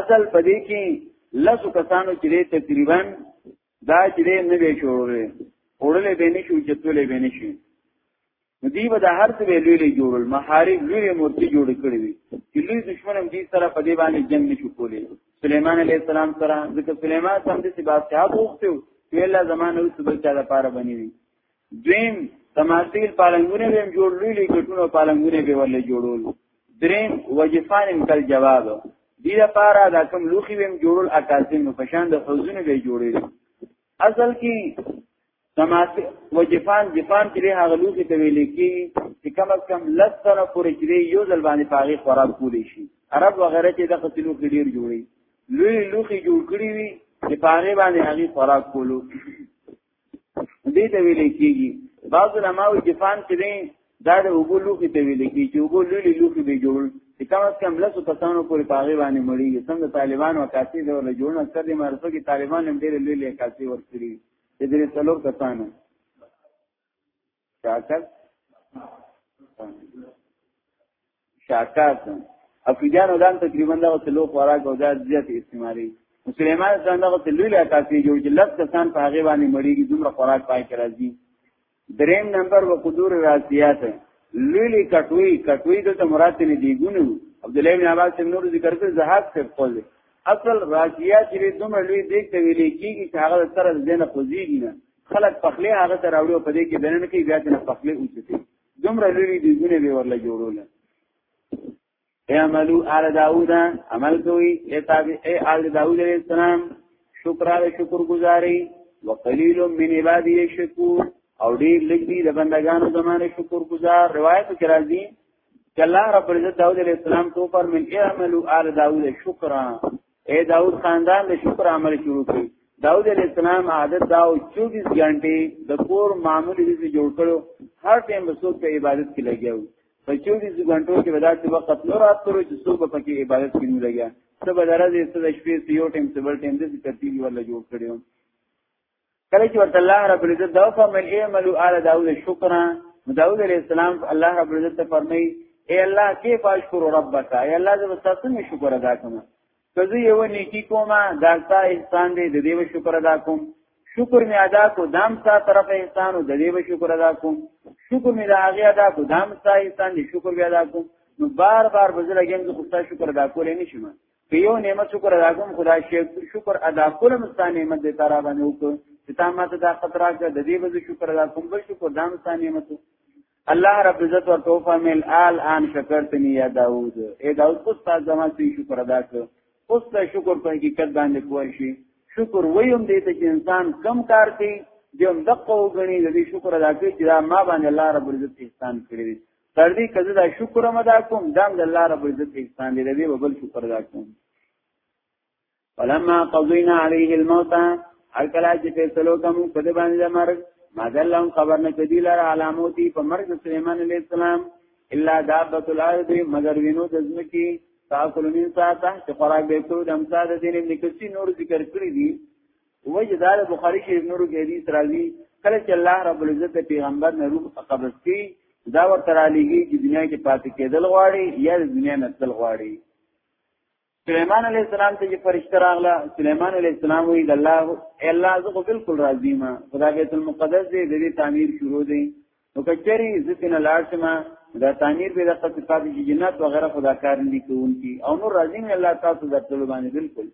Speaker 1: اصل په دې کې لاسو کسانو چې تقریبا دا چې نه وی شوړل اورلې به نه شو چې تولې به نه شي دی به د هر څه لوی لوی جوړل محارب لوی مورتي جوړ کړی وي چې لوی دشمن هم دې سره په دې باندې جنگ نشو کولی سليمان عليه السلام سره ځکه سليمان سم دې سبب ته غوښتو چې الله زمانه او صبر چا لپاره بنوي دویم تماثیل پالنګونه به جوړ لوی لوی کټونو پالنګونه به ولې جوړول دریم وجفان کل جواب دې لپاره دا کوم لوخي به جوړول اکاسین په شان د حوزونه به جوړول اصل کې تماثیل وجفان جفان چې هغه لوخي ته ویل کی چې کم از کم لږ سره پورې چې یو ځل باندې پاغي خوراک کولی شي عرب وغیرہ چې د قتلو کې ډیر جوړي لوی لوخي جوړ کړی وي چې پاره باندې هغه خوراک کولو دې ته ویل کېږي بعض علماء چې فان چې دی دا د وګو لوخي ته ویل کېږي چې وګو لولي لوخي به جوړ چې کم از کم لسو کسانو پورې پاغي باندې مړي څنګه طالبان وکاسي دی ول جوړ نه ستر دي مرسو کې طالبان هم ډېر لولي کاسي ورکړي چې دې څلور کسانو شاکر شاکر افریدان ودان تقریبا دا څلو خوراک او دا زیات استعمالي مسلمان ځان دا څلو لا کافي جو چې لږ کسان په هغه باندې مړیږي دومره خوراک پای کې راځي دریم نمبر و قدور راسیات لیلی کټوی کټوی دلته مراد نه دیګونو عبد الله بن عباس نور ذکر کړ زهاب سے قول اصل راسیات چې دومره لوی دیګ ته ویل کیږي چې هغه سره دینه خوځيږي نه خلک پخلې هغه ته راوړي او په دې کې دننه کې بیا څنګه پخلې اوچتي دومره لري دي ګونه به ورله جوړول اعملو آل داود عمل کوي لتابع اے آل داود علیہ السلام شکر علی شکر گزاری وقلیل من عبادی شکور او ډیر لږ دي د بندگانو زمانه شکر گزار روایت کې راځي چې الله رب عزت داود علیہ السلام تو پر من اعملو آل داود شکرا اے داود خاندان د شکر عمل شروع کړي داود علیہ السلام عادت دا 24 غنټه د کور معمولی حصہ جوړ کړو هر ټیم وسو په عبادت کې لګیاو په 24 غنټو کې ودا چې وخت نور اترو چې څوک په کې عبادت کې نه لګیا څه بدره دې څه د شپې یو ټیم څه بل ټیم دې ترتیب ورل جوړ کړو کله چې ورته الله رب العزت دا فرمایل ای ملو آل داوود شکر داوود علیہ السلام الله رب العزت ته فرمایي ای الله کیف اشکر ربک ای الله زه تاسو نه شکر ادا کوم کزه یو نیکی کوم دا تا احسان دې د دې شکر ادا کوم شکر می ادا کو دام سا طرف احسان او د دې شکر ادا کوم شکر می دا هغه ادا کو دام سا احسان دې شکر بیا ادا کوم نو بار بار بزرګیم زه خو شکر ادا کولې نشم که یو نعمت شکر ادا کوم خدای شکر ادا کولم ستا نعمت دې ترا باندې وکړ چې تا ماته دا خطر راکړه د دې وځي شکر ادا کوم بل شکر دام ستا نعمت الله رب عزت او توفا مل آل آن شکرتنی یا داوود اے داوود اوس تا زما سي شکر ادا کړ اوس ته شکر په حقیقت باندې کوی شي شکر ویم دې ته چې انسان کم کار کوي دیم دقه وګڼي د دې شکر ادا کوي چې دا ما باندې الله رب عزت احسان کړی تر دې کزه دا شکر هم ادا کوم دا د الله رب عزت احسان دی دې وبل شکر ادا کوم ولما قضینا علیه الموت هر کله چې فیصلو کوم په دې باندې مرګ ما دلهم خبر نه کدی لار علاموتی په مرګ سليمان عليه السلام الا دابت الارض مگر وینو د ځمکی تاکل من ساته چې خوراک به کړو د امساد دین ابن کثیر نور ذکر کړی دي وې چې دا د بخاری شریف نورو کې حدیث راځي کله چې الله رب العزت د پیغمبر نه روح قبض کړي دا ورته را لېږي چې دنیا کې پاتې کېدل غواړي یا د دنیا نه تل غواړي سليمان عليه السلام ته چې فرشتہ راغله سليمان عليه السلام وی د الله الله زه خو بالکل راضي ما خدای بیت المقدس دې دې تعمیر شروع دي نو کچري زتنه لاړ شمه دا تعمیر به د قصې پاتې چې جنات وغیرہ خدا کار نه کوونکی او نور راضي مې الله تاسو د ټول باندې بالکل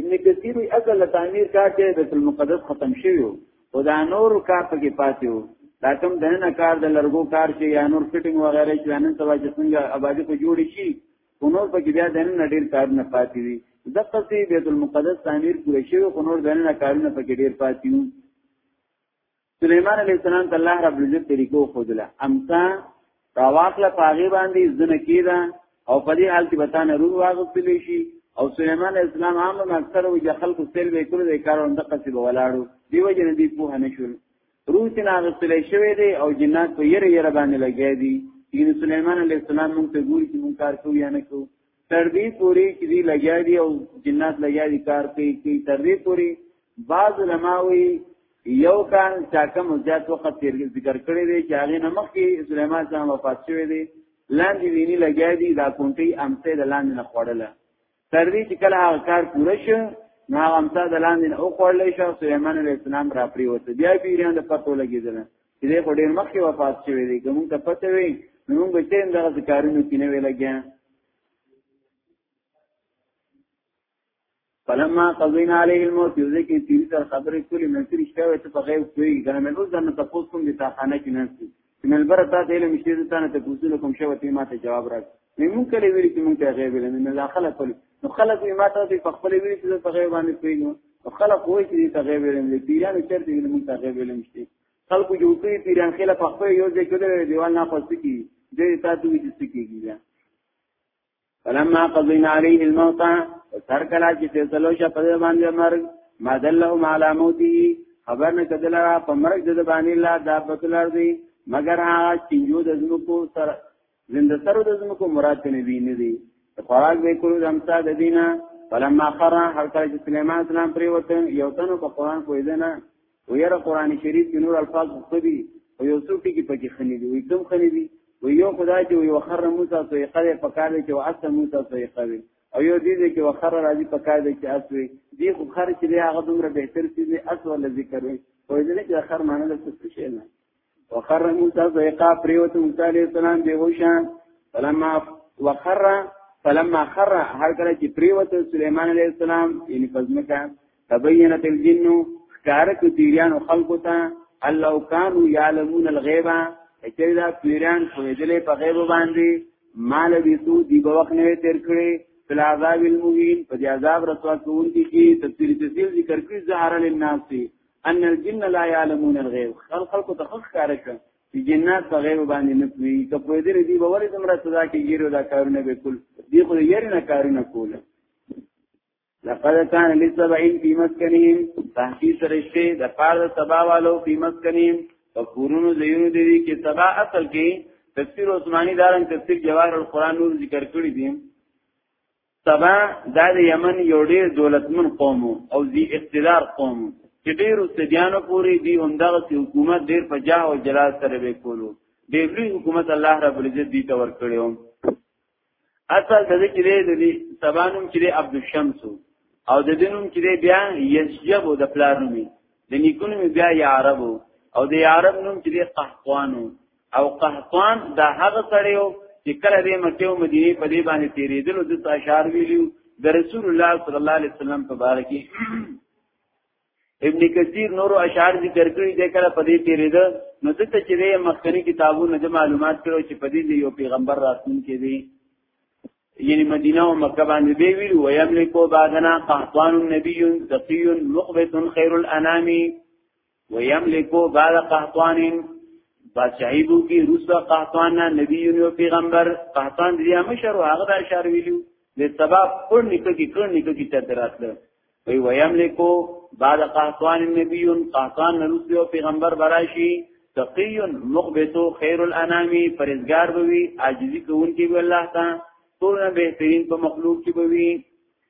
Speaker 1: ابن کثیر وی اصل تعمیر کار چې بیت المقدس ختم شوی او دا نور کار پکې پاتې وو دا کوم دنه کار د لرګو کار چې یا نور فټینګ وغیرہ چې نن سبا چې څنګه آبادی په جوړی شي نور پکې بیا دنه ډیر کار نه پاتې وي دغه سي بیت المقدس تعمیر پوره شوی خو نور دنه کارونه پکې ډیر پاتې وو سليمان عليه السلام ته الله رب العزت طریقو خودله امسا راواخله پاغي باندې ځنه کیدا او په دې حال کې بتانه روح واغستل شي او سليمان عليه السلام عام اکثر وي د خلکو سیل به کړو د کارون د قصې به ولاړو دیو جن دي په هنه شول روح تن اغستل شوی دی او جنات په یره یره باندې لګیا دي یعنی سليمان عليه السلام موږ ته ګوري چې موږ کار کوو یا نه کوو تر دې پوري چې دی لګیا دی او جنات لګیا دی کار کوي کوي تر دې پوري بعض علماوی یو کال چا کم زیات وخت تیر ذکر کړی دی چې هغه نمک کې سليمان صاحب وفات شوی دی لاندې ویني لګیا دی دا کونټي امته د لاندې نه خوړله تر دې چې کله هغه کار پوره شو نو هغه امته د لاندې نه او خوړلې شو سليمان عليه السلام را پریوته بیا پیران د پتو لګیدل چې دې خو ډېر مخکې وفات شوی دی کوم ته پته وي موږ به تیم دغه کارونو کې نه وی لګیا فلما قضینا علیه الموت ذکر تیر تر خبرې کلی منصور شوی ته په غیب کوي ګرم نو ځنه تاسو کوم دي تاخانه کې نه سي من البرتا ته علم شي ته نه تاسو کوم شوی ته ماته جواب راکړي نو مونږ کله ویل چې مونږ ته غیب علم نه دا خلک ولې نو خلک یې ماته دې په خپل ویل چې په غیب باندې پیږم نو خلک وایي چې ته غیب علم دې پیران چرته دې مونږ ته غیب علم شته خلکو جو کوي پیران خله په خپل یو ځای کې دیوال نه پاتې کی دې تاسو دې څه کیږي فلما قضينا عليه الموت سر کلا چې تلو شه په باندې مرګ ما دلهم على موته خبر نه کدل را په مرګ د باندې الله دا بتلر دی مگر هغه چې یو د زمکو سره زنده سره د زمکو مراد کنه وی نه دی خوراک به کولو د امسا د دینه فلما خرا هر کله چې سليمان اسلام پرې وته یو تنو په قران کوی نه ویره قران شریف کې نور الفاظ خو دي او یو څوک کې پکې خني دي وي کوم خني دي و یو خدای چې یو خر موسی سوې قره په کار کې او اصل موسی سوې قوي او یو دې دې کې وخر راځي په کار دې کې اسوي دې خو خر چې هغه دومره بهتر سي دې اسو ول ذکر وي او دې کې خر معنی له څه شي نه وخر موسی زیقا پریوت موسی علیہ السلام بیهوشا فلما وخر فلما خر هر کله چې پریوت سليمان علیہ السلام ان فزمکا تبینت الجن کارک دیریان خلقو ته الله کانوا یعلمون الغیبا چې دا پیران پوهېدلې په غیب باندې مال بیتو دی په وخت نه تیر کړي فل عذاب المهین په عذاب رسوا کوونکی کې تفصیل تفصیل ذکر کړی زهر للناس ان الجن لا يعلمون الغيب خلق خلق ته خخ کار کړ چې جنات په غیب باندې نه کوي که په دې دی به ورې زمرا سزا کې ګیرو دا کارونه به کول دی خو یې نه کارونه کوله لقد كان لسبع في مسكنهم تحقیق رشته د پاره سبا والو په مسکنیم په کورونو زینو دی کې سبا اصل کې تفسیر عثماني دارن تفسیر جواهر القرآن نور ذکر کړی دی سبا دا د یمن یو ډیر دولتمن قوم او دی اقتدار قوم چې ډیر سدیانو پوری دی همدغه حکومت ډیر په جاه او جلال سره وکولو ډیر لوی حکومت الله رب العزت دی تور کړو اصل د دې کې د دې سبانوم کې د عبد الشمس او د دینوم کې بیا یسجب د پلارنومي د نیکونو بیا یا عربو او د عرب نوم کې قحطوانو او قهطان دا هغه سړیو چې کله د مکه او مدینه په دې باندې تیرېدل او د اشعار ویلو د رسول الله صلی الله علیه وسلم په باره کې ابن کثیر نورو اشعار ذکر کړی دی کله په دې تیرېده نو دته چې مخکنی کتابونو د معلومات کړو چې په دې یو پیغمبر راتلون کې دی یعنی مدینه او مکه باندې دی ویل و یملکو باغنا قحطان النبی ذقی مقبت خیر الانامی ويملکو بعد قحطان بادشاہی بو کی روسا قحطان نا نبی یونیو پیغمبر قحطان دریا مشر و هغه دا شار ویلو د سبا پر نکو کی کړ نکو کی چرته راتله وی ويملکو بعد قحطان نبی قحطان روسو پیغمبر براشی تقی مقبتو خیر الانامی پرزگار بوی عاجزی کوونکی به الله تا ټول بهترین په مخلوق کې بوی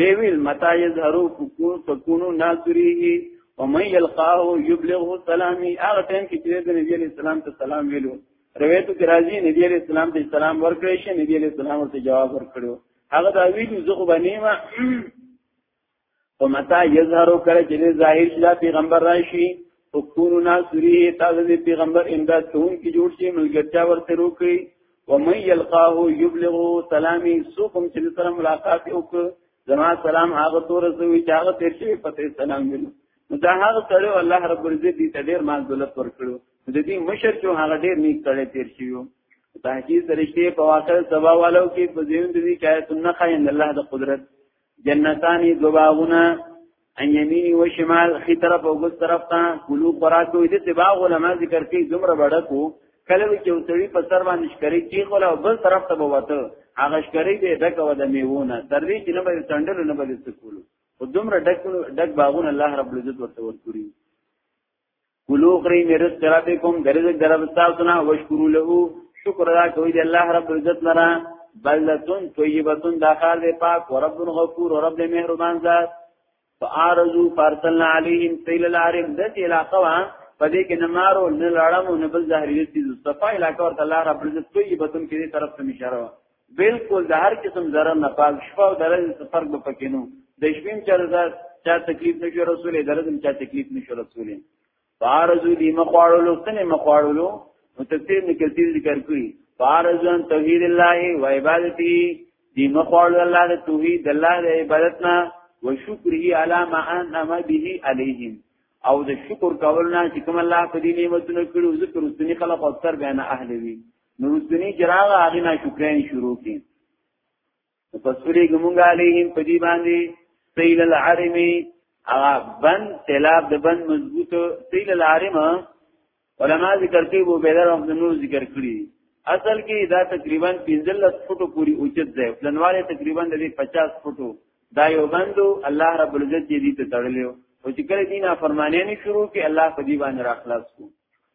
Speaker 1: بیویل متا یظهرو فکون فکونو ناصریه ومن یلقاه یبلغه سلامی هغه ټیم کې چې د نبی علیہ السلام ته سلام ویلو روایتو کې راځي نبی علیہ السلام ته سلام ورکړی شي نبی علیہ السلام ورته جواب ورکړو هغه دا ویلو زه خو بنیمه ومتا یظهرو کله چې ظاهر شي پیغمبر راشي فکونو ناصریه تاسو دې پیغمبر امداد کوون کې جوړ شي ملګرتیا ورته روکي ومن يلقاه يبلغ سلامي سوکم چې سره ملاقات وک زما سلام هغه تور زوی چې هغه تیر شي پته سلام وینو نو دا هغه سره الله رب عزت دې ته ډیر مال دولت ورکړو د دې مشر چې هغه ډیر نیک کړي تیر شي تحقیق سرشته په واقع سبا والو کې په دین دې کایت نه خاین الله د قدرت جنتانی دو باغونه ان یمینی و شمال خی طرف او ګس طرف ته کلو خوراکو دې ته باغ علماء ذکر کوي دومره بڑکو کله چې وسړي په سر باندې شکرې کې خو له بل طرف ته بوته هغه شکرې دې ډک و د میوونه تر دې چې نه به سندل نه به سکولو او دومره ډک ډک باغونه الله رب العزت ورته ورکړي کلو خری مې رزق ربکم درزق درب تاسو نه وشکرو له شکر ادا کوي د الله رب عزت لره بلتون طیبتون داخل دی پاک و رب غفور و رب مهربان ذات فارزو فارسلنا علیهم سیل العرم د دې علاقه وا پدې کې نمارو نه لړم نه بل ظاهری دي صفه علاقه ورته الله رب عزت طیبتون کې طرف ته اشاره بالکل د هر قسم ضرر نه پاک شپه او درځ څه فرق به پکې نو د شپې چا رضاز چا تکلیف نشو رسول درځ چا تکلیف نشو رسول بارزو دی مخواړلو سنې مخواړلو نو تفسیر نه کثیر ذکر کړی بارزو ان توحید الله و عبادتي دی مخواړلو الله د توحید الله د عبادتنا و شکره علی ما انعم به علیهم او د شکر کولنا چې کوم الله په دې نعمتونو کړو ذکر سنې خلق اکثر بیان اهل وی نو رسونی جراغ هغه نه شکرین شروع کین په سوري ګمونګ علیهم په دې باندې سیل العرمی هغه بن تلاب د بن مضبوط سیل العرم علما ذکر کوي وو به در د نور ذکر کړی اصل کې دا تقریبا 15 فوټو پوری اوچت دی پلنواله تقریبا د 50 فوټو دا یو بندو الله رب العزت دې ته تړلیو او چې کله دینه فرمانیانی شروع کې الله په دې باندې راخلاص کو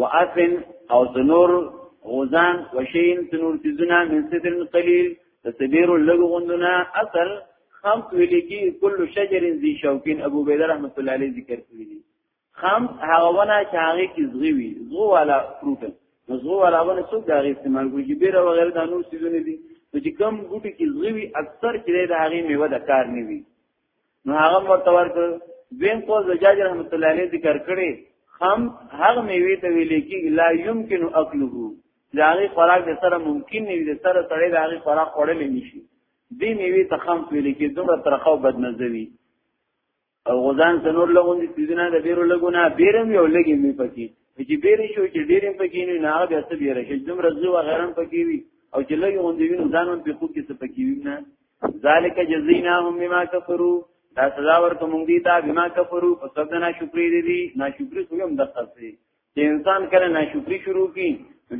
Speaker 1: واسن او تنور غوزان وشین تنور تیزونه من سدر قلیل تسبیر لغو غندنا اصل خمس ویلکی کل شجر ذی شوکین ابو بیدر رحمت الله علیه ذکر کړی دی خمس هغه ونه چې هغه کې زغوی وي زغو والا فروټ نو زغو والا ونه څوک دا غي استعمال کوي چې بیره وغیرہ د نور سیزونه دي نو چې کم ګوټي کې زغوی اکثر چې د هغه میوه د کار نه وي نو هغه ورته ورکړ دویم قول د جاج رحمت الله علیه ذکر کړي هم هغه میوه ته ویل کی لا یمکن اکله دا هغه خوراک د سره ممکن نه د سره سره د هغه خوراک خورل نشي دې میوه ته هم ویل کی دومره ترخه او بدمزوي او غزان سنور لغون دي سیدنا د بیرو لګونه بیرم یو لګي می پکې چې بیرې شو چې ډېرې پکې نه نه هغه څه بیرې شي دومره زو غیرم پکې وي او چې لږ غوندې وي نو ځانون په خو کې څه پکې وي نه ذالک جزیناهم بما کفروا دا سزا ورته مونږ دي دا بما کفروا په سبب نه شکرې دي دي ناشکری خو هم دقه سي چې انسان کله ناشکری شروع کی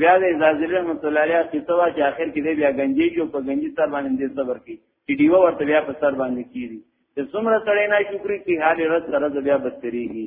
Speaker 1: بیا د زازل رحمت الله علیه قصه وا چې اخر کې بیا گنجي جو په گنجي سر باندې صبر کی چې دیو ورته بیا په سر باندې کیږي چې څومره سړی ناشکری کی حال رد سره بیا بدتريږي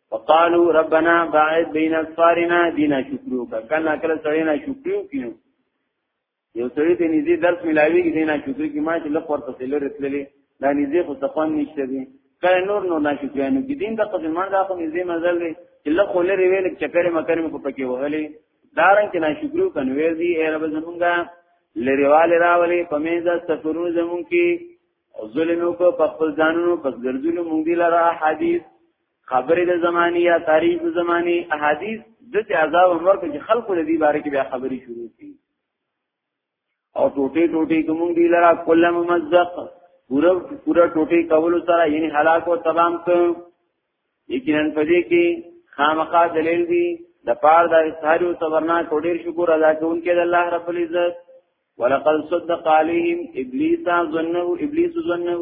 Speaker 1: وقالو ربنا باعد بین اصفارنا دینا شکرو کا کنا کله سړی نه شکرو کیو یو سړی ته نږدې درس ملاوی کی دینا شکرو کی ما چې لخ ورته تلل رسلې دا نږدې خو تقوان نشته دی کله نور نو نه شکرانو کی دین د قدمان دا خو نږدې منزل دی چې لخ ولې ویل چکرې مکرې مکو پکې وهلې دارن کې نه شکرو کنه ویل دی ای رب زمونږه لریواله راولې پمینځ سفرو زمونږ کې ظلم وکړ په خپل ځانونو پس ګرځولو مونږ دی لره حدیث خبرې د زماني یا تاریخ د زماني احادیث د ته عذاب عمر کې خلکو د دې باره کې بیا خبرې شروع کړي او ټوټه ټوټه کوم دی لرا کله ممزق پورا پورا ټوټه کول سره یعنی هلاک او تمام ک یقینا پدې کې خامخا دلیل دی د پار د ساری او صبرنا کوډیر شکر ادا کوونکې د الله رب العزت ولقد صدق عليهم ابلیس ظنه ابلیس ظنه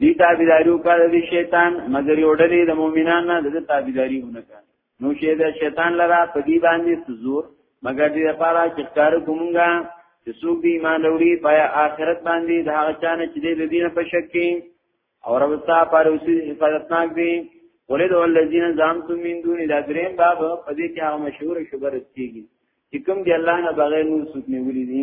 Speaker 1: دی تابیداری وکړه د شیطان مگر یو ډلې د مؤمنانو نه د تابیداری ونکړه نو شه د شیطان لرا په دی باندې سزور مگر دې لپاره چې کار کومګا چې څوک دی ایمان وروړي په آخرت باندې د هغه چا نه چې د دین په شک کې او رب تا پر اوسې حفاظتناک دی ولید الذین زعمتم من دون الذین باب په دې کې هغه مشهور شوبرت کیږي چې کوم دی الله نه بغیر نور څوک نیولې دي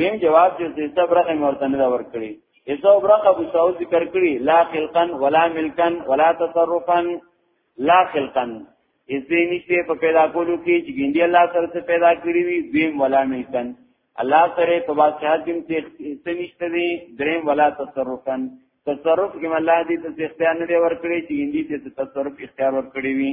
Speaker 1: دیم جواب چې زیسه برخه مرته نه ورکړي ایسو برخه ابو سعود ذکر کړي لا خلقن ولا ملکن ولا تصرفن لا خلقن ایسه نشته په پیدا کولو کې چې ګندې الله سره څه پیدا کړی وي دیم ولا ملکن الله سره په بادشاہت کې څه نشته دی دریم ولا تصرفن تصرف کې الله دې ته اختیار نه ورکړي چې ګندې ته تصرف اختیار ورکړي وي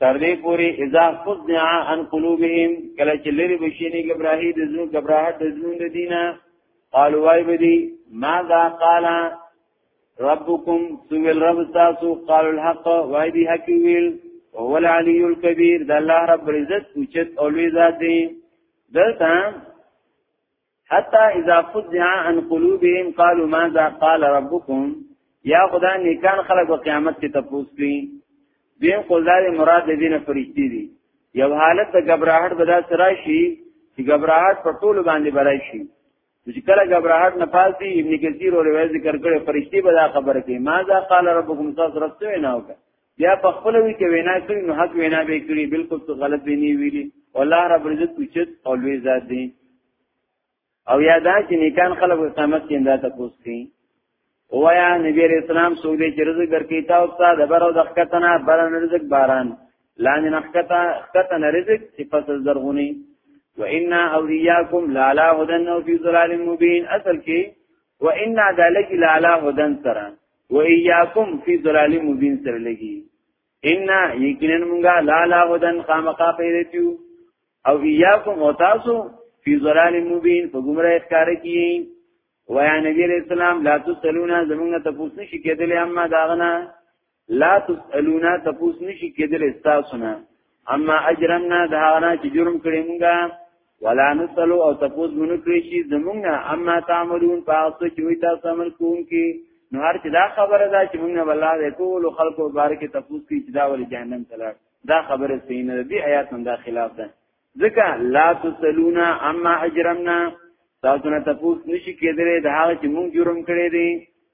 Speaker 1: تر دې پوري اذا فزع عن قلوبهم کله چې لری بشینی ګبراهی د زړه ګبراهت د زړه د دینه قالوا وای بدی ماذا قال ربكم سویل رب تاسو قال الحق وای دی حق ویل هو العلی الكبیر د الله رب عزت اوچت او لوی ذات دی دلته حتی اذا فزع عن قلوبهم قالوا ماذا قال ربكم یا خدا نیکان خلق و قیامت کې تپوس کوي دین قلدار مراد دینه فرشتي دي یو حالت د غبرهټ بدا سره شي چې غبرهټ په ټول باندې برای شي چې کله غبرهټ نه پاسي ابن کثیر او روایت ذکر کړي فرشتي بدا خبره کوي ماذا قال ربكم تاسو رسوي نه وکړه بیا په خپل وی کې وینا کړی نو حق وینا به کړی بالکل څه غلط به نه ویلی والله رب عزت اوچت او لوی ذات دی او یادا چې نیکان خلق قیامت کې انده تاسو کوي وایا نبی علیہ السلام سو دې چې رزق درکې تا او تا د برو د خکتنا برن رزق باران لاندې نخکتا خکتنا رزق چې فصل زرغونی و ان اولیاکم لالا هدن او فی ظلال مبین اصل کې و ان ذلک لالا هدن سره و ایاکم فی ضلال مبین سره لګي ان یقینا مونږه لا لا هدن خامقا پیرتیو او ایاکم او تاسو فی ضلال مبین په گمراه ښکار کی و یا نبی علیہ السلام لا تسلونا زمونږه تپوس نشی کېدلې اما داغنا لا تسلونا تپوس نشی کېدلې تاسو نه اما اجرمنا د هغه نه چې جرم کړی مونږه ولا نسلو او تپوس مونږ کړی شي زمونږه اما تعملون تاسو چې وي تاسو عمل کوونکي نو هر چې دا خبره ده چې مونږه والله د ټول خلکو مبارک تپوس کی چې دا ول جهنم تلل دا خبره سینه دی آیات هم دا خلاف ده ځکه لا تسلونا اما اجرمنا تاسو نه تپوس نشي کېدلی د هغه چې مونږ جرم کړی دی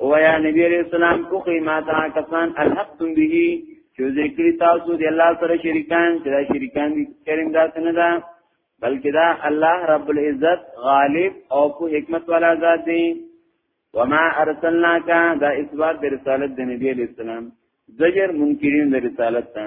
Speaker 1: او یا نبی علیہ السلام کو قیمتا کسان الحقتم به چې ذکر تاسو دی الله سره شریکان چې دا شریکان دي کریم ذات نه ده بلکې دا الله رب العزت غالب او کو حکمت والا ذات دی وما ارسلناک دا اثبات د رسالت د نبی علیہ السلام زجر منکرین د رسالت ته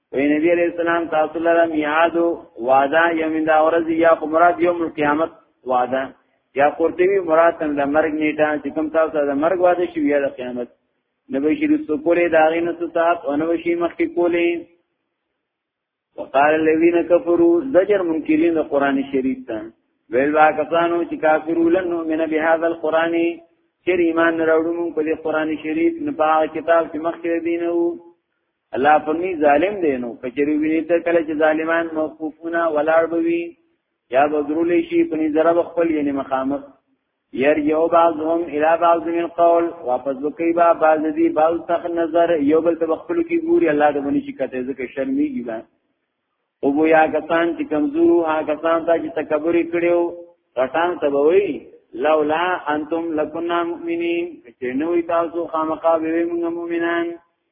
Speaker 1: وی نبی علیہ السلام تاسو لره میعاد وعده یمن دا ورځ یا خو مراد یوم القیامت وعده یا قرطبی مراد تم د مرګ نیټه چې کوم تاسو د مرګ وعده شي یا د قیامت نبی شي رسو کولې دا غي نو صاحب او نو شي مخکې کولې وقال الذين كفروا زجر منکرین د قران شریف ته ویل وا کسانو چې کافرو لن نؤمن بهذا القران چې ایمان راوړو مونږ په دې قران شریف نه په کتاب چې مخکې دینه وو الله فمی ظالم دی نو کچری ویني ته کله چې ظالمان موقوفونه ولاړ بوي یا بدرول شي په نظر خپل یې مخامخ ير یو بعضهم الى بعض من قول واپس وکي با بعض دي بعض تخ نظر یو بل ته خپل کې ګوري الله د بني شي کته ځکه شرمېږي با او بو یا کسان چې کمزورو ها کسان ته چې تکبر کړو رټان تبوي لولا انتم لکنا مؤمنین چې نوې تاسو خامخا به موږ مؤمنان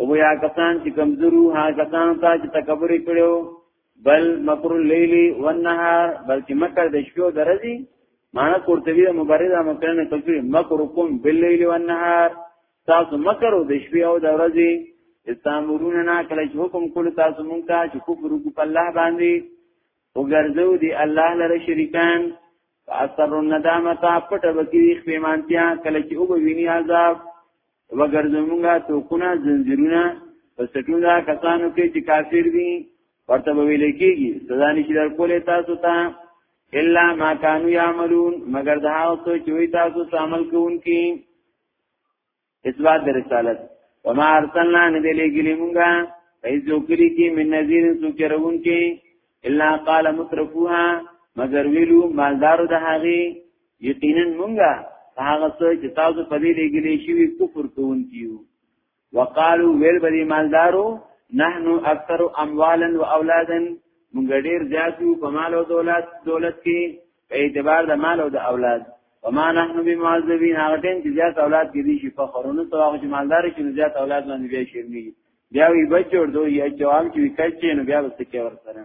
Speaker 1: او یا کسان چې کمزورو ها کسان ته چې تکبر کړو بل مکر الليل والنهار بلکې مکر د شپې او درځي معنا قرطبي او مبرد هم کړنه کوي مکر کوم بالليل والنهار تاسو مکر او د شپې او درځي استامرون نه کله چې حکم کول تاسو مونږ ته چې کفر وکړو په الله باندې وګرځو دی الله لره شریکان فاثر الندامه پټه وکړي خپېمانتیا کله چې وګویني عذاب وګرځو مونږه توقونه زنجیرونه په سټونه کسانو کې چې کافر دي ورته ویل کېږي سزا نشي درکولې تاسو ته الا ما كانوا يعملون مگر دا اوسو چې وي تاسو عمل کوونکي اثبات د رسالت وما ارسلنا ندلې ګلې مونږه ایز ذکرې کې من نذیر سوچرون کې الا قال مترفوها مگر ویلو مالدارو د هغه یقینا مونږه هغه څه چې تاسو په دې لګلې شي کفر کوونکیو وقالو ویل به مالدارو نحنو اکثر اموالا و اولادا مونږ ډیر زیات یو په مال او دولت دولت کې په اعتبار د مال او د اولاد وما نحن بمعذبین هغه ټیم چې زیات اولاد کې دي شي په خورونو سره هغه مالدار چې زیات اولاد باندې بیا شرمي بیا وی بچور دوی یا جواب چې وکړي نو بیا وسکه ورسره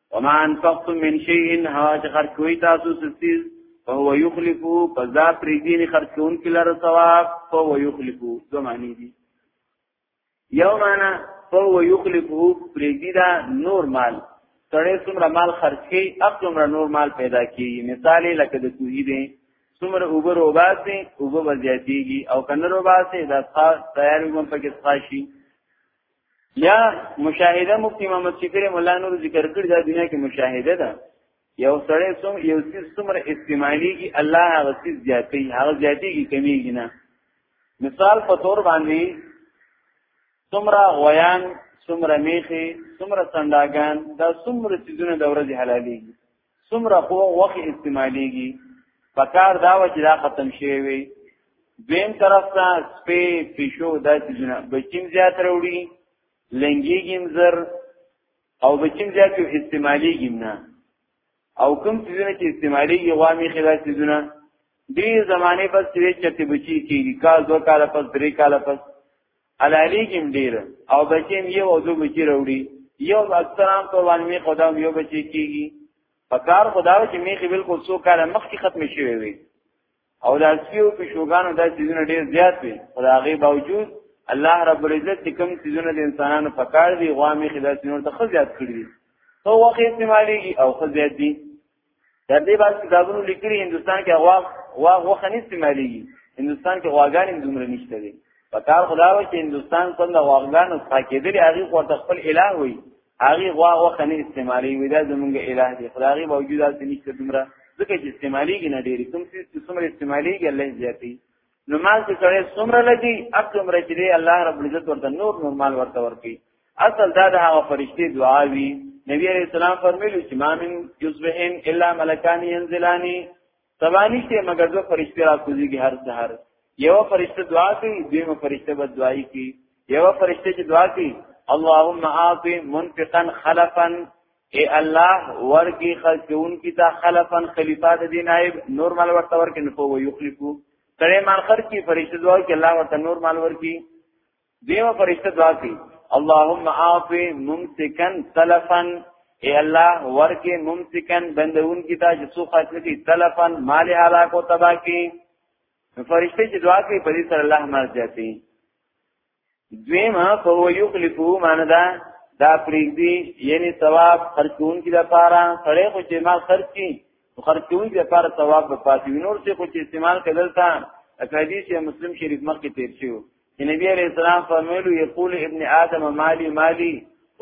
Speaker 1: وما انفقتم من شيء هاج خرج کوي تاسو سستیز فهو يخلفه فذا پریدین خرج کون کلر ثواب فهو يخلفه دو معنی دي یو معنا فهو يخلفه پریدی دا نور مال سړی څومره مال خرج کوي اپ څومره نور مال پیدا کوي مثال لکه د کوهی دی څومره اوبر وباسي اوبه وزیاتیږي او کنه وباسي دا ښه تیار وګم پکې ښه شي یا مشاهده مفتی محمد شکر مولا نور ذکر کړی دا دنیا کې مشاهده ده یو سړی سم یو سیس سمره استعمالی کی الله هغه سیس زیاتی هغه زیاتی کی کمی نه مثال په تور باندې سمره غویان سمره میخي سمره سنداګان دا سمره سیزونه د ورځې حلالي څومره خو وخت استعماليږي پکار دا و چې دا ختم شي وي دویم طرف ته سپې پښو داسې جنا بچیم زیات وروړي لنګي ګمزر او بچیم زیات استعمالي ګمنا او کوم څه چې استعمالي غوامي خلاص دونه دې زمانه پس چې چته بچی کیږي کال دو کال پس درې کال پس حلالېږي ډیر او بچیم یو او دو بچی راوړي یو اکثر عام طور باندې می خدا یو بچی کیږي پکار خدا چې میخي بالکل سو کاله مخکې ختم شوی وي او دا سپیو په شوګانو دا سيزونه ډیر زیات وي خدا غي باوجود الله رب العزت کوم سيزونه د انسانانو پکار دي غوا میخي دا سيزونه ته خو زیات کړی دي خو وخت استعمالي او خو زیات دي تر دې بعد کتابونو لیکلي هندستان کې غوا غوا غوخه نه استعمالېږي هندستان کې غواګان هم دومره نشته دي په کار خدا و چې هندستان څنګه غواګان او ساکېدلې هغه ورته خپل الٰه وي هغه غوا غوخه نه استعمالي وي دا زمونږ الٰه دی خدای باوجود هلته نشته دومره ځکه چې استعمالېږي نه ډېری کوم څه څومره استعمالېږي الله زیاتي نو مال چې سره څومره لګي اپ څومره چې دی الله رب العزت ورته نور نور مال ورته ورکي اصل دا د هغه فرشتي دعا وی نبی عليه السلام فرمایلی چې ما من یصبحن الا ملکان ينزلاني سبانیشته مگر دو فرشتي را کوزيږي هر سحر یو فرشته دعا کوي دیمه فرشته بد دعای کوي یو فرشته چې دعا کوي اللهم اعط منفقا خلفا اے الله ورکی خلقون کی تا خلفن خلیفہ د دین نائب نور مال ورته ورکی نه پوه یخلفو ترې مال خر کی فرشتہ دعا کی الله ورته نور مال ورکی دیو فرشتہ دعا کی اللهم اعطي ممسكا تلفا اے الله ورکی ممسكا بندون کی تا جسو خاطر کی تلفا مال هلاکو تبا کی فرشتہ چې دعا کوي په دې سره الله مال جاتي دویما فهو یخلفو معنی دا دا پریږدي یعنی ثواب خرچون کی د پاره سړی خو چې مال خرچ کی خرچون کی د پاره ثواب به پاتې وینور چې خو چې استعمال کړل تا حدیث مسلم شریف مخ کې تیر شو چې نبی علیہ السلام فرمایلو یقول ابن آدم مالی مالی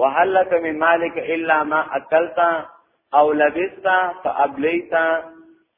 Speaker 1: وهلك من مالك الا ما اكلت او لبست فابليت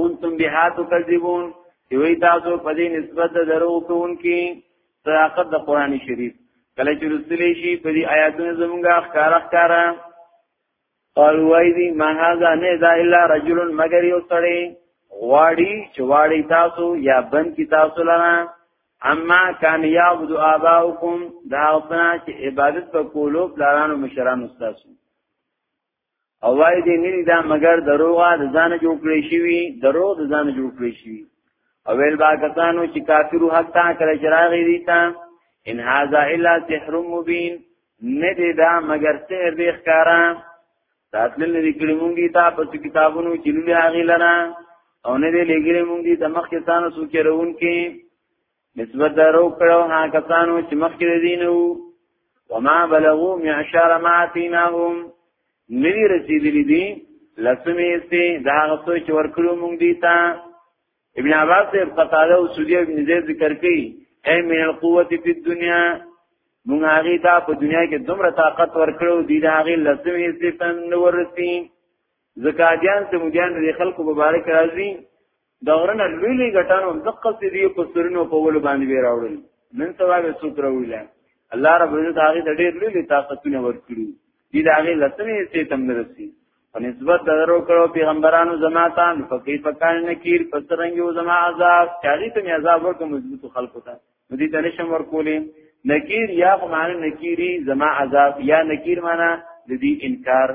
Speaker 1: کنتم بها تکذبون چې وی تاسو په دې نسبت درو کوونکی صداقت د قران شریف کله چې رسولې شي په دې آیاتونو زمونږه ښکارا ښکارا قال وای دی ما هاذا نه دا الا رجل مگر یو سړی غواړي چې واړی تاسو یا بن کی تاسو لرا اما کان یعبد آباؤکم دا اوپنا چې عبادت په کولو پلارانو مشرانو تاسو او وای دې نه دا مگر دروغه د ځان جوړ کړی شوی دروغ د ځان جوړ کړی شوی او ویل با کسانو چې کافرو حق تا کړی چراغی دي تا ان هاذا الا سحر مبین نه دې دا مگر سحر دی ښکارا تاسو نه دې کړی مونږی تا په کتابونو چې لولې هغه لرا او نه دې لګرې مونږی د مخ کسانو سوچرون کې نسبت درو کړو ها کسانو چې مخکې دینو وما بلغو معشار ما تیناهم نوی رسیدلی دی لسمی استی دا غصو چې ورکړو مونږ دی تا ابن عباس سے قطاده او سودی ابن زید ذکر کړي اے من القوت فی الدنیا مونږ هغه ته په دنیا کې دومره طاقت ورکړو دی دا هغه لسمی استی تن ورسی زکاجان ته مجان د خلکو مبارک راځي دا ورنه لوی لوی غټانو دقه سي دی په سرونو په ول باندې به راوړل نن سبا به څوک راوړل الله رب عزت هغه د ډېر لوی طاقتونه ورکړي دي دا هغه لسمه سي تم درسي په نسبت درو کړو پیغمبرانو زماتان فقې پکان نکیر پسرنګو زما عذاب چاري ته عذاب ورکو مضبوط خلکو ته مدي تنشم ورکولې نکیر یا معنی نکیری زما عذاب یا نکیر معنی د دې انکار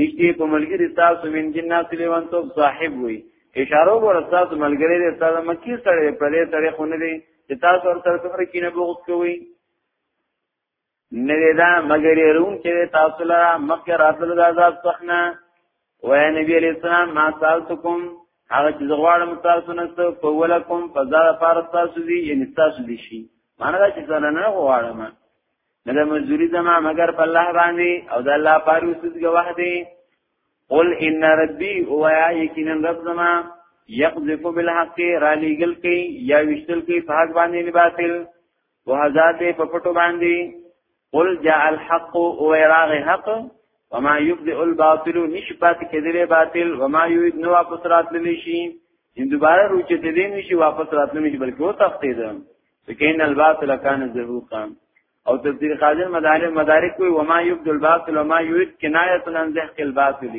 Speaker 1: نشتی په ملګری تاسو من جنات لیوان تو صاحب وي اشاره ور تاسو ملګری دې تاسو مکی سره په دې سره خونه دي چې تاسو ور سره څومره کینه بغض کوي نه دا مگر رون چې تاسو لاره مکه راتل د عذاب څخه وای نبی علیہ السلام ما سالتکم هغه چې زغواړم تاسو نه څه په ولکم فزا فارس تاسو دي یعنی تاسو دي شي معنی دا چې ځان نه غواړم نه د مزدوری زما مگر په الله باندې او د الله پاره وسد گواه دی قل ان ربي هو یقینا رب زما یقذف بالحق را لګل کی یا وشتل کی په حق باندې نه باطل وهذات په پټو باندې قل جاء الحق او راغ حق وما يبدئ الباطل نشبات کذره باطل وما يعيد نو واپس راتللی شي ان دوباره روچته دې نشي واپس راتللی شي بلکې و تختیدم فکین الباطل کان زهوقا او تفسیر خازن مدارک مدارک کوئی وما یبد الباطل وما یرید کنایت عن ذهق الباطل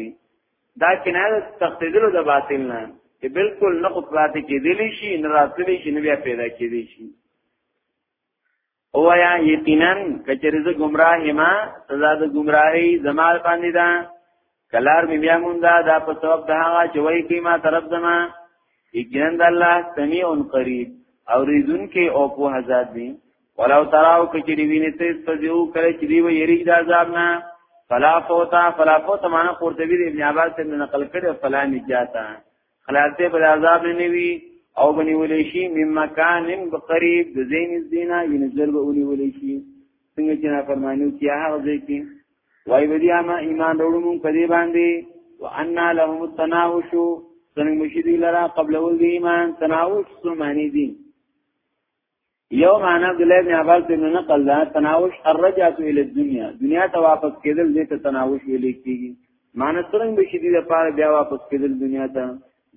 Speaker 1: دا کنایت تخدیدلو د باطل نه چې بالکل نه خو پاتې کېدلی شي نه راتلی شي نه بیا پیدا کېدلی شي او یا یقینا کچریزه گمراه ما سزا د گمراهی زمال باندې ده کلار می بیا مونږه دا په سبب د هغه چې وای کی ما طرف زما یقینا د الله سمیع قریب او ریزون کې او په هزار دی ولو تراو کچری وینې ته سپجو کړي چې دی وی یری د عذاب نه فلا فوتا فلا فوتا معنا قرطبی د ابن عباس څخه نقل کړي فلا نجاتا خلاصې په عذاب نه وی او بنی ولې شي مم مکان قریب د زین الزینا ینزل به ونی ولې شي څنګه چې نه فرمانیو کیا هغه ځای کې وای ودی اما ایمان وروړو مونږ په دې باندې وان لهم التناوش څنګه مشیدی لرا قبل ول دی ایمان تناوش څه معنی دي یو معنی عبد الله بن عباس بن نقل دا تناوش الرجعه الى الدنيا دنیا ته واپس کېدل دې ته تناوش ویل کېږي معنی څنګه مشیدی د پاره بیا واپس کېدل دنیا ته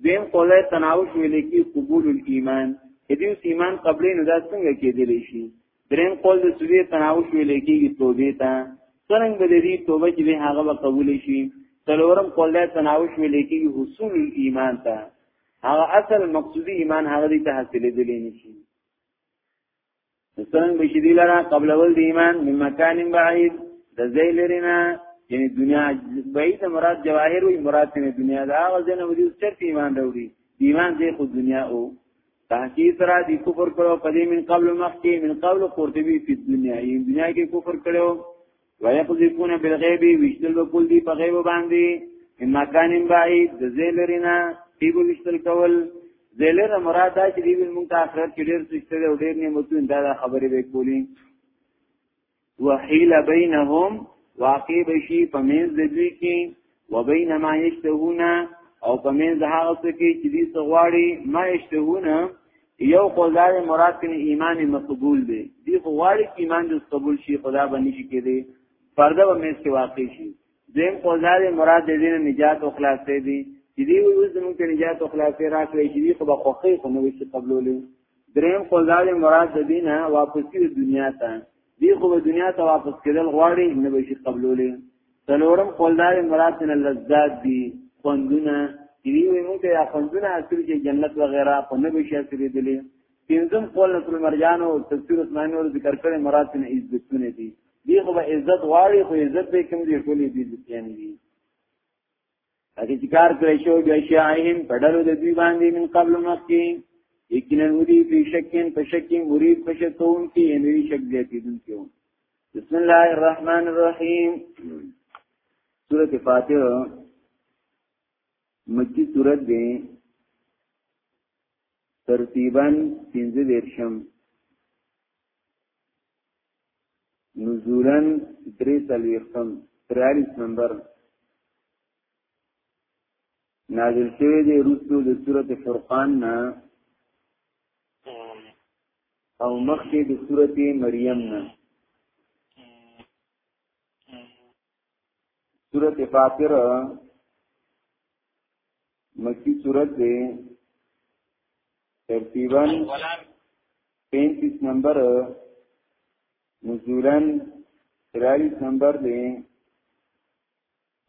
Speaker 1: دیم قوله تناوش ویل کېږي قبول الايمان دې ایمان قبلې نه دا څنګه کېدلی شي دریم قول د سوری تناوش ویل کېږي توبې ته څنګه به دې توبه چې به هغه به قبول شي څلورم قول د تناوش ویل کېږي حصول ایمان ته هغه اصل مقصودی ایمان هغه دې ته حاصلې دي نشي څنګه به شي لرا قبل ول د ایمان من مکان بعید د زیلرینا یعنی دنیا بعید مراد جواهر وی مراد نه دنیا دا غزنه ودی چرته ایمان وروړي ایمان دې خو دنیا او تحقیق سره دی کفر کړو پدې من قبل مخکې من قبل قرطبي په دنیا یې دنیا کې کفر کړو ويقذفون بالغیب وشتل وکول دی په غیب باندې ان مکان بعید د زیلرینا دیګو وشتل کول زیلره مراد دا چې دی موږ ته آخرت کې ډېر څه ستړي او ډېر نعمتونه دا خبرې وکولې وحیل بینهم واقع بشی پمینز دوی کی وبین ما یشتهون او پمینز هغه څه کی چې دې سغواړي ما یشتهون یو قوزار مراد کنی ایمان مقبول دی دی غواړي چې ایمان دې قبول شي خدا باندې شي کېدی پرده به مېز کې واقع شي دیم قوزار مراد دې نه نجات او خلاص دی چې دی اوس زموږ ته نجات او خلاص راکړي چې دی خو به خوخي خو نو شي قبولولې دریم قول دا دی مراد د دینه واپسی د دنیا ته دی خو به دنیا ته واپس کېدل غواړي نه به شي قبلولې څلورم قول دا دی مراد نه لذات دی خوندونه دی وی موږ ته خوندونه حاصل کې جنت و غیره په نه به شي حاصل دي پنځم قول نصر مرجان او تفسیر عثماني ور ذکر کړي مراد نه عزتونه دي دی خو به عزت غواړي خو عزت به کوم دی ټولې دي ځکه نه دي اذکار کړی شو بیا شایهم پډلو د دوی باندې من قبل مخکې یقینا ودی په شکین په شکین مرید په شتون کې یې نوی شک دی کېدون کې بسم الله الرحمن الرحیم سورۃ فاتحه مکی سورۃ دی ترتیبا 15 درشم نزولا درې څلوېښتم تریالیس نمبر نازل شوی دی رسو د سورت فرقان نه او مخکې د سورت مریم نه سورت فاطر مکی صورت دی ترتیبا 35 نمبر نزولن 43 نمبر دی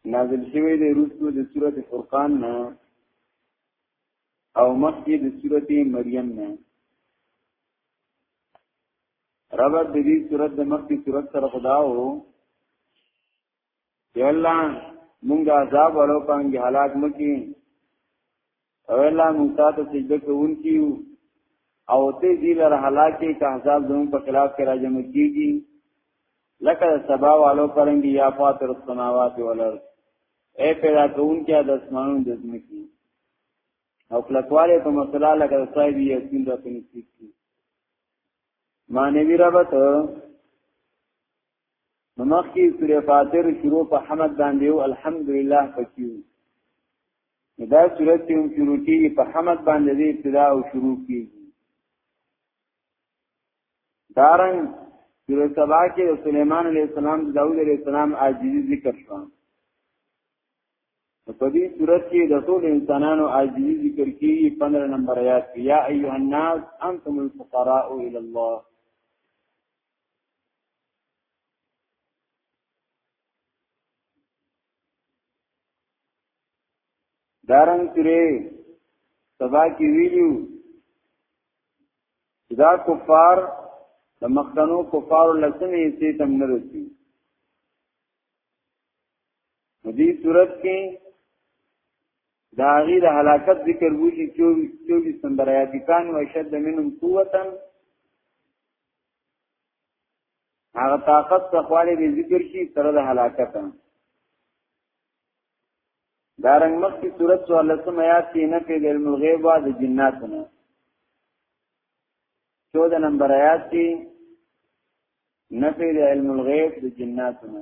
Speaker 1: نازل شوی دی رسو د صورت فرقان نه او مخی د صورت مریم نه ربط د دې صورت د مخی صورت سره خداو یا الله مونږ عذاب ورو پنګي هلاک مکی او الله مونږ ته سجده کوونکیو او ته دې لر هلاکه که عذاب زموږ په خلاف کې راځم کیږي لکه سبا والو پرنګي یا فاطر السماوات والارض اے پیدا کون کیا د اسمانونو د زمکی او کلکواله په مسله لکه صاحب یې سین را پنځکی مانوی ربط نو مخکې سورې فاتر شروع په حمد باندې او الحمدلله پکې دا سورې چې هم شروع کیږي په حمد باندې دې ابتدا او شروع کیږي دارن سورې سبا کې سليمان عليه السلام د داوود عليه السلام عاجزي ذکر شو په دې صورت کې د ټول انسانانو عاجزي ذکر کیږي 15 نمبر آیات یا ایها الناس انتم الفقراء الى الله دارن سره سبا کې ویلو دا کفار د مخکنو کفار لسنې سي تم نه رسي دې صورت کې دا غي د هلاکت ذکر وږي 24 نمبر آیات کان او شد منهم قوتا هغه طاقت تخواله به ذکر شي سره د هلاکت دارنګ مخکې صورت 14 آیات کې نه په علم الغیب او د جناتونه 14 نمبر آیات کې نه په علم الغیب د جناتونه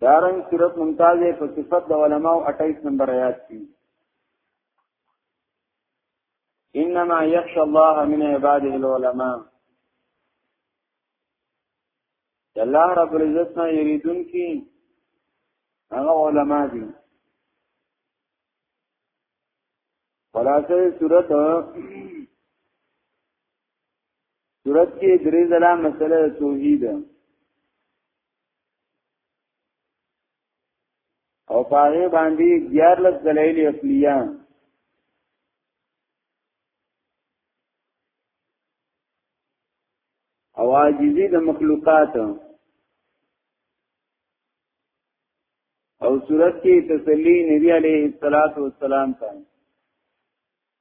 Speaker 1: دارنګ صورت ممتاز په صفت د علماء 28 نمبر آیات کې انما يخشى الله من عباده العلماء الله رب العزت نه یریدون کی هغه علما دي خلاصه صورت صورت کې درې ځله مسله توحید او پاره باندې 14 دلایل عقلیه او عاجزی د مخلوقات او صورت کې تسلی نبی علیه الصلاۃ والسلام ته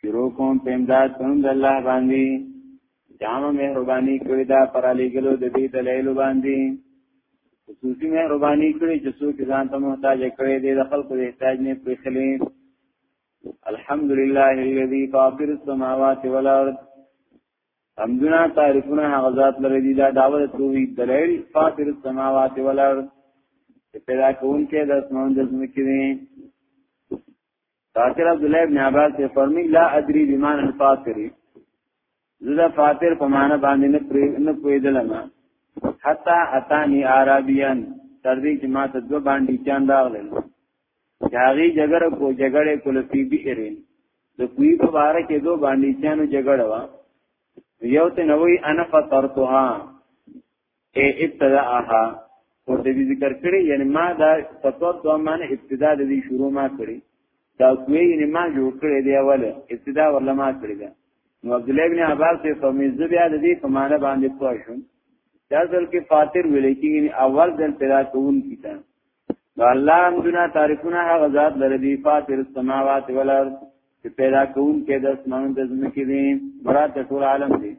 Speaker 1: شروع کوم په امداد کوم د الله باندې جامه مهرباني کړی دا پر علی ګلو د دې دلایل باندې خصوصي مهرباني کړی چې څوک ځان ته محتاج کړی دی د خلکو د احتیاج نه پېښلې الحمدلله الذي فاطر السماوات والارض حمدنا تعریفنا هغه ذات لري دی دا داوه توحید دلایل فاطر السماوات والارض پیدا کون کې د اسمان د زمکې فاطر عبد الله ابن عباس سے فرمی لا ادری بمان الفاطری زدا فاطر په معنا باندې نه پری نه پویدلم حتا اتانی عربیان تر دې چې ما ته دو باندې چان راغلل چاغي جګړه کو جګړه کول پی بی ارین د کوی په بار کې دو باندې چانو جګړه وا یو ته نوې انا فطرتها اے ابتداءها او د ذکر کړي یعنی ما دا فتوا دوه معنی ابتدا د دې شروع ما کړی دا کوی یعنی ما جوړ کړی دی اول ابتدا ورله ما کړی دا نو عبد الله ابن عباس په فمیزه بیا د دې په معنی باندې پوه شوم دا ځل کې فاتر ویل کې یعنی اول ځل پیدا کوون کیته نو الله هم دنا تعریفونه هغه ذات لري دی فاتر السماوات والارض چې پیدا کوون کې د اسمان د زمکې دی مراد ټول عالم دی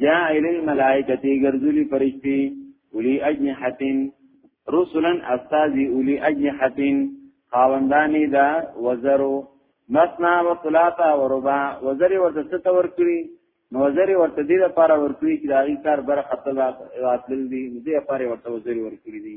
Speaker 1: جاعل الملائکتی گرزولی فرشتی اولی اجنحتین رسولن استازی اولی اجنحتین خاوندانی دا وزرو مسنا و ثلاثه و رباع وزری ورته ست ورکړي نو وزری ورته دې لپاره ورکړي چې داغي کار بر خپل راتل دي دې لپاره ورته وزری ورکړي دي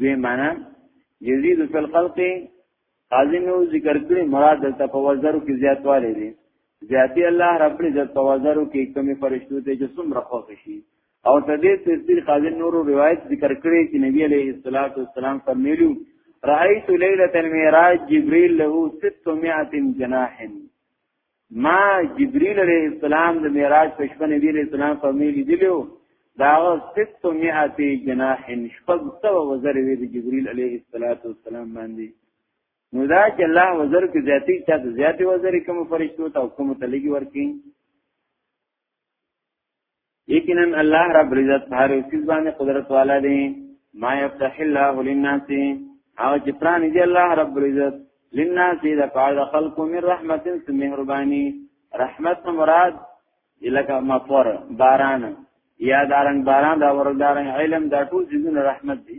Speaker 1: دوی معنا یزید فی الخلق قاضی نو ذکر کړی مراد دلته په وزرو کې زیاتوالی دی زیاتی الله رب عزت په وزرو کې کمی فرشتو ته جسم رخوا شي او تدې تفسیر قاضی نور روایت ذکر کړی چې نبی علیه الصلاۃ والسلام فرمایلی رأیت لیلۃ المعراج جبرئیل له 600 جناح ما جبريل عليه السلام د معراج په شپه نبی عليه السلام په مې لیدلو دا 600 جناح شپږ سو وزر وی د جبريل عليه السلام باندې نو دا چې الله وزر کې زیاتی چا د زیاتې وزر کوم فرشتو ته کوم تلګي ورکي یقینا الله رب العزت هر چیز باندې قدرت والا دی ما یفتح الله للناس او چې پرانی دی الله رب العزت للناس د پاد خلق من رحمت مهربانی رحمت مراد لکه مطر باران یا دارنګ باران دا ور دارنګ علم دا ټول چیزونه رحمت دي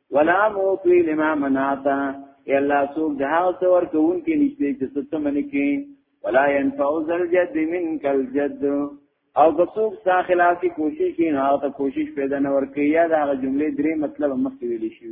Speaker 1: ولا مو پی لما مناتا ای الله سوک ده هغه څه ورکون کې نشته چې څه منې کې ولا ينفع ذل جد منك الجد او بسوک سا خلافی کوشش کی نه او ته کوشش پیدا نه ورکې یا دا جملې درې مطلب مخکې ویل شي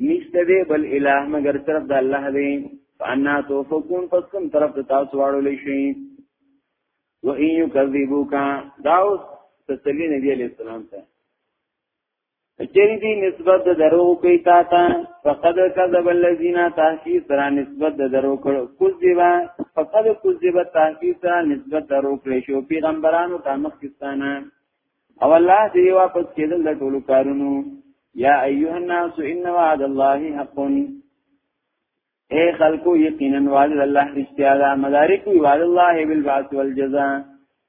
Speaker 1: نشته دی بل الہ مگر صرف د الله دی فانا توفقون پس کوم طرف ته تاسو واړو لشي و ان یکذبوک دا اوس تسلی نبی علیہ السلام ته چری دی نسبت د درو کوي تا تا فقد کذب الذین تحقیق سره نسبت د درو کړو کوز دیوا فقد کوز دیوا تحقیق سره نسبت درو کړی شو پیغمبرانو ته مخکستانه او الله دې واپس کېدل د ټولو کارونو یا ایها الناس ان وعد الله حق اے خلقو یقینا وعد الله رښتیا ده مدارک وعد الله بالبعث والجزاء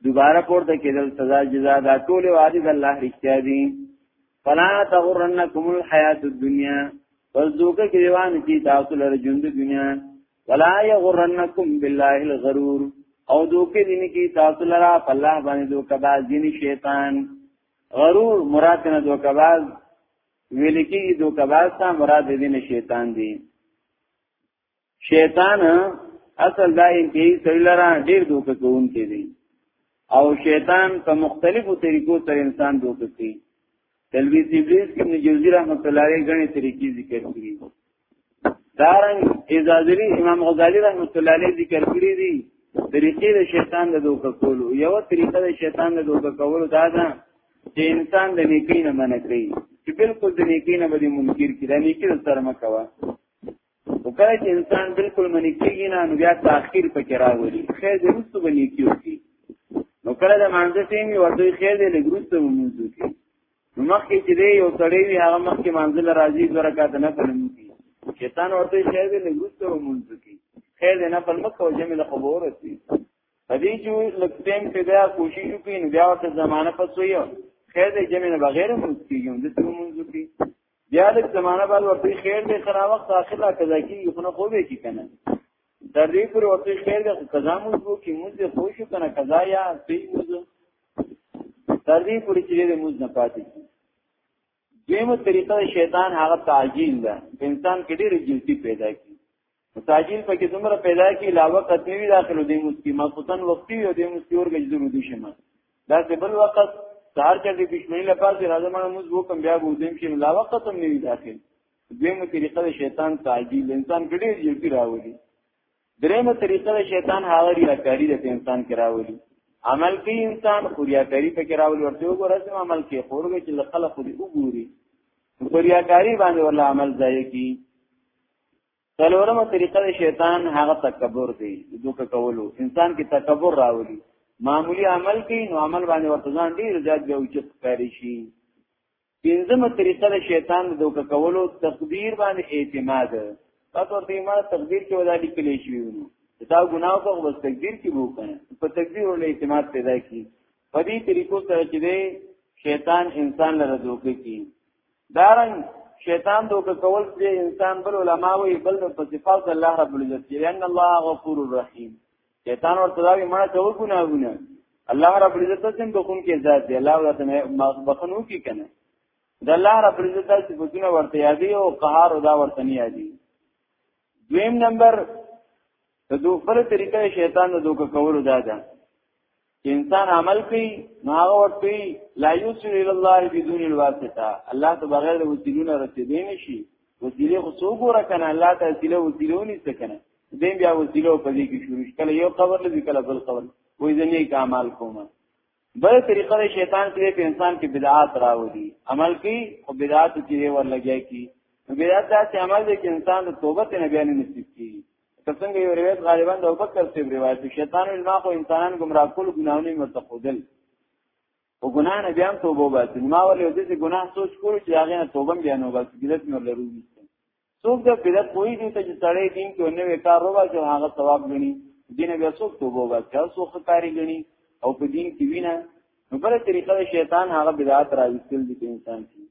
Speaker 1: دوباره پورته کېدل سزا جزا دا ټول وعده د الله رښتیا دي فلا تغرنکم الحیات الدنیا پس دوکه کې روان کی تاسو لره ژوند دنیا ولا یغرنکم بالله الغرور او دوکه دین کی تاسو لرا الله باندې دوکه باز دین شیطان غرور مراد نه دوکه باز ویل کی دوکه باز تا مراد دین شیطان دی شیطان اصل دا انتهایی سړی لرا ډیر دوکه کوونکی دی او شیطان په مختلفو طریقو سره انسان دوکه کوي تلویز ابلیس کې ابن جوزی رحمت الله علیه غني طریقې ذکر کړی دارن ازازری امام غزالی رحمت الله علیه ذکر کړی دی طریقې د شیطان د دوک کولو یو طریقه د شیطان د دوک کولو دا ده چې انسان د نیکی نه منع کوي چې بالکل د نیکی نه به منکر کړي د نیکی سره مکوا او کله چې انسان بالکل منی کېږي نه نو بیا تاخير پکې راوړي خیر دې رسو بنې کیږي نو کله د مانځه ټیمي ورته خیر دې لګروسته ومنځو کې نو مخکې چې دی یو سړی وي هغه مخکې مانځل راځي دوه رکعات نه پلم کی شیطان ورته خیر دې لګروسته ومنځو کې خیر دې نه پلم کو جمع له خبر رسي پدې چې لږ ټیم په بیا کوشش وکړي نو بیا ورته زمانہ پسوي خیر دې جمع نه بغیر مونږ کیږي د څه مونږ کې بیا لږ زمانہ بعد ورته خیر دی خنا وخت اخر لا قضا کیږي خو نه خو به کی کنه تر دې پر ورته خیر دی قضا مو کو کی موږ دې خو شو کنه قضا یا صحیح موږ تر دې پر چې دې موږ نه پاتې دیمه طریقه شیطان هغه تعجیل ده انسان کې ډېر جلتی پیدا کی تاجیل پکې دومره پیدا کی لا وخت نه وی داخلو دی مسکی ما خصوصا وختي او دی مسکی ورګه ضرور دي شمه دا څه بل وخت سهار کې د بشمنی لپاره چې راځم موږ وکم بیا وو دیم چې لا وخت هم نه وی داخل دیمه طریقه د شیطان تاجیل انسان ګډي جلتی راوړي دریمه طریقه د شیطان هغه ریاکاری د انسان کې راوړي عمل کې انسان خورياکاری پکې راوړي ورته وګوره چې عمل کې خورګه چې خلک خو دې وګوري خورياکاری باندې ولا عمل ځای کی څلورمه طریقه د شیطان هغه تکبر دی دوک کولو انسان کې تکبر راولي معمولی عمل کې نو عمل باندې ورته ځان ډیر زیات به اوچت کاری شي پنځمه طریقه د شیطان د دوک کولو تقدیر باندې اعتماد تاسو ورته ایمان تقدیر کې ودا لیکلی شي نو دا ګناه په وس تقدیر کې وو کنه په تقدیر ولې اعتماد پیدا کی په دې طریقو سره چې دی شیطان انسان لره دوکه کی دارنګ شیطان دوکه کول چې انسان بل علما وي بل په صفات الله رب العزت چې ان الله غفور الرحیم شیطان ورته دا وی مړه ته ګناهونه الله رب العزت سم بخون کې ذات دی الله ورته بخنو کی کنه د الله رب العزت چې بخونه ورته یادی او قهار او دا ورته نه یادی دویم نمبر د دوه بل طریقه شیطان د دوک کولو دا ده چې انسان عمل کوي نو هغه ورته لا یوسر الی الله بدون الواسطه الله ته بغیر د وسیلونه رسیدې نشي وسیله خو څو ګوره کنه الله ته وسیله وسیلونی څه کنه دین بیا وسیله په دې کې شروع کله یو قبر لږ کله بل قبر وې ځنې کمال کومه بل طریقه د شیطان چې په انسان کې بدعات راوړي عمل کې او بدعات کې ورلګي کې بدعات داسې عمل دی چې انسان د توبه نه بیا نه نصیب کیږي څنګه یو روایت غالبا د ابوبکر سی روایت شیطان ما خو انسانان گمراه کول ګناونه مرتقودل او ګناه نه بیا توبه وباسي ما ولې د دې ګناه سوچ کول چې هغه نه توبه بیا نو بس بدعت نور لرو څوک د بدعت کوی دي چې سړی دین کې نو وکړ وروه چې هغه ثواب غني دین بیا څوک توبه وباسي او څوک کاری غني او په دین کې وینا نو بل طریقه شیطان هغه بدعت راوستل دي انسان کې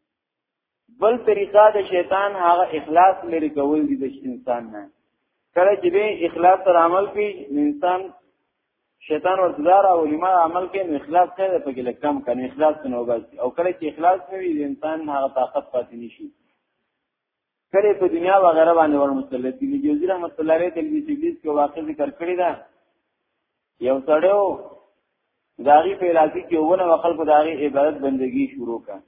Speaker 1: بل طریقه د شیطان هغه اخلاص لري کول دي د انسان نه کله چې به اخلاص سره عمل کوي انسان شیطان ورته دار او لما عمل کوي نو اخلاص کړي په کې کم کنه اخلاص نه وباسي او کله چې اخلاص نه وي انسان هغه طاقت پاتې نشي کړي په دنیا وغیرہ باندې ور مسلط دي جوزی رحمت الله علیه د تلویزیون کې واقع ذکر کړی دا یو سړیو داغي په علاقې کې ونه وقل کو داغي عبادت بندگی شروع کړه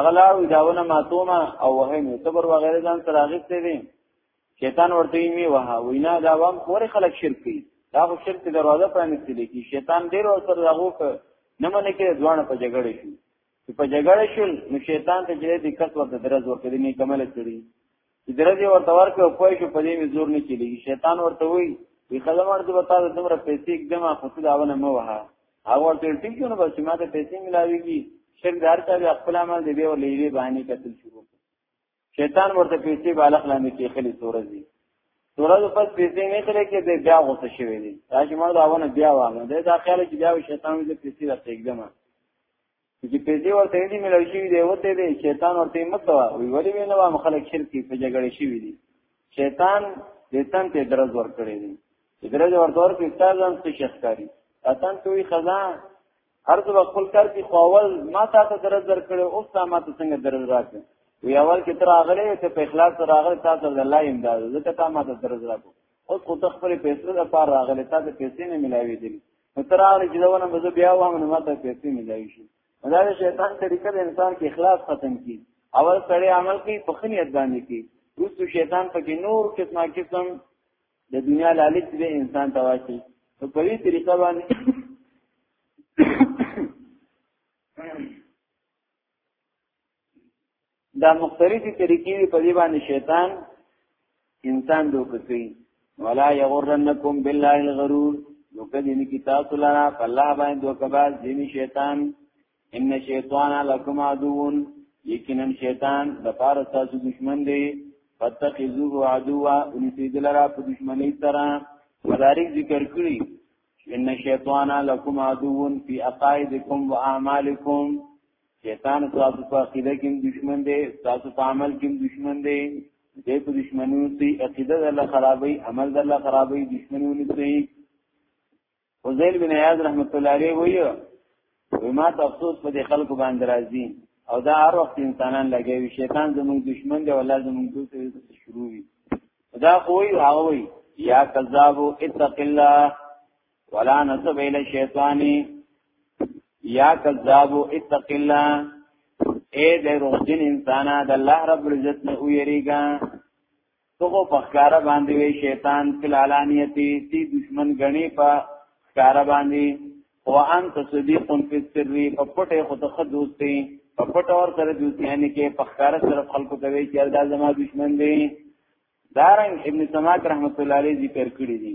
Speaker 1: اغلا وی داونه ماتوما او وه نو صبر وغیرہ ځان سره غوښته دي شیطان ورته می وه وینا دا وام پور خلک شرک کوي دا خو شرک دروازه پرانیستې دي شیطان ډیر ور سره راغو نه منې کې ځوان په جګړه شي چې په جګړه شول نو شیطان ته جره د کس ورته درز ورکړي نه کمل کړی چې درز یې ورته ورکړ په شو په دې می زور نه کیږي شیطان ورته وی وی خلمر دې وتا د تمره پیسې کدمه خو ته داونه مو وها هغه ورته ټیک نو بس ما ته پیسې ملاويږي شر دار ته خپل عمل دې به ولې باندې کتل شروع شیطان ورته پیسې بالغ لاندې کې خلی تورځي تورځو پس پیسې نه خلې کې دی بیا غوسه شوی دی راځي ما دا ونه بیا وانه دی دا خیال چې بیا شیطان دې پیسې راته کېږم چې پیسې ورته دې ملوي شي دی وته دی شیطان ورته متو وی ولی وینه وا مخالک شرک په جګړه شي دی شیطان دې تن ته درز ور کړی دی درز ورته ور کې ستاسو ځان څه شخکاری اتن کوي خزان هر څه خپل کار کې خواول ما تا ته درز درکړې اوس تا ما ته څنګه درز راکړې وی اول کې تر اغلې ته په اخلاص سره اغلې تا ته الله امداد زکه تا ما ته درز راکړې اوس خو ته خپل پیسې د پاره راغلې تا ته پیسې نه ملاوي دي نو تر اغلې چې دونه مزه بیا وهم نو ما ته پیسې ملاوي شي دا شیطان طریقه د انسان کې اخلاص ختم کی اول سړی عمل کوي په خنیت باندې کوي روسو شیطان پکې نور قسمه قسم د دنیا لالچ به انسان تواچی نو په دې طریقه باندې دا مختلفې طریقې په دې باندې شیطان انسان دوکوي ولا یغرنکم بالله الغرور دوکه دې کتاب لرا الله باندې دوکباز دې شیطان ان شیطان لکم عدوون یقینا شیطان د پاره تاسو دشمن دی فتخذوه عدوا ان سیدل را په دشمنی سره مدارک ذکر کړی ان شیطان لکم عدوون فی عقائدکم و اعمالکم شیطان تاسو په عقیده کې دشمن دی تاسو په عمل کې دشمن دی دې په دشمنونو سي عقیده د الله خرابي عمل د الله خرابي دشمنونو سي فضیل بن عیاض رحمت الله علیه ویو وما تفسوس په دې خلکو باندې راځي او دا هر وخت انسانان لګوي شیطان زموږ دشمن دی والله زموږ دوست دی شروع وي دا کوئی هاوي یا کذاب اتق الله ولا نسب الى الشیطان یا کذاب اتق الله اے دې روزین انسانا د الله رب العزت نه ویریږي تو خو په ښکارا باندې وی شیطان فل علانیتی تی دشمن غنی په ښکارا باندې او انت صدیق فی السر په پټه خو ته خدوستی په پټه اور سره دوستیانی کې په ښکارا سره خلکو ته وی چې دا زما دشمن دی دارنګ ابن سماک رحمت الله علیه ذکر کړی دی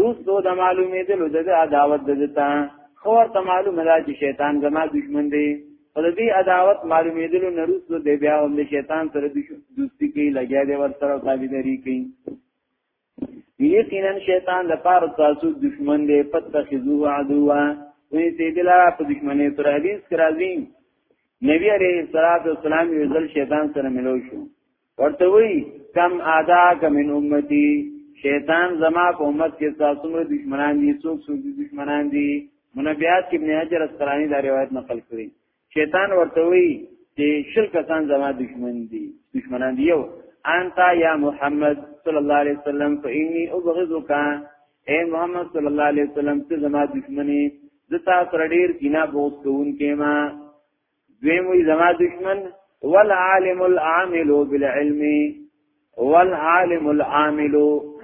Speaker 1: روس نو د معلومې دلو د عداوت د دتا خور ته معلومه ده چې شیطان زما دشمن دی په دې عداوت معلومې دلو نه روس نو د بیا هم د شیطان سره دوستی کوي لګیا دی ور سره تابعداري کوي یقینا شیطان د پار تاسو دشمن دی فتخذوه عدوا وې دې دلا په دشمنه تر حدیث کرازین نبی علیہ الصلوۃ والسلام یو ځل شیطان سره ملو شو ورته وی کم ادا کم من امتی شیطان زما په امت کې تاسو مې دشمنان دي څوک څوک دشمنان دي منبیات کې ابن حجر اسقلانی دا روایت نقل کړی شیطان ورته وی چې شل کسان زما دشمن دي دشمنان دي یو انت یا محمد صلی الله علیه وسلم فإني أبغضك اے محمد صلی الله علیه وسلم ته زما دشمنی د تاسو ډیر کینا بوت کوون کې ما دویم وی زما دشمن والعالم العامل بالعلم والعالم العامل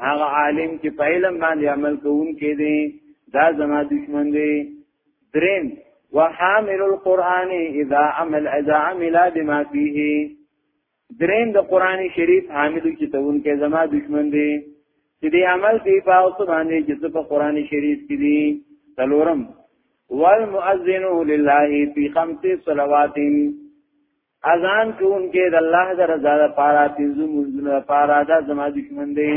Speaker 1: هغه عالم چې په علم باندې عمل کوونکی دی دا زما دشمن دی دریم وحامل القرآن اذا عمل اذا عمل بما فيه درین د قران شریف حاملو چې تون کې زما دشمن دی چې دې عمل دی په اوس باندې چې په قران شریف کې دي تلورم والمؤذن لله فی خمس صلوات اذان کوون کې د الله د رضا لپاره پنځه منځونه لپاره دا زما دشمن دی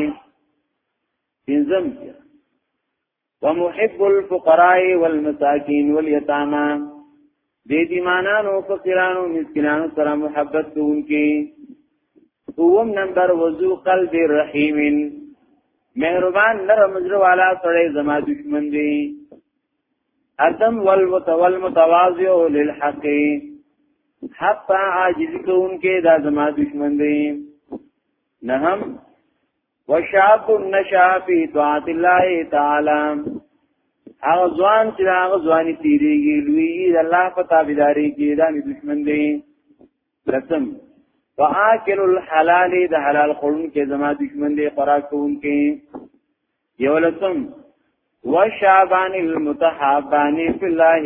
Speaker 1: پنځم ومحب الفقراء والمساکین والیتاما دی دیمانانو فقیرانو مسکنانو سره محبت کوونکی دوم نمبر وضو قلب الرحیم مهربان نرم زړه والا سره زما دشمن دی ادم والمتول متواضع للحق حق عاجز کوونکی دا زما دشمن دی نهم وشاب نشا فی طاعت الله تعالی هغه ځوان چې هغه ځواني تیریږي لوی د الله په تابعداري کې دا نه دشمن دی لسم واکل الحلال د حلال خورون کې زما دشمن دی خوراک کوون کې یو لسم وشابان المتحابان فی الله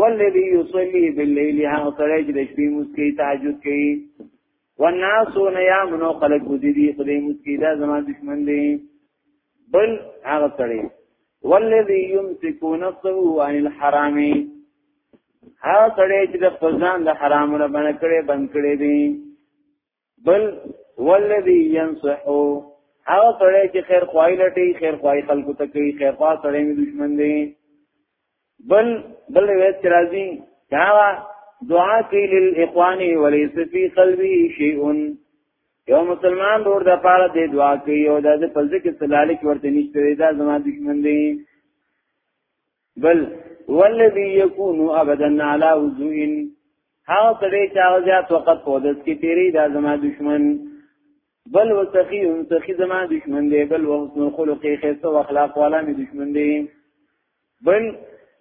Speaker 1: والذي يصلي بالليل هغه سره چې د شپې مسکی تهجد کوي والناس نيامن خلق بودي خدای مسکی دا زما دشمن دي بل هغه سره والذي يمسك نفسه عن الحرام هغه سره چې د خپل ځان د حرامو نه باندې کړي بند کړي دي بل والذي ينصح هغه سره چې خیر خوای لټي خیر خوای خلکو ته کوي خیر خوا سره می دشمن دی بل بل وې ترازی دا دعا کوي للاخوان وليس في قلبي شيء یو مسلمان ور د پاره دی دعا کوي او د پلځ کې سلاله کې ورته نشته دا زما دشمن دی بل والذي يكون ابدا على وضوء هغه سړی چې هغه زیات وخت په داس کې تیری دا زما دشمن بل وسخی هم سخی زما دشمن دی بل وحسن الخلق خیسته و اخلاق والا می دشمن دی بل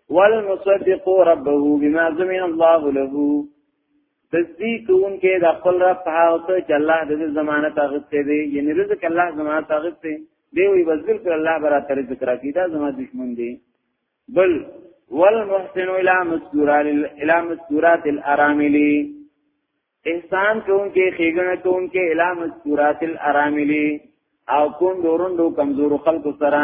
Speaker 1: والمصدق ربه بما زمن الله له تصدیق اون کې د خپل رب په هغه څه چې الله د دې زمانه تاغت ته دی یعنی رزق الله زمانه تاغت ته دی وی بزل کړ الله برا تر ذکر کی دا زما دشمن دی بل والمحسن الى مستورات الى مستورات الاراملی احسان کوم کې خېګنه کوم کې الى مستورات الاراملی او کوم دورندو کمزور خلق سره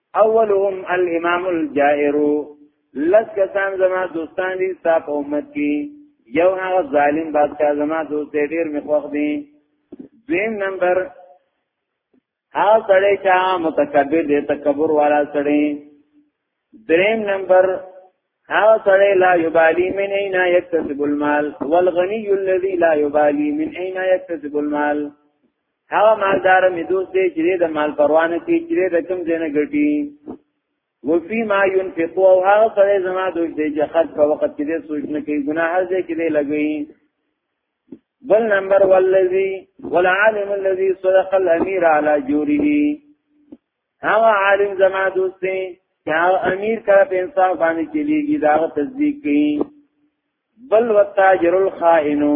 Speaker 1: اولهم الامام الجائر لس کسان زما دوستان دي ستاپ امت کی یو هغه ظالم بادشاہ زما دوست دی ډیر مخوخ دی دویم نمبر هغه سړی چا متکبر دی تکبر والا سړی دریم نمبر هغه سړی لا یبالی من اين یکتسب المال والغنی الذي لا یبالی من اين یکتسب المال هغه مالدار می دوست دی چې د مال پروانه کوي چې د کم دینه ګټي وفي ما ينفق او هغه سره زما دوست دی چې خرج په وخت کې دې سوچ نه کوي ګناه دې کې دې لګي بل نمبر والذي والعالم الذي صدق الامير على جوره هغه عالم زما دوست دی چې هغه امیر کړه په انصاف باندې چلیږي دا تصدیق کوي بل وتاجر الخائنو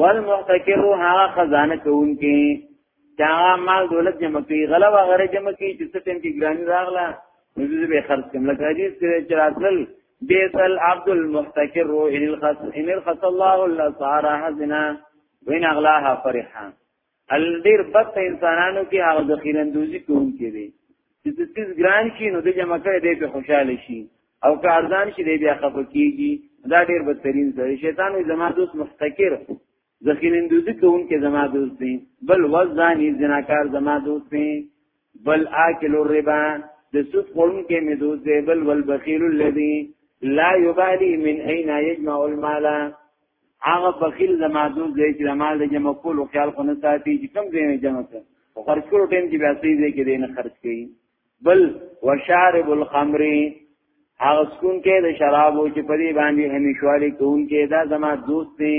Speaker 1: والمحتکر هغه خزانه کوونکی دا مال دولت جمع کوي غلا و غره جمع کوي چې څه ټیم کې ګرانی راغله نو دې به خرج کوم لکه حدیث کې چې راتل بیت العبد المحتکر ان الخص ان الخص الله الاسعار حزنا وین اغلاها فرحا ال ډیر بد په انسانانو کې هغه د خیرندوزی کوونکی دی چې د تیز ګران شي نو د جمع کړي دی په خوشاله شي او که ارزان شي دی بیا خفه کیږي دا ډیر بدترین دی شیطان وي زما دوست مستکر د خیرندوزی کوونکی زما دوست دی بل وزانی زناکار زما دوست دی بل آکل الربا د سود خورون کې مدوز دی بل والبخیل الذي لا يبالي من اين يجمع المال هغه بخیل زما دوز دی چې مال د جمع کولو خیال خو نه ساتي چې کم ځای نه جمع کړي او خرج کولو ټیم کې بیا سي دی کې دینه خرج کړي بل وشارب الخمر هغه سکون کې د شرابو چې په دې باندې همیشوالي کوونکې دا زما دوست دی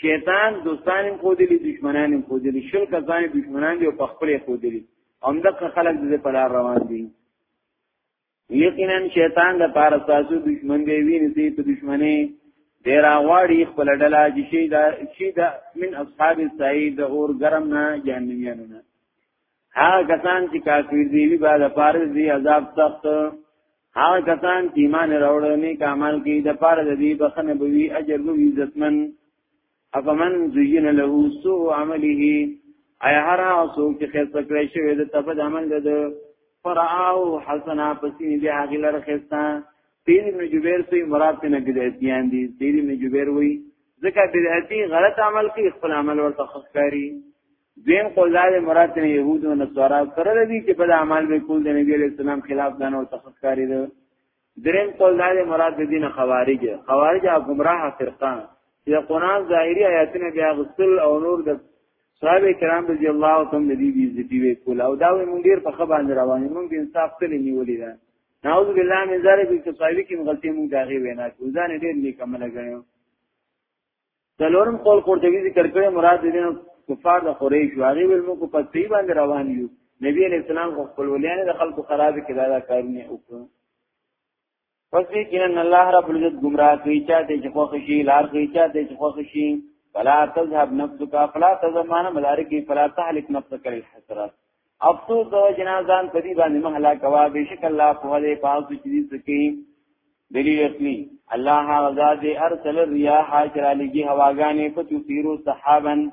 Speaker 1: شیطان دوستان هم خودلی دشمنان هم خودلی شل کسان دشمنان دی او په خپل خودلی همدغه خلک د په لار روان دي یقینا شیطان د پاره تاسو دشمن دی ویني دی په دشمنه ډیر غواړي خپل ډلا چې شي دا شي دا من اصحاب السعید اور گرم نه جهنميانو نه ها کسان چې کافر دی وی بعد فارز دی عذاب سخت ها کسان چې ایمان راوړل نه کمال کوي د فارز دی بخنه بوي اجر بو عزتمن افمن زین له سوء عمله اي هر هغه څوک چې خیر پکړې شوی د تبد عمل د فراو حسنا پسې دی هغه لر خستا تیر ابن جبیر سوی مراد ته نه بدعتیان دي تیر ابن جبیر وی ځکه بدعتی غلط عمل کوي خپل عمل ورته خخکاری دیم قول دا دی مراد نه يهود او نصارا سره د دې چې په اعمال به کول د نبی علیہ السلام خلاف غنو تخکاری ده دریم قول دا دی مراد د دین خوارج خوارج او گمراه فرقه چې قرآن ظاهری آیاتونه بیا غسل او نور د صحابه کرام رضی الله تعالی عنهم دې دې دې وی کول او دا وی مونږ ډیر په خبر باندې روان یو مونږ انصاف تل نیولې ده نعوذ بالله من ذلک چې صحابه کې غلطي مونږ داغي وینا کوزان ډیر نیک عمل غنیو څلورم قول قرطبي ذکر کړی مراد دې نه کفار د قریش واغې ول مو کو پتی باندې روان یو نبی علیہ السلام خو خپل ولیان د خلکو خراب کې دا کارونه وکړو پس دې کینن الله رب العزت گمراه کوي چا دې چې خوښ شي لار کوي چا دې چې خوښ شي فلا تذهب نفسك فلا تزمان مدارك فلا تهلك نفسك للحسرات افتو دو جنازان په دې باندې مهلا کوا بشک الله په دې پاس چې دې سکی دلیل اصلي الله هغه ذات دې ارسل الرياح چرالږي هواګانې په تفسیرو صحابن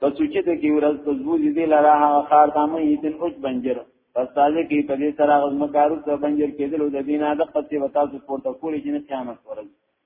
Speaker 1: پس چې د کی ورځ په زوج دې لاره هغه خار تامه یې تن اوج بنجر پس تازه کې په دې سره غزمکارو ته بنجر کېدل د دینه د قصې وتا سپورت کولې چې نه قیامت ورځ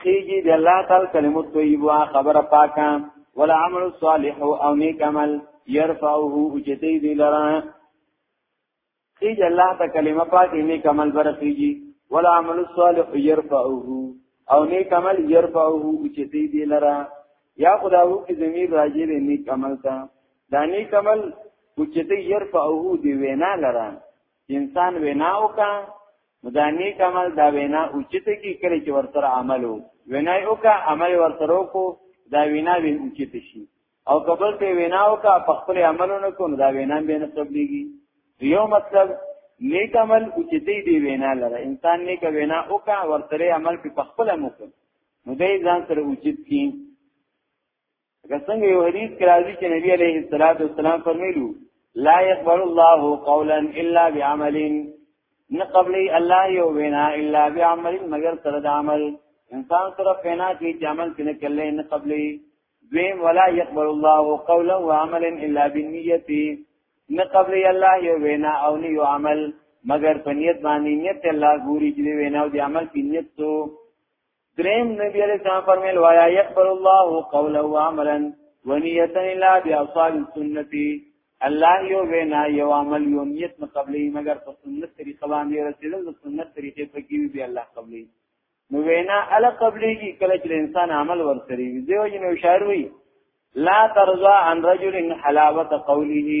Speaker 1: خیجی دی اللہ تعالی کلمو طیبو خبر پاکا ولا عمل صالح او نیک عمل يرفعه اوچتی دی لرا خیج اللہ تا کلمه پاک نیک عمل برخیجی ولا عمل صالح يرفعه او نیک عمل يرفعه اوچتی دی لرا یا خداو کی ضمیر راجی دی نیک عمل تا دا نیک عمل اوچتی يرفعه دی وینا لرا انسان وینا وکا نو دا نیک عمل دا وینا اوچته کی کړي چې ورسره عمل وو وینا یو کا عمل ورسره کو دا وینا به اوچته شي او قبل ته وینا وکا په خپل عملونو کو دا وینا به نه تبلیږي یو مطلب نیک عمل اوچته دی وینا لره انسان نیک وینا وکا ورسره عمل په خپل مو نو دې ځان سره اوچت کی لکه څنګه یو حدیث کې راځي چې نبی عليه الصلاه والسلام فرمایلو لا يقبل الله قولا الا بعمل نه قبلي الله یو وینا الا بعمل مگر سره د عمل انسان سره پینا کې چې عمل کې نه کله نه قبلي دویم ولا يقبل الله قولا وعمل الا بالنیت نه قبلي الله یو وینا او نه یو عمل مگر په نیت باندې نیت الله ګوري چې وینا او د عمل کې نیت څو دریم نبی علیہ السلام فرمیل وایا یقبل الله قولا و عملا و نیتا الا باصال سنتی الله یو وینا یو عمل یو نیت نه قبلې مگر په سنت طریقه باندې رسیدل د سنت طریقې په کې به الله قبلې نو وینا ال قبلې کی کله چې انسان عمل ورسري دیو جن شاعر وی لا ترضا عن رجل حلاوت قوله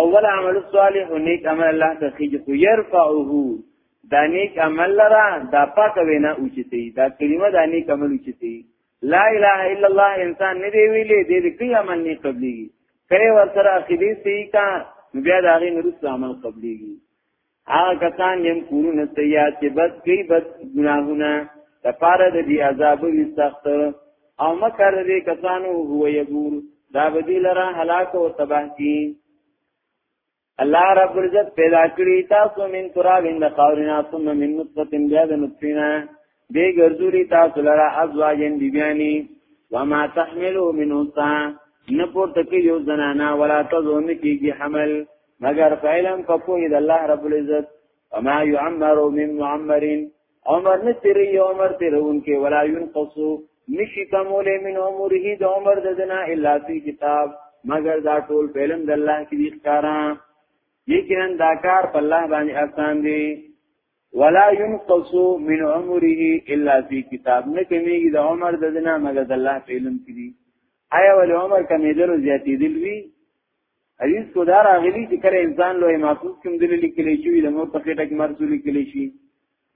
Speaker 1: اول عمل صالح نیک عمل الله ته خیج خو يرفعه دا نیک عمل لرا دا پاک وینا اوچتي دا کلمه دا نیک عمل اوچتي لا اله الا الله انسان نه دی ویلې دې دې کوي عمل نه قبليږي کله ورسره عقیده سي کا بیا دا غي نور عمل قبليږي هغه کسان یم کورونه سیات چې بس کوي بس ګناهونه لپاره د دې عذاب وي سخت او مکر دې کسانو هو یبور دا بدی لرا هلاک او تباه کی الله رب العزت پیدا کړی تاسو من تراب اند قاورنا ثم من نطفه بیا د نطفینا دی ګرځوري تاسو لرا ازواجن بیبیانی وما تحملو من انسا نپورته کې یو زنانا ولا تزون کېږي حمل مگر فعلم فقوه د الله رب العزت وما يعمر من معمر عمر نه تیرې عمر تیرون کې ولا ينقصو نشي کمولې من عمره د عمر د دنا الا فی کتاب مگر دا ټول فعلم د الله کې ښکارا یقینا دا کار په الله باندې آسان دی ولا ينقص من عمره الا في كتاب نه کمیږي د عمر د دنا مګر د الله په علم کې دي آیا ول عمر کمیدل زیاتې دي وی حدیث کو دار اغلی چې کله انسان لوی محفوظ کوم دلی لیکلی شي د مور په خټه کې مرزو لیکلی شي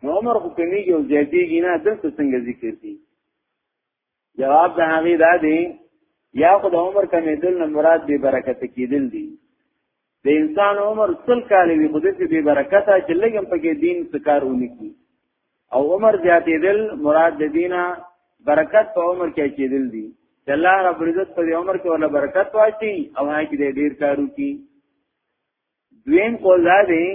Speaker 1: نو عمر خو کمیږي او زیاتېږي نه دلته څنګه ذکر دي جواب د هغه دا دی یا خو د عمر کمیدل نه مراد به برکت کیدل دي د انسان عمر سل کال وي خو دې به برکت چې لګم پکې دین سکار ونی کی او عمر زیاتېدل مراد د دینه برکت په عمر کې کېدل دي چې الله رب عزت په عمر کې ولا برکت واچي او هغه کې ډېر کارو کی دویم قول دا دی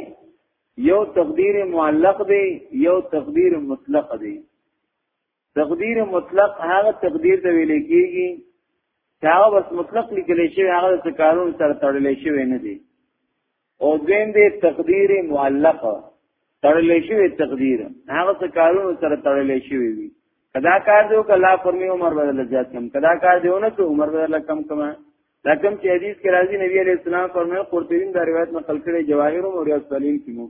Speaker 1: یو تقدیر معلق دی یو تقدیر مطلق دی تقدیر مطلق هغه تقدیر ته ویل کیږي چې هغه بس مطلق لیکل شي هغه څه کارون سره تړل شي نه دي او دین دې تقدیر معلق تړل شي تقدیر هغه څه کارون سره تړل شي وي کدا کار دیو کلا فرمی عمر بدل زیات کم کدا کار دیو نه ته عمر بدل کم کم لکم چې حدیث کې راځي نبی علیہ السلام فرمایي قرطبی دا روایت نقل کړي جواهر او ریاض سلیم کې مو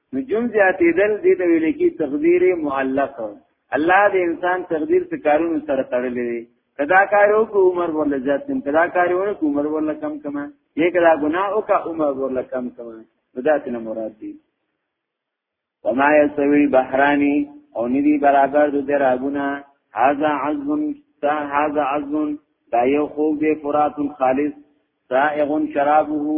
Speaker 1: نجوم زیاتېدل دې ته ویل کی تقدیر معلق الله د انسان تقدیر څخه کارونه سره تړلې دي کدا کارو کو عمر ورله زیات کم کدا کارو کو عمر ورله کم کم یې کدا ګناه او کا عمر ورله کم کم بدات نه مراد دي وما يسوي بحراني او ندي برابر د دراغونه هاذا عذب تا هاذا عذب دا یو خوب دی فرات خالص سائغ شرابه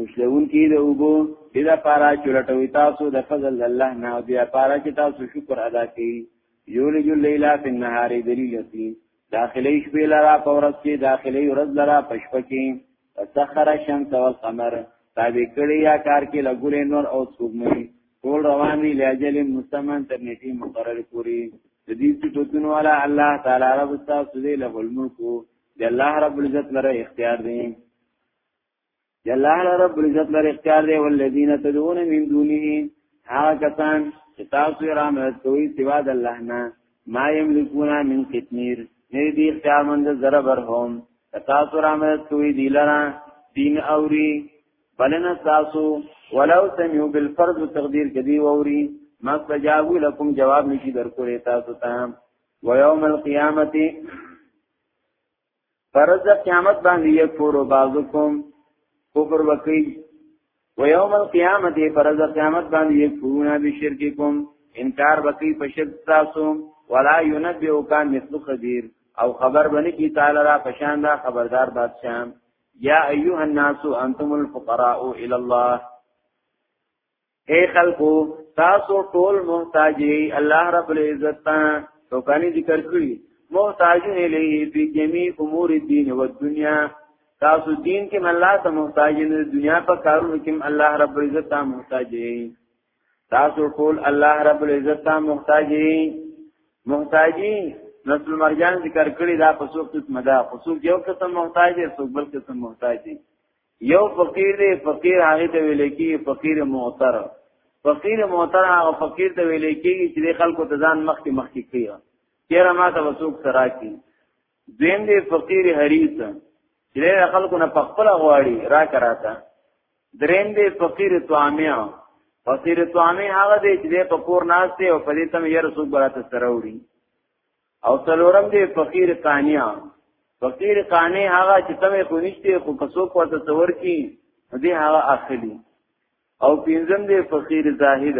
Speaker 1: مشلون کی د وګو دې دا پارا چلټوي تاسو د فضل الله نه او بیا پارا چې تاسو شکر ادا کړئ یولج الليل فی النهار دلیل فی داخلی شپې لرا پورس کې داخلی ورځ لرا پشپ کې سخر الشمس والقمر تابع کړی یا کار کې لګولې نور او سپوږمۍ ټول روان دي لاجل مسمن تر نیټه مقرر پوری د دې صفاتونو والا الله تعالی رب تاسو دې له الملک دی الله رب العزت لره اختیار دی الله رب العزت لري اختیار دی والذین تدعون من دونه هغه کسان چې تاسو یې رحمت کوي سوا د الله نه ما یملکون من قطمیر نه دی اختیار مند ذره برهم تاسو رحمت کوي دی لرا دین اوري بلنه تاسو ولو سمعوا بالفرض تقدیر کدی ووري ما استجابو لكم جواب نشي درکولې تاسو ته ويوم القيامه پرز د قیامت باندې یو پورو بازو کوم کفر وکي و یوم القیامت پرز د قیامت باندې یو پورونه به شرک کوم انکار وکي په شرک تاسو ولا ينبئ کان مثل خبير او خبر بني کی تعالی را پشان دا خبردار بادشاہ یا ایها الناس انتم الفقراء الى الله اے خلقو تاسو ټول محتاج یې الله رب العزت ته توکانی ذکر کړی محتاج نه لې په جمی امور دین او دنیا تاسو دین کې الله ته محتاج نه دنیا په کارونو کې الله رب العزت ته محتاج یې تاسو ټول الله رب العزت ته محتاج یې محتاجی نسل مرجان ذکر کړی دا په څو قسم ده خصوص یو قسم محتاج دی څو بل قسم محتاج دی یو فقیر دی فقیر هغه ته ویل کی فقیر معتر فقیر معتر هغه فقیر ته ویل کی چې خلکو ته ځان مخ کې مخ کې کیږي چیرې ما ته وسوک سرا کی دین دی فقیر حریص چې خلکو نه پخپل غواړي را کراته درین دی فقیر طعامیا فقیر طعامی هغه دی چې په کور ناشته او په دې تم یې رسوک براته سره وړي او څلورم دی فقیر قانع فقیر قانع هغه چې تمه خو نشته خو کسو کو ته تور کی دې هغه اخلي او پنځم دی فقیر زاهد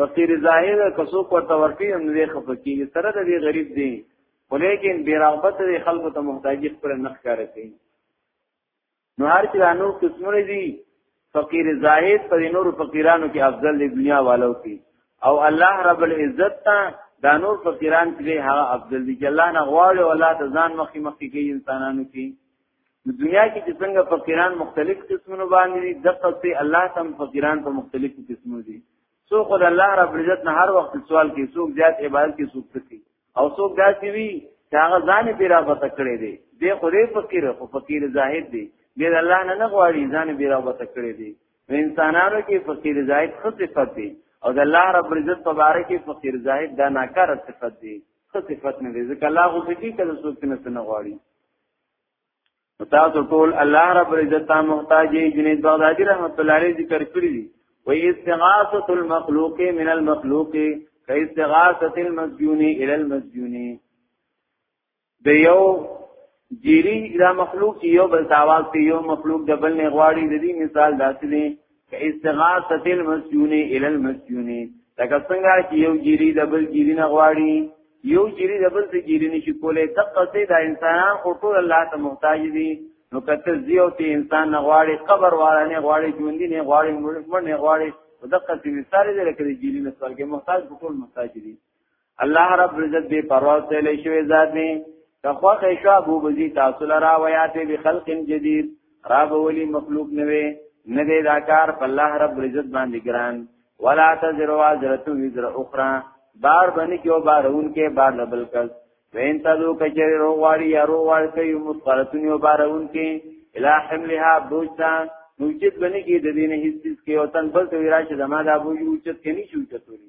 Speaker 1: فقیر زاهد کسو کو ته ورکی هم دې خفقی سره دې غریب دی ولیکن بیرغبت دې خلکو ته محتاجی پر نخ کار کوي نو هر چې نور قسمونه دي فقیر زاهد پر نور فقیرانو کې افضل دی دنیا والو کې او الله رب العزت ته دا نور فقیران چې هغه افضل دي چې الله نه غواړي او الله ته ځان مخکې مخکې کوي انسانانو کې دنیا کې چې څنګه فقیران مختلف قسمونه باندې دي دغه سي الله تم فقیران په مختلفو قسمونو دي سو خود الله رب العزت نه هر وخت سوال کوي څوک زیات عبادت کوي څوک کوي او څوک داسي وي چې هغه ځان پیرا بته کړی دی دی خو دې فقیر خو فقیر زاهد دی دې الله نه نه غواړي ځان پیرا بته کړی دی نو انسانانو کې فقیر زاهد خو صفت دی او د الله رب العزت په باره کې فقیر زاهد دا ناکاره صفت دی خو صفت نه دی ځکه الله خو دې کله څوک نه غواړي تاسو ټول الله رب عزت ته محتاج یې جنید بغدادي رحمت الله علیه ذکر کړی دی و استغاثه المخلوق من المخلوق کاستغاثه المسجون الى المسجون د یو جیری دا مخلوق یو بل تاواز کې یو مخلوق د بل نه غواړي د دې مثال داسې دی استغاثه المسجون الى المسجون لکه څنګه چې یو جری د بل جری نه غواړي یو جری د بل ته جری نشي کولای دغه څه د انسانان او ټول الله ته محتاج دي نو کته زیو ته انسان نه غواړي قبر والا نه غواړي ژوند نه غواړي مړ نه غواړي دغه څه مثال دی لکه د جری نه سوالګي محتاج ټول محتاج دي الله رب عزت به پرواز ته لې شوې ذات دی تخوا خیشو ابو بزی تاسو لرا ویاته به خلق جدید را بولی مخلوق نوې نه دې دا کار په الله رب عزت باندې ګران ولا تزر وازرتو وزر اخرى بار باندې کیو بارون کې بار لبل کس وین تاسو کچې روغواړي یا روغواړ کوي مسقرتون یو بارون کې الا حملها بوجتا نوچت بنی کی د دین هیڅ چیز کې او تن بل ته راشه زما د ابو یوچت کې نه شو چتوري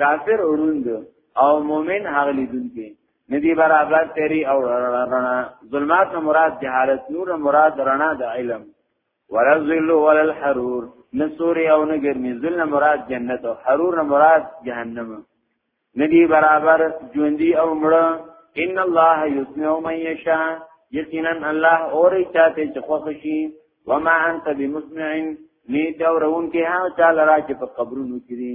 Speaker 1: کافر اړوند او مؤمن هغه لیدونکي ندی برابر تیری او رڼا ظلمات نه مراد جهالت نور نه مراد رڼا د علم ولا ظل ولا الحرور نسوري او نه ګرمي ظل نه مراد جنت او حرور نه مراد جهنم ندی برابر ژوندۍ او مړه ان الله یسمع من یشاء یقینا الله اوري چاته چې خوښ شي وما انت بمسمع نیت او رون کې هغه چا لرا چې په قبرونو کې دي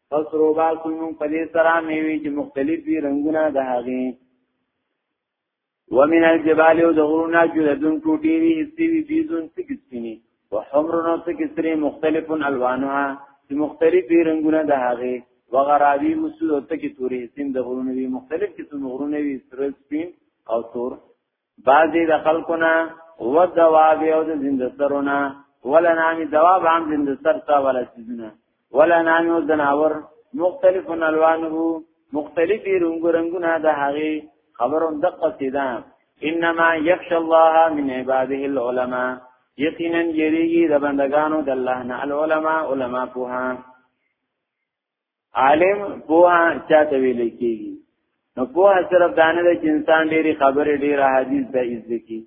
Speaker 1: پس روبا سنو پدې سره میوي چې مختلف دي رنگونه د هغه ومن الجبال وذغرنا جلدن ټوټي وي هستي وي بيزون سکسپيني وحمرنا سکسري مختلف الوانها چې مختلف دي رنگونه د هغه وغرابي مسود او تکي توري سیم د غرونه وي مختلف قسم غرونه وي سر سپین او تور بعضی د خلقنا و دواب او د زندسترونه ولا نامی دواب عام زندستر تا ولا سیزونه ولا نامی او زناور مختلف الوانه مختلفی رنگ رنگونه د هغه خبرون دقه سیدا انما یخش الله من عباده العلماء یقینا یریږي د بندگانو د الله نه العلماء علماء پوهان عالم پوها چاته ویل کیږي نو پوها صرف دانه د انسان ډېری خبره ډېره حدیث د عزت کی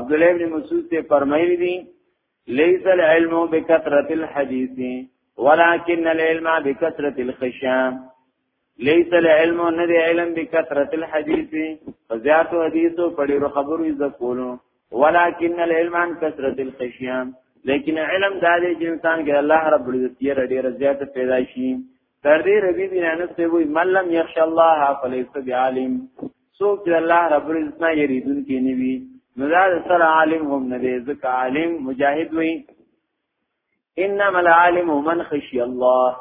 Speaker 1: عبد الله بن مسعود ته فرمایلی دي ليس العلم بكثرة الحديث ولكن العلم بكثرة الخشيه ليس العلم نه علم بكثرة الحديث فزيات حديث په ډېرو خبرو عزت کولو ولكن العلم عن كثرة الخشيه لیکن علم دا دی چې انسان کې الله رب العزت یې ډېر زیات پیدا شي تر دې ربي بن انس ته وی من لم يخش الله فليس بعالم څوک چې الله رب العزت نه یریدون کې نیوي نو دا سره عالم هم نه دی ځکه عالم مجاهد وي انما العالم من خشي الله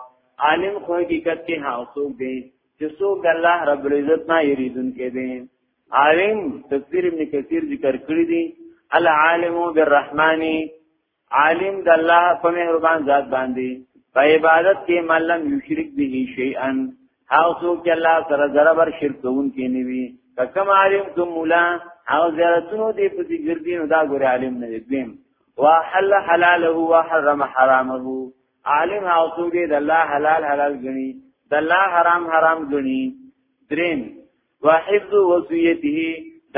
Speaker 1: عالم خو حقیقت کې هاوسوک دی چې څوک الله رب العزت نه یریدون کې دی عالم تفسیر ابن کثیر ذکر کړی دی العالم بالرحمن عالم د الله په مهربان ذات باندې په عبادت کې ملم یشرک به شیئا هغه څوک چې الله سره ضرر شرک کوون کې نیوي ککم عالم کوم مولا هغه زیارتونو دې په دې ګردینو دا ګور عالم نه دیم وحل حلاله وحرم حرامه عالم او څوک دی د الله حلال حلال غني د الله حرام حرام غني دریم وحفظ وصیته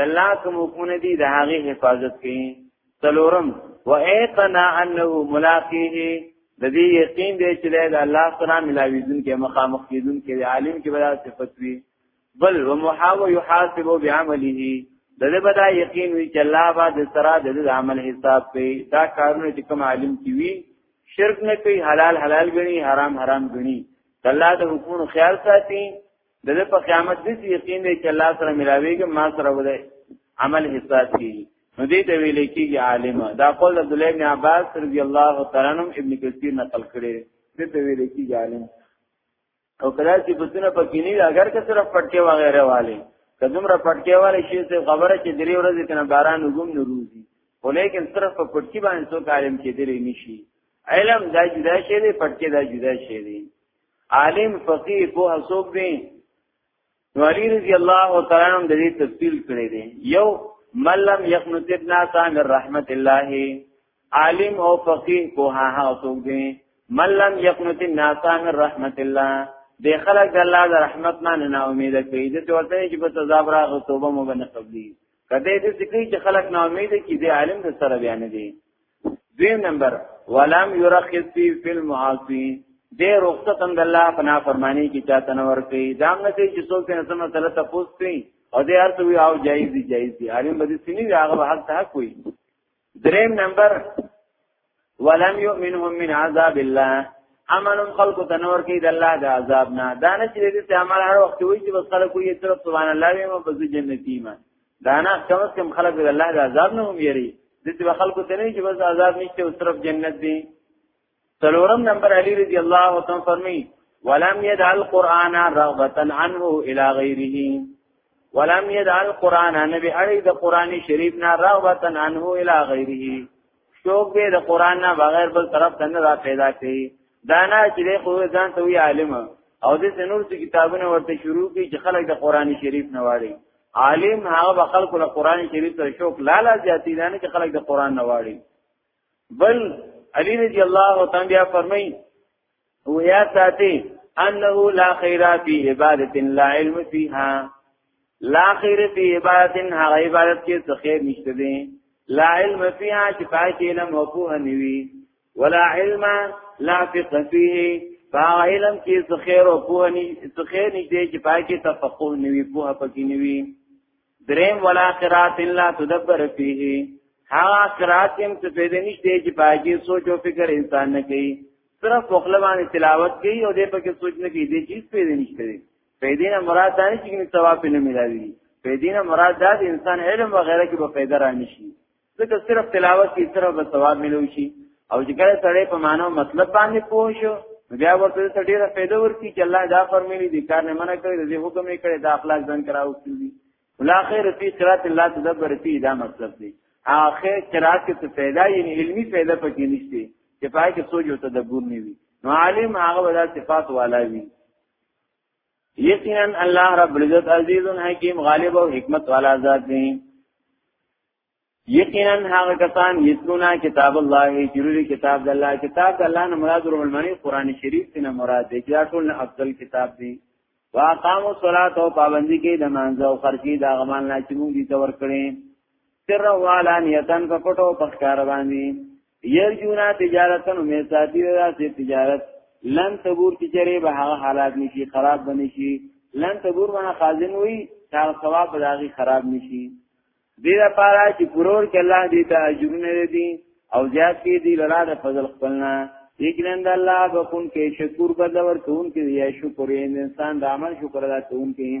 Speaker 1: د الله کوم حکمونه دي د هغه حفاظت کوي څلورم وایقنا انه ملاقیه د دې یقین دی چې د الله سره ملاویدون کې مخامخ کیدون کې عالم کې بلا صفت وي بل ومحاو يحاسب بعمله دغه بدا یقین وی چې الله با د سرا د عمل حساب کوي دا کارونه چې کوم عالم کی وی شرک نه کوي حلال حلال غني حرام حرام غني الله د حکم خیال ساتي دغه په قیامت دې یقین دی چې الله سره ملاويږي ما سره وده عمل حساب کوي نو دې ته ویل کېږي عالم دا قول عبد الله بن عباس رضی الله تعالی عنہ ابن کثیر نقل کړي دې ته ویل کېږي عالم او کله چې بتونه پکې نه اگر که صرف پټکي وغیرہ والے کدوم را پټکي والے شي ته خبره چې درې ورځې کنه باران وګم نه روزي خو لیکن صرف په پټکي باندې څو عالم کې درې نشي علم دا جدا شي دی پټکي دا جدا شي دی عالم فقيه په حساب دی نو علی رضی الله تعالی عنہ د دې تفصیل کړی دی یو ملم یقنط ابن سام رحمت الله عالم او فقيه کو ها ها څوک دی ملم یقنط الناس من رحمت الله د خلق د الله د رحمت نه نه امید کوي د ورته چې په عذاب را غو توبه مو بنه قبلي کله دې سکی چې خلق نه امید کی دې عالم د سره بیان دي دویم نمبر ولم يرخص في فلم عاصي دې رخصت هم د الله په نافرمانی کې چاته نه ورکړي دا نه کوي چې څوک نه سم مسله تفوس کوي او دې هر څه او جایز دي جایز دي عالم به دې سني هغه حق ته کوي دریم نمبر ولم يؤمنهم من عذاب الله امنم خلق تنور کې د الله د عذاب نه دا نه چې دې ته عمل هر وخت وي چې بس خلک یې طرف سبحان الله وي مو بس جنتی ما دا نه کم کم خلک د الله د عذاب نه هم یری د دې خلکو ته نه چې بس عذاب نشته او صرف جنت دی څلورم نمبر علی رضی الله تعالی فرمی ولم يدع القرآن رغبة عنه الى غيره ولم يدع القرآن نبی اړي د قرآني شریف نه رغبة عنه الى غيره شوق به د قران نه بغیر بل طرف ته نه را پیدا کړي دانا چې له خو ځان ته وی عالم او د سنور څخه کتابونه ورته شروع کی چې خلک د قران شریف نه واړي عالم هغه به خلکو له قران شریف سره شوق لالا زیاتی نه چې خلک د قران نه واړي بل علی رضی الله تعالی بیا فرمایي او یا ساتي انه لا خیر فی عبادت لا علم فیها لا خیر فی عبادت هغه عبادت کې څه خیر نشته دی لا علم فیها چې پاکې علم او په نیوي ولا علم لا فقه فيه فاغه علم کې څه خیر او په ني څه خیر نشته چې پاکې تفقه نیوي په پکې نیوي دریم ولا قرات الا تدبر فيه ها قرات هم څه پیدا نشته چې پاګي سوچ او فکر انسان نه کوي صرف خپل باندې تلاوت کوي او دې پکې سوچ نه کوي دې چیز پیدا نشته پیدا نه مراد دا نه چې ثواب نه ملایوي پیدا نه مراد دا انسان علم وغیرہ کې به پیدا را نشي ځکه صرف تلاوت کې صرف به ثواب ملو شي او چې کله سړی په معنی مطلب باندې پوه شو بیا ورته ته ډیره پیدا ورکی چې الله دا فرمایلی دي کار نه منع کړی دې حکم یې کړی دا اخلاق ځان کراو کړی ولاخر فی قرات الله تدبر فی دا مطلب دی اخر قرات کې څه پیدا یې علمی پیدا پکې نشته چې پای کې سوچ او تدبر نه وي نو عالم هغه ودا صفات والا وي یقینا الله رب العزت عزیز حکیم غالب او حکمت والا ذات دی یقینا هغه کسان یتلونا کتاب الله جروري کتاب د الله کتاب د الله نه مراد روح المانی قران شریف څخه مراد دی چې ټول نه افضل کتاب دی واقاموا الصلاه او پابندي کې د مانځ او خرچي د غمان نه چې موږ دي تور کړي سر والانیتن په پټو پخکار باندې یرجونا تجارتن می ساتي را سي تجارت لن تبور کی چره به هغه حالات نشي خراب بنشي لن تبور معنی خازن وي تا ثواب راغي خراب نشي دې لپاره چې پرور کې الله دې ته اجرونه دي او زیات کې دې لرا د فضل خپلنا یقینا د الله بكون کې شکر بدور کون کې یا شکر انسان د عمل شکر ادا کون کې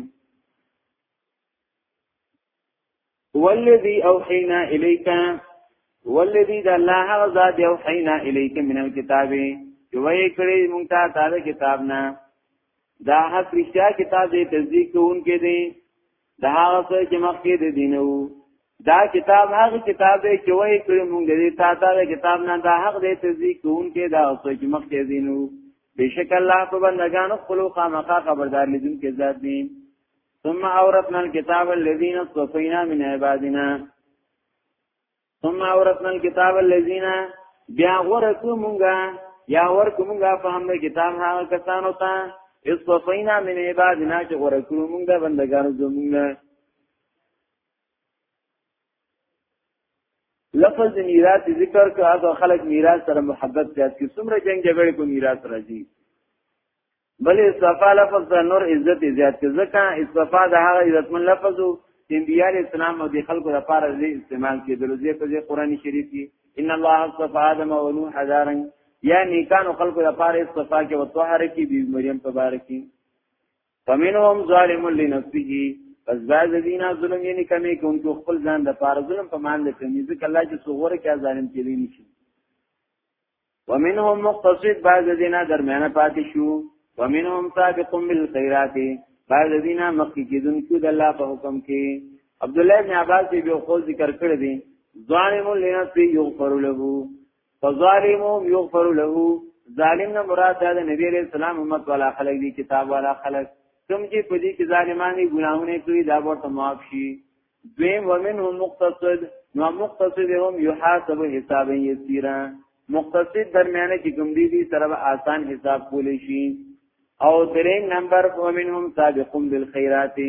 Speaker 1: والذي اوحينا اليك والذي د الله هغه ذات اوحينا اليك من الكتاب چې وایې کړې مونږ ته دا کتاب نه دا حق رښتیا کتاب دې تصدیق کوونکې دي د هغه څه چې مخکې د دینو دا کتاب هغه کتاب دی چې وای کړی مونږ دې تا دا کتاب نه دا حق دې تصدیق کوونکې دا څه چې مخکې دینو بشک الله په بندگانو خپل خامخا خبردار لیدون کې ذات دي ثم اورثنا الكتاب الذين اصطفينا من عبادنا ثم اورثنا الكتاب الذين بیا ورکو مونږه یا ورکو مونږه په هم کتاب هغه کسانو ته اصطفینا من عبادنا چې ورکو مونږه بندگانو زمونږه لفظ میراث ذکر که هغه خلک میراث سره محبت زیات کی څومره جنگ جګړه کو میراث راځي بل استفا لفظ د نور عزت زیات کې ځکه استفا د هغه عزت من لفظ او انبیاء اسلام او د خلکو لپاره دې استعمال کې دروځي په دې قران شریف کې ان الله اصطفى ادم و نوح هزارا یا نیکانو خلکو لپاره استفا کې وتوهر کې بی مریم تبارکی فمنهم ظالم لنفسه پس باز دینا ظلم یې نه کمی کوونکو خپل ځان د پاره ظلم په مان د کمی ځکه الله چې څوغره کې ظالم کې دی نشي ومنهم مقتصد بعض دینا درمیانه پاتې شو ومنهم سابق بالخيرات بعض دینا مخکې کېدون کې د الله په حکم کې عبد الله بن عباس دی یو خو ذکر کړ دی ظالم لنفسه یغفر له فظالم یغفر له ظالم نه مراد د نبی علیہ السلام امت والا خلق دی کتاب والا خلق کوم چې په دې کې ظالمانه ګناهونه کوي دا ورته معاف شي دویم ومنهم مقتصد نو مقتصد هم یحاسب حساب یسیرا مقتصد درمیانه کې کوم دي دي سره آسان حساب کولی شي او دریم نمبر ومنهم سابقون بالخيرات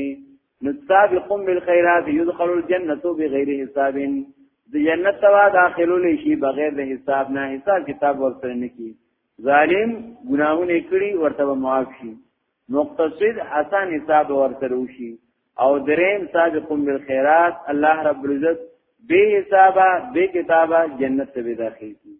Speaker 1: نو سابقون بالخيرات يدخل الجنه بغیر حساب د جنت توا داخلول شي بغیر د حساب نه حساب کتاب ورسره نه کی ظالم ګناهونه کړی ورته معاف شي مقتصد حسن حساب ورسره وشي او دریم سابقون بالخيرات الله رب العزت به حسابه به کتابه جنت ته داخل کی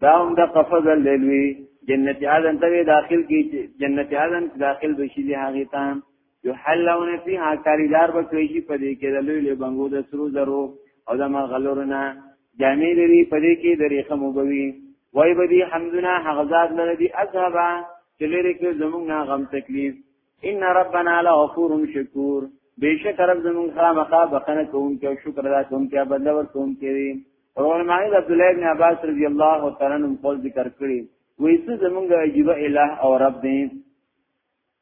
Speaker 1: دا هم د قفز لوی جنت عدن ته داخل کی جنت عدن داخل بشي دی هغه ته یحلون فیها کاریدار بکړي شي په دې کې د لوی لوی بنګو د سرو زرو او د مغلورنا جامې لري په دې کې د ریخه مبوي وای بدی حمدنا حغزاد لردی اذهبا چلری کې زمونږ نه غم تکلیف ان ربنا لغفور شکور بیشک رب زمونږ خامخا بخنه کوونکی او شکر ادا کوونکی بدل ورکوونکی دی علماء عبد الله بن عباس رضی الله تعالی عنہ قول ذکر کړی وایي زمونږ عجیب الہ او رب دی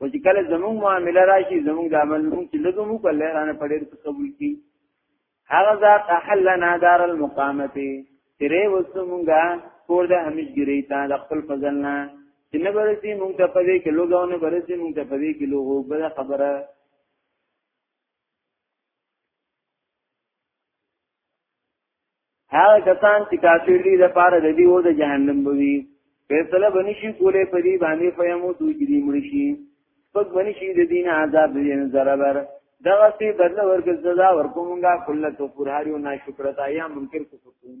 Speaker 1: او چې کله زموږ معاملې راشي زموږ د عمل موږ چې لږه مو کله رانه پړې ته قبول کی هغه ذات احلنا دار المقامه تیرې وسمږه کور د همیشګری ته د خپل فضل نه چې نه برسي موږ ته پدې کې لوګو نه برسي موږ ته پدې کې لوګو بل خبره هغه کسان چې کافر دي د پاره د دې و د جهنم بوي فیصله بنی شي کولې په دې باندې فیمو دوی دې مړ شي پک بنی شي د دین عذاب دې نه ضرر دغه سي بدل ورکړ سزا ورکومګه کله تو پرهاري او ناشکرتا یا منکر کو کوم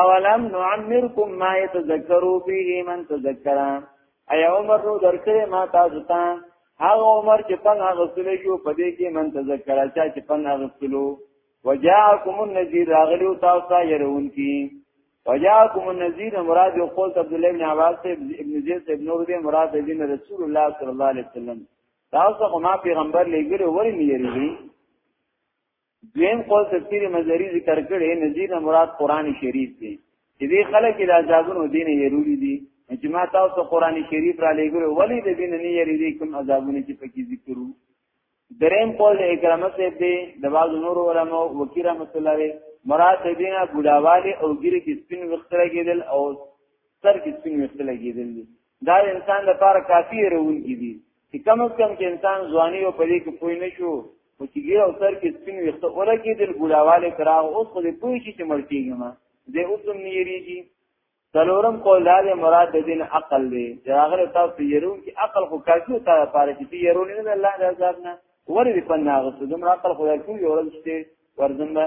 Speaker 1: اولم نعمرکم ما يتذكروا فيه من تذكر اي عمر نو درکړې ما تاسو ته هغه عمر چې پنه غسلې شو په دې کې من تذکر چا چې پنه غسلو وجاءكم النذير راغلو تاسو ته يرون کی وجاءكم النذير مراد یو قول عبد الله بن عباس ابن زيد ابن نور دې مراد دې رسول الله صلی الله علیه وسلم تاسو خو ما پیغمبر لګره وری نه یریږي دویم قول تفسیر مزری ذکر کړي نذیر نه مراد قران شریف دی چې دې خلک د عذابونو دین یې روړي دي چې ما تاسو قران شریف را لګره ولی د دین نه یې ری کوم عذابونه چې پکې ذکرو دریم قول د اکرامه ته دی د بعض نور علماء وکیل رحمت الله علیه مراد دینه بډاواله او ګیره کې سپین وخت لګیدل او سر کې سپین وخت لګیدل دا انسان لپاره کافی روون کی دي چې کم از کم چې انسان ځواني او پرې کې پوي نشو او چې ګیر او سر کې سپین وخت اوره کې د ګډاواله کرا اوس خو دې پوي شي چې مړ کېږي ما دې اوس هم نیریږي څلورم قول دا دی مراد د دین عقل دی چې هغه تاسو یرون کې عقل خو کاږي تا لپاره چې یرون نه الله د عذاب نه ورې په ناغه څه دومره عقل خو یې کوي ورل شته ورزنده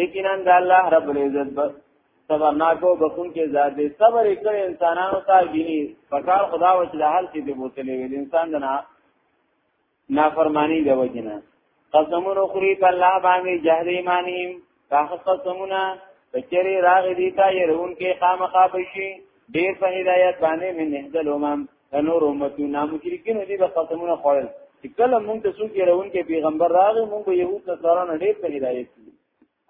Speaker 1: یقینا د الله رب العزت بس صبرناکو بخون کې ذات دی صبر کړي انسانانو ته غني پکار خدا و چې د حال کې دی بوتلې وي انسان د نه نافرمانی دی وجنه قسمون اخری په الله باندې جهر ایمانیم تاسو قسمونه کچری راغ دی تا يرون کې خامخا بشي ډیر په هدایت باندې من نهدل امم د نور امتو نه مشرکین دي به قسمونه خوړل چې کله مونږ ته څوک يرون کې پیغمبر راغی مونږ به يهود نصارا نه ډېر ته هدايت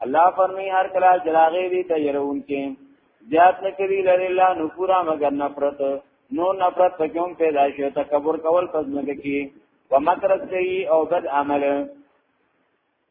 Speaker 1: الله فرمي هر کله جلاغه دي ته يرون کې زیات نه کوي لری الله نو پورا مگر نفرت نو نفرت پکوم پیدا شي تکبر کول پس نه کوي ومکر کوي او بد عمل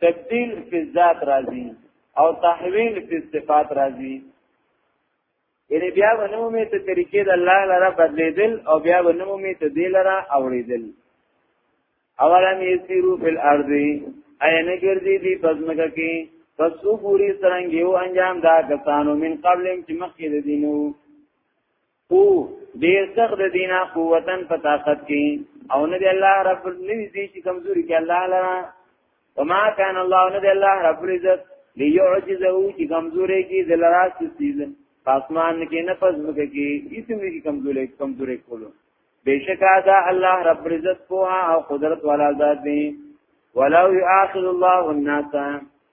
Speaker 1: تبديل فی الذات راضی او تحویل فی صفات راضی یعنی بیا ونو می ته طریقې د الله لپاره بدلیدل او بیا ونو می ته دی لپاره اوریدل اولم یسیرو فی الارض ایا نه ګرځي دی پزمکه کې پس وګوري څنګه یو انجام دا کسانو من قبل چې مخکې د دینو او ډیر سخت د دینه قوتن په طاقت کې او نه دی الله رب نوی دی چې کمزوري کې الله لرا وما كان الله نه دی الله رب العزت ليعجزه چې کمزوري کې دلراس سیز پاسمان کې نه پس مګه کې اسم کې کمزوري کمزوري کولو بشکا دا الله رب العزت په او قدرت والا ذات دی ولو يؤاخذ الله الناس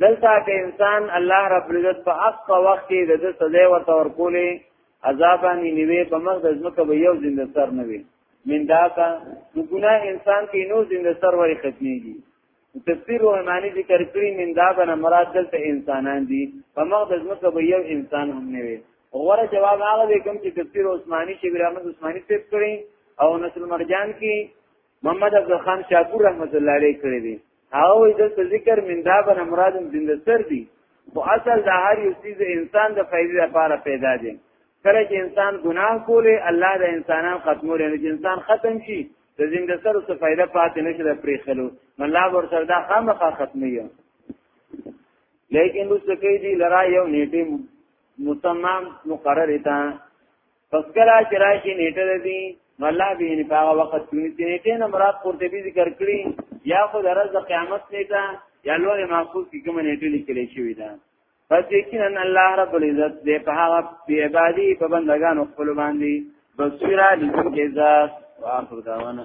Speaker 1: دلته که انسان الله رب العزت په اقا وخت کې د سزا ورته ورکولې عذابانی نیوي په مخ د ځمکه به یو زنده سر نه وي من داتا نو ګناه انسان کې نو زنده سر وری ختميږي تفسیر روحانی ذکر کړی من دا بنا مراد دلته انسانان دي په مخ د ځمکه به یو انسان هم نه وي غوړه جواب هغه دی کوم چې تفسیر عثماني شیخ رحمت عثماني تفسیر کړی او نصر مرجان کې محمد عبد الخان شاپور رحمت الله علیه کړی دی هغه وی د ذکر من دا بن مراد بند سر دی خو اصل د هر یو چیز انسان د فائدې لپاره پیدا دی کله چې انسان ګناه کولی الله د انسانان ختمول نه چې انسان ختم شي د زنده سر څه فائدہ پاتې نشي د پرې خلو الله ور سره دا خامخا ختمي لیکن اوس کې دی لرا یو نیټه مسمم مقرره ده پس کلا چې راشي نیټه ده دي نو الله به یې په هغه وخت کې نیټه نه مراد قرطبي ذکر کړی یا خو درز د قیامت نیټه یا لوی محفوظ کې کوم نیټه لیکل شوی ده پس یقینا الله رب العزت دې په هغه په عبادي په بندگانو خپل باندې بصیره لیدل کې ذات واخر دعوانا